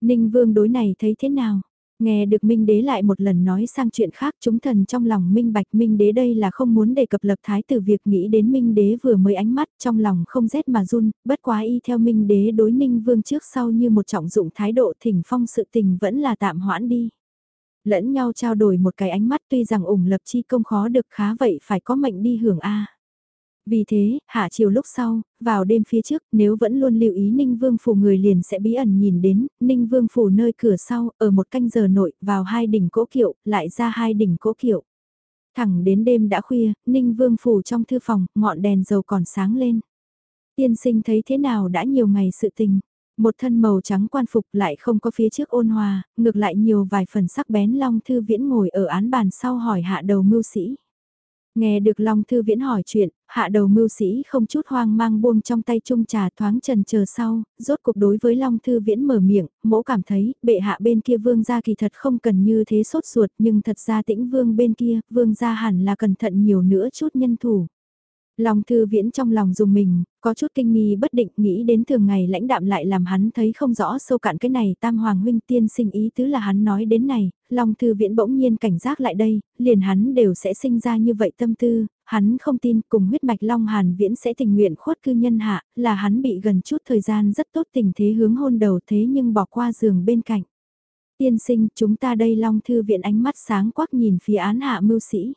Ninh Vương đối này thấy thế nào? Nghe được Minh Đế lại một lần nói sang chuyện khác chúng thần trong lòng Minh Bạch Minh Đế đây là không muốn đề cập lập thái tử việc nghĩ đến Minh Đế vừa mới ánh mắt trong lòng không rét mà run, bất quá y theo Minh Đế đối Ninh Vương trước sau như một trọng dụng thái độ thỉnh phong sự tình vẫn là tạm hoãn đi. Lẫn nhau trao đổi một cái ánh mắt tuy rằng ủng lập chi công khó được khá vậy phải có mệnh đi hưởng A. Vì thế, hạ chiều lúc sau, vào đêm phía trước, nếu vẫn luôn lưu ý Ninh Vương Phủ người liền sẽ bí ẩn nhìn đến, Ninh Vương Phủ nơi cửa sau, ở một canh giờ nội, vào hai đỉnh cỗ kiệu, lại ra hai đỉnh cỗ kiệu. Thẳng đến đêm đã khuya, Ninh Vương Phủ trong thư phòng, ngọn đèn dầu còn sáng lên. Tiên sinh thấy thế nào đã nhiều ngày sự tình. Một thân màu trắng quan phục lại không có phía trước ôn hòa, ngược lại nhiều vài phần sắc bén long thư viễn ngồi ở án bàn sau hỏi hạ đầu mưu sĩ. Nghe được Long Thư Viễn hỏi chuyện, hạ đầu mưu sĩ không chút hoang mang buông trong tay chung trà thoáng trần chờ sau, rốt cuộc đối với Long Thư Viễn mở miệng, mỗ cảm thấy, bệ hạ bên kia vương gia kỳ thật không cần như thế sốt ruột nhưng thật ra tĩnh vương bên kia, vương gia hẳn là cẩn thận nhiều nữa chút nhân thủ. Long thư viễn trong lòng dùng mình, có chút kinh nghi bất định nghĩ đến thường ngày lãnh đạm lại làm hắn thấy không rõ sâu cạn cái này tam hoàng huynh tiên sinh ý tứ là hắn nói đến này, Long thư viễn bỗng nhiên cảnh giác lại đây, liền hắn đều sẽ sinh ra như vậy tâm tư, hắn không tin cùng huyết mạch Long Hàn viễn sẽ tình nguyện khuất cư nhân hạ, là hắn bị gần chút thời gian rất tốt tình thế hướng hôn đầu thế nhưng bỏ qua giường bên cạnh. Tiên sinh chúng ta đây Long thư viện ánh mắt sáng quắc nhìn phía án hạ mưu sĩ.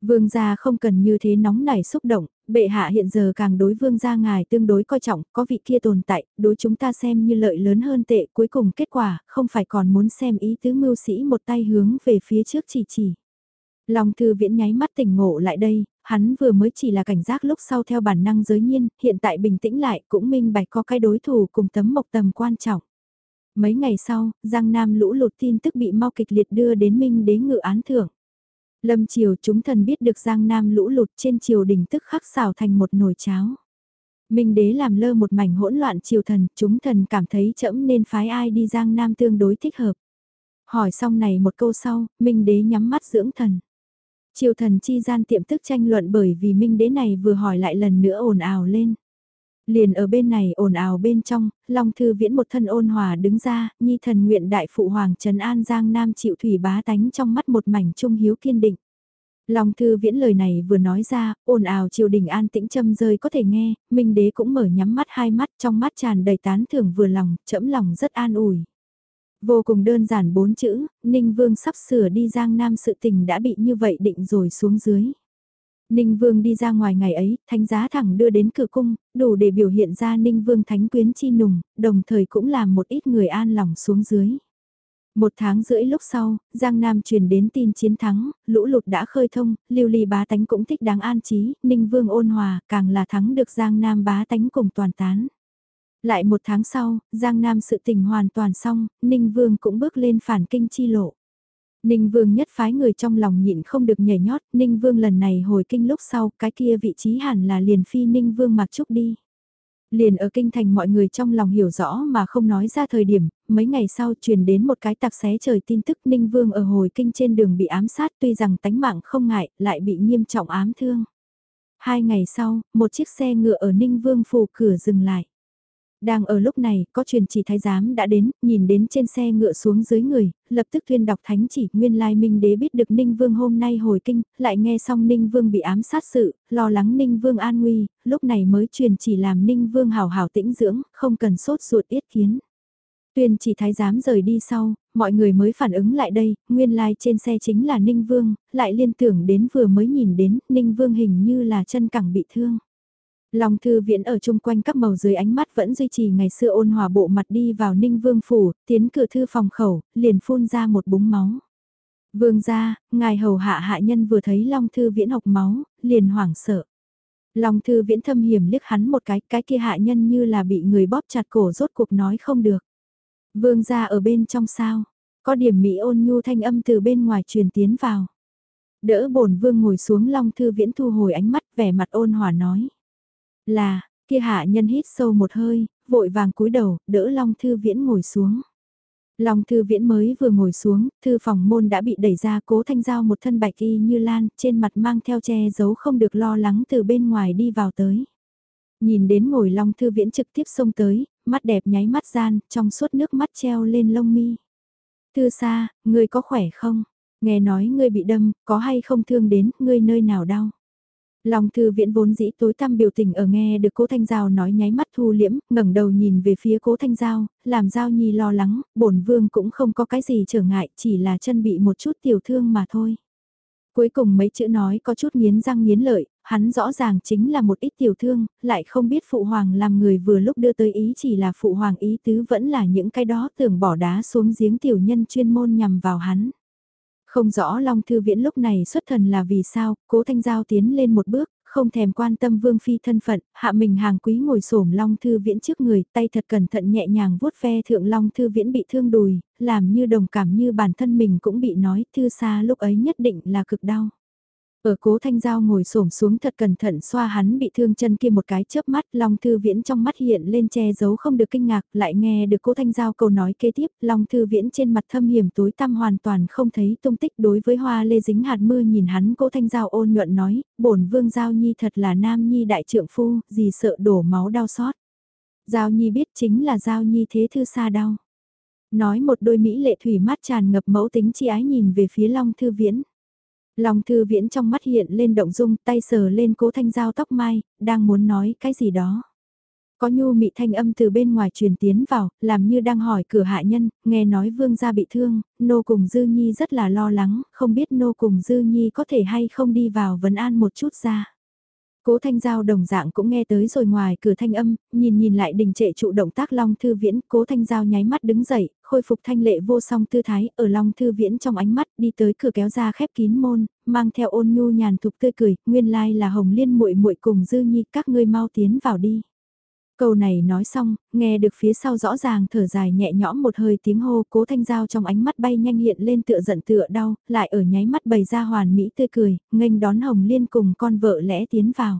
Vương gia không cần như thế nóng nảy xúc động, bệ hạ hiện giờ càng đối vương gia ngài tương đối coi trọng, có vị kia tồn tại, đối chúng ta xem như lợi lớn hơn tệ, cuối cùng kết quả, không phải còn muốn xem ý tứ mưu sĩ một tay hướng về phía trước chỉ chỉ. Long thư viễn nháy mắt tỉnh ngộ lại đây, hắn vừa mới chỉ là cảnh giác lúc sau theo bản năng giới nhiên, hiện tại bình tĩnh lại cũng minh bạch có cái đối thủ cùng tấm mộc tầm quan trọng. Mấy ngày sau, Giang Nam lũ lụt tin tức bị mau kịch liệt đưa đến Minh đế ngự án thưởng. Lâm triều chúng thần biết được Giang Nam lũ lụt trên triều đình tức khắc xào thành một nồi cháo. Minh đế làm lơ một mảnh hỗn loạn triều thần, chúng thần cảm thấy chậm nên phái ai đi Giang Nam tương đối thích hợp. Hỏi xong này một câu sau, Minh đế nhắm mắt dưỡng thần. Triều thần chi gian tiệm tức tranh luận bởi vì Minh đế này vừa hỏi lại lần nữa ồn ào lên. Liền ở bên này ồn ào bên trong, Long Thư Viễn một thân ôn hòa đứng ra, nhi thần nguyện đại phụ hoàng Trần An Giang Nam chịu thủy bá tánh trong mắt một mảnh trung hiếu kiên định. Long thư viễn lời này vừa nói ra, ồn ào triều đình an tĩnh châm rơi có thể nghe, Minh đế cũng mở nhắm mắt hai mắt trong mắt tràn đầy tán thưởng vừa lòng, chẫm lòng rất an ủi. Vô cùng đơn giản bốn chữ, Ninh Vương sắp sửa đi Giang Nam sự tình đã bị như vậy định rồi xuống dưới. Ninh Vương đi ra ngoài ngày ấy, thánh giá thẳng đưa đến cửa cung, đủ để biểu hiện ra Ninh Vương thánh quyến chi nùng, đồng thời cũng làm một ít người an lòng xuống dưới. Một tháng rưỡi lúc sau, Giang Nam truyền đến tin chiến thắng, lũ lụt đã khơi thông, lưu ly bá tánh cũng thích đáng an trí, Ninh Vương ôn hòa, càng là thắng được Giang Nam bá tánh cùng toàn tán. Lại một tháng sau, Giang Nam sự tình hoàn toàn xong, Ninh Vương cũng bước lên phản kinh chi lộ. Ninh Vương nhất phái người trong lòng nhịn không được nhảy nhót, Ninh Vương lần này hồi kinh lúc sau, cái kia vị trí hẳn là liền phi Ninh Vương mặc trúc đi. Liền ở kinh thành mọi người trong lòng hiểu rõ mà không nói ra thời điểm, mấy ngày sau truyền đến một cái tạp xé trời tin tức Ninh Vương ở hồi kinh trên đường bị ám sát tuy rằng tánh mạng không ngại, lại bị nghiêm trọng ám thương. Hai ngày sau, một chiếc xe ngựa ở Ninh Vương phủ cửa dừng lại. Đang ở lúc này, có truyền chỉ thái giám đã đến, nhìn đến trên xe ngựa xuống dưới người, lập tức tuyên đọc thánh chỉ, nguyên lai minh đế biết được Ninh Vương hôm nay hồi kinh, lại nghe xong Ninh Vương bị ám sát sự, lo lắng Ninh Vương an nguy, lúc này mới truyền chỉ làm Ninh Vương hào hào tĩnh dưỡng, không cần sốt ruột yết kiến. Tuyên chỉ thái giám rời đi sau, mọi người mới phản ứng lại đây, nguyên lai trên xe chính là Ninh Vương, lại liên tưởng đến vừa mới nhìn đến, Ninh Vương hình như là chân cẳng bị thương. Long thư viễn ở chung quanh các màu dưới ánh mắt vẫn duy trì ngày xưa ôn hòa bộ mặt đi vào ninh vương phủ, tiến cửa thư phòng khẩu, liền phun ra một búng máu. Vương gia ngài hầu hạ hạ nhân vừa thấy Long thư viễn học máu, liền hoảng sợ. Long thư viễn thâm hiểm liếc hắn một cái, cái kia hạ nhân như là bị người bóp chặt cổ rốt cuộc nói không được. Vương gia ở bên trong sao, có điểm mỹ ôn nhu thanh âm từ bên ngoài truyền tiến vào. Đỡ bổn vương ngồi xuống Long thư viễn thu hồi ánh mắt vẻ mặt ôn hòa nói. Là, kia hạ nhân hít sâu một hơi, vội vàng cúi đầu, đỡ Long Thư Viễn ngồi xuống. Long Thư Viễn mới vừa ngồi xuống, thư phòng môn đã bị đẩy ra cố thanh giao một thân bạch y như lan, trên mặt mang theo che giấu không được lo lắng từ bên ngoài đi vào tới. Nhìn đến ngồi Long Thư Viễn trực tiếp xông tới, mắt đẹp nháy mắt gian, trong suốt nước mắt treo lên lông mi. Thư xa, ngươi có khỏe không? Nghe nói ngươi bị đâm, có hay không thương đến, ngươi nơi nào đau? Long thư viễn vốn dĩ tối tăm biểu tình ở nghe được cố Thanh Giao nói nháy mắt thu liễm, ngẩng đầu nhìn về phía cố Thanh Giao, làm Giao Nhi lo lắng, bổn vương cũng không có cái gì trở ngại, chỉ là chân bị một chút tiểu thương mà thôi. Cuối cùng mấy chữ nói có chút nghiến răng nghiến lợi, hắn rõ ràng chính là một ít tiểu thương, lại không biết phụ hoàng làm người vừa lúc đưa tới ý chỉ là phụ hoàng ý tứ vẫn là những cái đó tưởng bỏ đá xuống giếng tiểu nhân chuyên môn nhằm vào hắn. Không rõ Long Thư Viễn lúc này xuất thần là vì sao, cố Thanh Giao tiến lên một bước, không thèm quan tâm Vương Phi thân phận, hạ mình hàng quý ngồi xổm Long Thư Viễn trước người, tay thật cẩn thận nhẹ nhàng vuốt ve thượng Long Thư Viễn bị thương đùi, làm như đồng cảm như bản thân mình cũng bị nói, thư xa lúc ấy nhất định là cực đau. Ở cố thanh giao ngồi xổm xuống thật cẩn thận xoa hắn bị thương chân kia một cái chớp mắt, Long Thư Viễn trong mắt hiện lên che giấu không được kinh ngạc, lại nghe được cố thanh giao câu nói kế tiếp, Long Thư Viễn trên mặt thâm hiểm tối tăm hoàn toàn không thấy tung tích đối với hoa lê dính hạt mưa nhìn hắn cố thanh giao ôn nhuận nói, bổn vương giao nhi thật là nam nhi đại trượng phu, gì sợ đổ máu đau xót. Giao nhi biết chính là giao nhi thế thư xa đau. Nói một đôi mỹ lệ thủy mắt tràn ngập mẫu tính chi ái nhìn về phía Long Thư Viễn. Long thư viễn trong mắt hiện lên động dung tay sờ lên cố thanh giao tóc mai, đang muốn nói cái gì đó. Có nhu mị thanh âm từ bên ngoài truyền tiến vào, làm như đang hỏi cửa hạ nhân, nghe nói vương gia bị thương, nô cùng dư nhi rất là lo lắng, không biết nô cùng dư nhi có thể hay không đi vào vấn an một chút ra. Cố Thanh Giao đồng dạng cũng nghe tới rồi ngoài cửa thanh âm, nhìn nhìn lại đình trệ trụ động tác Long Thư Viễn, Cố Thanh Giao nháy mắt đứng dậy, khôi phục thanh lệ vô song tư thái, ở Long Thư Viễn trong ánh mắt đi tới cửa kéo ra khép kín môn, mang theo ôn nhu nhàn thục tươi cười, nguyên lai là Hồng Liên muội muội cùng Dư Nhi, các ngươi mau tiến vào đi. Câu này nói xong, nghe được phía sau rõ ràng thở dài nhẹ nhõm một hơi tiếng hô cố thanh giao trong ánh mắt bay nhanh hiện lên tựa giận tựa đau, lại ở nháy mắt bày ra hoàn mỹ tươi cười, nghênh đón Hồng Liên cùng con vợ lẽ tiến vào.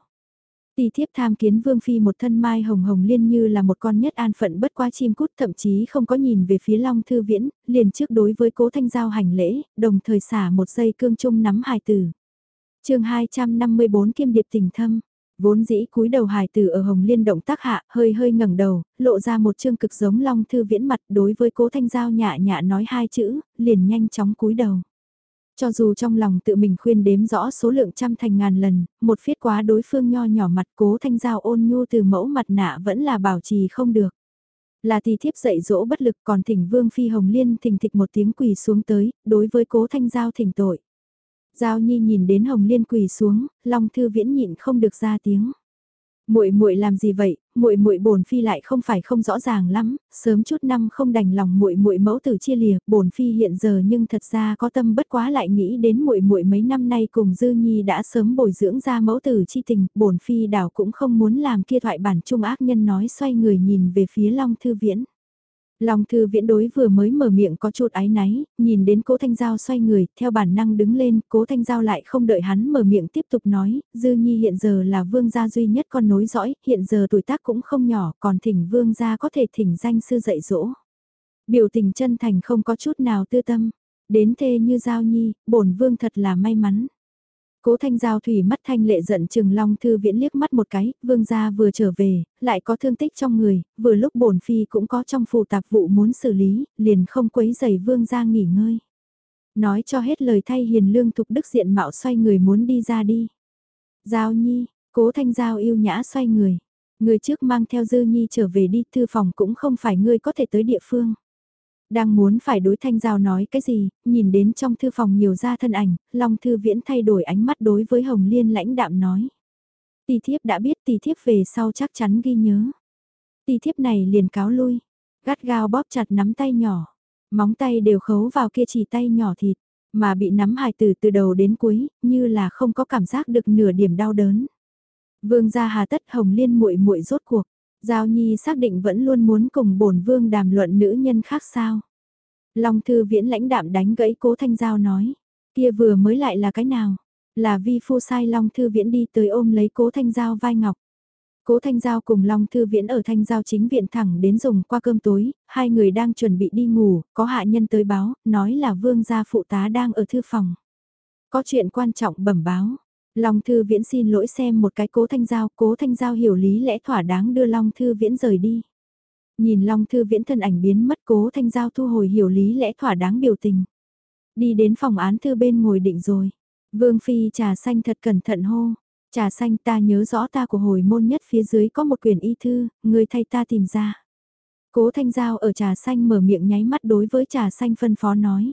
Tì thiếp tham kiến Vương Phi một thân mai hồng hồng liên như là một con nhất an phận bất qua chim cút thậm chí không có nhìn về phía Long Thư Viễn, liền trước đối với cố thanh giao hành lễ, đồng thời xả một giây cương trung nắm hài tử. chương 254 kiêm điệp tình thâm, vốn dĩ cúi đầu hài tử ở hồng liên động tác hạ hơi hơi ngẩng đầu, lộ ra một chương cực giống Long Thư Viễn mặt đối với cố thanh giao nhạ nhạ nói hai chữ, liền nhanh chóng cúi đầu. Cho dù trong lòng tự mình khuyên đếm rõ số lượng trăm thành ngàn lần, một phiết quá đối phương nho nhỏ mặt cố thanh giao ôn nhu từ mẫu mặt nạ vẫn là bảo trì không được. Là thì thiếp dạy dỗ bất lực còn thỉnh vương phi hồng liên thỉnh thịch một tiếng quỳ xuống tới, đối với cố thanh giao thỉnh tội. Giao nhi nhìn đến hồng liên quỳ xuống, long thư viễn nhịn không được ra tiếng muội muội làm gì vậy? Muội muội bổn phi lại không phải không rõ ràng lắm, sớm chút năm không đành lòng muội muội mẫu tử chia lìa, bổn phi hiện giờ nhưng thật ra có tâm bất quá lại nghĩ đến muội muội mấy năm nay cùng Dư Nhi đã sớm bồi dưỡng ra mẫu tử chi tình, bổn phi đảo cũng không muốn làm kia thoại bản trung ác nhân nói xoay người nhìn về phía Long Thư Viễn. Long thư viễn đối vừa mới mở miệng có chút áy náy, nhìn đến cố thanh giao xoay người, theo bản năng đứng lên, cố thanh giao lại không đợi hắn mở miệng tiếp tục nói, dư nhi hiện giờ là vương gia duy nhất con nối dõi, hiện giờ tuổi tác cũng không nhỏ, còn thỉnh vương gia có thể thỉnh danh sư dạy dỗ. Biểu tình chân thành không có chút nào tư tâm, đến thê như giao nhi, bổn vương thật là may mắn. Cố thanh giao thủy mắt thanh lệ giận chừng long thư viễn liếc mắt một cái, vương gia vừa trở về, lại có thương tích trong người, vừa lúc bổn phi cũng có trong phù tạp vụ muốn xử lý, liền không quấy giày vương gia nghỉ ngơi. Nói cho hết lời thay hiền lương thục đức diện mạo xoay người muốn đi ra đi. Giao nhi, cố thanh giao yêu nhã xoay người. Người trước mang theo dư nhi trở về đi, thư phòng cũng không phải ngươi có thể tới địa phương. Đang muốn phải đối thanh giao nói cái gì, nhìn đến trong thư phòng nhiều ra thân ảnh, Long Thư Viễn thay đổi ánh mắt đối với Hồng Liên lãnh đạm nói. Tỷ thiếp đã biết tỷ thiếp về sau chắc chắn ghi nhớ. Tỷ thiếp này liền cáo lui, gắt gao bóp chặt nắm tay nhỏ, móng tay đều khấu vào kia chỉ tay nhỏ thịt, mà bị nắm hài từ từ đầu đến cuối, như là không có cảm giác được nửa điểm đau đớn. Vương gia hà tất Hồng Liên muội muội rốt cuộc, Giao Nhi xác định vẫn luôn muốn cùng bổn vương đàm luận nữ nhân khác sao. Long thư viễn lãnh đạm đánh gãy cố thanh giao nói. Kia vừa mới lại là cái nào? Là vi phu sai Long thư viễn đi tới ôm lấy cố thanh giao vai ngọc. Cố Thanh Giao cùng Long Thư Viễn ở Thanh Giao chính viện thẳng đến dùng qua cơm tối, hai người đang chuẩn bị đi ngủ, có hạ nhân tới báo, nói là vương gia phụ tá đang ở thư phòng. Có chuyện quan trọng bẩm báo, Long Thư Viễn xin lỗi xem một cái cố thanh giao, cố thanh giao hiểu lý lẽ thỏa đáng đưa Long Thư Viễn rời đi. Nhìn Long Thư Viễn thân ảnh biến mất cố thanh giao thu hồi hiểu lý lẽ thỏa đáng biểu tình. Đi đến phòng án thư bên ngồi định rồi. Vương Phi trà xanh thật cẩn thận hô. Trà xanh ta nhớ rõ ta của hồi môn nhất phía dưới có một quyển y thư, người thay ta tìm ra. Cố thanh giao ở trà xanh mở miệng nháy mắt đối với trà xanh phân phó nói.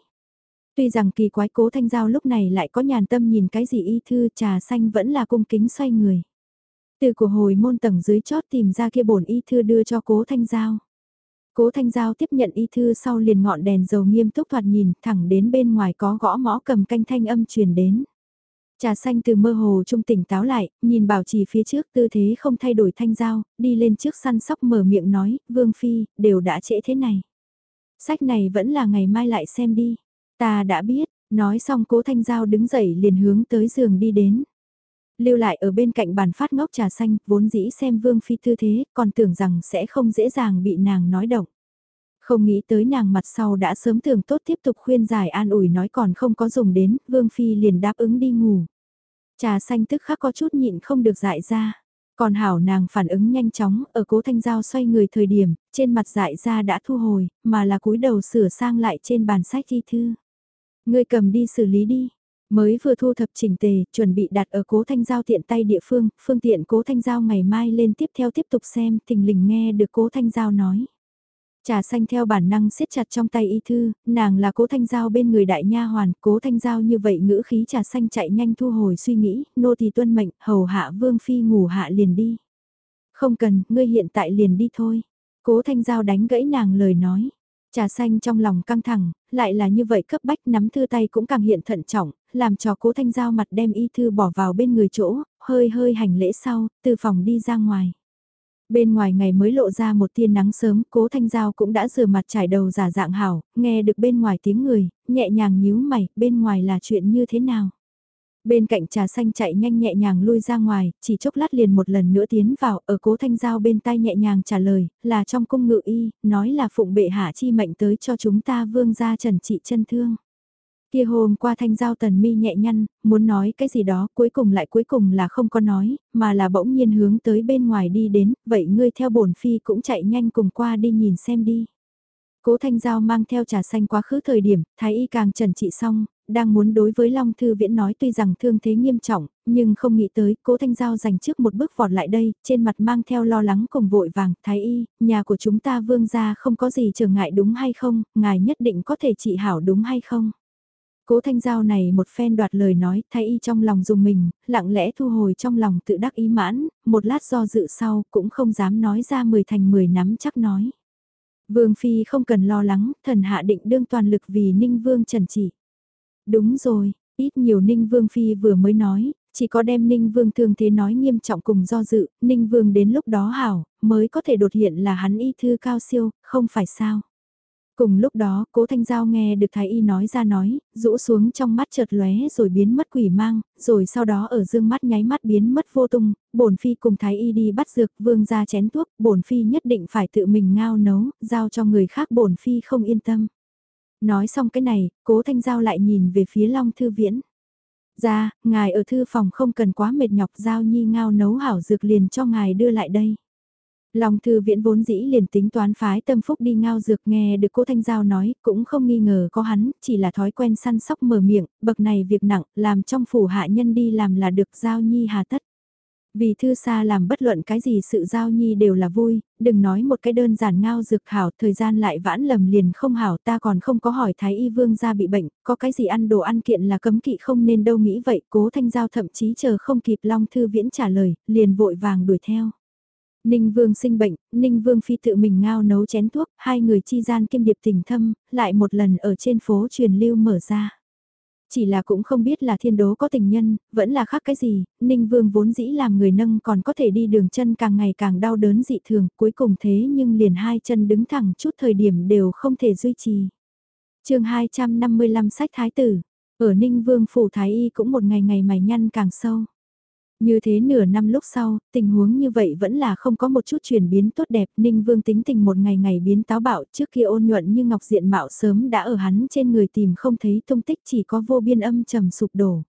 Tuy rằng kỳ quái cố thanh giao lúc này lại có nhàn tâm nhìn cái gì y thư trà xanh vẫn là cung kính xoay người. Từ của hồi môn tầng dưới chót tìm ra kia bổn y thư đưa cho cố thanh giao. Cố thanh giao tiếp nhận y thư sau liền ngọn đèn dầu nghiêm túc thoạt nhìn thẳng đến bên ngoài có gõ mõ cầm canh thanh âm truyền đến. Trà xanh từ mơ hồ trung tỉnh táo lại, nhìn bảo trì phía trước tư thế không thay đổi thanh giao, đi lên trước săn sóc mở miệng nói, vương phi, đều đã trễ thế này. Sách này vẫn là ngày mai lại xem đi. Ta đã biết, nói xong cố thanh giao đứng dậy liền hướng tới giường đi đến. Lưu lại ở bên cạnh bàn phát ngốc trà xanh, vốn dĩ xem vương phi tư thế, còn tưởng rằng sẽ không dễ dàng bị nàng nói động. Không nghĩ tới nàng mặt sau đã sớm tưởng tốt tiếp tục khuyên giải an ủi nói còn không có dùng đến, vương phi liền đáp ứng đi ngủ. Trà xanh tức khắc có chút nhịn không được dại ra. Còn hảo nàng phản ứng nhanh chóng, ở cố thanh giao xoay người thời điểm, trên mặt dại ra đã thu hồi, mà là cúi đầu sửa sang lại trên bàn sách thi thư. Ngươi cầm đi xử lý đi. Mới vừa thu thập chỉnh tề, chuẩn bị đặt ở cố thanh giao tiện tay địa phương, phương tiện cố thanh giao ngày mai lên tiếp theo tiếp tục xem, thình lình nghe được cố thanh giao nói. Trà xanh theo bản năng siết chặt trong tay y thư, nàng là cố thanh giao bên người đại nha hoàn, cố thanh giao như vậy ngữ khí trà xanh chạy nhanh thu hồi suy nghĩ, nô thì tuân mệnh, hầu hạ vương phi ngủ hạ liền đi. Không cần, ngươi hiện tại liền đi thôi. Cố thanh giao đánh gãy nàng lời nói. Trà xanh trong lòng căng thẳng, lại là như vậy cấp bách nắm thư tay cũng càng hiện thận trọng, làm cho cố thanh giao mặt đem y thư bỏ vào bên người chỗ, hơi hơi hành lễ sau, từ phòng đi ra ngoài. Bên ngoài ngày mới lộ ra một tia nắng sớm, cố thanh giao cũng đã rửa mặt trải đầu giả dạng hảo, nghe được bên ngoài tiếng người, nhẹ nhàng nhíu mày, bên ngoài là chuyện như thế nào. Bên cạnh trà xanh chạy nhanh nhẹ nhàng lui ra ngoài, chỉ chốc lát liền một lần nữa tiến vào, ở cố thanh giao bên tai nhẹ nhàng trả lời, là trong cung ngự y, nói là phụng bệ hạ chi mệnh tới cho chúng ta vương gia trần trị chân thương. Kia hôm qua thanh giao tần mi nhẹ nhăn, muốn nói cái gì đó cuối cùng lại cuối cùng là không có nói, mà là bỗng nhiên hướng tới bên ngoài đi đến, vậy ngươi theo bổn phi cũng chạy nhanh cùng qua đi nhìn xem đi. Cố Thanh Giao mang theo trà xanh quá khứ thời điểm, Thái Y càng trần trị xong, đang muốn đối với Long Thư Viễn nói tuy rằng thương thế nghiêm trọng, nhưng không nghĩ tới, cố Thanh Giao dành trước một bước vọt lại đây, trên mặt mang theo lo lắng cùng vội vàng, Thái Y, nhà của chúng ta vương gia không có gì trở ngại đúng hay không, ngài nhất định có thể trị hảo đúng hay không. Cố Thanh Giao này một phen đoạt lời nói, Thái Y trong lòng dùng mình, lặng lẽ thu hồi trong lòng tự đắc ý mãn, một lát do dự sau, cũng không dám nói ra mười thành mười nắm chắc nói. Vương Phi không cần lo lắng, thần hạ định đương toàn lực vì Ninh Vương trần chỉ. Đúng rồi, ít nhiều Ninh Vương Phi vừa mới nói, chỉ có đem Ninh Vương thương thế nói nghiêm trọng cùng do dự, Ninh Vương đến lúc đó hảo, mới có thể đột hiện là hắn y thư cao siêu, không phải sao. Cùng lúc đó, cố Thanh Giao nghe được Thái Y nói ra nói, rũ xuống trong mắt chợt lóe rồi biến mất quỷ mang, rồi sau đó ở dương mắt nháy mắt biến mất vô tung, bổn phi cùng Thái Y đi bắt dược, vương ra chén thuốc, bổn phi nhất định phải tự mình ngao nấu, giao cho người khác bổn phi không yên tâm. Nói xong cái này, cố Thanh Giao lại nhìn về phía Long Thư Viễn. Ra, ngài ở thư phòng không cần quá mệt nhọc giao nhi ngao nấu hảo dược liền cho ngài đưa lại đây. Long thư viễn vốn dĩ liền tính toán phái tâm phúc đi ngao dược nghe được cô Thanh Giao nói, cũng không nghi ngờ có hắn, chỉ là thói quen săn sóc mở miệng, bậc này việc nặng, làm trong phủ hạ nhân đi làm là được giao nhi hà tất. Vì thư xa làm bất luận cái gì sự giao nhi đều là vui, đừng nói một cái đơn giản ngao dược hảo, thời gian lại vãn lầm liền không hảo ta còn không có hỏi thái y vương ra bị bệnh, có cái gì ăn đồ ăn kiện là cấm kỵ không nên đâu nghĩ vậy, cố thanh giao thậm chí chờ không kịp long thư viễn trả lời, liền vội vàng đuổi theo. Ninh Vương sinh bệnh, Ninh Vương phi tự mình ngao nấu chén thuốc, hai người chi gian kim điệp tình thâm, lại một lần ở trên phố truyền lưu mở ra. Chỉ là cũng không biết là thiên đố có tình nhân, vẫn là khác cái gì, Ninh Vương vốn dĩ làm người nâng còn có thể đi đường chân càng ngày càng đau đớn dị thường, cuối cùng thế nhưng liền hai chân đứng thẳng chút thời điểm đều không thể duy trì. chương 255 sách Thái Tử, ở Ninh Vương Phủ Thái Y cũng một ngày ngày mày nhăn càng sâu. Như thế nửa năm lúc sau, tình huống như vậy vẫn là không có một chút chuyển biến tốt đẹp. Ninh Vương tính tình một ngày ngày biến táo bạo trước kia ôn nhuận như ngọc diện mạo sớm đã ở hắn trên người tìm không thấy tung tích chỉ có vô biên âm trầm sụp đổ.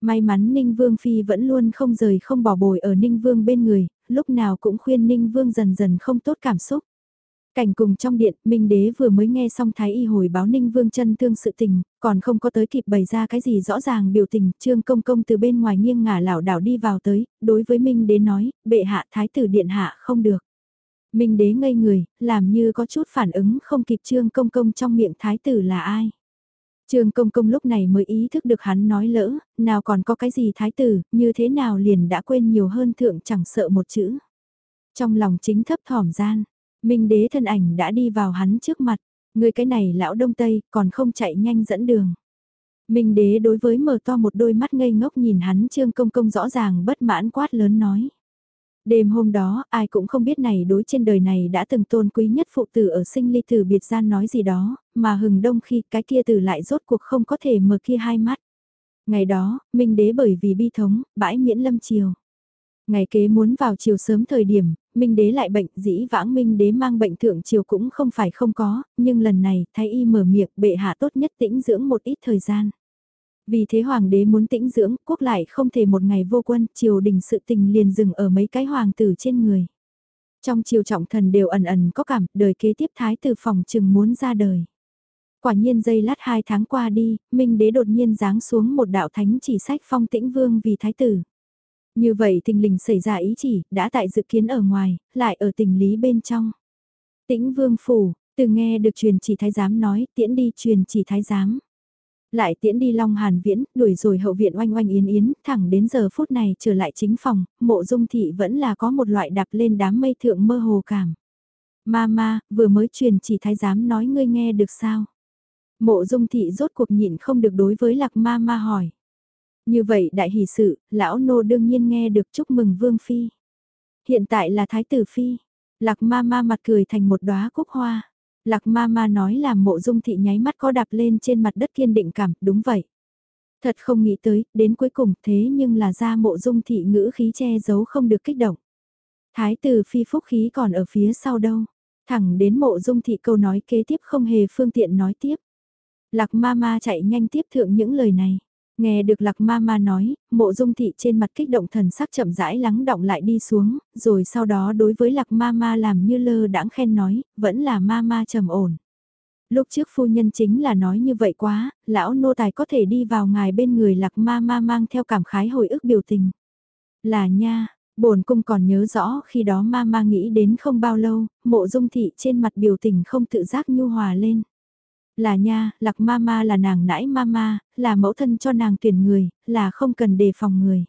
May mắn Ninh Vương Phi vẫn luôn không rời không bỏ bồi ở Ninh Vương bên người, lúc nào cũng khuyên Ninh Vương dần dần không tốt cảm xúc. Cảnh cùng trong điện, Minh Đế vừa mới nghe xong Thái Y hồi báo Ninh Vương chân thương sự tình, còn không có tới kịp bày ra cái gì rõ ràng biểu tình, Trương Công Công từ bên ngoài nghiêng ngả lảo đảo đi vào tới, đối với Minh Đế nói, bệ hạ Thái tử điện hạ không được. Minh Đế ngây người, làm như có chút phản ứng không kịp Trương Công Công trong miệng Thái tử là ai. Trương Công Công lúc này mới ý thức được hắn nói lỡ, nào còn có cái gì Thái tử, như thế nào liền đã quên nhiều hơn thượng chẳng sợ một chữ. Trong lòng chính thấp thỏm gian Minh đế thân ảnh đã đi vào hắn trước mặt, người cái này lão đông tây còn không chạy nhanh dẫn đường. Minh đế đối với mở to một đôi mắt ngây ngốc nhìn hắn trương công công rõ ràng bất mãn quát lớn nói. Đêm hôm đó, ai cũng không biết này đối trên đời này đã từng tôn quý nhất phụ tử ở sinh ly tử biệt gian nói gì đó, mà hừng đông khi cái kia tử lại rốt cuộc không có thể mở kia hai mắt. Ngày đó, Minh đế bởi vì bi thống, bãi miễn lâm chiều. Ngày kế muốn vào chiều sớm thời điểm, Minh đế lại bệnh, dĩ vãng Minh đế mang bệnh thượng chiều cũng không phải không có, nhưng lần này, thái y mở miệng, bệ hạ tốt nhất tĩnh dưỡng một ít thời gian. Vì thế hoàng đế muốn tĩnh dưỡng, quốc lại không thể một ngày vô quân, triều đình sự tình liền dừng ở mấy cái hoàng tử trên người. Trong triều trọng thần đều ẩn ẩn có cảm, đời kế tiếp thái tử phòng chừng muốn ra đời. Quả nhiên dây lát hai tháng qua đi, Minh đế đột nhiên giáng xuống một đạo thánh chỉ sách phong tĩnh vương vì thái tử. Như vậy tình lình xảy ra ý chỉ, đã tại dự kiến ở ngoài, lại ở tình lý bên trong. Tĩnh vương phủ, từ nghe được truyền chỉ thái giám nói, tiễn đi truyền chỉ thái giám. Lại tiễn đi Long Hàn Viễn, đuổi rồi hậu viện oanh oanh yến yến, thẳng đến giờ phút này trở lại chính phòng, mộ dung thị vẫn là có một loại đạp lên đám mây thượng mơ hồ cảm. Mama, vừa mới truyền chỉ thái giám nói ngươi nghe được sao? Mộ dung thị rốt cuộc nhịn không được đối với lạc ma ma hỏi. Như vậy đại hỷ sự, lão nô đương nhiên nghe được chúc mừng vương phi. Hiện tại là thái tử phi. Lạc ma ma mặt cười thành một đóa cúc hoa. Lạc ma ma nói là mộ dung thị nháy mắt có đạp lên trên mặt đất kiên định cảm, đúng vậy. Thật không nghĩ tới, đến cuối cùng thế nhưng là ra mộ dung thị ngữ khí che giấu không được kích động. Thái tử phi phúc khí còn ở phía sau đâu. Thẳng đến mộ dung thị câu nói kế tiếp không hề phương tiện nói tiếp. Lạc ma ma chạy nhanh tiếp thượng những lời này. Nghe được lạc ma ma nói, mộ dung thị trên mặt kích động thần sắc chậm rãi lắng động lại đi xuống, rồi sau đó đối với lạc ma ma làm như lơ đãng khen nói, vẫn là ma ma trầm ổn. Lúc trước phu nhân chính là nói như vậy quá, lão nô tài có thể đi vào ngài bên người lạc ma ma mang theo cảm khái hồi ức biểu tình. Là nha, bổn cung còn nhớ rõ khi đó ma ma nghĩ đến không bao lâu, mộ dung thị trên mặt biểu tình không tự giác nhu hòa lên. Là nha, lạc ma ma là nàng nãi ma ma, là mẫu thân cho nàng tuyển người, là không cần đề phòng người.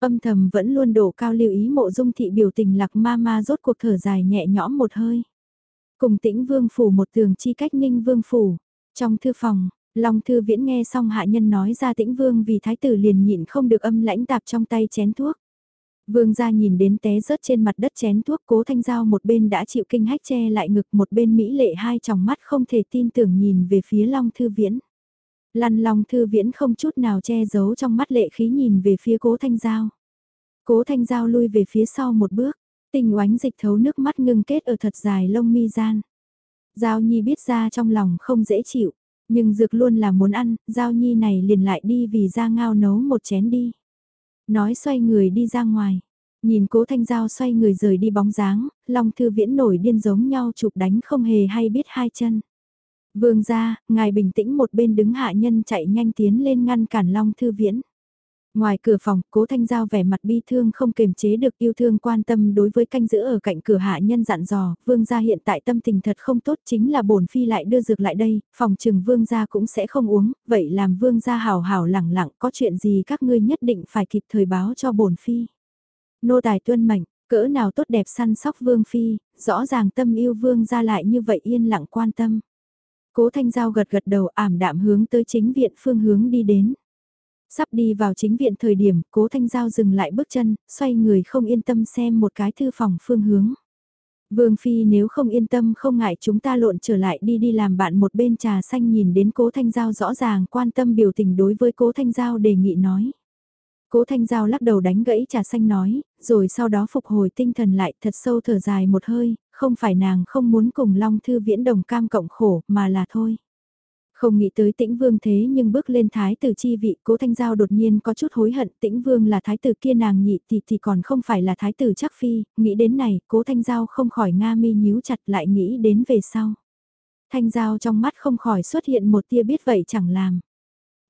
Âm thầm vẫn luôn đổ cao lưu ý mộ dung thị biểu tình lạc ma ma rốt cuộc thở dài nhẹ nhõm một hơi. Cùng tĩnh vương phủ một tường chi cách ninh vương phủ. Trong thư phòng, Long thư viễn nghe xong hạ nhân nói ra tĩnh vương vì thái tử liền nhịn không được âm lãnh tạp trong tay chén thuốc. Vương gia nhìn đến té rớt trên mặt đất chén thuốc cố thanh giao một bên đã chịu kinh hách che lại ngực một bên Mỹ lệ hai tròng mắt không thể tin tưởng nhìn về phía Long Thư Viễn. Lăn Long Thư Viễn không chút nào che giấu trong mắt lệ khí nhìn về phía cố thanh giao. Cố thanh giao lui về phía sau một bước, tình oánh dịch thấu nước mắt ngưng kết ở thật dài lông mi gian. Giao Nhi biết ra trong lòng không dễ chịu, nhưng dược luôn là muốn ăn, Giao Nhi này liền lại đi vì ra ngao nấu một chén đi. Nói xoay người đi ra ngoài. Nhìn cố thanh giao xoay người rời đi bóng dáng, Long Thư Viễn nổi điên giống nhau chụp đánh không hề hay biết hai chân. Vương ra, ngài bình tĩnh một bên đứng hạ nhân chạy nhanh tiến lên ngăn cản Long Thư Viễn. Ngoài cửa phòng, cố thanh giao vẻ mặt bi thương không kềm chế được yêu thương quan tâm đối với canh giữ ở cạnh cửa hạ nhân dặn dò, vương gia hiện tại tâm tình thật không tốt chính là bổn phi lại đưa dược lại đây, phòng trừng vương gia cũng sẽ không uống, vậy làm vương gia hào hào lẳng lặng có chuyện gì các ngươi nhất định phải kịp thời báo cho bổn phi. Nô tài tuân mệnh, cỡ nào tốt đẹp săn sóc vương phi, rõ ràng tâm yêu vương gia lại như vậy yên lặng quan tâm. Cố thanh giao gật gật đầu ảm đạm hướng tới chính viện phương hướng đi đến. Sắp đi vào chính viện thời điểm, cố thanh giao dừng lại bước chân, xoay người không yên tâm xem một cái thư phòng phương hướng. Vương Phi nếu không yên tâm không ngại chúng ta lộn trở lại đi đi làm bạn một bên trà xanh nhìn đến cố thanh giao rõ ràng quan tâm biểu tình đối với cố thanh giao đề nghị nói. Cố thanh giao lắc đầu đánh gãy trà xanh nói, rồi sau đó phục hồi tinh thần lại thật sâu thở dài một hơi, không phải nàng không muốn cùng Long Thư Viễn đồng cam cộng khổ mà là thôi. Không nghĩ tới tĩnh vương thế nhưng bước lên thái tử chi vị cố thanh giao đột nhiên có chút hối hận tĩnh vương là thái tử kia nàng nhị thì thì còn không phải là thái tử chắc phi, nghĩ đến này cố thanh giao không khỏi nga mi nhíu chặt lại nghĩ đến về sau. Thanh giao trong mắt không khỏi xuất hiện một tia biết vậy chẳng làm.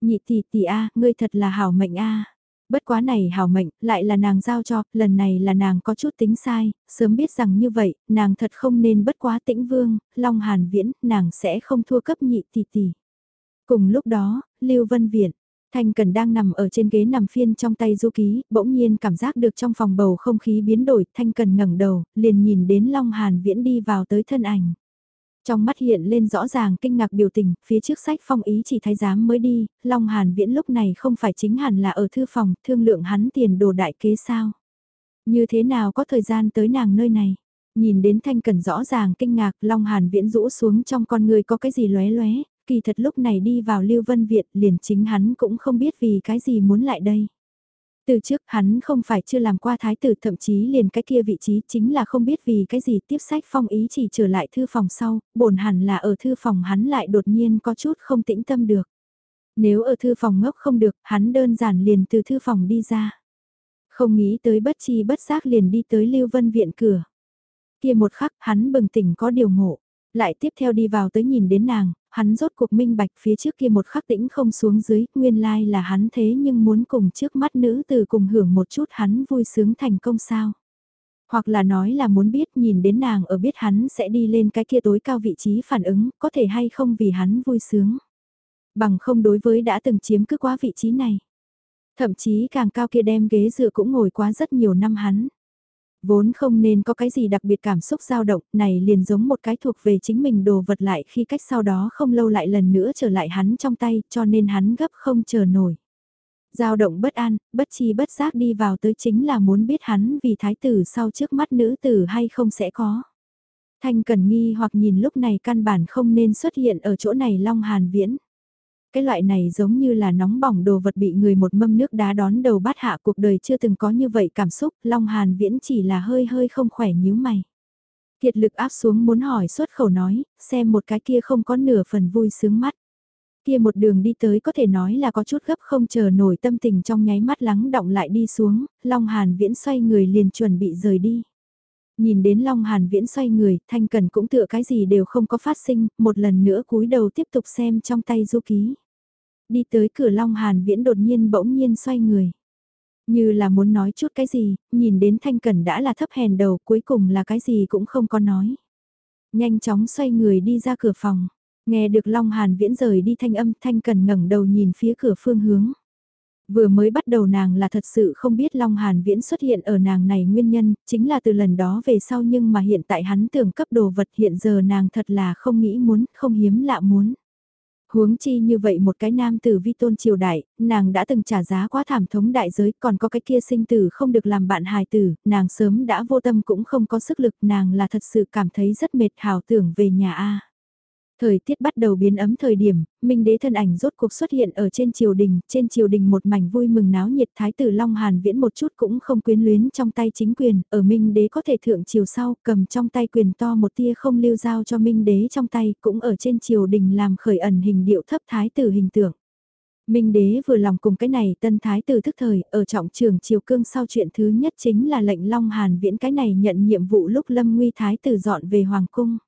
Nhị tỷ tỷ a, ngươi thật là hảo mệnh a. Bất quá này hảo mệnh, lại là nàng giao cho, lần này là nàng có chút tính sai, sớm biết rằng như vậy, nàng thật không nên bất quá tĩnh vương, long hàn viễn, nàng sẽ không thua cấp nhị tỷ tỷ. Cùng lúc đó, Lưu Vân Viện, Thanh Cần đang nằm ở trên ghế nằm phiên trong tay du ký, bỗng nhiên cảm giác được trong phòng bầu không khí biến đổi, Thanh Cần ngẩng đầu, liền nhìn đến Long Hàn Viễn đi vào tới thân ảnh. Trong mắt hiện lên rõ ràng kinh ngạc biểu tình, phía trước sách phong ý chỉ thái giám mới đi, Long Hàn Viễn lúc này không phải chính hẳn là ở thư phòng, thương lượng hắn tiền đồ đại kế sao. Như thế nào có thời gian tới nàng nơi này? Nhìn đến Thanh Cần rõ ràng kinh ngạc, Long Hàn Viễn rũ xuống trong con người có cái gì lóe lóe, kỳ thật lúc này đi vào Lưu Vân viện liền chính hắn cũng không biết vì cái gì muốn lại đây. Từ trước hắn không phải chưa làm qua thái tử thậm chí liền cái kia vị trí chính là không biết vì cái gì tiếp sách phong ý chỉ trở lại thư phòng sau, bổn hẳn là ở thư phòng hắn lại đột nhiên có chút không tĩnh tâm được. Nếu ở thư phòng ngốc không được, hắn đơn giản liền từ thư phòng đi ra. Không nghĩ tới bất chi bất giác liền đi tới Lưu Vân Viện cửa. Kia một khắc hắn bừng tỉnh có điều ngộ lại tiếp theo đi vào tới nhìn đến nàng, hắn rốt cuộc minh bạch phía trước kia một khắc tĩnh không xuống dưới, nguyên lai là hắn thế nhưng muốn cùng trước mắt nữ từ cùng hưởng một chút hắn vui sướng thành công sao. Hoặc là nói là muốn biết nhìn đến nàng ở biết hắn sẽ đi lên cái kia tối cao vị trí phản ứng, có thể hay không vì hắn vui sướng. Bằng không đối với đã từng chiếm cứ quá vị trí này. Thậm chí càng cao kia đem ghế dựa cũng ngồi quá rất nhiều năm hắn. Vốn không nên có cái gì đặc biệt cảm xúc dao động, này liền giống một cái thuộc về chính mình đồ vật lại khi cách sau đó không lâu lại lần nữa trở lại hắn trong tay, cho nên hắn gấp không chờ nổi. Dao động bất an, bất chi bất giác đi vào tới chính là muốn biết hắn vì thái tử sau trước mắt nữ tử hay không sẽ có. Thanh cần nghi hoặc nhìn lúc này căn bản không nên xuất hiện ở chỗ này Long Hàn Viễn cái loại này giống như là nóng bỏng đồ vật bị người một mâm nước đá đón đầu bát hạ cuộc đời chưa từng có như vậy cảm xúc, Long Hàn Viễn chỉ là hơi hơi không khỏe nhíu mày. Kiệt lực áp xuống muốn hỏi xuất khẩu nói, xem một cái kia không có nửa phần vui sướng mắt. Kia một đường đi tới có thể nói là có chút gấp không chờ nổi tâm tình trong nháy mắt lắng động lại đi xuống, Long Hàn Viễn xoay người liền chuẩn bị rời đi. Nhìn đến Long Hàn Viễn xoay người, Thanh Cần cũng tựa cái gì đều không có phát sinh, một lần nữa cúi đầu tiếp tục xem trong tay du ký. Đi tới cửa Long Hàn Viễn đột nhiên bỗng nhiên xoay người. Như là muốn nói chút cái gì, nhìn đến Thanh Cẩn đã là thấp hèn đầu cuối cùng là cái gì cũng không có nói. Nhanh chóng xoay người đi ra cửa phòng. Nghe được Long Hàn Viễn rời đi thanh âm Thanh Cần ngẩng đầu nhìn phía cửa phương hướng. Vừa mới bắt đầu nàng là thật sự không biết Long Hàn Viễn xuất hiện ở nàng này nguyên nhân, chính là từ lần đó về sau nhưng mà hiện tại hắn tưởng cấp đồ vật hiện giờ nàng thật là không nghĩ muốn, không hiếm lạ muốn. Huống chi như vậy một cái nam tử vi tôn triều đại, nàng đã từng trả giá quá thảm thống đại giới, còn có cái kia sinh tử không được làm bạn hài tử, nàng sớm đã vô tâm cũng không có sức lực, nàng là thật sự cảm thấy rất mệt hào tưởng về nhà A. Thời tiết bắt đầu biến ấm thời điểm, Minh đế thân ảnh rốt cuộc xuất hiện ở trên triều đình, trên triều đình một mảnh vui mừng náo nhiệt thái tử Long Hàn viễn một chút cũng không quyến luyến trong tay chính quyền, ở Minh đế có thể thượng triều sau, cầm trong tay quyền to một tia không lưu giao cho Minh đế trong tay, cũng ở trên triều đình làm khởi ẩn hình điệu thấp thái tử hình tượng. Minh đế vừa lòng cùng cái này tân thái tử thức thời, ở trọng trường triều cương sau chuyện thứ nhất chính là lệnh Long Hàn viễn cái này nhận nhiệm vụ lúc lâm nguy thái tử dọn về Hoàng cung.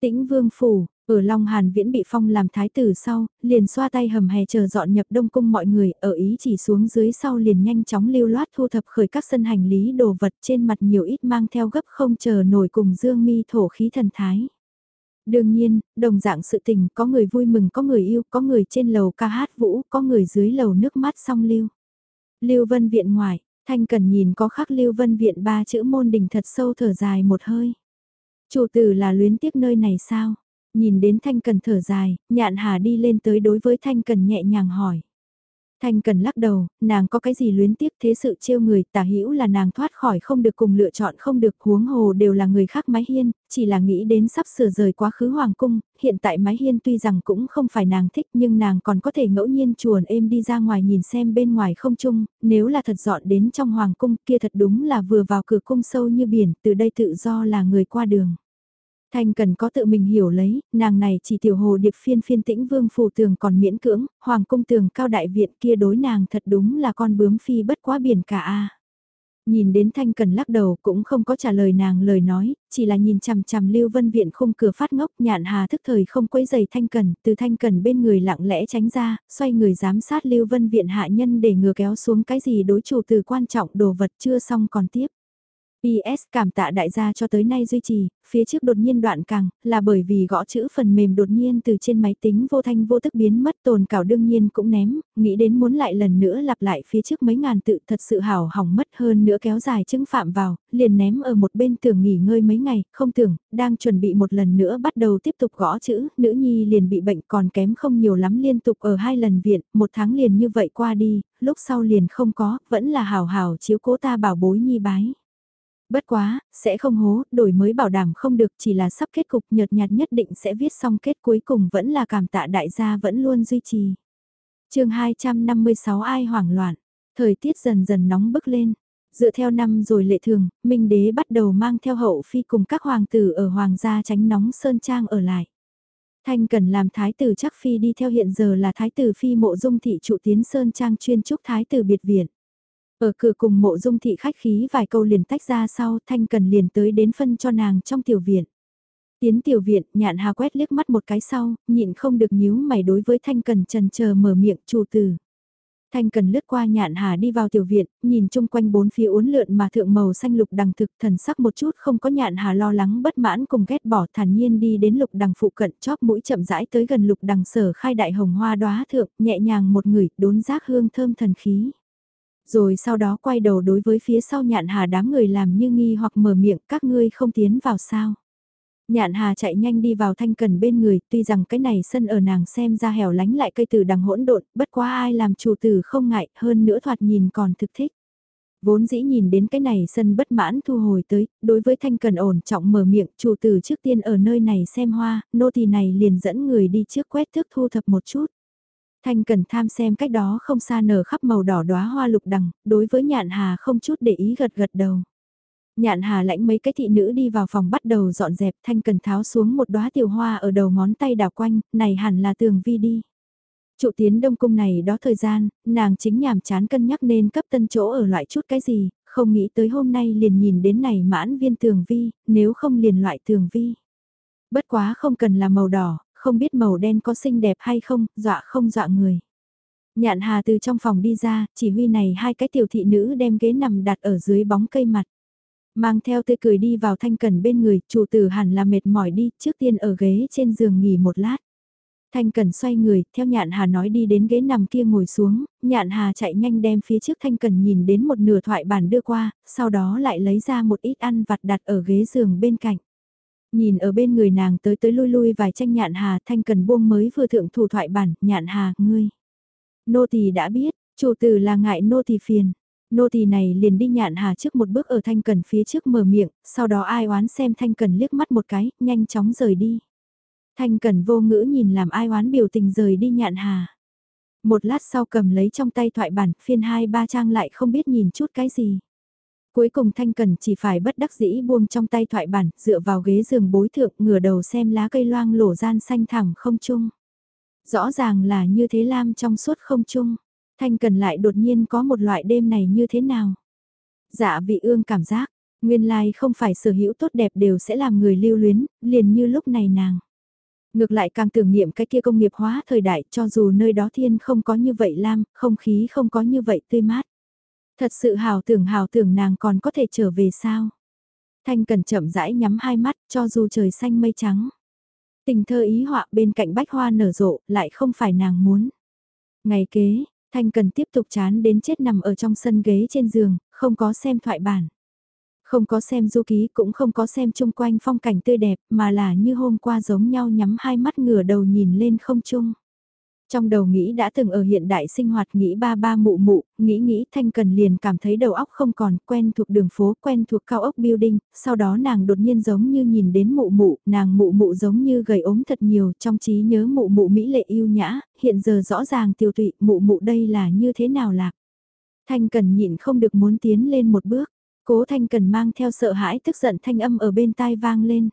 Tĩnh vương phủ, ở Long Hàn Viễn bị phong làm thái tử sau, liền xoa tay hầm hè chờ dọn nhập đông cung mọi người, ở ý chỉ xuống dưới sau liền nhanh chóng lưu loát thu thập khởi các sân hành lý đồ vật trên mặt nhiều ít mang theo gấp không chờ nổi cùng dương mi thổ khí thần thái. Đương nhiên, đồng dạng sự tình có người vui mừng có người yêu, có người trên lầu ca hát vũ, có người dưới lầu nước mắt song lưu. Lưu Vân Viện ngoài, Thanh Cần nhìn có khắc Lưu Vân Viện ba chữ môn đình thật sâu thở dài một hơi. Chủ tử là luyến tiếc nơi này sao? Nhìn đến Thanh Cần thở dài, nhạn hà đi lên tới đối với Thanh Cần nhẹ nhàng hỏi. Thanh Cần lắc đầu, nàng có cái gì luyến tiếc thế sự trêu người, tả hữu là nàng thoát khỏi không được cùng lựa chọn không được huống hồ đều là người khác mái hiên, chỉ là nghĩ đến sắp sửa rời quá khứ hoàng cung, hiện tại mái hiên tuy rằng cũng không phải nàng thích nhưng nàng còn có thể ngẫu nhiên chuồn êm đi ra ngoài nhìn xem bên ngoài không chung, nếu là thật dọn đến trong hoàng cung kia thật đúng là vừa vào cửa cung sâu như biển, từ đây tự do là người qua đường. Thanh cần có tự mình hiểu lấy, nàng này chỉ tiểu hồ điệp phiên phiên tĩnh vương phù tường còn miễn cưỡng, hoàng cung tường cao đại viện kia đối nàng thật đúng là con bướm phi bất quá biển cả a. Nhìn đến Thanh Cần lắc đầu cũng không có trả lời nàng lời nói, chỉ là nhìn chằm chằm Lưu Vân Viện khung cửa phát ngốc nhạn hà thức thời không quấy giày Thanh Cần, từ Thanh Cần bên người lặng lẽ tránh ra, xoay người giám sát Lưu Vân Viện hạ nhân để ngừa kéo xuống cái gì đối chủ từ quan trọng đồ vật chưa xong còn tiếp. PS cảm tạ đại gia cho tới nay duy trì, phía trước đột nhiên đoạn càng, là bởi vì gõ chữ phần mềm đột nhiên từ trên máy tính vô thanh vô tức biến mất tồn cảo đương nhiên cũng ném, nghĩ đến muốn lại lần nữa lặp lại phía trước mấy ngàn tự thật sự hảo hỏng mất hơn nữa kéo dài chứng phạm vào, liền ném ở một bên tưởng nghỉ ngơi mấy ngày, không tưởng, đang chuẩn bị một lần nữa bắt đầu tiếp tục gõ chữ, nữ nhi liền bị bệnh còn kém không nhiều lắm liên tục ở hai lần viện, một tháng liền như vậy qua đi, lúc sau liền không có, vẫn là hào hào chiếu cố ta bảo bối nhi bái. Bất quá, sẽ không hố, đổi mới bảo đảm không được chỉ là sắp kết cục nhợt nhạt nhất định sẽ viết xong kết cuối cùng vẫn là cảm tạ đại gia vẫn luôn duy trì. chương 256 ai hoảng loạn, thời tiết dần dần nóng bức lên. Dựa theo năm rồi lệ thường, Minh Đế bắt đầu mang theo hậu phi cùng các hoàng tử ở hoàng gia tránh nóng sơn trang ở lại. Thanh cần làm thái tử chắc phi đi theo hiện giờ là thái tử phi mộ dung thị trụ tiến sơn trang chuyên trúc thái tử biệt viện. Ở cửa cùng mộ dung thị khách khí vài câu liền tách ra sau thanh cần liền tới đến phân cho nàng trong tiểu viện. Tiến tiểu viện, nhạn hà quét liếc mắt một cái sau, nhịn không được nhíu mày đối với thanh cần trần chờ mở miệng chủ từ Thanh cần lướt qua nhạn hà đi vào tiểu viện, nhìn chung quanh bốn phía uốn lượn mà thượng màu xanh lục đằng thực thần sắc một chút không có nhạn hà lo lắng bất mãn cùng ghét bỏ thản nhiên đi đến lục đằng phụ cận chóp mũi chậm rãi tới gần lục đằng sở khai đại hồng hoa đóa thượng nhẹ nhàng một người đốn giác hương thơm thần khí rồi sau đó quay đầu đối với phía sau nhạn hà đám người làm như nghi hoặc mở miệng các ngươi không tiến vào sao. Nhạn hà chạy nhanh đi vào thanh cần bên người, tuy rằng cái này sân ở nàng xem ra hẻo lánh lại cây từ đằng hỗn độn, bất quá ai làm chủ tử không ngại, hơn nữa thoạt nhìn còn thực thích. Vốn dĩ nhìn đến cái này sân bất mãn thu hồi tới, đối với thanh cần ổn trọng mở miệng, chủ tử trước tiên ở nơi này xem hoa, nô tỳ này liền dẫn người đi trước quét thước thu thập một chút. Thanh cần tham xem cách đó không xa nở khắp màu đỏ đóa hoa lục đằng, đối với nhạn hà không chút để ý gật gật đầu. Nhạn hà lãnh mấy cái thị nữ đi vào phòng bắt đầu dọn dẹp thanh cần tháo xuống một đóa tiểu hoa ở đầu ngón tay đảo quanh, này hẳn là tường vi đi. Trụ tiến đông cung này đó thời gian, nàng chính nhàm chán cân nhắc nên cấp tân chỗ ở loại chút cái gì, không nghĩ tới hôm nay liền nhìn đến này mãn viên tường vi, nếu không liền loại tường vi. Bất quá không cần là màu đỏ, không biết màu đen có xinh đẹp hay không, dọa không dọa người. Nhạn Hà từ trong phòng đi ra, chỉ huy này hai cái tiểu thị nữ đem ghế nằm đặt ở dưới bóng cây mặt. Mang theo tươi cười đi vào thanh cần bên người, chủ tử hẳn là mệt mỏi đi, trước tiên ở ghế trên giường nghỉ một lát. Thanh Cần xoay người, theo Nhạn Hà nói đi đến ghế nằm kia ngồi xuống, Nhạn Hà chạy nhanh đem phía trước Thanh Cần nhìn đến một nửa thoại bản đưa qua, sau đó lại lấy ra một ít ăn vặt đặt ở ghế giường bên cạnh. Nhìn ở bên người nàng tới tới lui lui vài tranh Nhạn Hà, Thanh Cần buông mới vừa thượng thủ thoại bản, Nhạn Hà, ngươi. Nô tỳ đã biết, chủ tử là ngại nô tỳ phiền. Nô tỳ này liền đi nhạn hà trước một bước ở thanh cần phía trước mở miệng, sau đó ai oán xem thanh cần liếc mắt một cái, nhanh chóng rời đi. Thanh cần vô ngữ nhìn làm ai oán biểu tình rời đi nhạn hà. Một lát sau cầm lấy trong tay thoại bản, phiên hai ba trang lại không biết nhìn chút cái gì. Cuối cùng Thanh Cần chỉ phải bất đắc dĩ buông trong tay thoại bản, dựa vào ghế giường bối thượng ngửa đầu xem lá cây loang lổ gian xanh thẳng không chung. Rõ ràng là như thế lam trong suốt không chung. Thanh Cần lại đột nhiên có một loại đêm này như thế nào? Dạ vị ương cảm giác, nguyên lai không phải sở hữu tốt đẹp đều sẽ làm người lưu luyến, liền như lúc này nàng. Ngược lại càng tưởng niệm cái kia công nghiệp hóa thời đại cho dù nơi đó thiên không có như vậy lam, không khí không có như vậy tươi mát. Thật sự hào tưởng hào tưởng nàng còn có thể trở về sao? Thanh cần chậm rãi nhắm hai mắt cho dù trời xanh mây trắng. Tình thơ ý họa bên cạnh bách hoa nở rộ lại không phải nàng muốn. Ngày kế, Thanh cần tiếp tục chán đến chết nằm ở trong sân ghế trên giường, không có xem thoại bản. Không có xem du ký cũng không có xem chung quanh phong cảnh tươi đẹp mà là như hôm qua giống nhau nhắm hai mắt ngửa đầu nhìn lên không chung. Trong đầu nghĩ đã từng ở hiện đại sinh hoạt nghĩ ba ba mụ mụ, nghĩ nghĩ thanh cần liền cảm thấy đầu óc không còn quen thuộc đường phố, quen thuộc cao ốc building, sau đó nàng đột nhiên giống như nhìn đến mụ mụ, nàng mụ mụ giống như gầy ốm thật nhiều, trong trí nhớ mụ mụ mỹ lệ yêu nhã, hiện giờ rõ ràng tiêu tụy, mụ mụ đây là như thế nào lạc. Thanh cần nhịn không được muốn tiến lên một bước, cố thanh cần mang theo sợ hãi tức giận thanh âm ở bên tai vang lên.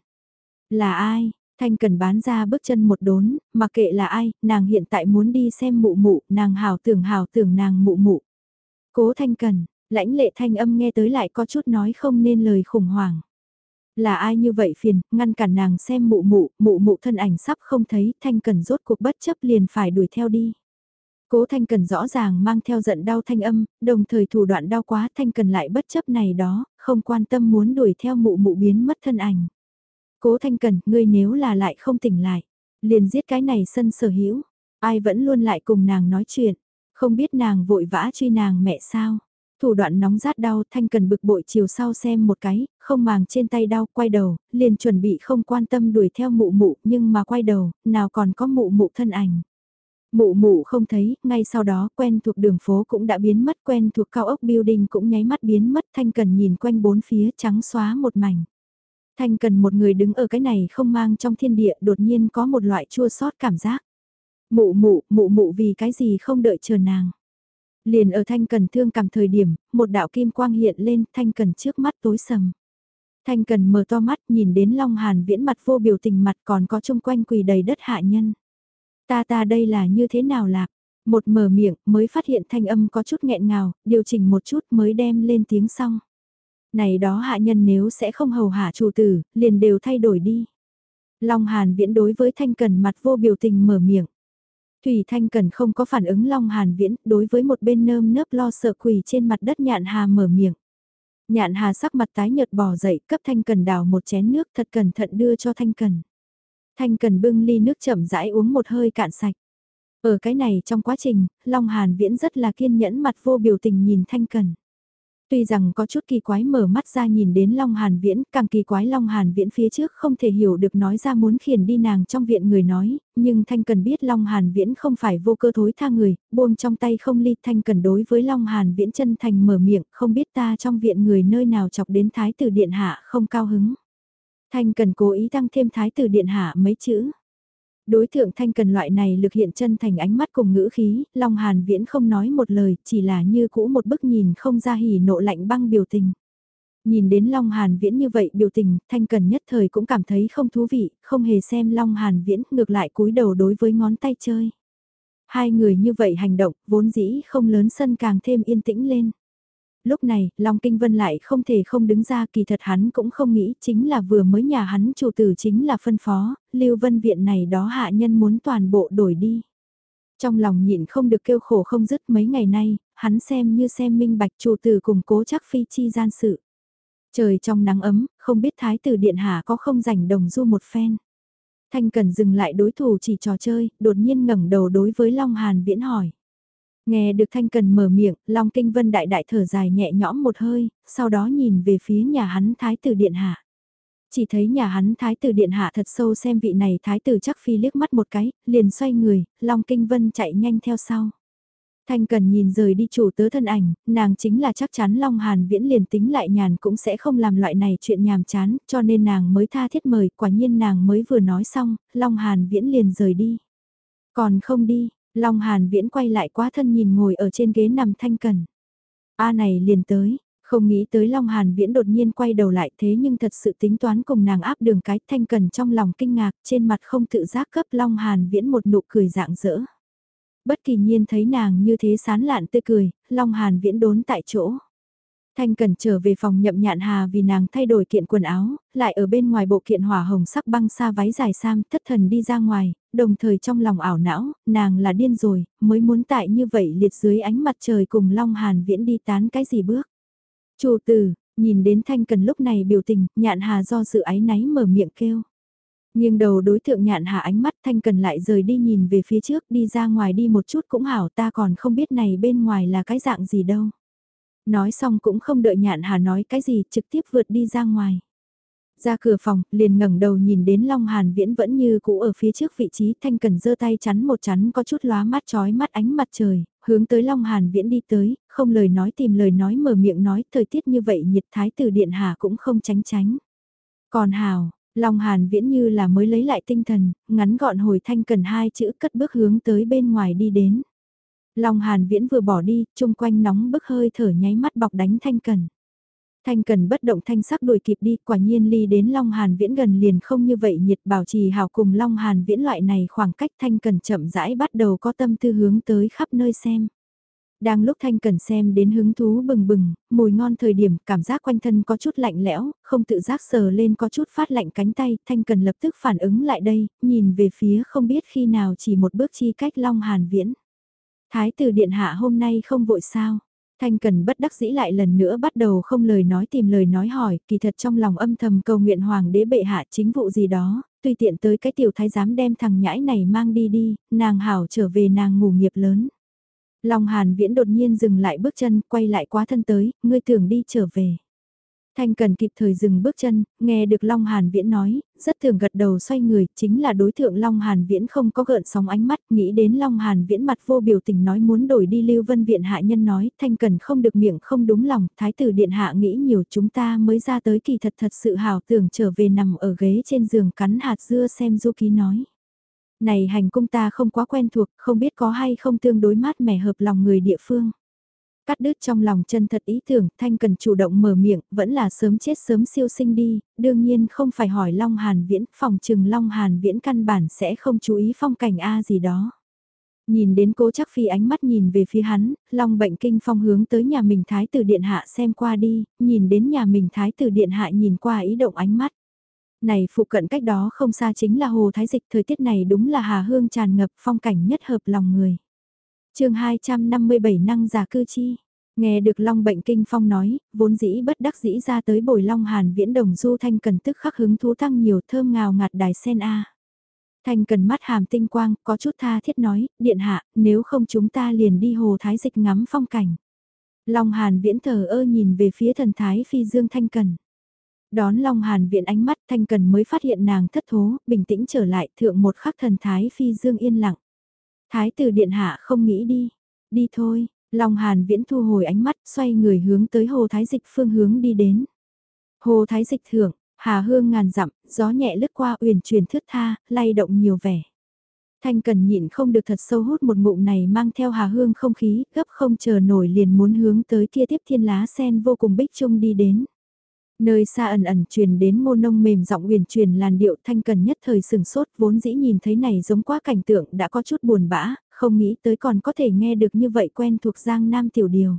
Là ai? Thanh cần bán ra bước chân một đốn, mà kệ là ai, nàng hiện tại muốn đi xem mụ mụ, nàng hào tưởng hào tưởng nàng mụ mụ. Cố thanh cần, lãnh lệ thanh âm nghe tới lại có chút nói không nên lời khủng hoảng. Là ai như vậy phiền, ngăn cản nàng xem mụ mụ, mụ mụ thân ảnh sắp không thấy, thanh cần rốt cuộc bất chấp liền phải đuổi theo đi. Cố thanh cần rõ ràng mang theo giận đau thanh âm, đồng thời thủ đoạn đau quá thanh cần lại bất chấp này đó, không quan tâm muốn đuổi theo mụ mụ biến mất thân ảnh. Cố Thanh Cần, ngươi nếu là lại không tỉnh lại, liền giết cái này sân sở hữu, ai vẫn luôn lại cùng nàng nói chuyện, không biết nàng vội vã truy nàng mẹ sao. Thủ đoạn nóng rát đau Thanh Cần bực bội chiều sau xem một cái, không màng trên tay đau quay đầu, liền chuẩn bị không quan tâm đuổi theo mụ mụ nhưng mà quay đầu, nào còn có mụ mụ thân ảnh. Mụ mụ không thấy, ngay sau đó quen thuộc đường phố cũng đã biến mất quen thuộc cao ốc building cũng nháy mắt biến mất Thanh Cần nhìn quanh bốn phía trắng xóa một mảnh. Thanh cần một người đứng ở cái này không mang trong thiên địa đột nhiên có một loại chua sót cảm giác. Mụ mụ, mụ mụ vì cái gì không đợi chờ nàng. Liền ở thanh cần thương cảm thời điểm, một đạo kim quang hiện lên thanh cần trước mắt tối sầm. Thanh cần mở to mắt nhìn đến Long Hàn viễn mặt vô biểu tình mặt còn có chung quanh quỳ đầy đất hạ nhân. Ta ta đây là như thế nào lạc? Một mở miệng mới phát hiện thanh âm có chút nghẹn ngào, điều chỉnh một chút mới đem lên tiếng xong. Này đó hạ nhân nếu sẽ không hầu hạ chủ tử, liền đều thay đổi đi. Long Hàn Viễn đối với Thanh Cần mặt vô biểu tình mở miệng. Thủy Thanh Cần không có phản ứng Long Hàn Viễn đối với một bên nơm nớp lo sợ quỳ trên mặt đất nhạn hà mở miệng. Nhạn hà sắc mặt tái nhợt bò dậy cấp Thanh Cần đào một chén nước thật cẩn thận đưa cho Thanh Cần. Thanh Cần bưng ly nước chậm rãi uống một hơi cạn sạch. Ở cái này trong quá trình, Long Hàn Viễn rất là kiên nhẫn mặt vô biểu tình nhìn Thanh Cần. Tuy rằng có chút kỳ quái mở mắt ra nhìn đến Long Hàn Viễn, càng kỳ quái Long Hàn Viễn phía trước không thể hiểu được nói ra muốn khiển đi nàng trong viện người nói, nhưng Thanh Cần biết Long Hàn Viễn không phải vô cơ thối tha người, buông trong tay không ly Thanh Cần đối với Long Hàn Viễn chân thành mở miệng, không biết ta trong viện người nơi nào chọc đến Thái tử Điện Hạ không cao hứng. Thanh Cần cố ý tăng thêm Thái tử Điện Hạ mấy chữ. Đối tượng thanh cần loại này lực hiện chân thành ánh mắt cùng ngữ khí, Long Hàn Viễn không nói một lời, chỉ là như cũ một bức nhìn không ra hỉ nộ lạnh băng biểu tình. Nhìn đến Long Hàn Viễn như vậy biểu tình, Thanh Cần nhất thời cũng cảm thấy không thú vị, không hề xem Long Hàn Viễn ngược lại cúi đầu đối với ngón tay chơi. Hai người như vậy hành động, vốn dĩ không lớn sân càng thêm yên tĩnh lên. Lúc này, Long Kinh Vân lại không thể không đứng ra kỳ thật hắn cũng không nghĩ chính là vừa mới nhà hắn chủ tử chính là phân phó, Lưu Vân Viện này đó hạ nhân muốn toàn bộ đổi đi. Trong lòng nhịn không được kêu khổ không dứt mấy ngày nay, hắn xem như xem minh bạch chủ tử cùng cố chắc phi chi gian sự. Trời trong nắng ấm, không biết thái tử điện hạ có không rảnh đồng du một phen. Thanh Cần dừng lại đối thủ chỉ trò chơi, đột nhiên ngẩng đầu đối với Long Hàn Viễn hỏi. Nghe được Thanh Cần mở miệng, Long Kinh Vân đại đại thở dài nhẹ nhõm một hơi, sau đó nhìn về phía nhà hắn Thái tử Điện Hạ. Chỉ thấy nhà hắn Thái tử Điện Hạ thật sâu xem vị này Thái tử chắc phi liếc mắt một cái, liền xoay người, Long Kinh Vân chạy nhanh theo sau. Thanh Cần nhìn rời đi chủ tớ thân ảnh, nàng chính là chắc chắn Long Hàn Viễn liền tính lại nhàn cũng sẽ không làm loại này chuyện nhàm chán, cho nên nàng mới tha thiết mời, quả nhiên nàng mới vừa nói xong, Long Hàn Viễn liền rời đi. Còn không đi, Long Hàn Viễn quay lại quá thân nhìn ngồi ở trên ghế nằm Thanh Cần. A này liền tới, không nghĩ tới Long Hàn Viễn đột nhiên quay đầu lại thế nhưng thật sự tính toán cùng nàng áp đường cái Thanh Cần trong lòng kinh ngạc trên mặt không tự giác cấp Long Hàn Viễn một nụ cười dạng dỡ. Bất kỳ nhiên thấy nàng như thế sán lạn tươi cười, Long Hàn viễn đốn tại chỗ. Thanh Cần trở về phòng nhậm nhạn hà vì nàng thay đổi kiện quần áo, lại ở bên ngoài bộ kiện hỏa hồng sắc băng xa váy dài sam thất thần đi ra ngoài, đồng thời trong lòng ảo não, nàng là điên rồi, mới muốn tại như vậy liệt dưới ánh mặt trời cùng Long Hàn viễn đi tán cái gì bước. Chủ tử, nhìn đến Thanh Cần lúc này biểu tình, nhạn hà do sự ái náy mở miệng kêu. Nhưng đầu đối tượng nhạn hà ánh mắt thanh cần lại rời đi nhìn về phía trước đi ra ngoài đi một chút cũng hảo ta còn không biết này bên ngoài là cái dạng gì đâu. Nói xong cũng không đợi nhạn hà nói cái gì trực tiếp vượt đi ra ngoài. Ra cửa phòng, liền ngẩng đầu nhìn đến Long Hàn Viễn vẫn như cũ ở phía trước vị trí thanh cần giơ tay chắn một chắn có chút lóa mắt chói mắt ánh mặt trời, hướng tới Long Hàn Viễn đi tới, không lời nói tìm lời nói mở miệng nói thời tiết như vậy nhiệt thái tử điện hà cũng không tránh tránh. Còn hào, Long Hàn viễn như là mới lấy lại tinh thần, ngắn gọn hồi thanh cần hai chữ cất bước hướng tới bên ngoài đi đến. Long Hàn viễn vừa bỏ đi, chung quanh nóng bức hơi thở nháy mắt bọc đánh thanh cần. Thanh cần bất động thanh sắc đuổi kịp đi, quả nhiên ly đến Long Hàn viễn gần liền không như vậy nhiệt bảo trì hào cùng Long Hàn viễn loại này khoảng cách thanh cần chậm rãi bắt đầu có tâm tư hướng tới khắp nơi xem. Đang lúc Thanh Cần xem đến hứng thú bừng bừng, mùi ngon thời điểm cảm giác quanh thân có chút lạnh lẽo, không tự giác sờ lên có chút phát lạnh cánh tay, Thanh Cần lập tức phản ứng lại đây, nhìn về phía không biết khi nào chỉ một bước chi cách Long Hàn Viễn. Thái tử Điện Hạ hôm nay không vội sao? Thanh Cần bất đắc dĩ lại lần nữa bắt đầu không lời nói tìm lời nói hỏi, kỳ thật trong lòng âm thầm cầu nguyện Hoàng đế bệ hạ chính vụ gì đó, tùy tiện tới cái tiểu thái giám đem thằng nhãi này mang đi đi, nàng hảo trở về nàng ngủ nghiệp lớn. Long Hàn Viễn đột nhiên dừng lại bước chân, quay lại quá thân tới, ngươi tưởng đi trở về. Thanh Cần kịp thời dừng bước chân, nghe được Long Hàn Viễn nói, rất thường gật đầu xoay người, chính là đối tượng Long Hàn Viễn không có gợn sóng ánh mắt, nghĩ đến Long Hàn Viễn mặt vô biểu tình nói muốn đổi đi Lưu Vân Viện hạ nhân nói, Thanh Cần không được miệng không đúng lòng, Thái tử Điện hạ nghĩ nhiều chúng ta mới ra tới kỳ thật thật sự hào tưởng trở về nằm ở ghế trên giường cắn hạt dưa xem du ký nói. Này hành cung ta không quá quen thuộc, không biết có hay không tương đối mát mẻ hợp lòng người địa phương. Cắt đứt trong lòng chân thật ý tưởng, Thanh cần chủ động mở miệng, vẫn là sớm chết sớm siêu sinh đi, đương nhiên không phải hỏi Long Hàn Viễn, phòng trừng Long Hàn Viễn căn bản sẽ không chú ý phong cảnh A gì đó. Nhìn đến cố chắc phi ánh mắt nhìn về phía hắn, Long bệnh kinh phong hướng tới nhà mình Thái tử Điện Hạ xem qua đi, nhìn đến nhà mình Thái tử Điện Hạ nhìn qua ý động ánh mắt. Này phụ cận cách đó không xa chính là Hồ Thái Dịch, thời tiết này đúng là hà hương tràn ngập phong cảnh nhất hợp lòng người chương 257 năng giả cư chi. Nghe được Long Bệnh Kinh Phong nói, vốn dĩ bất đắc dĩ ra tới bồi Long Hàn viễn đồng du thanh cần tức khắc hứng thú tăng nhiều thơm ngào ngạt đài sen A. Thanh cần mắt hàm tinh quang, có chút tha thiết nói, điện hạ, nếu không chúng ta liền đi hồ thái dịch ngắm phong cảnh. Long Hàn viễn thờ ơ nhìn về phía thần thái phi dương thanh cần. Đón Long Hàn viện ánh mắt Thanh Cần mới phát hiện nàng thất thố, bình tĩnh trở lại thượng một khắc thần thái phi dương yên lặng. Thái tử điện hạ không nghĩ đi, đi thôi, Long Hàn viễn thu hồi ánh mắt xoay người hướng tới hồ thái dịch phương hướng đi đến. Hồ thái dịch thượng, hà hương ngàn dặm, gió nhẹ lướt qua uyển chuyển thướt tha, lay động nhiều vẻ. Thanh cần nhịn không được thật sâu hút một ngụm này mang theo hà hương không khí, gấp không chờ nổi liền muốn hướng tới kia tiếp thiên lá sen vô cùng bích trung đi đến. Nơi xa ẩn ẩn truyền đến mô nông mềm giọng uyển truyền làn điệu thanh cần nhất thời sừng sốt vốn dĩ nhìn thấy này giống quá cảnh tượng đã có chút buồn bã, không nghĩ tới còn có thể nghe được như vậy quen thuộc giang nam tiểu điều.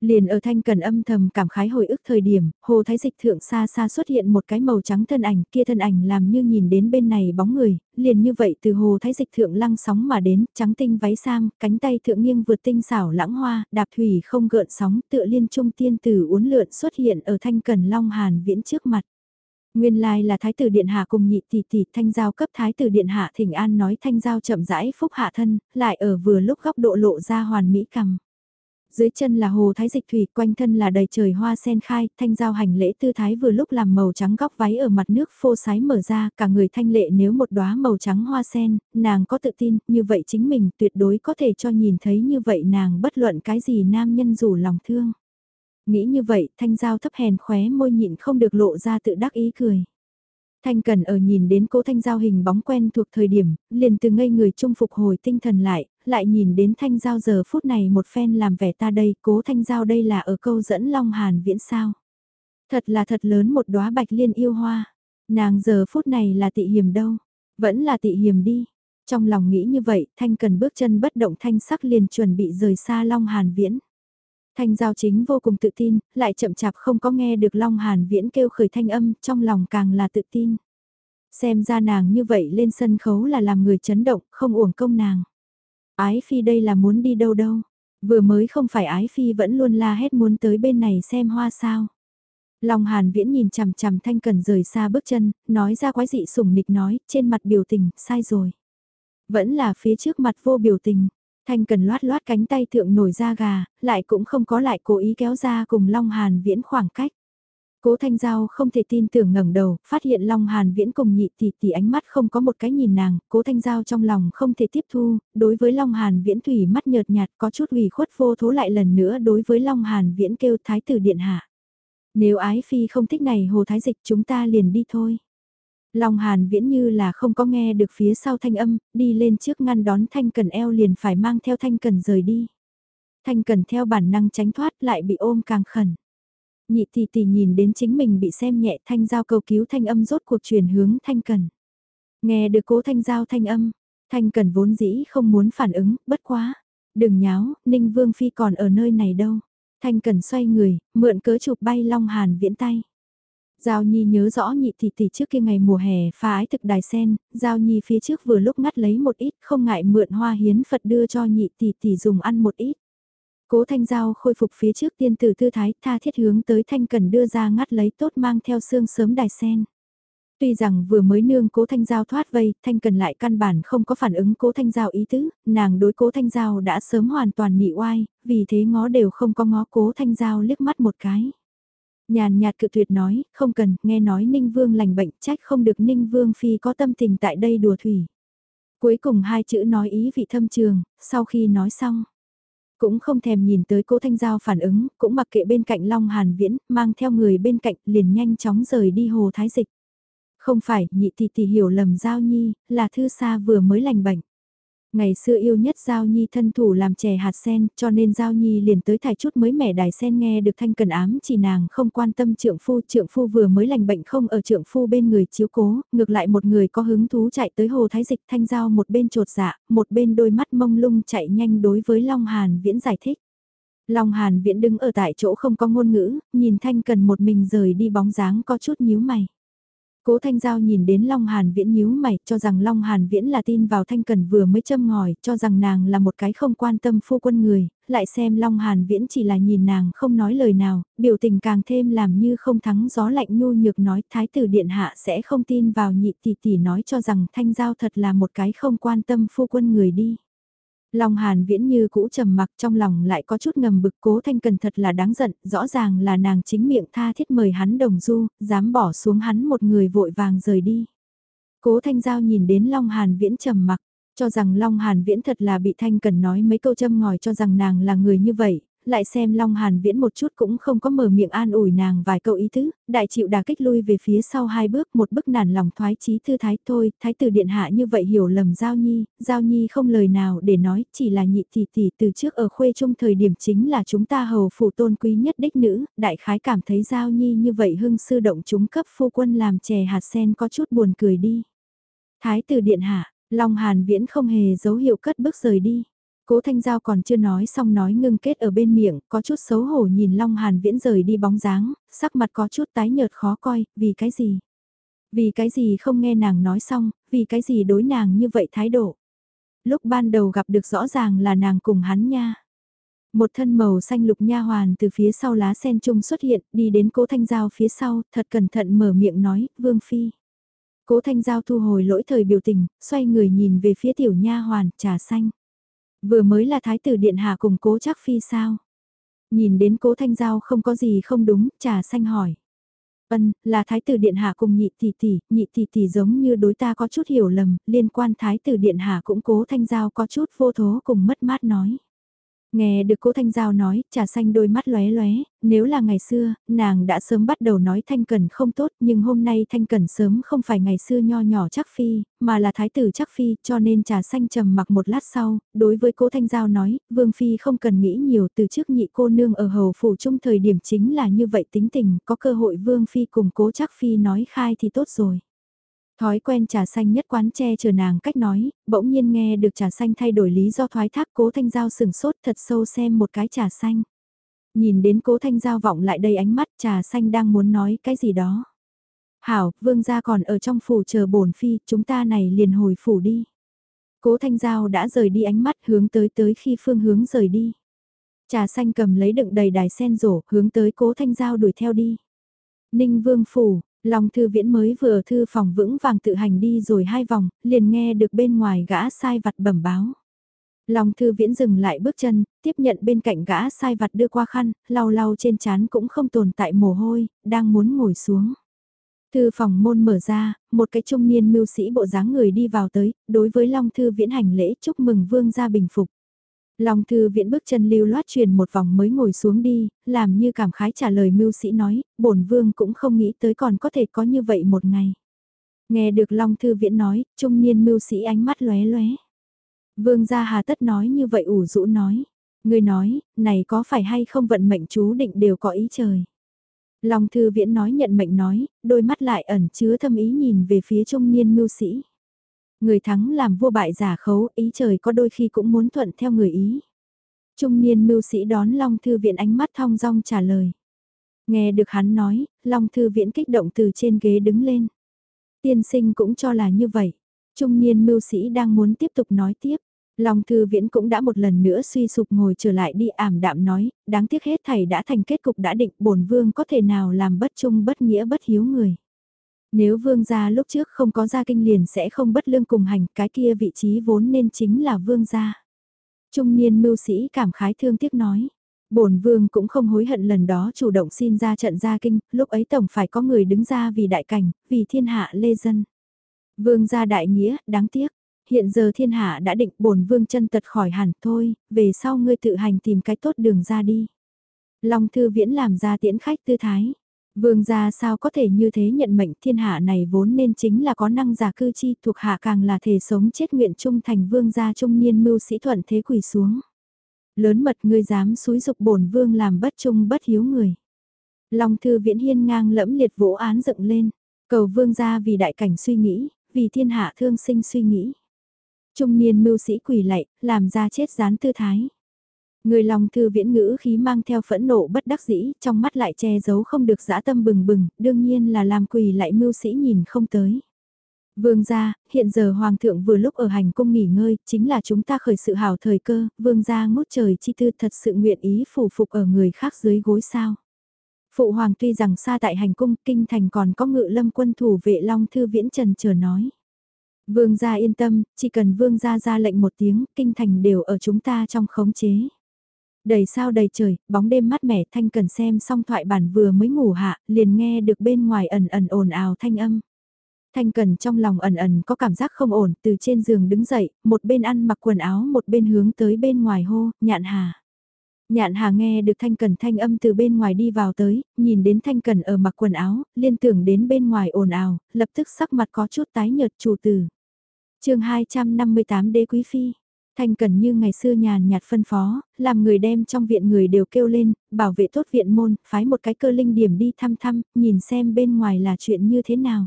Liền ở thanh cần âm thầm cảm khái hồi ức thời điểm, hồ thái dịch thượng xa xa xuất hiện một cái màu trắng thân ảnh, kia thân ảnh làm như nhìn đến bên này bóng người, liền như vậy từ hồ thái dịch thượng lăng sóng mà đến, trắng tinh váy sam, cánh tay thượng nghiêng vượt tinh xảo lãng hoa, đạp thủy không gợn sóng, tựa liên trung tiên tử uốn lượn xuất hiện ở thanh cần long hàn viễn trước mặt. Nguyên lai là Thái tử Điện Hạ cùng nhị tỷ tỷ thanh giao cấp Thái tử Điện Hạ thỉnh an nói thanh giao chậm rãi phúc hạ thân, lại ở vừa lúc góc độ lộ ra hoàn mỹ cằm. Dưới chân là hồ thái dịch thủy, quanh thân là đầy trời hoa sen khai, thanh giao hành lễ tư thái vừa lúc làm màu trắng góc váy ở mặt nước phô sái mở ra, cả người thanh lệ nếu một đóa màu trắng hoa sen, nàng có tự tin, như vậy chính mình tuyệt đối có thể cho nhìn thấy như vậy nàng bất luận cái gì nam nhân rủ lòng thương. Nghĩ như vậy, thanh giao thấp hèn khóe môi nhịn không được lộ ra tự đắc ý cười. Thanh Cần ở nhìn đến cố Thanh Giao hình bóng quen thuộc thời điểm, liền từ ngây người trung phục hồi tinh thần lại, lại nhìn đến Thanh Giao giờ phút này một phen làm vẻ ta đây, cố Thanh Giao đây là ở câu dẫn Long Hàn viễn sao. Thật là thật lớn một đóa bạch liên yêu hoa, nàng giờ phút này là tị hiểm đâu, vẫn là tị hiểm đi. Trong lòng nghĩ như vậy, Thanh Cần bước chân bất động thanh sắc liền chuẩn bị rời xa Long Hàn viễn. Thanh Giao chính vô cùng tự tin, lại chậm chạp không có nghe được Long Hàn Viễn kêu khởi thanh âm, trong lòng càng là tự tin. Xem ra nàng như vậy lên sân khấu là làm người chấn động, không uổng công nàng. Ái Phi đây là muốn đi đâu đâu. Vừa mới không phải Ái Phi vẫn luôn la hét muốn tới bên này xem hoa sao. Long Hàn Viễn nhìn chằm chằm Thanh Cần rời xa bước chân, nói ra quái dị sủng nịch nói, trên mặt biểu tình, sai rồi. Vẫn là phía trước mặt vô biểu tình. Thanh cần loát loát cánh tay thượng nổi da gà, lại cũng không có lại cố ý kéo ra cùng Long Hàn Viễn khoảng cách. Cố Thanh Giao không thể tin tưởng ngẩng đầu, phát hiện Long Hàn Viễn cùng nhị tỷ tỷ ánh mắt không có một cái nhìn nàng, Cố Thanh Giao trong lòng không thể tiếp thu, đối với Long Hàn Viễn thủy mắt nhợt nhạt có chút ủy khuất vô thố lại lần nữa đối với Long Hàn Viễn kêu thái tử điện hạ. Nếu ái phi không thích này hồ thái dịch chúng ta liền đi thôi. Long Hàn viễn như là không có nghe được phía sau thanh âm, đi lên trước ngăn đón thanh cần eo liền phải mang theo thanh cần rời đi. Thanh cần theo bản năng tránh thoát lại bị ôm càng khẩn. Nhị tỷ tỷ nhìn đến chính mình bị xem nhẹ thanh giao cầu cứu thanh âm rốt cuộc chuyển hướng thanh cần. Nghe được cố thanh giao thanh âm, thanh cần vốn dĩ không muốn phản ứng, bất quá. Đừng nháo, Ninh Vương Phi còn ở nơi này đâu. Thanh cần xoay người, mượn cớ chụp bay Long Hàn viễn tay. Giao Nhi nhớ rõ nhị tỷ tỷ trước kia ngày mùa hè phá ái thực đài sen, Giao Nhi phía trước vừa lúc ngắt lấy một ít không ngại mượn hoa hiến Phật đưa cho nhị tỷ tỷ dùng ăn một ít. Cố Thanh Giao khôi phục phía trước tiên tử tư thái tha thiết hướng tới Thanh Cần đưa ra ngắt lấy tốt mang theo xương sớm đài sen. Tuy rằng vừa mới nương cố thanh giao thoát vây, thanh cần lại căn bản không có phản ứng cố thanh giao ý tứ, nàng đối cố thanh giao đã sớm hoàn toàn nị oai, vì thế ngó đều không có ngó cố thanh giao liếc mắt một cái. Nhàn nhạt cự tuyệt nói, không cần, nghe nói Ninh Vương lành bệnh, trách không được Ninh Vương Phi có tâm tình tại đây đùa thủy. Cuối cùng hai chữ nói ý vị thâm trường, sau khi nói xong. Cũng không thèm nhìn tới cố Thanh Giao phản ứng, cũng mặc kệ bên cạnh Long Hàn Viễn, mang theo người bên cạnh liền nhanh chóng rời đi hồ thái dịch. Không phải, nhị tỷ tỷ hiểu lầm Giao Nhi, là thư xa vừa mới lành bệnh. Ngày xưa yêu nhất Giao Nhi thân thủ làm chè hạt sen, cho nên Giao Nhi liền tới thải chút mới mẻ đài sen nghe được thanh cần ám chỉ nàng không quan tâm trượng phu, trượng phu vừa mới lành bệnh không ở trượng phu bên người chiếu cố, ngược lại một người có hứng thú chạy tới hồ thái dịch thanh giao một bên trột dạ, một bên đôi mắt mông lung chạy nhanh đối với Long Hàn Viễn giải thích. Long Hàn Viễn đứng ở tại chỗ không có ngôn ngữ, nhìn thanh cần một mình rời đi bóng dáng có chút nhíu mày. Cố Thanh Giao nhìn đến Long Hàn Viễn nhíu mày, cho rằng Long Hàn Viễn là tin vào Thanh Cần vừa mới châm ngòi, cho rằng nàng là một cái không quan tâm phu quân người, lại xem Long Hàn Viễn chỉ là nhìn nàng không nói lời nào, biểu tình càng thêm làm như không thắng gió lạnh nhu nhược nói Thái tử Điện Hạ sẽ không tin vào nhị tỷ tỷ nói cho rằng Thanh Giao thật là một cái không quan tâm phu quân người đi. Long Hàn viễn như cũ trầm mặc trong lòng lại có chút ngầm bực cố thanh cần thật là đáng giận, rõ ràng là nàng chính miệng tha thiết mời hắn đồng du, dám bỏ xuống hắn một người vội vàng rời đi. Cố thanh giao nhìn đến Long Hàn viễn trầm mặc, cho rằng Long Hàn viễn thật là bị thanh cần nói mấy câu châm ngòi cho rằng nàng là người như vậy, lại xem Long Hàn Viễn một chút cũng không có mở miệng an ủi nàng vài câu ý tứ, đại chịu đà kích lui về phía sau hai bước một bức nản lòng thoái chí thư thái thôi, thái tử điện hạ như vậy hiểu lầm Giao Nhi, Giao Nhi không lời nào để nói, chỉ là nhị tỷ tỷ từ trước ở khuê trung thời điểm chính là chúng ta hầu phụ tôn quý nhất đích nữ, đại khái cảm thấy Giao Nhi như vậy hưng sư động chúng cấp phu quân làm chè hạt sen có chút buồn cười đi. Thái tử điện hạ, Long Hàn Viễn không hề dấu hiệu cất bước rời đi. Cố Thanh Giao còn chưa nói xong nói ngưng kết ở bên miệng, có chút xấu hổ nhìn Long Hàn Viễn rời đi bóng dáng, sắc mặt có chút tái nhợt khó coi, vì cái gì? Vì cái gì không nghe nàng nói xong, vì cái gì đối nàng như vậy thái độ? Lúc ban đầu gặp được rõ ràng là nàng cùng hắn nha. Một thân màu xanh lục nha hoàn từ phía sau lá sen trung xuất hiện, đi đến cố thanh giao phía sau, thật cẩn thận mở miệng nói, vương phi. Cố thanh giao thu hồi lỗi thời biểu tình, xoay người nhìn về phía tiểu nha hoàn, trà xanh. Vừa mới là thái tử điện hạ cùng cố chắc phi sao? Nhìn đến cố thanh giao không có gì không đúng, trà xanh hỏi. Ân, là thái tử điện hạ cùng nhị tỷ tỷ, nhị tỷ tỷ giống như đối ta có chút hiểu lầm, liên quan thái tử điện hạ cũng cố thanh giao có chút vô thố cùng mất mát nói. Nghe được cố Thanh Giao nói, trà xanh đôi mắt lóe lóe, nếu là ngày xưa, nàng đã sớm bắt đầu nói Thanh Cẩn không tốt, nhưng hôm nay Thanh Cẩn sớm không phải ngày xưa nho nhỏ chắc phi, mà là thái tử chắc phi, cho nên trà xanh trầm mặc một lát sau, đối với cố Thanh Giao nói, Vương Phi không cần nghĩ nhiều từ trước nhị cô nương ở hầu phủ chung thời điểm chính là như vậy tính tình, có cơ hội Vương Phi cùng cố chắc Phi nói khai thì tốt rồi. Thói quen trà xanh nhất quán che chờ nàng cách nói, bỗng nhiên nghe được trà xanh thay đổi lý do thoái thác cố thanh giao sừng sốt thật sâu xem một cái trà xanh. Nhìn đến cố thanh giao vọng lại đây ánh mắt trà xanh đang muốn nói cái gì đó. Hảo, vương gia còn ở trong phủ chờ bổn phi, chúng ta này liền hồi phủ đi. Cố thanh giao đã rời đi ánh mắt hướng tới tới khi phương hướng rời đi. Trà xanh cầm lấy đựng đầy đài sen rổ, hướng tới cố thanh giao đuổi theo đi. Ninh vương phủ, Long thư viễn mới vừa thư phòng vững vàng tự hành đi rồi hai vòng, liền nghe được bên ngoài gã sai vặt bẩm báo. Long thư viễn dừng lại bước chân, tiếp nhận bên cạnh gã sai vặt đưa qua khăn, lau lau trên chán cũng không tồn tại mồ hôi, đang muốn ngồi xuống. Thư phòng môn mở ra, một cái trung niên mưu sĩ bộ dáng người đi vào tới, đối với Long thư viễn hành lễ chúc mừng vương gia bình phục. Long thư viện bước chân lưu loát truyền một vòng mới ngồi xuống đi, làm như cảm khái trả lời mưu sĩ nói, bổn vương cũng không nghĩ tới còn có thể có như vậy một ngày. Nghe được Long thư viện nói, trung niên mưu sĩ ánh mắt lóe lóe. Vương gia hà tất nói như vậy ủ rũ nói. Người nói, này có phải hay không vận mệnh chú định đều có ý trời. Long thư viễn nói nhận mệnh nói, đôi mắt lại ẩn chứa thâm ý nhìn về phía trung niên mưu sĩ. Người thắng làm vua bại giả khấu, ý trời có đôi khi cũng muốn thuận theo người ý. Trung niên mưu sĩ đón Long Thư Viện ánh mắt thong dong trả lời. Nghe được hắn nói, Long Thư Viện kích động từ trên ghế đứng lên. Tiên sinh cũng cho là như vậy. Trung niên mưu sĩ đang muốn tiếp tục nói tiếp. Long Thư Viễn cũng đã một lần nữa suy sụp ngồi trở lại đi ảm đạm nói, đáng tiếc hết thầy đã thành kết cục đã định bổn vương có thể nào làm bất trung bất nghĩa bất hiếu người. Nếu vương gia lúc trước không có gia kinh liền sẽ không bất lương cùng hành, cái kia vị trí vốn nên chính là vương gia. Trung niên mưu sĩ cảm khái thương tiếc nói. bổn vương cũng không hối hận lần đó chủ động xin ra trận gia kinh, lúc ấy tổng phải có người đứng ra vì đại cảnh, vì thiên hạ lê dân. Vương gia đại nghĩa, đáng tiếc. Hiện giờ thiên hạ đã định bổn vương chân tật khỏi hẳn thôi, về sau ngươi tự hành tìm cái tốt đường ra đi. Long thư viễn làm ra tiễn khách tư thái. Vương gia sao có thể như thế nhận mệnh thiên hạ này vốn nên chính là có năng giả cư chi thuộc hạ càng là thể sống chết nguyện trung thành vương gia trung niên mưu sĩ thuận thế quỳ xuống. Lớn mật ngươi dám xúi dục bổn vương làm bất trung bất hiếu người. Long thư viễn hiên ngang lẫm liệt vỗ án dựng lên, cầu vương gia vì đại cảnh suy nghĩ, vì thiên hạ thương sinh suy nghĩ. Trung niên mưu sĩ quỳ lạy, làm ra chết gián tư thái. Người lòng thư viễn ngữ khí mang theo phẫn nộ bất đắc dĩ, trong mắt lại che giấu không được dã tâm bừng bừng, đương nhiên là làm quỳ lại mưu sĩ nhìn không tới. Vương gia, hiện giờ Hoàng thượng vừa lúc ở hành cung nghỉ ngơi, chính là chúng ta khởi sự hào thời cơ, vương gia ngút trời chi tư thật sự nguyện ý phủ phục ở người khác dưới gối sao. Phụ Hoàng tuy rằng xa tại hành cung, kinh thành còn có ngự lâm quân thủ vệ Long Thư Viễn Trần chờ nói. Vương gia yên tâm, chỉ cần vương gia ra lệnh một tiếng, kinh thành đều ở chúng ta trong khống chế. Đầy sao đầy trời, bóng đêm mát mẻ Thanh Cần xem xong thoại bản vừa mới ngủ hạ, liền nghe được bên ngoài ẩn ẩn ồn ào thanh âm. Thanh Cần trong lòng ẩn ẩn có cảm giác không ổn, từ trên giường đứng dậy, một bên ăn mặc quần áo một bên hướng tới bên ngoài hô, nhạn hà. Nhạn hà nghe được Thanh Cần thanh âm từ bên ngoài đi vào tới, nhìn đến Thanh Cần ở mặc quần áo, liên tưởng đến bên ngoài ồn ào, lập tức sắc mặt có chút tái nhợt chủ tử. chương 258 đế quý phi, Thanh Cần như ngày xưa nhàn nhạt phân phó, làm người đem trong viện người đều kêu lên, bảo vệ tốt viện môn, phái một cái cơ linh điểm đi thăm thăm, nhìn xem bên ngoài là chuyện như thế nào.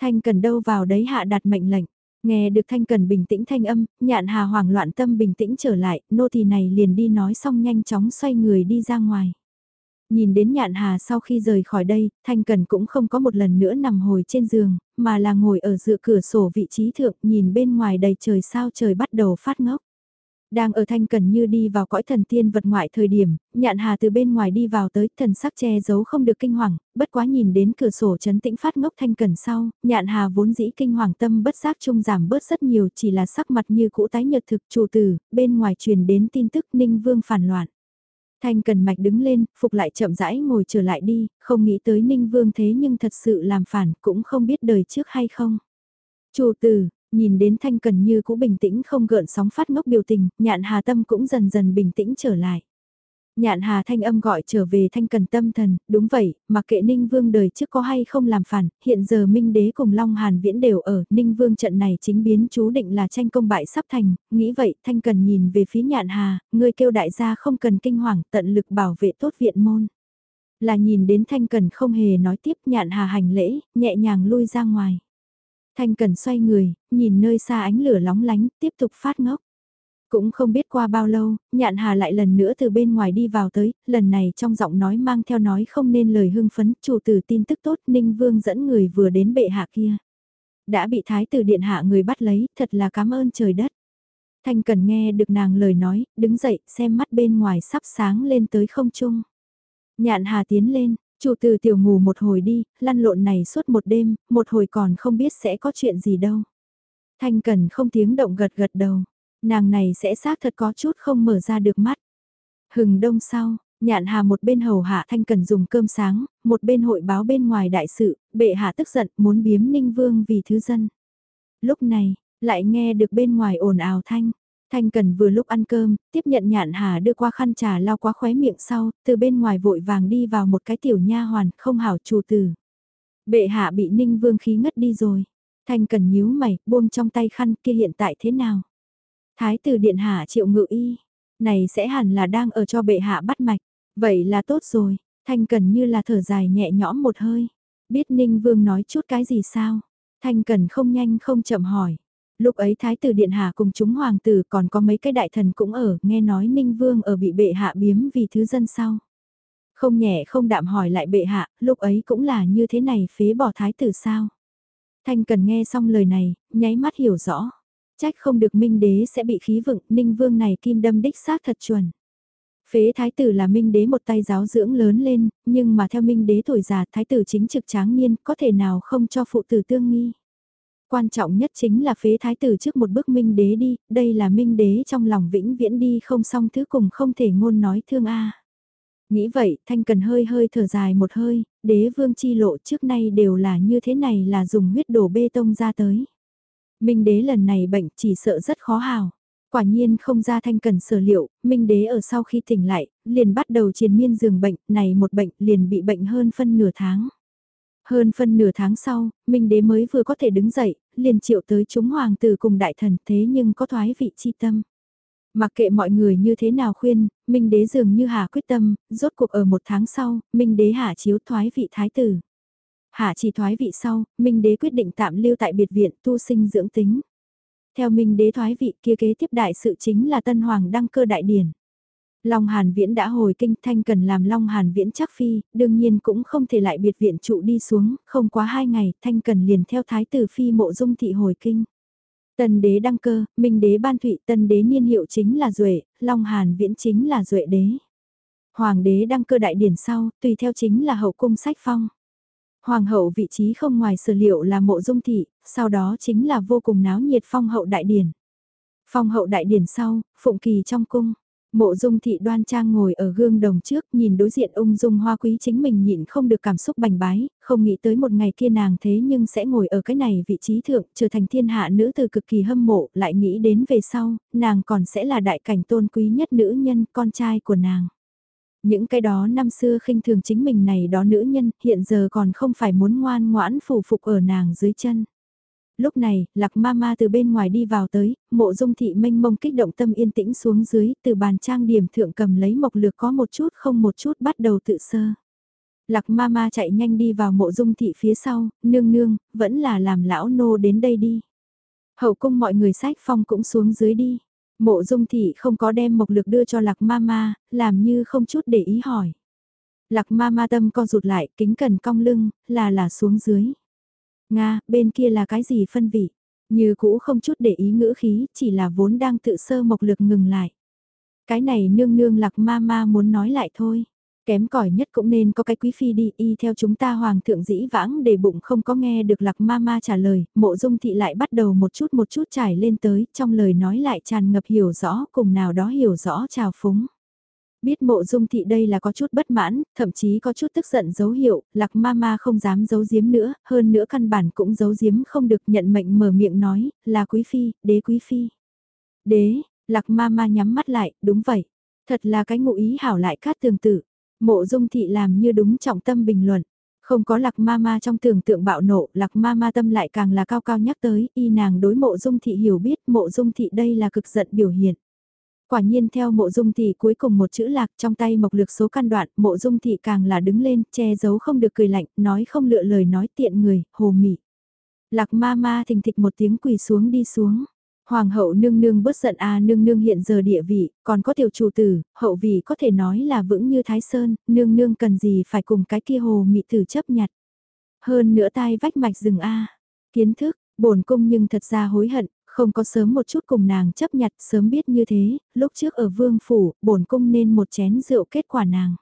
Thanh Cần đâu vào đấy hạ đặt mệnh lệnh. Nghe được Thanh Cần bình tĩnh thanh âm, nhạn hà hoảng loạn tâm bình tĩnh trở lại, nô tỳ này liền đi nói xong nhanh chóng xoay người đi ra ngoài. Nhìn đến nhạn hà sau khi rời khỏi đây, Thanh Cần cũng không có một lần nữa nằm hồi trên giường, mà là ngồi ở dựa cửa sổ vị trí thượng nhìn bên ngoài đầy trời sao trời bắt đầu phát ngốc. Đang ở thanh cần như đi vào cõi thần tiên vật ngoại thời điểm, nhạn hà từ bên ngoài đi vào tới thần sắc che giấu không được kinh hoàng, bất quá nhìn đến cửa sổ chấn tĩnh phát ngốc thanh cần sau, nhạn hà vốn dĩ kinh hoàng tâm bất giác trung giảm bớt rất nhiều chỉ là sắc mặt như cũ tái nhật thực chủ tử, bên ngoài truyền đến tin tức ninh vương phản loạn. Thanh cần mạch đứng lên, phục lại chậm rãi ngồi trở lại đi, không nghĩ tới ninh vương thế nhưng thật sự làm phản cũng không biết đời trước hay không. Chủ tử, Nhìn đến Thanh Cần Như cũ bình tĩnh không gợn sóng phát ngốc biểu tình, nhạn hà tâm cũng dần dần bình tĩnh trở lại. Nhạn hà thanh âm gọi trở về thanh cần tâm thần, đúng vậy, mà kệ Ninh Vương đời trước có hay không làm phản, hiện giờ Minh Đế cùng Long Hàn Viễn đều ở, Ninh Vương trận này chính biến chú định là tranh công bại sắp thành, nghĩ vậy thanh cần nhìn về phía nhạn hà, người kêu đại gia không cần kinh hoàng tận lực bảo vệ tốt viện môn. Là nhìn đến thanh cần không hề nói tiếp nhạn hà hành lễ, nhẹ nhàng lui ra ngoài. Thanh Cần xoay người, nhìn nơi xa ánh lửa lóng lánh, tiếp tục phát ngốc. Cũng không biết qua bao lâu, nhạn hà lại lần nữa từ bên ngoài đi vào tới, lần này trong giọng nói mang theo nói không nên lời hưng phấn, chủ tử tin tức tốt Ninh Vương dẫn người vừa đến bệ hạ kia. Đã bị thái tử điện hạ người bắt lấy, thật là cảm ơn trời đất. Thanh Cần nghe được nàng lời nói, đứng dậy, xem mắt bên ngoài sắp sáng lên tới không trung. Nhạn hà tiến lên, Chủ tử tiểu ngủ một hồi đi, lăn lộn này suốt một đêm, một hồi còn không biết sẽ có chuyện gì đâu. Thanh Cần không tiếng động gật gật đầu, nàng này sẽ xác thật có chút không mở ra được mắt. Hừng đông sau, nhạn hà một bên hầu hạ Thanh Cần dùng cơm sáng, một bên hội báo bên ngoài đại sự, bệ hạ tức giận muốn biếm ninh vương vì thứ dân. Lúc này, lại nghe được bên ngoài ồn ào thanh, Thanh Cần vừa lúc ăn cơm, tiếp nhận nhạn hà đưa qua khăn trà lao quá khóe miệng sau, từ bên ngoài vội vàng đi vào một cái tiểu nha hoàn, không hảo chủ tử. Bệ hạ bị ninh vương khí ngất đi rồi. Thanh Cần nhíu mày, buông trong tay khăn kia hiện tại thế nào? Thái tử điện hạ triệu ngự y, này sẽ hẳn là đang ở cho bệ hạ bắt mạch. Vậy là tốt rồi, Thanh Cần như là thở dài nhẹ nhõm một hơi. Biết ninh vương nói chút cái gì sao? Thanh Cần không nhanh không chậm hỏi. Lúc ấy Thái tử Điện Hạ cùng chúng hoàng tử còn có mấy cái đại thần cũng ở, nghe nói Ninh Vương ở bị bệ hạ biếm vì thứ dân sau. Không nhẹ không đạm hỏi lại bệ hạ, lúc ấy cũng là như thế này phế bỏ Thái tử sao. Thanh cần nghe xong lời này, nháy mắt hiểu rõ. Trách không được Minh Đế sẽ bị khí vựng, Ninh Vương này kim đâm đích xác thật chuẩn. Phế thái tử là minh đế một tay giáo dưỡng lớn lên, nhưng mà theo minh đế tuổi già thái tử chính trực tráng niên có thể nào không cho phụ tử tương nghi. Quan trọng nhất chính là phế thái tử trước một bước minh đế đi, đây là minh đế trong lòng vĩnh viễn đi không xong thứ cùng không thể ngôn nói thương a. Nghĩ vậy, Thanh Cần hơi hơi thở dài một hơi, đế vương chi lộ trước nay đều là như thế này là dùng huyết đổ bê tông ra tới. Minh đế lần này bệnh chỉ sợ rất khó hào. Quả nhiên không ra Thanh Cần sở liệu, Minh đế ở sau khi tỉnh lại, liền bắt đầu triền miên giường bệnh, này một bệnh liền bị bệnh hơn phân nửa tháng. Hơn phân nửa tháng sau, Minh Đế mới vừa có thể đứng dậy, liền triệu tới chúng hoàng tử cùng đại thần thế nhưng có thoái vị chi tâm. Mặc kệ mọi người như thế nào khuyên, Minh Đế dường như hà quyết tâm, rốt cuộc ở một tháng sau, Minh Đế hạ chiếu thoái vị thái tử. Hạ chỉ thoái vị sau, Minh Đế quyết định tạm lưu tại biệt viện tu sinh dưỡng tính. Theo Minh Đế thoái vị kia kế tiếp đại sự chính là Tân Hoàng đăng cơ đại điển. Long Hàn Viễn đã hồi kinh thanh cần làm Long Hàn Viễn chắc phi, đương nhiên cũng không thể lại biệt viện trụ đi xuống, không quá hai ngày, thanh cần liền theo thái tử phi mộ dung thị hồi kinh. Tân đế đăng cơ, minh đế ban thụy tân đế niên hiệu chính là Duệ, Long Hàn Viễn chính là Duệ đế. Hoàng đế đăng cơ đại điển sau, tùy theo chính là hậu cung sách phong. Hoàng hậu vị trí không ngoài sở liệu là mộ dung thị, sau đó chính là vô cùng náo nhiệt phong hậu đại điển. Phong hậu đại điển sau, phụng kỳ trong cung. Mộ dung thị đoan trang ngồi ở gương đồng trước nhìn đối diện ung dung hoa quý chính mình nhịn không được cảm xúc bành bái, không nghĩ tới một ngày kia nàng thế nhưng sẽ ngồi ở cái này vị trí thượng trở thành thiên hạ nữ từ cực kỳ hâm mộ lại nghĩ đến về sau, nàng còn sẽ là đại cảnh tôn quý nhất nữ nhân con trai của nàng. Những cái đó năm xưa khinh thường chính mình này đó nữ nhân hiện giờ còn không phải muốn ngoan ngoãn phủ phục ở nàng dưới chân. Lúc này, lạc ma ma từ bên ngoài đi vào tới, mộ dung thị mênh mông kích động tâm yên tĩnh xuống dưới, từ bàn trang điểm thượng cầm lấy mộc lược có một chút không một chút bắt đầu tự sơ. Lạc ma ma chạy nhanh đi vào mộ dung thị phía sau, nương nương, vẫn là làm lão nô đến đây đi. Hậu cung mọi người sách phong cũng xuống dưới đi. Mộ dung thị không có đem mộc lực đưa cho lạc ma ma, làm như không chút để ý hỏi. Lạc ma ma tâm co rụt lại, kính cần cong lưng, là là xuống dưới. Nga, bên kia là cái gì phân vị? Như cũ không chút để ý ngữ khí, chỉ là vốn đang tự sơ mộc lực ngừng lại. Cái này nương nương lạc ma ma muốn nói lại thôi. Kém cỏi nhất cũng nên có cái quý phi đi y theo chúng ta hoàng thượng dĩ vãng để bụng không có nghe được lạc ma ma trả lời, mộ dung thị lại bắt đầu một chút một chút trải lên tới, trong lời nói lại tràn ngập hiểu rõ cùng nào đó hiểu rõ trào phúng. Biết mộ dung thị đây là có chút bất mãn, thậm chí có chút tức giận dấu hiệu, lạc ma ma không dám giấu giếm nữa, hơn nữa căn bản cũng giấu giếm không được nhận mệnh mở miệng nói, là quý phi, đế quý phi. Đế, lạc ma ma nhắm mắt lại, đúng vậy. Thật là cái ngụ ý hảo lại cát tường tử. Mộ dung thị làm như đúng trọng tâm bình luận. Không có lạc ma ma trong tưởng tượng bạo nộ, lạc ma ma tâm lại càng là cao cao nhắc tới, y nàng đối mộ dung thị hiểu biết mộ dung thị đây là cực giận biểu hiện. Quả nhiên theo mộ dung thị cuối cùng một chữ lạc trong tay mộc lược số căn đoạn, mộ dung thị càng là đứng lên, che giấu không được cười lạnh, nói không lựa lời nói tiện người, hồ mị. Lạc ma ma thình thịch một tiếng quỳ xuống đi xuống. Hoàng hậu nương nương bớt giận a nương nương hiện giờ địa vị, còn có tiểu chủ tử, hậu vị có thể nói là vững như thái sơn, nương nương cần gì phải cùng cái kia hồ mị tử chấp nhặt. Hơn nữa tai vách mạch rừng a kiến thức, bổn cung nhưng thật ra hối hận, không có sớm một chút cùng nàng chấp nhặt sớm biết như thế, lúc trước ở vương phủ, bổn cung nên một chén rượu kết quả nàng.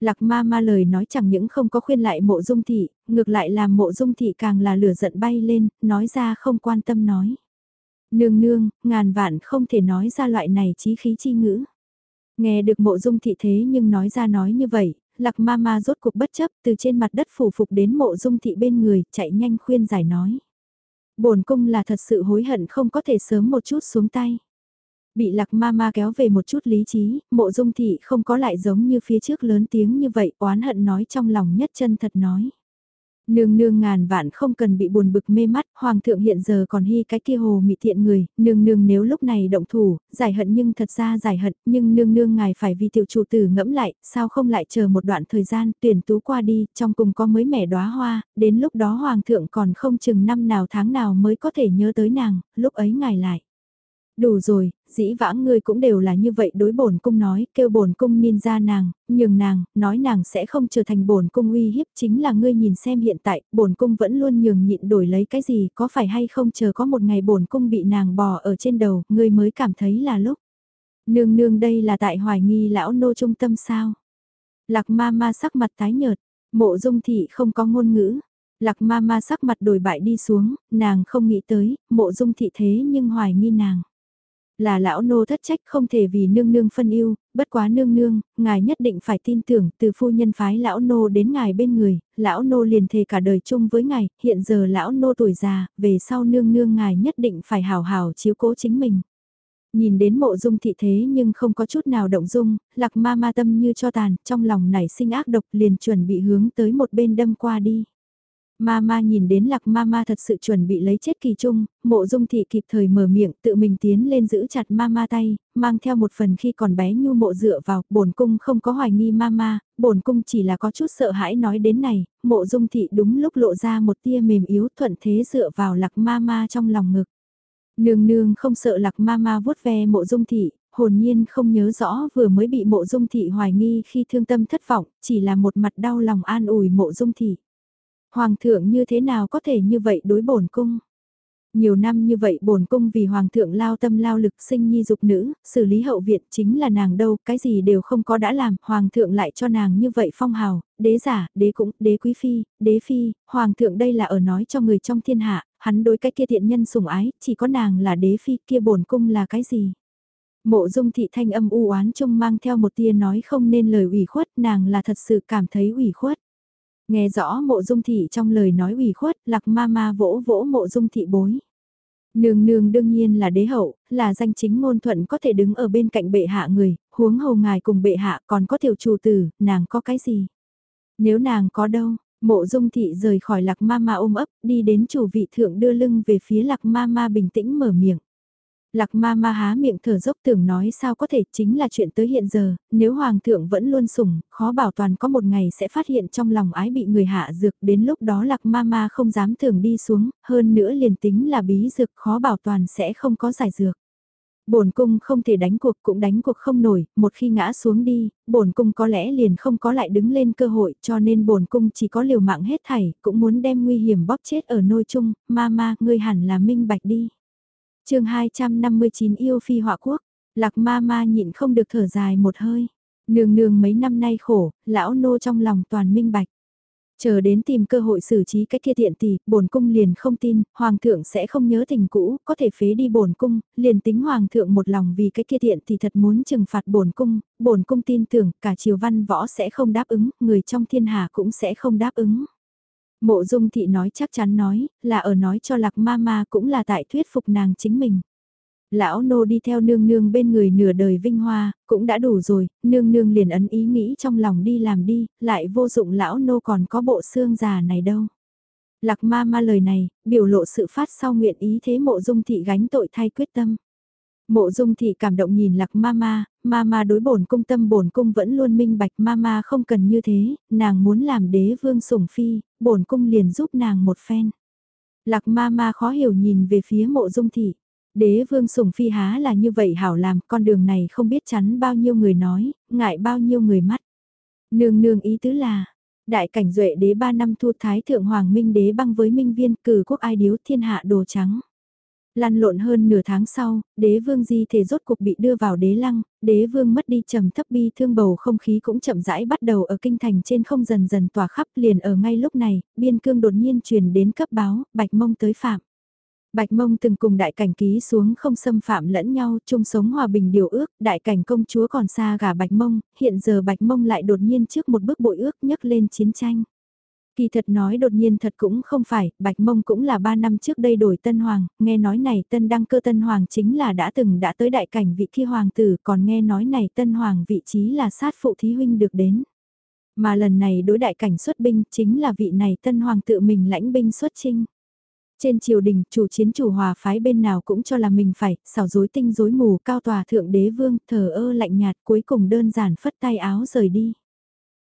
Lạc ma ma lời nói chẳng những không có khuyên lại mộ dung thị, ngược lại làm mộ dung thị càng là lửa giận bay lên, nói ra không quan tâm nói. Nương nương, ngàn vạn không thể nói ra loại này chí khí chi ngữ. Nghe được mộ dung thị thế nhưng nói ra nói như vậy, lạc ma ma rốt cuộc bất chấp từ trên mặt đất phủ phục đến mộ dung thị bên người, chạy nhanh khuyên giải nói. bổn cung là thật sự hối hận không có thể sớm một chút xuống tay. Bị lạc ma ma kéo về một chút lý trí, mộ dung thị không có lại giống như phía trước lớn tiếng như vậy, oán hận nói trong lòng nhất chân thật nói. Nương nương ngàn vạn không cần bị buồn bực mê mắt, hoàng thượng hiện giờ còn hy cái kia hồ mị thiện người, nương nương nếu lúc này động thủ, giải hận nhưng thật ra giải hận, nhưng nương nương ngài phải vì tiểu chủ tử ngẫm lại, sao không lại chờ một đoạn thời gian, tuyển tú qua đi, trong cùng có mới mẻ đóa hoa, đến lúc đó hoàng thượng còn không chừng năm nào tháng nào mới có thể nhớ tới nàng, lúc ấy ngài lại. Đủ rồi, dĩ vãng ngươi cũng đều là như vậy đối bổn cung nói, kêu bổn cung nhìn ra nàng, nhường nàng, nói nàng sẽ không trở thành bổn cung uy hiếp, chính là ngươi nhìn xem hiện tại, bổn cung vẫn luôn nhường nhịn đổi lấy cái gì, có phải hay không chờ có một ngày bổn cung bị nàng bò ở trên đầu, ngươi mới cảm thấy là lúc. Nương nương đây là tại hoài nghi lão nô trung tâm sao? Lạc ma ma sắc mặt tái nhợt, mộ dung thị không có ngôn ngữ. Lạc ma ma sắc mặt đổi bại đi xuống, nàng không nghĩ tới, mộ dung thị thế nhưng hoài nghi nàng. Là lão nô thất trách không thể vì nương nương phân yêu, bất quá nương nương, ngài nhất định phải tin tưởng từ phu nhân phái lão nô đến ngài bên người, lão nô liền thề cả đời chung với ngài, hiện giờ lão nô tuổi già, về sau nương nương ngài nhất định phải hào hào chiếu cố chính mình. Nhìn đến mộ dung thị thế nhưng không có chút nào động dung, lạc ma ma tâm như cho tàn, trong lòng nảy sinh ác độc liền chuẩn bị hướng tới một bên đâm qua đi. Mama nhìn đến lạc mama thật sự chuẩn bị lấy chết kỳ trung, mộ dung thị kịp thời mở miệng tự mình tiến lên giữ chặt mama tay, mang theo một phần khi còn bé nhu mộ dựa vào, bổn cung không có hoài nghi mama, bổn cung chỉ là có chút sợ hãi nói đến này, mộ dung thị đúng lúc lộ ra một tia mềm yếu thuận thế dựa vào lạc mama trong lòng ngực. Nương nương không sợ lạc mama vuốt ve mộ dung thị, hồn nhiên không nhớ rõ vừa mới bị mộ dung thị hoài nghi khi thương tâm thất vọng, chỉ là một mặt đau lòng an ủi mộ dung thị. Hoàng thượng như thế nào có thể như vậy đối bổn cung? Nhiều năm như vậy bổn cung vì hoàng thượng lao tâm lao lực sinh nhi dục nữ, xử lý hậu viện chính là nàng đâu, cái gì đều không có đã làm, hoàng thượng lại cho nàng như vậy phong hào, đế giả, đế cũng, đế quý phi, đế phi, hoàng thượng đây là ở nói cho người trong thiên hạ, hắn đối cái kia thiện nhân sủng ái, chỉ có nàng là đế phi, kia bổn cung là cái gì? Mộ dung thị thanh âm u oán trông mang theo một tia nói không nên lời ủy khuất, nàng là thật sự cảm thấy ủy khuất. Nghe rõ mộ dung thị trong lời nói ủy khuất, lạc ma ma vỗ vỗ mộ dung thị bối. Nương nương đương nhiên là đế hậu, là danh chính ngôn thuận có thể đứng ở bên cạnh bệ hạ người, huống hầu ngài cùng bệ hạ còn có tiểu chủ tử, nàng có cái gì? Nếu nàng có đâu, mộ dung thị rời khỏi lạc ma ma ôm ấp, đi đến chủ vị thượng đưa lưng về phía lạc ma ma bình tĩnh mở miệng. Lạc ma ma há miệng thở dốc tưởng nói sao có thể chính là chuyện tới hiện giờ, nếu hoàng thượng vẫn luôn sủng, khó bảo toàn có một ngày sẽ phát hiện trong lòng ái bị người hạ dược, đến lúc đó lạc ma ma không dám thường đi xuống, hơn nữa liền tính là bí dược khó bảo toàn sẽ không có giải dược. Bổn cung không thể đánh cuộc cũng đánh cuộc không nổi, một khi ngã xuống đi, bổn cung có lẽ liền không có lại đứng lên cơ hội, cho nên bổn cung chỉ có liều mạng hết thảy, cũng muốn đem nguy hiểm bóp chết ở nôi chung, ma ma, ngươi hẳn là minh bạch đi chương 259 yêu phi họa quốc, lạc ma ma nhịn không được thở dài một hơi. Nương nương mấy năm nay khổ, lão nô trong lòng toàn minh bạch. Chờ đến tìm cơ hội xử trí cái kia tiện tỷ, bổn cung liền không tin, hoàng thượng sẽ không nhớ tình cũ, có thể phế đi bổn cung, liền tính hoàng thượng một lòng vì cái kia tiện thì thật muốn trừng phạt bổn cung, bổn cung tin tưởng cả triều văn võ sẽ không đáp ứng, người trong thiên hạ cũng sẽ không đáp ứng. Mộ dung thị nói chắc chắn nói, là ở nói cho lạc ma ma cũng là tại thuyết phục nàng chính mình. Lão nô đi theo nương nương bên người nửa đời vinh hoa, cũng đã đủ rồi, nương nương liền ấn ý nghĩ trong lòng đi làm đi, lại vô dụng lão nô còn có bộ xương già này đâu. Lạc ma ma lời này, biểu lộ sự phát sau nguyện ý thế mộ dung thị gánh tội thay quyết tâm. Mộ dung thị cảm động nhìn lạc Mama, Mama đối bổn cung tâm bổn cung vẫn luôn minh bạch Mama không cần như thế, nàng muốn làm đế vương sủng phi, bổn cung liền giúp nàng một phen. Lạc Mama khó hiểu nhìn về phía mộ dung thị. Đế vương sủng phi há là như vậy hảo làm, con đường này không biết chắn bao nhiêu người nói, ngại bao nhiêu người mắt. Nương nương ý tứ là, đại cảnh duệ đế ba năm thu thái thượng hoàng minh đế băng với minh viên cử quốc ai điếu thiên hạ đồ trắng lan lộn hơn nửa tháng sau, đế vương di thể rốt cuộc bị đưa vào đế lăng, đế vương mất đi trầm thấp bi thương bầu không khí cũng chậm rãi bắt đầu ở kinh thành trên không dần dần tỏa khắp liền ở ngay lúc này, biên cương đột nhiên truyền đến cấp báo, bạch mông tới phạm. Bạch mông từng cùng đại cảnh ký xuống không xâm phạm lẫn nhau, chung sống hòa bình điều ước, đại cảnh công chúa còn xa gà bạch mông, hiện giờ bạch mông lại đột nhiên trước một bước bội ước nhấc lên chiến tranh. Kỳ thật nói đột nhiên thật cũng không phải, Bạch Mông cũng là 3 năm trước đây đổi Tân Hoàng, nghe nói này Tân Đăng cơ Tân Hoàng chính là đã từng đã tới đại cảnh vị kia Hoàng tử, còn nghe nói này Tân Hoàng vị trí là sát phụ thí huynh được đến. Mà lần này đối đại cảnh xuất binh chính là vị này Tân Hoàng tự mình lãnh binh xuất chinh. Trên triều đình, chủ chiến chủ hòa phái bên nào cũng cho là mình phải, xảo dối tinh dối mù, cao tòa thượng đế vương, thờ ơ lạnh nhạt cuối cùng đơn giản phất tay áo rời đi.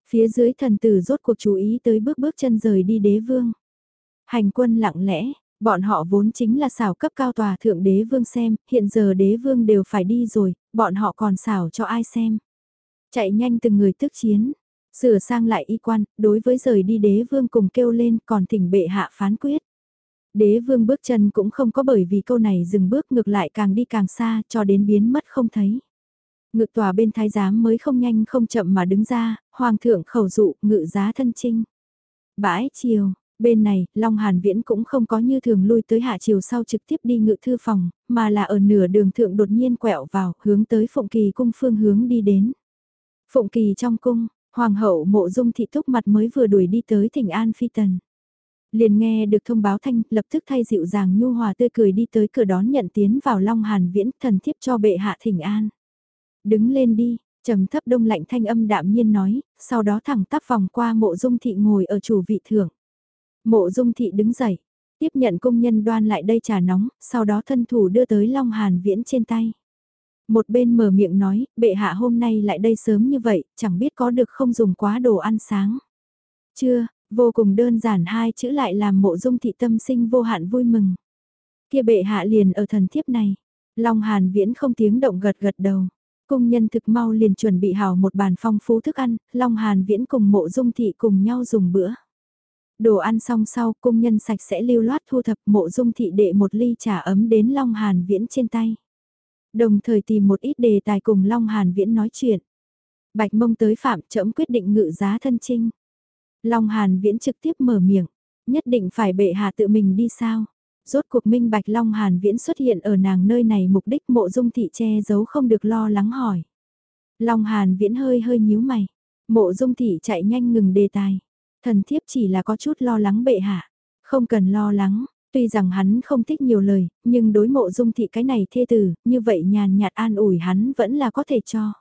Phía dưới thần tử rốt cuộc chú ý tới bước bước chân rời đi đế vương. Hành quân lặng lẽ, bọn họ vốn chính là xảo cấp cao tòa thượng đế vương xem, hiện giờ đế vương đều phải đi rồi, bọn họ còn xảo cho ai xem. Chạy nhanh từng người tức chiến, sửa sang lại y quan, đối với rời đi đế vương cùng kêu lên còn thỉnh bệ hạ phán quyết. Đế vương bước chân cũng không có bởi vì câu này dừng bước ngược lại càng đi càng xa cho đến biến mất không thấy. Ngự tòa bên thái giám mới không nhanh không chậm mà đứng ra, hoàng thượng khẩu dụ, ngự giá thân trinh. Bãi chiều, bên này, Long Hàn Viễn cũng không có như thường lui tới hạ chiều sau trực tiếp đi ngự thư phòng, mà là ở nửa đường thượng đột nhiên quẹo vào, hướng tới Phụng Kỳ cung phương hướng đi đến. Phụng Kỳ trong cung, Hoàng hậu mộ dung thị thúc mặt mới vừa đuổi đi tới thỉnh an phi tần. Liền nghe được thông báo thanh, lập tức thay dịu dàng nhu hòa tươi cười đi tới cửa đón nhận tiến vào Long Hàn Viễn thần thiếp cho bệ hạ thỉnh an. Đứng lên đi, trầm thấp đông lạnh thanh âm đạm nhiên nói, sau đó thẳng tắp vòng qua mộ dung thị ngồi ở chủ vị thượng. Mộ dung thị đứng dậy, tiếp nhận công nhân đoan lại đây trà nóng, sau đó thân thủ đưa tới Long Hàn Viễn trên tay. Một bên mở miệng nói, bệ hạ hôm nay lại đây sớm như vậy, chẳng biết có được không dùng quá đồ ăn sáng. Chưa, vô cùng đơn giản hai chữ lại làm mộ dung thị tâm sinh vô hạn vui mừng. Kia bệ hạ liền ở thần thiếp này. Long Hàn Viễn không tiếng động gật gật đầu. Cung nhân thực mau liền chuẩn bị hào một bàn phong phú thức ăn, Long Hàn Viễn cùng mộ dung thị cùng nhau dùng bữa. Đồ ăn xong sau, cung nhân sạch sẽ lưu loát thu thập mộ dung thị đệ một ly trà ấm đến Long Hàn Viễn trên tay. Đồng thời tìm một ít đề tài cùng Long Hàn Viễn nói chuyện. Bạch mông tới phạm trẫm quyết định ngự giá thân trinh. Long Hàn Viễn trực tiếp mở miệng, nhất định phải bệ hạ tự mình đi sao? Rốt cuộc minh bạch Long Hàn Viễn xuất hiện ở nàng nơi này mục đích mộ dung thị che giấu không được lo lắng hỏi. Long Hàn Viễn hơi hơi nhíu mày. Mộ dung thị chạy nhanh ngừng đề tài. Thần thiếp chỉ là có chút lo lắng bệ hạ. Không cần lo lắng, tuy rằng hắn không thích nhiều lời, nhưng đối mộ dung thị cái này thê tử, như vậy nhàn nhạt an ủi hắn vẫn là có thể cho.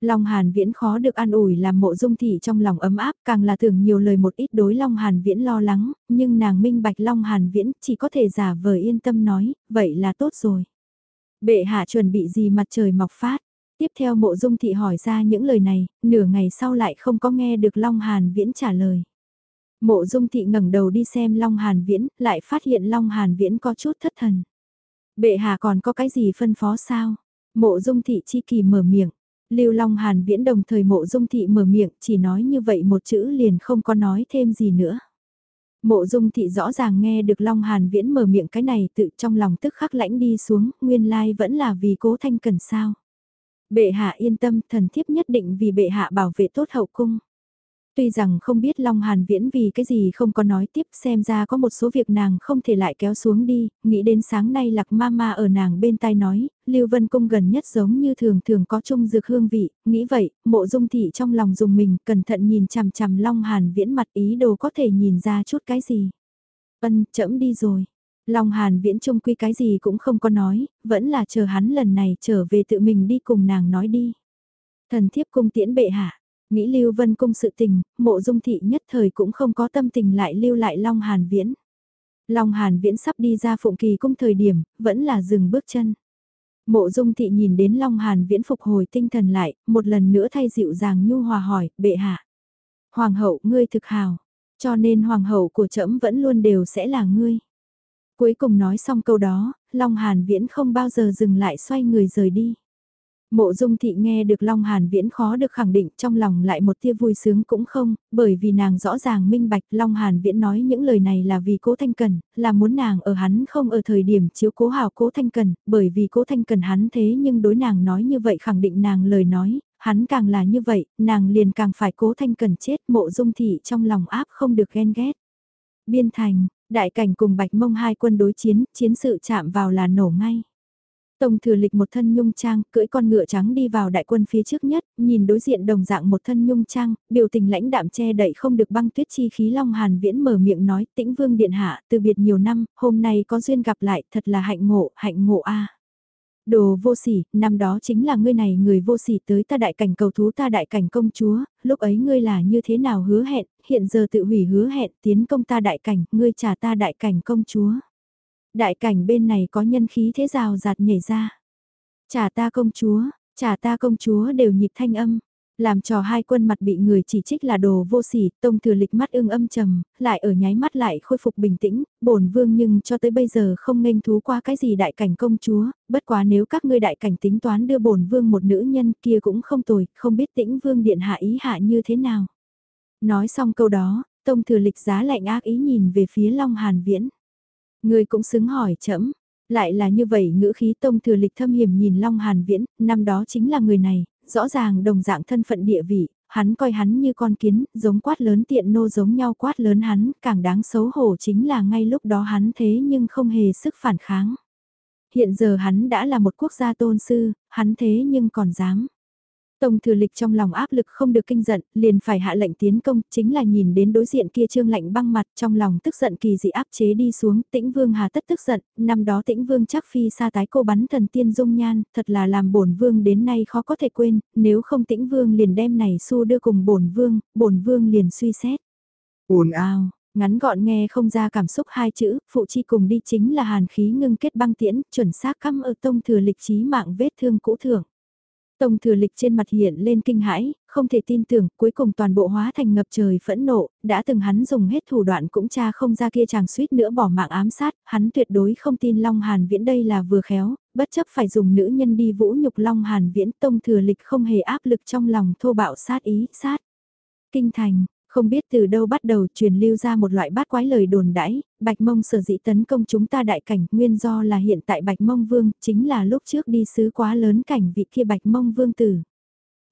Long Hàn Viễn khó được an ủi làm mộ dung thị trong lòng ấm áp càng là thường nhiều lời một ít đối Long Hàn Viễn lo lắng, nhưng nàng minh bạch Long Hàn Viễn chỉ có thể giả vờ yên tâm nói, vậy là tốt rồi. Bệ hạ chuẩn bị gì mặt trời mọc phát. Tiếp theo mộ dung thị hỏi ra những lời này, nửa ngày sau lại không có nghe được Long Hàn Viễn trả lời. Mộ dung thị ngẩng đầu đi xem Long Hàn Viễn, lại phát hiện Long Hàn Viễn có chút thất thần. Bệ hạ còn có cái gì phân phó sao? Mộ dung thị chi kỳ mở miệng. Lưu Long Hàn Viễn đồng thời mộ dung thị mở miệng, chỉ nói như vậy một chữ liền không có nói thêm gì nữa. Mộ dung thị rõ ràng nghe được Long Hàn Viễn mở miệng cái này tự trong lòng tức khắc lãnh đi xuống, nguyên lai vẫn là vì cố thanh cần sao. Bệ hạ yên tâm, thần thiếp nhất định vì bệ hạ bảo vệ tốt hậu cung. Tuy rằng không biết Long Hàn Viễn vì cái gì không có nói tiếp xem ra có một số việc nàng không thể lại kéo xuống đi, nghĩ đến sáng nay lạc mama ở nàng bên tai nói, Lưu Vân Cung gần nhất giống như thường thường có chung dược hương vị, nghĩ vậy, mộ dung thị trong lòng dùng mình cẩn thận nhìn chằm chằm Long Hàn Viễn mặt ý đồ có thể nhìn ra chút cái gì. Ân, chậm đi rồi. Long Hàn Viễn trông quy cái gì cũng không có nói, vẫn là chờ hắn lần này trở về tự mình đi cùng nàng nói đi. Thần thiếp cung tiễn bệ hạ. Nghĩ Lưu Vân Cung sự tình, mộ dung thị nhất thời cũng không có tâm tình lại lưu lại Long Hàn Viễn. Long Hàn Viễn sắp đi ra phụng kỳ cung thời điểm, vẫn là dừng bước chân. Mộ dung thị nhìn đến Long Hàn Viễn phục hồi tinh thần lại, một lần nữa thay dịu dàng nhu hòa hỏi, bệ hạ. Hoàng hậu, ngươi thực hào, cho nên hoàng hậu của trẫm vẫn luôn đều sẽ là ngươi. Cuối cùng nói xong câu đó, Long Hàn Viễn không bao giờ dừng lại xoay người rời đi. Mộ dung thị nghe được Long Hàn Viễn khó được khẳng định trong lòng lại một tia vui sướng cũng không, bởi vì nàng rõ ràng minh bạch Long Hàn Viễn nói những lời này là vì cố Thanh Cần, là muốn nàng ở hắn không ở thời điểm chiếu cố hào cố Thanh Cần, bởi vì cố Thanh Cần hắn thế nhưng đối nàng nói như vậy khẳng định nàng lời nói, hắn càng là như vậy, nàng liền càng phải cố Thanh Cần chết mộ dung thị trong lòng áp không được ghen ghét. Biên thành, đại cảnh cùng bạch mông hai quân đối chiến, chiến sự chạm vào là nổ ngay. Tông thừa lịch một thân nhung trang, cưỡi con ngựa trắng đi vào đại quân phía trước nhất, nhìn đối diện đồng dạng một thân nhung trang, biểu tình lãnh đạm che đậy không được băng tuyết chi khí Long Hàn Viễn mở miệng nói tĩnh vương điện hạ, từ biệt nhiều năm, hôm nay có duyên gặp lại, thật là hạnh ngộ, hạnh ngộ a. Đồ vô sỉ, năm đó chính là ngươi này người vô sỉ tới ta đại cảnh cầu thú ta đại cảnh công chúa, lúc ấy ngươi là như thế nào hứa hẹn, hiện giờ tự hủy hứa hẹn tiến công ta đại cảnh, ngươi trả ta đại cảnh công chúa. Đại cảnh bên này có nhân khí thế rào giạt nhảy ra. Trả ta công chúa, trả ta công chúa đều nhịp thanh âm. Làm trò hai quân mặt bị người chỉ trích là đồ vô sỉ, tông thừa lịch mắt ưng âm trầm, lại ở nháy mắt lại khôi phục bình tĩnh, bổn vương nhưng cho tới bây giờ không nghênh thú qua cái gì đại cảnh công chúa, bất quá nếu các ngươi đại cảnh tính toán đưa bổn vương một nữ nhân kia cũng không tồi, không biết tĩnh vương điện hạ ý hạ như thế nào. Nói xong câu đó, tông thừa lịch giá lạnh ác ý nhìn về phía Long Hàn Viễn. Người cũng xứng hỏi chậm lại là như vậy ngữ khí tông thừa lịch thâm hiểm nhìn Long Hàn Viễn, năm đó chính là người này, rõ ràng đồng dạng thân phận địa vị, hắn coi hắn như con kiến, giống quát lớn tiện nô giống nhau quát lớn hắn, càng đáng xấu hổ chính là ngay lúc đó hắn thế nhưng không hề sức phản kháng. Hiện giờ hắn đã là một quốc gia tôn sư, hắn thế nhưng còn dám. Tông thừa lịch trong lòng áp lực không được kinh giận, liền phải hạ lệnh tiến công, chính là nhìn đến đối diện kia trương lạnh băng mặt trong lòng tức giận kỳ dị áp chế đi xuống, tĩnh vương hà tất tức giận, năm đó tĩnh vương chắc phi xa tái cô bắn thần tiên dung nhan, thật là làm bổn vương đến nay khó có thể quên, nếu không tĩnh vương liền đem này xu đưa cùng bổn vương, bổn vương liền suy xét. ồn ào, ngắn gọn nghe không ra cảm xúc hai chữ, phụ chi cùng đi chính là hàn khí ngưng kết băng tiễn, chuẩn xác căm ở tông thừa lịch trí mạng vết thương cũ thưởng. Tông thừa lịch trên mặt hiện lên kinh hãi, không thể tin tưởng, cuối cùng toàn bộ hóa thành ngập trời phẫn nộ, đã từng hắn dùng hết thủ đoạn cũng cha không ra kia chàng suýt nữa bỏ mạng ám sát, hắn tuyệt đối không tin Long Hàn Viễn đây là vừa khéo, bất chấp phải dùng nữ nhân đi vũ nhục Long Hàn Viễn, Tông thừa lịch không hề áp lực trong lòng thô bạo sát ý, sát. Kinh thành, không biết từ đâu bắt đầu truyền lưu ra một loại bát quái lời đồn đãi, Bạch Mông sở dĩ tấn công chúng ta đại cảnh, nguyên do là hiện tại Bạch Mông Vương, chính là lúc trước đi sứ quá lớn cảnh vị kia Bạch Mông Vương tử.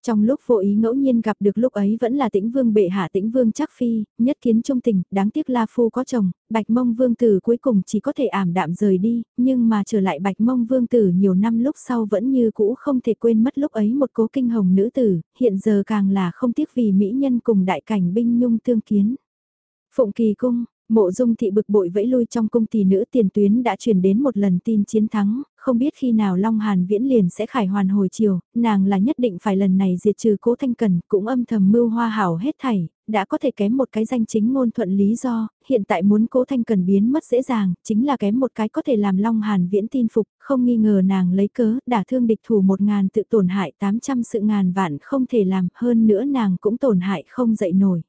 Trong lúc vô ý ngẫu nhiên gặp được lúc ấy vẫn là tĩnh vương bệ hạ tĩnh vương chắc phi, nhất kiến trung tình, đáng tiếc La Phu có chồng, Bạch Mông Vương Tử cuối cùng chỉ có thể ảm đạm rời đi, nhưng mà trở lại Bạch Mông Vương Tử nhiều năm lúc sau vẫn như cũ không thể quên mất lúc ấy một cố kinh hồng nữ tử, hiện giờ càng là không tiếc vì mỹ nhân cùng đại cảnh binh nhung tương kiến. Phụng Kỳ Cung, Mộ dung thị bực bội vẫy lui trong cung tỷ nữ tiền tuyến đã truyền đến một lần tin chiến thắng, không biết khi nào Long Hàn viễn liền sẽ khải hoàn hồi chiều, nàng là nhất định phải lần này diệt trừ cố thanh cần, cũng âm thầm mưu hoa hảo hết thảy, đã có thể kém một cái danh chính ngôn thuận lý do, hiện tại muốn cố thanh cần biến mất dễ dàng, chính là kém một cái có thể làm Long Hàn viễn tin phục, không nghi ngờ nàng lấy cớ, đả thương địch thủ một ngàn tự tổn hại 800 sự ngàn vạn không thể làm, hơn nữa nàng cũng tổn hại không dậy nổi.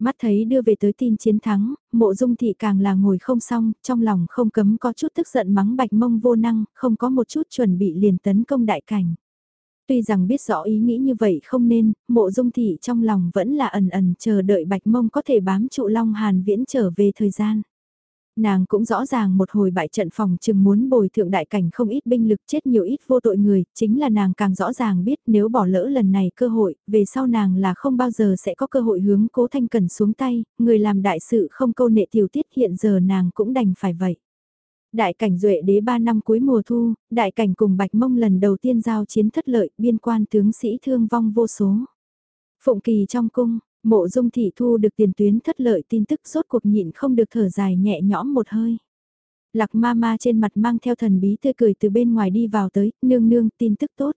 Mắt thấy đưa về tới tin chiến thắng, mộ dung thị càng là ngồi không xong, trong lòng không cấm có chút tức giận mắng bạch mông vô năng, không có một chút chuẩn bị liền tấn công đại cảnh. Tuy rằng biết rõ ý nghĩ như vậy không nên, mộ dung thị trong lòng vẫn là ẩn ẩn chờ đợi bạch mông có thể bám trụ Long Hàn viễn trở về thời gian nàng cũng rõ ràng một hồi bại trận phòng chừng muốn bồi thượng đại cảnh không ít binh lực chết nhiều ít vô tội người, chính là nàng càng rõ ràng biết nếu bỏ lỡ lần này cơ hội, về sau nàng là không bao giờ sẽ có cơ hội hướng cố thanh cần xuống tay, người làm đại sự không câu nệ tiểu tiết hiện giờ nàng cũng đành phải vậy. Đại cảnh duệ đế 3 năm cuối mùa thu, đại cảnh cùng Bạch Mông lần đầu tiên giao chiến thất lợi, biên quan tướng sĩ thương vong vô số. Phụng kỳ trong cung, Mộ dung thị thu được tiền tuyến thất lợi tin tức rốt cuộc nhịn không được thở dài nhẹ nhõm một hơi. Lạc ma ma trên mặt mang theo thần bí tươi cười từ bên ngoài đi vào tới, nương nương tin tức tốt.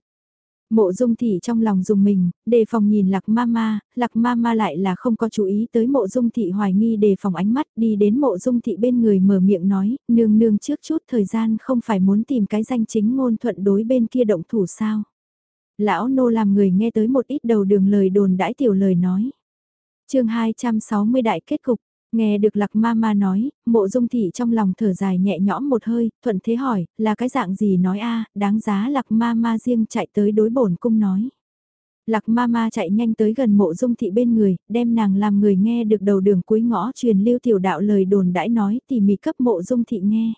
Mộ dung thị trong lòng dùng mình, đề phòng nhìn lạc ma ma, lạc ma ma lại là không có chú ý tới mộ dung thị hoài nghi đề phòng ánh mắt đi đến mộ dung thị bên người mở miệng nói, nương nương trước chút thời gian không phải muốn tìm cái danh chính ngôn thuận đối bên kia động thủ sao. Lão nô làm người nghe tới một ít đầu đường lời đồn đãi tiểu lời nói chương 260 đại kết cục, nghe được lạc ma ma nói, mộ dung thị trong lòng thở dài nhẹ nhõm một hơi, thuận thế hỏi, là cái dạng gì nói a đáng giá lạc ma ma riêng chạy tới đối bổn cung nói. Lạc ma ma chạy nhanh tới gần mộ dung thị bên người, đem nàng làm người nghe được đầu đường cuối ngõ truyền lưu tiểu đạo lời đồn đãi nói tỉ mỉ cấp mộ dung thị nghe.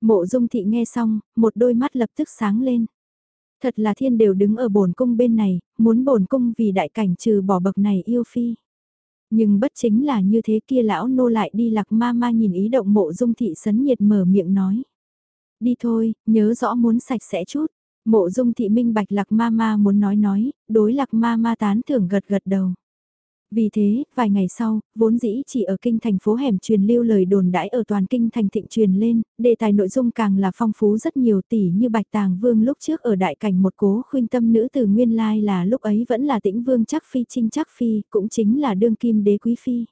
Mộ dung thị nghe xong, một đôi mắt lập tức sáng lên. Thật là thiên đều đứng ở bổn cung bên này, muốn bổn cung vì đại cảnh trừ bỏ bậc này yêu phi. Nhưng bất chính là như thế kia lão nô lại đi lạc ma ma nhìn ý động mộ dung thị sấn nhiệt mở miệng nói. Đi thôi, nhớ rõ muốn sạch sẽ chút. Mộ dung thị minh bạch lạc ma ma muốn nói nói, đối lạc ma ma tán thưởng gật gật đầu. Vì thế, vài ngày sau, vốn dĩ chỉ ở kinh thành phố hẻm truyền lưu lời đồn đãi ở toàn kinh thành thịnh truyền lên, đề tài nội dung càng là phong phú rất nhiều tỷ như Bạch Tàng Vương lúc trước ở đại cảnh một cố khuyên tâm nữ từ nguyên lai là lúc ấy vẫn là tĩnh vương chắc phi trinh chắc phi, cũng chính là đương kim đế quý phi.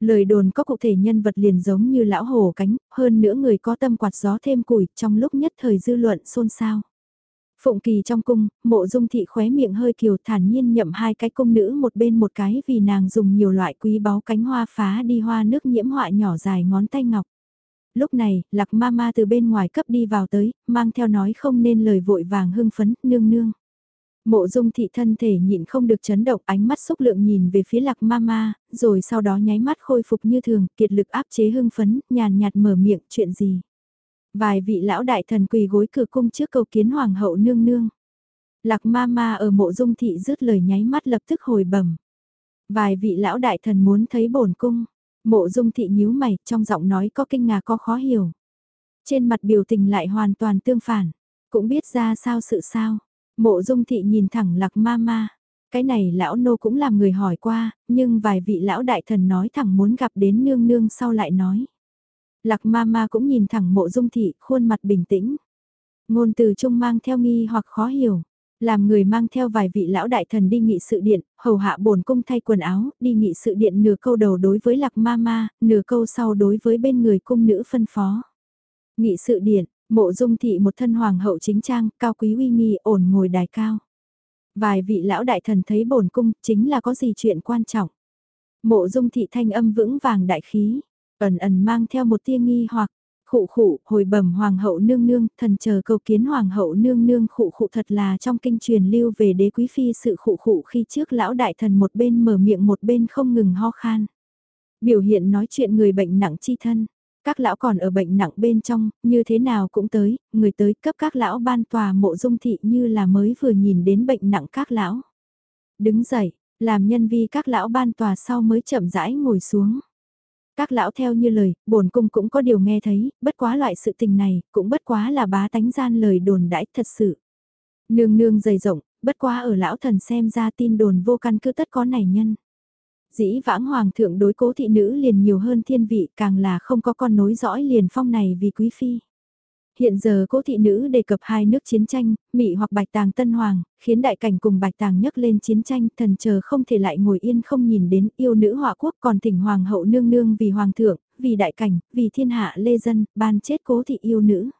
Lời đồn có cụ thể nhân vật liền giống như lão hổ cánh, hơn nữa người có tâm quạt gió thêm củi trong lúc nhất thời dư luận xôn xao. Phụng kỳ trong cung, mộ dung thị khóe miệng hơi kiều thản nhiên nhậm hai cái cung nữ một bên một cái vì nàng dùng nhiều loại quý báu cánh hoa phá đi hoa nước nhiễm họa nhỏ dài ngón tay ngọc. Lúc này, lạc ma ma từ bên ngoài cấp đi vào tới, mang theo nói không nên lời vội vàng hưng phấn, nương nương. Mộ dung thị thân thể nhịn không được chấn động ánh mắt xúc lượng nhìn về phía lạc ma ma, rồi sau đó nháy mắt khôi phục như thường, kiệt lực áp chế hưng phấn, nhàn nhạt mở miệng chuyện gì. Vài vị lão đại thần quỳ gối cửa cung trước cầu kiến hoàng hậu nương nương. Lạc ma ma ở mộ dung thị rứt lời nháy mắt lập tức hồi bẩm. Vài vị lão đại thần muốn thấy bổn cung. Mộ dung thị nhíu mày, trong giọng nói có kinh ngạc có khó hiểu. Trên mặt biểu tình lại hoàn toàn tương phản. Cũng biết ra sao sự sao. Mộ dung thị nhìn thẳng lạc ma ma. Cái này lão nô cũng làm người hỏi qua, nhưng vài vị lão đại thần nói thẳng muốn gặp đến nương nương sau lại nói. Lạc ma ma cũng nhìn thẳng mộ dung thị, khuôn mặt bình tĩnh. Ngôn từ trung mang theo nghi hoặc khó hiểu. Làm người mang theo vài vị lão đại thần đi nghị sự điện, hầu hạ bổn cung thay quần áo, đi nghị sự điện nửa câu đầu đối với lạc ma ma, nửa câu sau đối với bên người cung nữ phân phó. Nghị sự điện, mộ dung thị một thân hoàng hậu chính trang, cao quý uy nghi, ổn ngồi đài cao. Vài vị lão đại thần thấy bổn cung, chính là có gì chuyện quan trọng. Mộ dung thị thanh âm vững vàng đại khí, ẩn ẩn mang theo một tia nghi hoặc khụ khụ, hồi bẩm hoàng hậu nương nương, thần chờ cầu kiến hoàng hậu nương nương khụ khụ thật là trong kinh truyền lưu về đế quý phi sự khụ khụ khi trước lão đại thần một bên mở miệng một bên không ngừng ho khan. Biểu hiện nói chuyện người bệnh nặng chi thân, các lão còn ở bệnh nặng bên trong, như thế nào cũng tới, người tới cấp các lão ban tòa mộ dung thị như là mới vừa nhìn đến bệnh nặng các lão. Đứng dậy, làm nhân vi các lão ban tòa sau mới chậm rãi ngồi xuống. Các lão theo như lời, bổn cung cũng có điều nghe thấy, bất quá loại sự tình này, cũng bất quá là bá tánh gian lời đồn đãi thật sự. Nương nương dày rộng, bất quá ở lão thần xem ra tin đồn vô căn cứ tất có này nhân. Dĩ vãng hoàng thượng đối cố thị nữ liền nhiều hơn thiên vị càng là không có con nối dõi liền phong này vì quý phi. Hiện giờ cố thị nữ đề cập hai nước chiến tranh, Mỹ hoặc Bạch Tàng Tân Hoàng, khiến đại cảnh cùng Bạch Tàng nhấc lên chiến tranh, thần chờ không thể lại ngồi yên không nhìn đến yêu nữ họa quốc còn thỉnh Hoàng hậu nương nương vì Hoàng thượng, vì đại cảnh, vì thiên hạ lê dân, ban chết cố thị yêu nữ.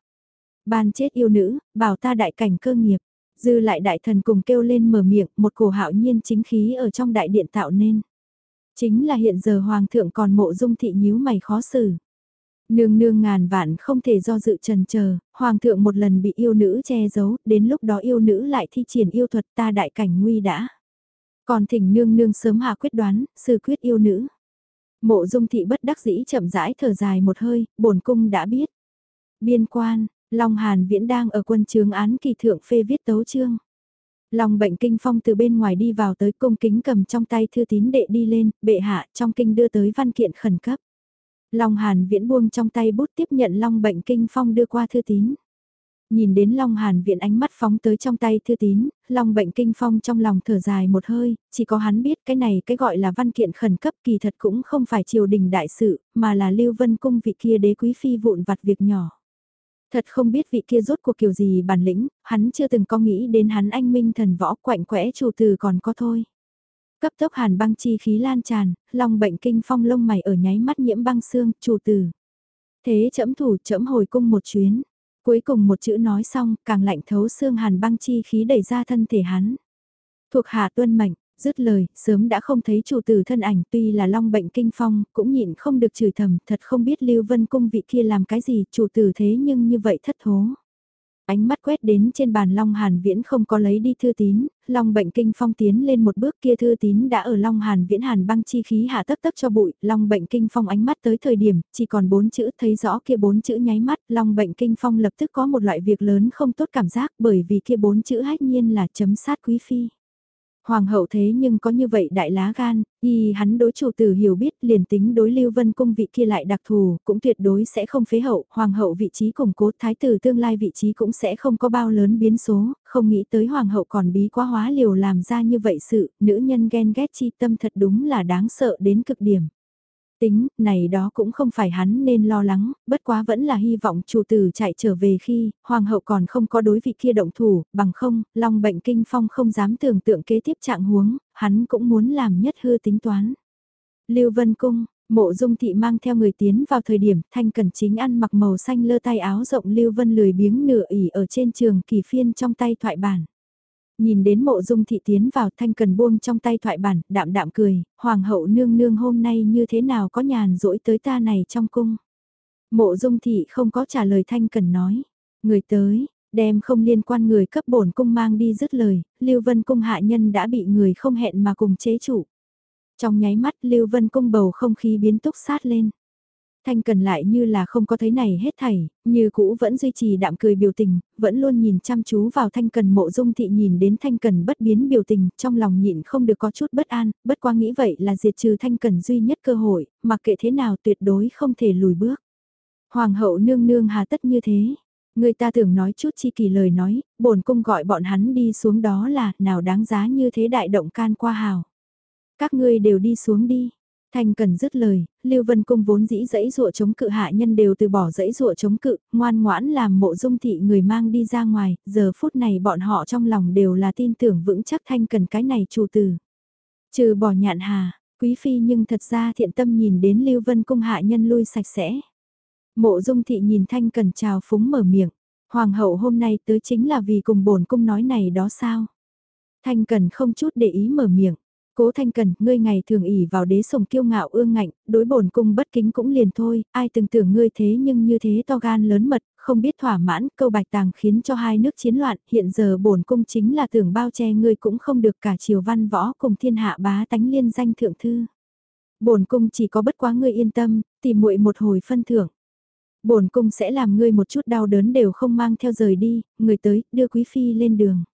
Ban chết yêu nữ, bảo ta đại cảnh cơ nghiệp. Dư lại đại thần cùng kêu lên mở miệng, một cổ hạo nhiên chính khí ở trong đại điện tạo nên. Chính là hiện giờ hoàng thượng còn mộ dung thị nhíu mày khó xử. Nương nương ngàn vạn không thể do dự trần chờ hoàng thượng một lần bị yêu nữ che giấu, đến lúc đó yêu nữ lại thi triển yêu thuật ta đại cảnh nguy đã. Còn thỉnh nương nương sớm hạ quyết đoán, sư quyết yêu nữ. Mộ dung thị bất đắc dĩ chậm rãi thở dài một hơi, bổn cung đã biết. Biên quan, Long Hàn Viễn đang ở quân trường án kỳ thượng phê viết tấu chương. Long bệnh kinh phong từ bên ngoài đi vào tới cung kính cầm trong tay thư tín đệ đi lên, bệ hạ trong kinh đưa tới văn kiện khẩn cấp. Long Hàn Viễn buông trong tay bút tiếp nhận Long bệnh kinh phong đưa qua thư tín. Nhìn đến Long Hàn Viễn ánh mắt phóng tới trong tay thư tín, Long bệnh kinh phong trong lòng thở dài một hơi, chỉ có hắn biết cái này cái gọi là văn kiện khẩn cấp kỳ thật cũng không phải triều đình đại sự, mà là Lưu Vân Cung vị kia đế quý phi vụn vặt việc nhỏ. Thật không biết vị kia rốt cuộc kiểu gì bản lĩnh, hắn chưa từng có nghĩ đến hắn anh minh thần võ quạnh quẽ chủ từ còn có thôi. Cấp tốc hàn băng chi khí lan tràn, lòng bệnh kinh phong lông mày ở nháy mắt nhiễm băng xương, chủ tử Thế chấm thủ chấm hồi cung một chuyến. Cuối cùng một chữ nói xong, càng lạnh thấu xương hàn băng chi khí đẩy ra thân thể hắn. Thuộc hạ tuân mệnh, Dứt lời, sớm đã không thấy chủ tử thân ảnh tuy là long bệnh kinh phong, cũng nhịn không được chửi thầm, thật không biết Lưu Vân Cung vị kia làm cái gì, chủ tử thế nhưng như vậy thất thố. Ánh mắt quét đến trên bàn Long Hàn Viễn không có lấy đi thư tín, Long bệnh kinh phong tiến lên một bước kia thư tín đã ở Long Hàn Viễn hàn băng chi khí hạ tấp tấp cho bụi, Long bệnh kinh phong ánh mắt tới thời điểm, chỉ còn bốn chữ thấy rõ kia bốn chữ nháy mắt, Long bệnh kinh phong lập tức có một loại việc lớn không tốt cảm giác bởi vì kia bốn chữ hách nhiên là chấm sát quý phi. Hoàng hậu thế nhưng có như vậy đại lá gan, y hắn đối chủ tử hiểu biết liền tính đối lưu vân cung vị kia lại đặc thù, cũng tuyệt đối sẽ không phế hậu, hoàng hậu vị trí củng cố, thái tử tương lai vị trí cũng sẽ không có bao lớn biến số, không nghĩ tới hoàng hậu còn bí quá hóa liều làm ra như vậy sự, nữ nhân ghen ghét chi tâm thật đúng là đáng sợ đến cực điểm. Tính, này đó cũng không phải hắn nên lo lắng, bất quá vẫn là hy vọng chủ tử chạy trở về khi, hoàng hậu còn không có đối vị kia động thủ, bằng không, long bệnh kinh phong không dám tưởng tượng kế tiếp trạng huống, hắn cũng muốn làm nhất hư tính toán. Lưu Vân Cung, mộ dung thị mang theo người tiến vào thời điểm thanh cẩn chính ăn mặc màu xanh lơ tay áo rộng Lưu Vân lười biếng nửa ỉ ở trên trường kỳ phiên trong tay thoại bản. Nhìn đến mộ dung thị tiến vào thanh cần buông trong tay thoại bản, đạm đạm cười, hoàng hậu nương nương hôm nay như thế nào có nhàn rỗi tới ta này trong cung. Mộ dung thị không có trả lời thanh cần nói, người tới, đem không liên quan người cấp bổn cung mang đi dứt lời, Lưu Vân cung hạ nhân đã bị người không hẹn mà cùng chế chủ. Trong nháy mắt Lưu Vân cung bầu không khí biến túc sát lên. Thanh Cần lại như là không có thấy này hết thảy, như cũ vẫn duy trì đạm cười biểu tình, vẫn luôn nhìn chăm chú vào Thanh Cần mộ dung thị nhìn đến Thanh Cần bất biến biểu tình, trong lòng nhịn không được có chút bất an, bất quá nghĩ vậy là diệt trừ Thanh Cần duy nhất cơ hội, mặc kệ thế nào tuyệt đối không thể lùi bước. Hoàng hậu nương nương hà tất như thế, người ta thường nói chút chi kỳ lời nói, bổn cung gọi bọn hắn đi xuống đó là, nào đáng giá như thế đại động can qua hào. Các ngươi đều đi xuống đi, Thanh cần dứt lời, Lưu Vân Cung vốn dĩ dãy dụa chống cự hạ nhân đều từ bỏ dãy dụa chống cự, ngoan ngoãn làm mộ dung thị người mang đi ra ngoài, giờ phút này bọn họ trong lòng đều là tin tưởng vững chắc Thanh cần cái này chủ tử. Trừ bỏ nhạn hà, quý phi nhưng thật ra thiện tâm nhìn đến Lưu Vân Cung hạ nhân lui sạch sẽ. Mộ dung thị nhìn Thanh cần chào phúng mở miệng, hoàng hậu hôm nay tới chính là vì cùng bổn cung nói này đó sao. Thanh cần không chút để ý mở miệng Cố Thanh Cần, ngươi ngày thường ỉ vào đế sủng kiêu ngạo ương ngạnh, đối bổn cung bất kính cũng liền thôi, ai từng tưởng ngươi thế nhưng như thế to gan lớn mật, không biết thỏa mãn, câu bạch tàng khiến cho hai nước chiến loạn, hiện giờ bổn cung chính là tưởng bao che ngươi cũng không được cả triều văn võ cùng thiên hạ bá tánh liên danh thượng thư. Bổn cung chỉ có bất quá ngươi yên tâm, tìm muội một hồi phân thưởng. Bổn cung sẽ làm ngươi một chút đau đớn đều không mang theo rời đi, người tới, đưa quý phi lên đường.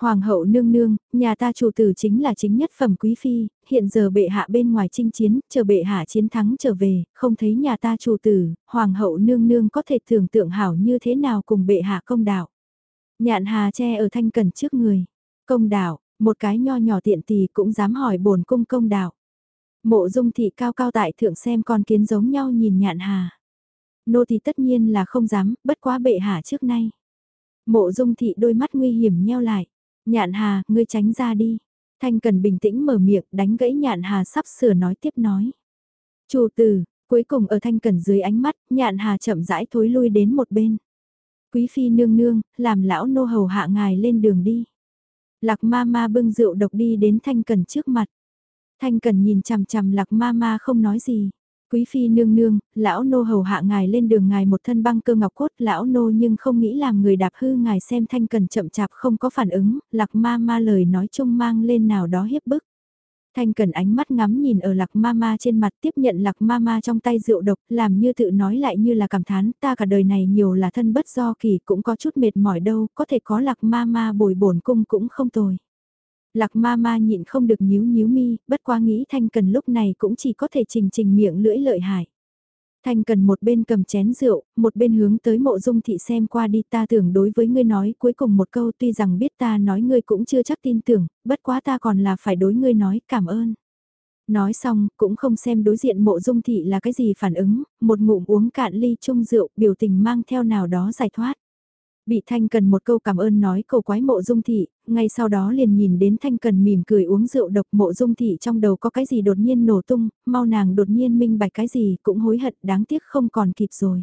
Hoàng hậu nương nương, nhà ta chủ tử chính là chính nhất phẩm quý phi, hiện giờ bệ hạ bên ngoài chinh chiến, chờ bệ hạ chiến thắng trở về, không thấy nhà ta chủ tử, hoàng hậu nương nương có thể tưởng tượng hảo như thế nào cùng bệ hạ công đạo. Nhạn hà che ở thanh cần trước người, công đạo, một cái nho nhỏ tiện tì cũng dám hỏi bổn cung công đạo. Mộ dung thị cao cao tại thượng xem con kiến giống nhau nhìn nhạn hà. Nô thì tất nhiên là không dám, bất quá bệ hạ trước nay. Mộ dung thị đôi mắt nguy hiểm nheo lại. Nhạn hà, ngươi tránh ra đi. Thanh cần bình tĩnh mở miệng đánh gãy nhạn hà sắp sửa nói tiếp nói. Chủ tử, cuối cùng ở thanh cần dưới ánh mắt, nhạn hà chậm rãi thối lui đến một bên. Quý phi nương nương, làm lão nô hầu hạ ngài lên đường đi. Lạc ma ma bưng rượu độc đi đến thanh cần trước mặt. Thanh cần nhìn chằm chằm lạc ma ma không nói gì. Quý phi nương nương, lão nô hầu hạ ngài lên đường ngài một thân băng cơ ngọc cốt lão nô nhưng không nghĩ làm người đạp hư ngài xem thanh cần chậm chạp không có phản ứng, lạc ma ma lời nói chung mang lên nào đó hiếp bức. Thanh cần ánh mắt ngắm nhìn ở lạc ma ma trên mặt tiếp nhận lạc ma ma trong tay rượu độc, làm như tự nói lại như là cảm thán, ta cả đời này nhiều là thân bất do kỳ cũng có chút mệt mỏi đâu, có thể có lạc ma ma bồi bổn cung cũng không tồi. Lạc ma ma nhịn không được nhíu nhíu mi, bất quá nghĩ thanh cần lúc này cũng chỉ có thể trình trình miệng lưỡi lợi hại. Thanh cần một bên cầm chén rượu, một bên hướng tới mộ dung thị xem qua đi ta tưởng đối với ngươi nói cuối cùng một câu tuy rằng biết ta nói ngươi cũng chưa chắc tin tưởng, bất quá ta còn là phải đối ngươi nói cảm ơn. Nói xong, cũng không xem đối diện mộ dung thị là cái gì phản ứng, một ngụm uống cạn ly chung rượu, biểu tình mang theo nào đó giải thoát. Bị Thanh Cần một câu cảm ơn nói cầu quái mộ dung thị, ngay sau đó liền nhìn đến Thanh Cần mỉm cười uống rượu độc mộ dung thị trong đầu có cái gì đột nhiên nổ tung, mau nàng đột nhiên minh bạch cái gì cũng hối hận đáng tiếc không còn kịp rồi.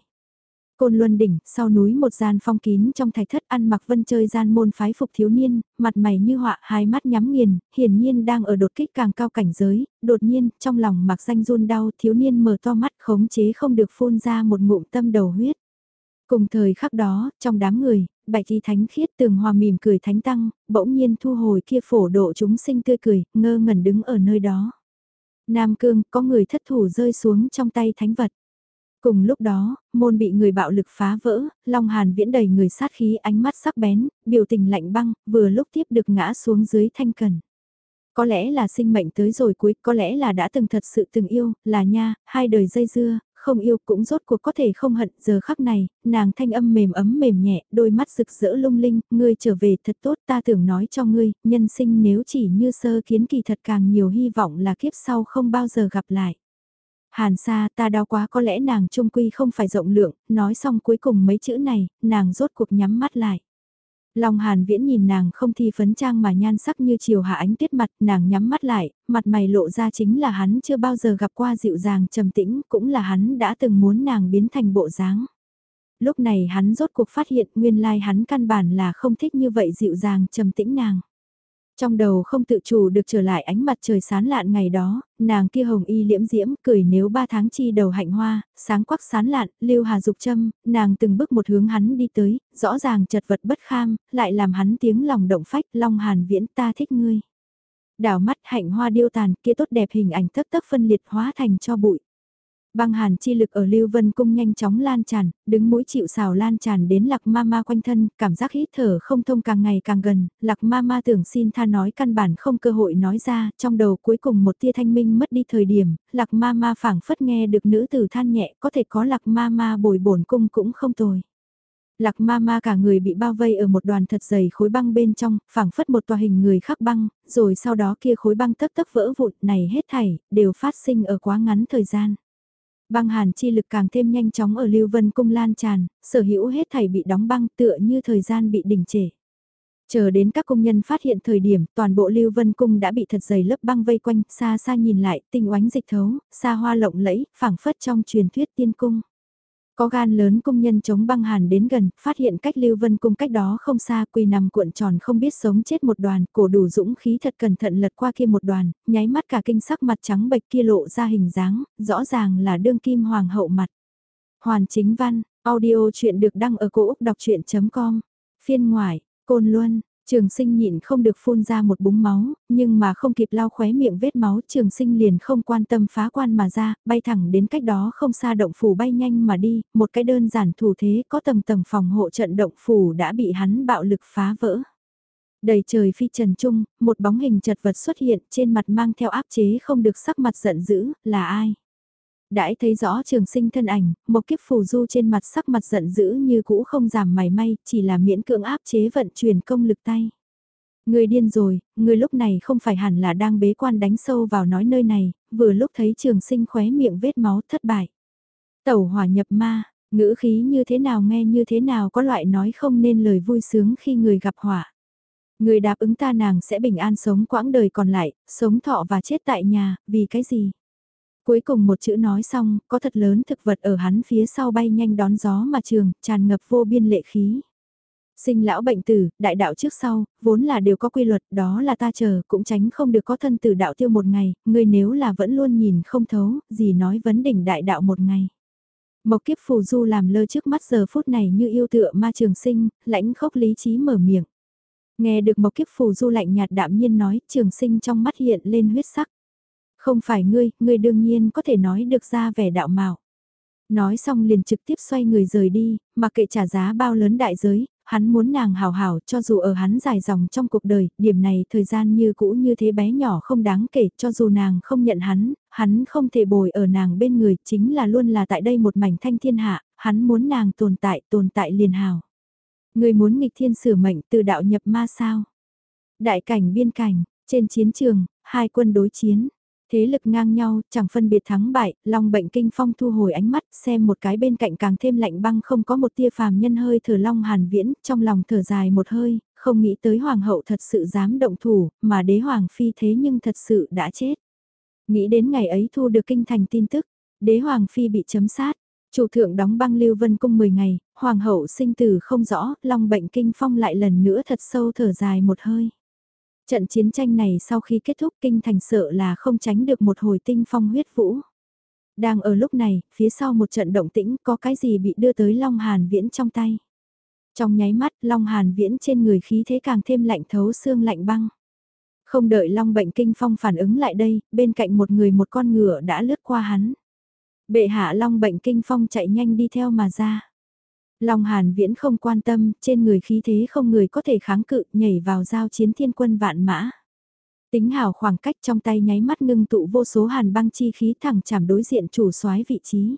Côn Luân đỉnh, sau núi một gian phong kín trong thạch thất ăn mặc vân chơi gian môn phái phục thiếu niên, mặt mày như họa, hai mắt nhắm nghiền, hiển nhiên đang ở đột kích càng cao cảnh giới, đột nhiên, trong lòng mặc danh run đau, thiếu niên mở to mắt khống chế không được phun ra một ngụm tâm đầu huyết. Cùng thời khắc đó, trong đám người, bạch y thánh khiết tường hòa mỉm cười thánh tăng, bỗng nhiên thu hồi kia phổ độ chúng sinh tươi cười, ngơ ngẩn đứng ở nơi đó. Nam cương, có người thất thủ rơi xuống trong tay thánh vật. Cùng lúc đó, môn bị người bạo lực phá vỡ, Long Hàn viễn đầy người sát khí ánh mắt sắc bén, biểu tình lạnh băng, vừa lúc tiếp được ngã xuống dưới thanh cần. Có lẽ là sinh mệnh tới rồi cuối, có lẽ là đã từng thật sự từng yêu, là nha, hai đời dây dưa, không yêu cũng rốt cuộc có thể không hận, giờ khắc này, nàng thanh âm mềm ấm mềm nhẹ, đôi mắt rực rỡ lung linh, ngươi trở về thật tốt ta tưởng nói cho ngươi, nhân sinh nếu chỉ như sơ kiến kỳ thật càng nhiều hy vọng là kiếp sau không bao giờ gặp lại. Hàn xa ta đau quá có lẽ nàng trung quy không phải rộng lượng, nói xong cuối cùng mấy chữ này, nàng rốt cuộc nhắm mắt lại. Long Hàn Viễn nhìn nàng không thi phấn trang mà nhan sắc như chiều hạ ánh tiết mặt, nàng nhắm mắt lại, mặt mày lộ ra chính là hắn chưa bao giờ gặp qua dịu dàng trầm tĩnh, cũng là hắn đã từng muốn nàng biến thành bộ dáng. Lúc này hắn rốt cuộc phát hiện nguyên lai hắn căn bản là không thích như vậy dịu dàng trầm tĩnh nàng. Trong đầu không tự chủ được trở lại ánh mặt trời sán lạn ngày đó, nàng kia hồng y liễm diễm cười nếu ba tháng chi đầu hạnh hoa, sáng quắc sán lạn, lưu hà dục châm, nàng từng bước một hướng hắn đi tới, rõ ràng chật vật bất kham, lại làm hắn tiếng lòng động phách, long hàn viễn ta thích ngươi. Đảo mắt hạnh hoa điêu tàn kia tốt đẹp hình ảnh tất tấp phân liệt hóa thành cho bụi. Băng hàn chi lực ở Lưu Vân Cung nhanh chóng lan tràn, đứng mũi chịu xào lan tràn đến lạc ma ma quanh thân, cảm giác hít thở không thông càng ngày càng gần, lạc ma ma tưởng xin tha nói căn bản không cơ hội nói ra, trong đầu cuối cùng một tia thanh minh mất đi thời điểm, lạc ma ma phảng phất nghe được nữ tử than nhẹ có thể có lạc ma ma bồi bổn cung cũng không tồi. Lạc ma ma cả người bị bao vây ở một đoàn thật dày khối băng bên trong, phảng phất một tòa hình người khắc băng, rồi sau đó kia khối băng tấp tấp vỡ vụn này hết thảy, đều phát sinh ở quá ngắn thời gian. Băng hàn chi lực càng thêm nhanh chóng ở Lưu Vân Cung lan tràn, sở hữu hết thảy bị đóng băng tựa như thời gian bị đình trệ. Chờ đến các công nhân phát hiện thời điểm toàn bộ Lưu Vân Cung đã bị thật dày lớp băng vây quanh, xa xa nhìn lại, tinh oánh dịch thấu, xa hoa lộng lẫy, phảng phất trong truyền thuyết tiên cung. Có gan lớn công nhân chống băng hàn đến gần, phát hiện cách Lưu Vân Cung cách đó không xa quỳ nằm cuộn tròn không biết sống chết một đoàn, cổ đủ dũng khí thật cẩn thận lật qua kia một đoàn, nháy mắt cả kinh sắc mặt trắng bệch kia lộ ra hình dáng, rõ ràng là đương kim hoàng hậu mặt. Hoàn chính văn, audio chuyện được đăng ở cổ Úc đọc chuyện.com, phiên ngoại, Côn Luân, Trường sinh nhịn không được phun ra một búng máu, nhưng mà không kịp lau khóe miệng vết máu trường sinh liền không quan tâm phá quan mà ra, bay thẳng đến cách đó không xa động phủ bay nhanh mà đi, một cái đơn giản thủ thế có tầng tầng phòng hộ trận động phủ đã bị hắn bạo lực phá vỡ. Đầy trời phi trần trung, một bóng hình chật vật xuất hiện trên mặt mang theo áp chế không được sắc mặt giận dữ, là ai? Đãi thấy rõ trường sinh thân ảnh, một kiếp phù du trên mặt sắc mặt giận dữ như cũ không giảm mảy may, chỉ là miễn cưỡng áp chế vận chuyển công lực tay. Người điên rồi, người lúc này không phải hẳn là đang bế quan đánh sâu vào nói nơi này, vừa lúc thấy trường sinh khóe miệng vết máu thất bại. Tẩu hỏa nhập ma, ngữ khí như thế nào nghe như thế nào có loại nói không nên lời vui sướng khi người gặp hỏa. Người đáp ứng ta nàng sẽ bình an sống quãng đời còn lại, sống thọ và chết tại nhà, vì cái gì? Cuối cùng một chữ nói xong, có thật lớn thực vật ở hắn phía sau bay nhanh đón gió mà trường, tràn ngập vô biên lệ khí. Sinh lão bệnh tử, đại đạo trước sau, vốn là đều có quy luật, đó là ta chờ, cũng tránh không được có thân tử đạo tiêu một ngày, người nếu là vẫn luôn nhìn không thấu, gì nói vấn đỉnh đại đạo một ngày. Mộc kiếp phù du làm lơ trước mắt giờ phút này như yêu tựa ma trường sinh, lãnh khốc lý trí mở miệng. Nghe được mộc kiếp phù du lạnh nhạt đạm nhiên nói, trường sinh trong mắt hiện lên huyết sắc. Không phải ngươi, ngươi đương nhiên có thể nói được ra vẻ đạo mạo. Nói xong liền trực tiếp xoay người rời đi, mà kệ trả giá bao lớn đại giới, hắn muốn nàng hào hào cho dù ở hắn dài dòng trong cuộc đời, điểm này thời gian như cũ như thế bé nhỏ không đáng kể, cho dù nàng không nhận hắn, hắn không thể bồi ở nàng bên người, chính là luôn là tại đây một mảnh thanh thiên hạ, hắn muốn nàng tồn tại, tồn tại liền hào. Người muốn nghịch thiên sửa mệnh từ đạo nhập ma sao? Đại cảnh biên cảnh, trên chiến trường, hai quân đối chiến. Thế lực ngang nhau, chẳng phân biệt thắng bại, long bệnh kinh phong thu hồi ánh mắt, xem một cái bên cạnh càng thêm lạnh băng không có một tia phàm nhân hơi thở long hàn viễn, trong lòng thở dài một hơi, không nghĩ tới hoàng hậu thật sự dám động thủ, mà đế hoàng phi thế nhưng thật sự đã chết. Nghĩ đến ngày ấy thu được kinh thành tin tức, đế hoàng phi bị chấm sát, chủ thượng đóng băng lưu vân cung 10 ngày, hoàng hậu sinh tử không rõ, long bệnh kinh phong lại lần nữa thật sâu thở dài một hơi. Trận chiến tranh này sau khi kết thúc kinh thành sợ là không tránh được một hồi tinh phong huyết vũ. Đang ở lúc này, phía sau một trận động tĩnh có cái gì bị đưa tới Long Hàn Viễn trong tay. Trong nháy mắt Long Hàn Viễn trên người khí thế càng thêm lạnh thấu xương lạnh băng. Không đợi Long bệnh kinh phong phản ứng lại đây, bên cạnh một người một con ngựa đã lướt qua hắn. Bệ hạ Long bệnh kinh phong chạy nhanh đi theo mà ra. Long Hàn Viễn không quan tâm, trên người khí thế không người có thể kháng cự, nhảy vào giao chiến thiên quân vạn mã. Tính hào khoảng cách trong tay nháy mắt ngưng tụ vô số hàn băng chi khí thẳng chạm đối diện chủ soái vị trí.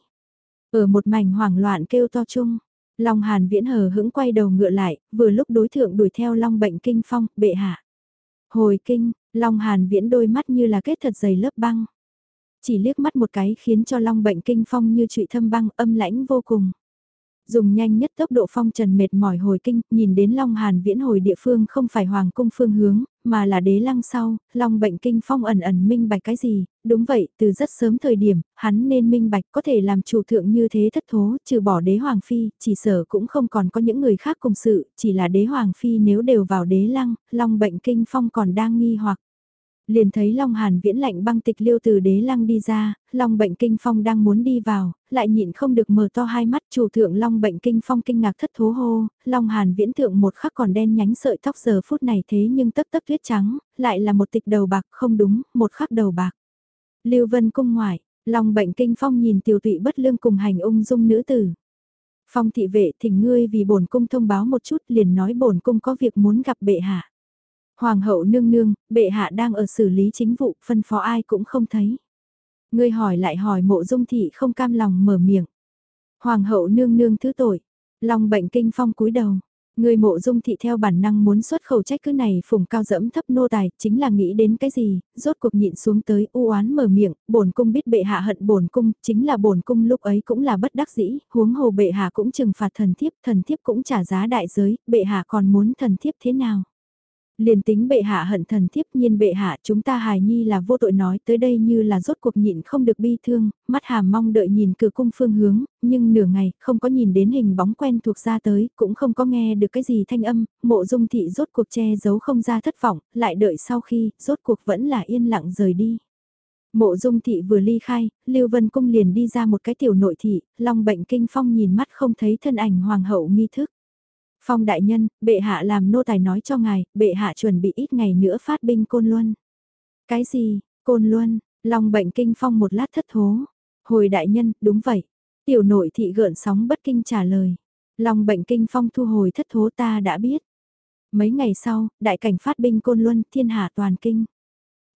Ở một mảnh hoảng loạn kêu to chung, Long Hàn Viễn hờ hững quay đầu ngựa lại, vừa lúc đối thượng đuổi theo Long bệnh kinh phong, bệ hạ. Hồi kinh, Long Hàn Viễn đôi mắt như là kết thật dày lớp băng. Chỉ liếc mắt một cái khiến cho Long bệnh kinh phong như trụy thâm băng âm lãnh vô cùng. Dùng nhanh nhất tốc độ phong trần mệt mỏi hồi kinh, nhìn đến Long Hàn viễn hồi địa phương không phải hoàng cung phương hướng, mà là đế lăng sau, Long bệnh kinh phong ẩn ẩn minh bạch cái gì, đúng vậy, từ rất sớm thời điểm, hắn nên minh bạch có thể làm chủ thượng như thế thất thố, trừ bỏ đế hoàng phi, chỉ sở cũng không còn có những người khác cùng sự, chỉ là đế hoàng phi nếu đều vào đế lăng, Long bệnh kinh phong còn đang nghi hoặc liền thấy Long Hàn viễn lạnh băng tịch liêu từ đế lăng đi ra, Long bệnh kinh phong đang muốn đi vào, lại nhịn không được mở to hai mắt chủ thượng Long bệnh kinh phong kinh ngạc thất thố hô, Long Hàn viễn thượng một khắc còn đen nhánh sợi tóc giờ phút này thế nhưng tấp tấp tuyết trắng, lại là một tịch đầu bạc không đúng, một khắc đầu bạc. Lưu Vân cung ngoại, Long bệnh kinh phong nhìn tiểu tụy bất lương cùng hành ung dung nữ tử. Phong thị vệ thỉnh ngươi vì bổn cung thông báo một chút liền nói bổn cung có việc muốn gặp bệ hạ. Hoàng hậu nương nương, bệ hạ đang ở xử lý chính vụ, phân phó ai cũng không thấy. Ngươi hỏi lại hỏi mộ dung thị không cam lòng mở miệng. Hoàng hậu nương nương thứ tội, lòng bệnh kinh phong cúi đầu. Người mộ dung thị theo bản năng muốn xuất khẩu trách cứ này phùng cao dẫm thấp nô tài, chính là nghĩ đến cái gì, rốt cuộc nhịn xuống tới u oán mở miệng, bổn cung biết bệ hạ hận bổn cung, chính là bổn cung lúc ấy cũng là bất đắc dĩ, huống hồ bệ hạ cũng trừng phạt thần thiếp, thần thiếp cũng trả giá đại giới, bệ hạ còn muốn thần thiếp thế nào. Liền tính bệ hạ hận thần thiếp nhiên bệ hạ chúng ta hài nhi là vô tội nói tới đây như là rốt cuộc nhịn không được bi thương, mắt hàm mong đợi nhìn cửa cung phương hướng, nhưng nửa ngày không có nhìn đến hình bóng quen thuộc ra tới, cũng không có nghe được cái gì thanh âm, mộ dung thị rốt cuộc che giấu không ra thất vọng, lại đợi sau khi, rốt cuộc vẫn là yên lặng rời đi. Mộ dung thị vừa ly khai, Lưu Vân Cung liền đi ra một cái tiểu nội thị, long bệnh kinh phong nhìn mắt không thấy thân ảnh hoàng hậu nghi thức. Phong đại nhân, bệ hạ làm nô tài nói cho ngài, bệ hạ chuẩn bị ít ngày nữa phát binh Côn Luân. Cái gì, Côn Luân, lòng bệnh kinh phong một lát thất thố. Hồi đại nhân, đúng vậy. Tiểu nội thị gợn sóng bất kinh trả lời. Lòng bệnh kinh phong thu hồi thất thố ta đã biết. Mấy ngày sau, đại cảnh phát binh Côn Luân, thiên hạ toàn kinh.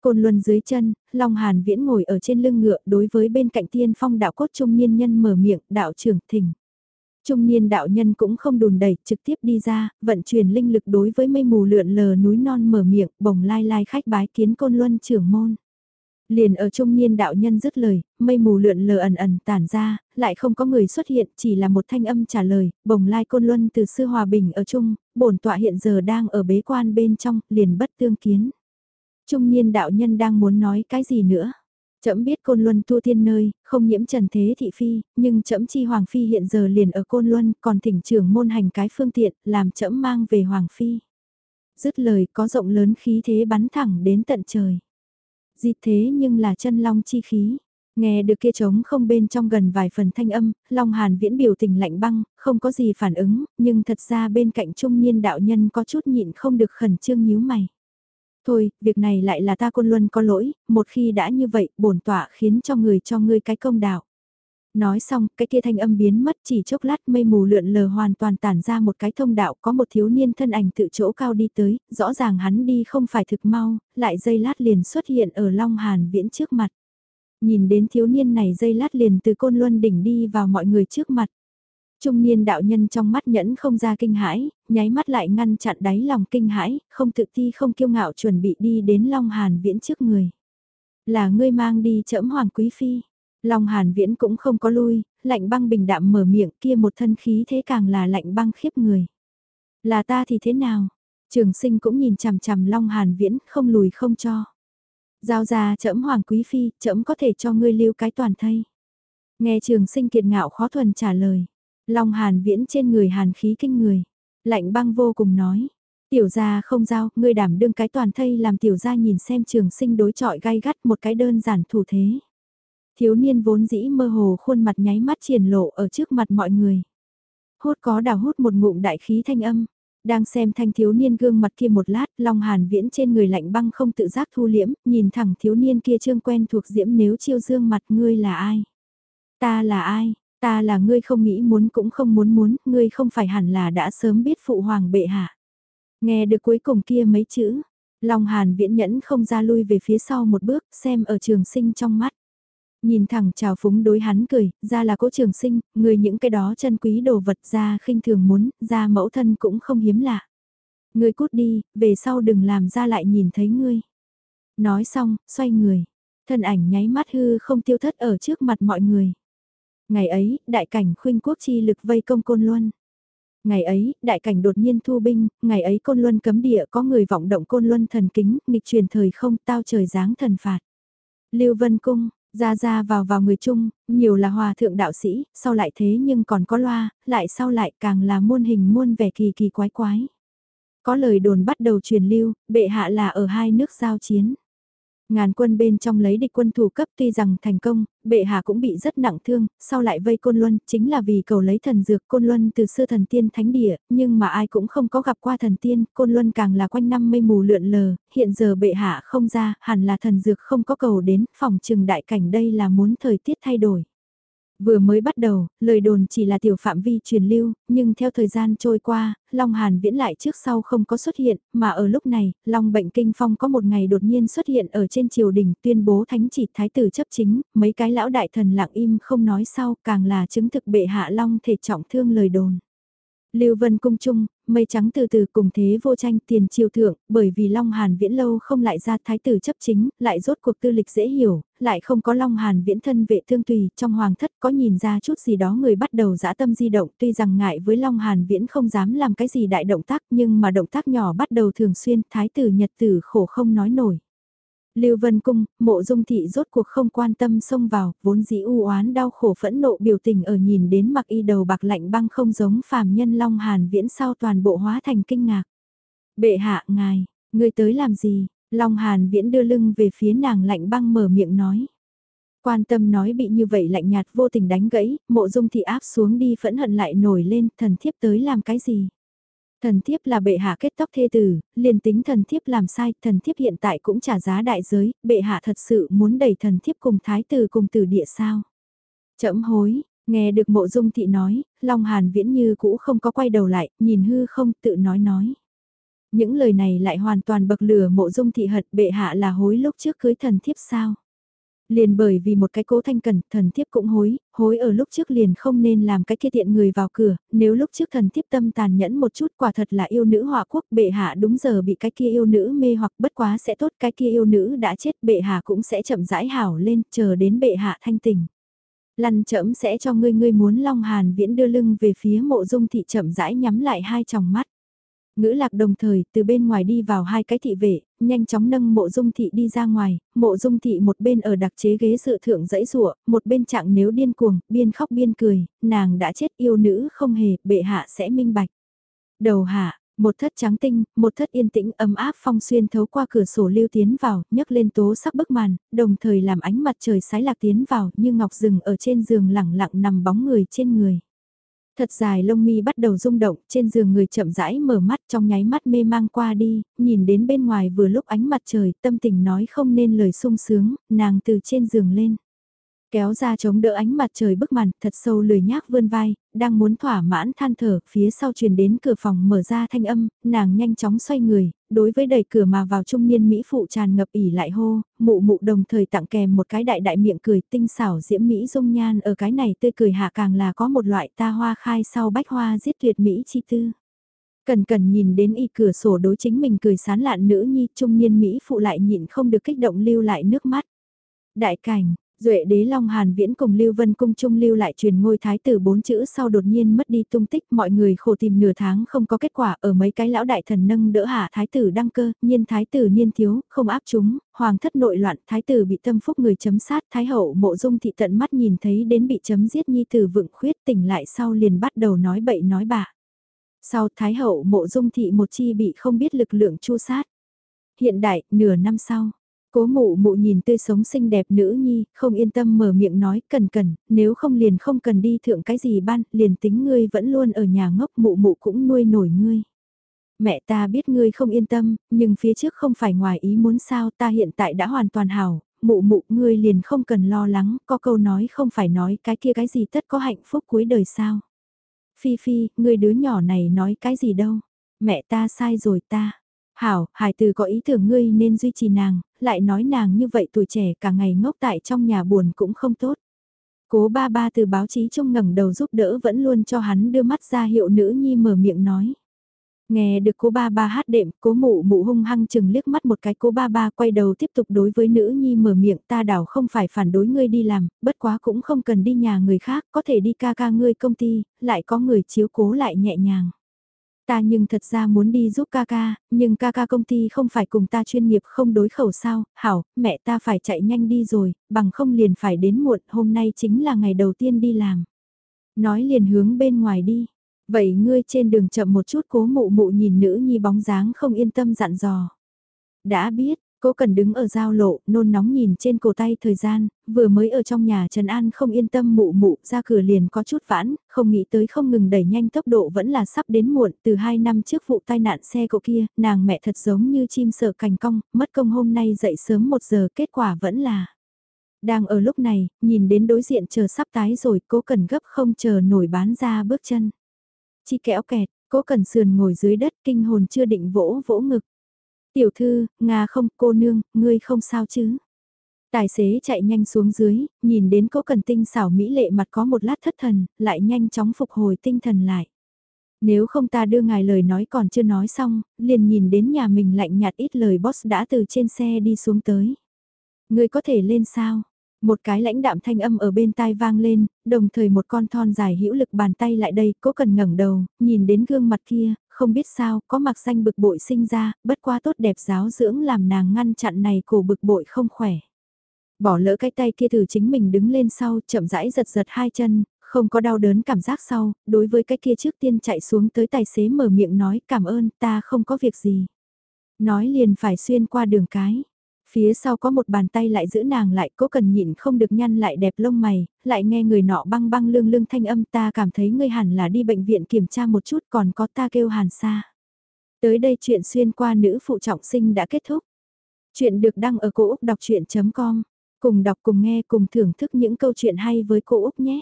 Côn Luân dưới chân, Long Hàn Viễn ngồi ở trên lưng ngựa đối với bên cạnh tiên phong đạo cốt trung niên nhân mở miệng, đạo trưởng thỉnh. Trung niên đạo nhân cũng không đùn đẩy, trực tiếp đi ra, vận chuyển linh lực đối với mây mù lượn lờ núi non mở miệng, bồng lai lai khách bái kiến côn luân trưởng môn. Liền ở trung niên đạo nhân dứt lời, mây mù lượn lờ ẩn ẩn tản ra, lại không có người xuất hiện, chỉ là một thanh âm trả lời, bồng lai côn luân từ sư hòa bình ở chung, bổn tọa hiện giờ đang ở bế quan bên trong, liền bất tương kiến. Trung niên đạo nhân đang muốn nói cái gì nữa? Trẫm biết Côn Luân tu tiên nơi, không nhiễm trần thế thị phi, nhưng trẫm chi Hoàng Phi hiện giờ liền ở Côn Luân, còn thỉnh trưởng môn hành cái phương tiện, làm trẫm mang về Hoàng Phi. Dứt lời có rộng lớn khí thế bắn thẳng đến tận trời. Dịt thế nhưng là chân long chi khí. Nghe được kia trống không bên trong gần vài phần thanh âm, Long Hàn viễn biểu tình lạnh băng, không có gì phản ứng, nhưng thật ra bên cạnh trung niên đạo nhân có chút nhịn không được khẩn trương nhíu mày. Thôi, việc này lại là ta côn luân có lỗi, một khi đã như vậy, bổn tọa khiến cho người cho ngươi cái công đạo. Nói xong, cái kia thanh âm biến mất chỉ chốc lát mây mù lượn lờ hoàn toàn tản ra một cái thông đạo có một thiếu niên thân ảnh tự chỗ cao đi tới, rõ ràng hắn đi không phải thực mau, lại dây lát liền xuất hiện ở Long Hàn Viễn trước mặt. Nhìn đến thiếu niên này dây lát liền từ côn luân đỉnh đi vào mọi người trước mặt. Trung niên đạo nhân trong mắt nhẫn không ra kinh hãi, nháy mắt lại ngăn chặn đáy lòng kinh hãi, không tự ti không kiêu ngạo chuẩn bị đi đến Long Hàn Viễn trước người. Là ngươi mang đi chẫm Hoàng Quý Phi. Long Hàn Viễn cũng không có lui, lạnh băng bình đạm mở miệng kia một thân khí thế càng là lạnh băng khiếp người. Là ta thì thế nào? Trường sinh cũng nhìn chằm chằm Long Hàn Viễn không lùi không cho. Giao ra chẫm Hoàng Quý Phi, chẫm có thể cho ngươi lưu cái toàn thây. Nghe trường sinh kiệt ngạo khó thuần trả lời. Long hàn viễn trên người hàn khí kinh người. Lạnh băng vô cùng nói. Tiểu gia không giao, ngươi đảm đương cái toàn thây làm tiểu gia nhìn xem trường sinh đối trọi gai gắt một cái đơn giản thủ thế. Thiếu niên vốn dĩ mơ hồ khuôn mặt nháy mắt triển lộ ở trước mặt mọi người. hốt có đào hút một ngụm đại khí thanh âm. Đang xem thanh thiếu niên gương mặt kia một lát, Long Hàn viễn trên người lạnh băng không tự giác thu liễm, nhìn thẳng thiếu niên kia trương quen thuộc diễm nếu chiêu dương mặt ngươi là ai? Ta là ai? Ta là ngươi không nghĩ muốn cũng không muốn muốn, ngươi không phải hẳn là đã sớm biết phụ hoàng bệ hạ. Nghe được cuối cùng kia mấy chữ, Long Hàn viễn nhẫn không ra lui về phía sau một bước, xem ở trường sinh trong mắt. Nhìn thẳng chào phúng đối hắn cười, ra là cố trường sinh, người những cái đó chân quý đồ vật ra khinh thường muốn, ra mẫu thân cũng không hiếm lạ. Ngươi cút đi, về sau đừng làm ra lại nhìn thấy ngươi. Nói xong, xoay người, thân ảnh nháy mắt hư không tiêu thất ở trước mặt mọi người. Ngày ấy, đại cảnh khuynh quốc chi lực vây công Côn Luân. Ngày ấy, đại cảnh đột nhiên thu binh, ngày ấy Côn Luân cấm địa có người vọng động Côn Luân thần kính, nghịch truyền thời không tao trời giáng thần phạt. Lưu Vân Cung, ra ra vào vào người chung, nhiều là hòa thượng đạo sĩ, sau lại thế nhưng còn có loa, lại sau lại càng là muôn hình muôn vẻ kỳ kỳ quái quái. Có lời đồn bắt đầu truyền lưu, bệ hạ là ở hai nước giao chiến. Ngàn quân bên trong lấy địch quân thủ cấp tuy rằng thành công, bệ hạ cũng bị rất nặng thương, sau lại vây Côn Luân, chính là vì cầu lấy thần dược Côn Luân từ xưa thần tiên thánh địa, nhưng mà ai cũng không có gặp qua thần tiên, Côn Luân càng là quanh năm mây mù lượn lờ, hiện giờ bệ hạ không ra, hẳn là thần dược không có cầu đến, phòng trừng đại cảnh đây là muốn thời tiết thay đổi. Vừa mới bắt đầu, lời đồn chỉ là tiểu phạm vi truyền lưu, nhưng theo thời gian trôi qua, Long Hàn viễn lại trước sau không có xuất hiện, mà ở lúc này, Long bệnh kinh phong có một ngày đột nhiên xuất hiện ở trên triều đình tuyên bố thánh chỉ thái tử chấp chính, mấy cái lão đại thần lặng im không nói sau, càng là chứng thực bệ hạ Long thể trọng thương lời đồn. Lưu Vân Cung Trung, mây trắng từ từ cùng thế vô tranh tiền triều thượng, bởi vì Long Hàn viễn lâu không lại ra thái tử chấp chính, lại rốt cuộc tư lịch dễ hiểu, lại không có Long Hàn viễn thân vệ thương tùy, trong hoàng thất có nhìn ra chút gì đó người bắt đầu dã tâm di động, tuy rằng ngại với Long Hàn viễn không dám làm cái gì đại động tác nhưng mà động tác nhỏ bắt đầu thường xuyên, thái tử nhật tử khổ không nói nổi. Lưu Vân Cung, mộ dung thị rốt cuộc không quan tâm xông vào, vốn dĩ u oán đau khổ phẫn nộ biểu tình ở nhìn đến mặc y đầu bạc lạnh băng không giống phàm nhân Long Hàn viễn sau toàn bộ hóa thành kinh ngạc. Bệ hạ ngài, người tới làm gì? Long Hàn viễn đưa lưng về phía nàng lạnh băng mở miệng nói. Quan tâm nói bị như vậy lạnh nhạt vô tình đánh gãy, mộ dung thị áp xuống đi phẫn hận lại nổi lên, thần thiếp tới làm cái gì? Thần thiếp là bệ hạ kết tóc thê tử, liền tính thần thiếp làm sai, thần thiếp hiện tại cũng trả giá đại giới, bệ hạ thật sự muốn đẩy thần thiếp cùng thái tử cùng tử địa sao. Chậm hối, nghe được mộ dung thị nói, Long Hàn viễn như cũ không có quay đầu lại, nhìn hư không tự nói nói. Những lời này lại hoàn toàn bậc lửa mộ dung thị hật bệ hạ là hối lúc trước cưới thần thiếp sao. Liền bởi vì một cái cố thanh cần, thần thiếp cũng hối, hối ở lúc trước liền không nên làm cái kia tiện người vào cửa, nếu lúc trước thần thiếp tâm tàn nhẫn một chút quả thật là yêu nữ họa quốc bệ hạ đúng giờ bị cái kia yêu nữ mê hoặc bất quá sẽ tốt cái kia yêu nữ đã chết bệ hạ cũng sẽ chậm rãi hảo lên chờ đến bệ hạ thanh tỉnh. Lăn chậm sẽ cho ngươi ngươi muốn Long Hàn Viễn đưa lưng về phía mộ dung thị chậm rãi nhắm lại hai tròng mắt. Ngữ lạc đồng thời từ bên ngoài đi vào hai cái thị vệ, nhanh chóng nâng mộ dung thị đi ra ngoài, mộ dung thị một bên ở đặc chế ghế dự thượng dãy rụa, một bên trạng nếu điên cuồng, biên khóc biên cười, nàng đã chết yêu nữ không hề, bệ hạ sẽ minh bạch. Đầu hạ, một thất trắng tinh, một thất yên tĩnh ấm áp phong xuyên thấu qua cửa sổ lưu tiến vào, nhấc lên tố sắc bức màn, đồng thời làm ánh mặt trời sái lạc tiến vào như ngọc rừng ở trên giường lẳng lặng nằm bóng người trên người. Thật dài lông mi bắt đầu rung động, trên giường người chậm rãi mở mắt trong nháy mắt mê mang qua đi, nhìn đến bên ngoài vừa lúc ánh mặt trời, tâm tình nói không nên lời sung sướng, nàng từ trên giường lên. Kéo ra chống đỡ ánh mặt trời bức màn, thật sâu lười nhác vươn vai, đang muốn thỏa mãn than thở, phía sau truyền đến cửa phòng mở ra thanh âm, nàng nhanh chóng xoay người, đối với đẩy cửa mà vào trung niên Mỹ phụ tràn ngập ỉ lại hô, mụ mụ đồng thời tặng kèm một cái đại đại miệng cười tinh xảo diễm Mỹ dung nhan ở cái này tươi cười hạ càng là có một loại ta hoa khai sau bách hoa giết tuyệt Mỹ chi tư. Cần cần nhìn đến y cửa sổ đối chính mình cười sán lạn nữ nhi trung niên Mỹ phụ lại nhịn không được kích động lưu lại nước mắt. Đại cảnh, Duệ đế Long Hàn Viễn cùng Lưu Vân Cung Trung lưu lại truyền ngôi thái tử bốn chữ sau đột nhiên mất đi tung tích mọi người khổ tìm nửa tháng không có kết quả ở mấy cái lão đại thần nâng đỡ hạ thái tử đăng cơ, nhiên thái tử niên thiếu, không áp chúng, hoàng thất nội loạn, thái tử bị tâm phúc người chấm sát, thái hậu mộ dung thị tận mắt nhìn thấy đến bị chấm giết nhi tử vựng khuyết tỉnh lại sau liền bắt đầu nói bậy nói bạ. Sau thái hậu mộ dung thị một chi bị không biết lực lượng chu sát. Hiện đại, nửa năm sau, Cố mụ mụ nhìn tươi sống xinh đẹp nữ nhi, không yên tâm mở miệng nói cần cần, nếu không liền không cần đi thượng cái gì ban, liền tính ngươi vẫn luôn ở nhà ngốc mụ mụ cũng nuôi nổi ngươi. Mẹ ta biết ngươi không yên tâm, nhưng phía trước không phải ngoài ý muốn sao ta hiện tại đã hoàn toàn hảo, mụ mụ ngươi liền không cần lo lắng, có câu nói không phải nói cái kia cái gì tất có hạnh phúc cuối đời sao. Phi Phi, ngươi đứa nhỏ này nói cái gì đâu, mẹ ta sai rồi ta. Hảo, hải từ có ý tưởng ngươi nên duy trì nàng, lại nói nàng như vậy tuổi trẻ cả ngày ngốc tại trong nhà buồn cũng không tốt. Cố ba ba từ báo chí trông ngẩng đầu giúp đỡ vẫn luôn cho hắn đưa mắt ra hiệu nữ nhi mở miệng nói. Nghe được cố ba ba hát đệm, cố mụ mụ hung hăng chừng liếc mắt một cái cố ba ba quay đầu tiếp tục đối với nữ nhi mở miệng ta đảo không phải phản đối ngươi đi làm, bất quá cũng không cần đi nhà người khác, có thể đi ca ca ngươi công ty, lại có người chiếu cố lại nhẹ nhàng. Ta nhưng thật ra muốn đi giúp ca ca, nhưng ca ca công ty không phải cùng ta chuyên nghiệp không đối khẩu sao, hảo, mẹ ta phải chạy nhanh đi rồi, bằng không liền phải đến muộn, hôm nay chính là ngày đầu tiên đi làm. Nói liền hướng bên ngoài đi, vậy ngươi trên đường chậm một chút cố mụ mụ nhìn nữ nhi bóng dáng không yên tâm dặn dò. Đã biết, Cố cần đứng ở giao lộ, nôn nóng nhìn trên cổ tay thời gian, vừa mới ở trong nhà Trần An không yên tâm mụ mụ, ra cửa liền có chút vãn, không nghĩ tới không ngừng đẩy nhanh tốc độ vẫn là sắp đến muộn, từ hai năm trước vụ tai nạn xe cộ kia, nàng mẹ thật giống như chim sợ cành cong, mất công hôm nay dậy sớm một giờ, kết quả vẫn là. Đang ở lúc này, nhìn đến đối diện chờ sắp tái rồi, cố cần gấp không chờ nổi bán ra bước chân. Chi kẽo kẹt, cố cần sườn ngồi dưới đất kinh hồn chưa định vỗ vỗ ngực. Tiểu thư, Nga không, cô nương, ngươi không sao chứ? Tài xế chạy nhanh xuống dưới, nhìn đến cố cần tinh xảo mỹ lệ mặt có một lát thất thần, lại nhanh chóng phục hồi tinh thần lại. Nếu không ta đưa ngài lời nói còn chưa nói xong, liền nhìn đến nhà mình lạnh nhạt ít lời boss đã từ trên xe đi xuống tới. Ngươi có thể lên sao? Một cái lãnh đạm thanh âm ở bên tai vang lên, đồng thời một con thon dài hữu lực bàn tay lại đây, cố cần ngẩng đầu, nhìn đến gương mặt kia, không biết sao, có mặc danh bực bội sinh ra, bất qua tốt đẹp giáo dưỡng làm nàng ngăn chặn này cổ bực bội không khỏe. Bỏ lỡ cái tay kia thử chính mình đứng lên sau, chậm rãi giật giật hai chân, không có đau đớn cảm giác sau, đối với cái kia trước tiên chạy xuống tới tài xế mở miệng nói cảm ơn ta không có việc gì. Nói liền phải xuyên qua đường cái. Phía sau có một bàn tay lại giữ nàng lại cố cần nhịn không được nhăn lại đẹp lông mày, lại nghe người nọ băng băng lương lương thanh âm ta cảm thấy ngươi hẳn là đi bệnh viện kiểm tra một chút còn có ta kêu hàn xa. Tới đây chuyện xuyên qua nữ phụ trọng sinh đã kết thúc. Chuyện được đăng ở cổ Úc đọc chuyện.com. Cùng đọc cùng nghe cùng thưởng thức những câu chuyện hay với cô Úc nhé.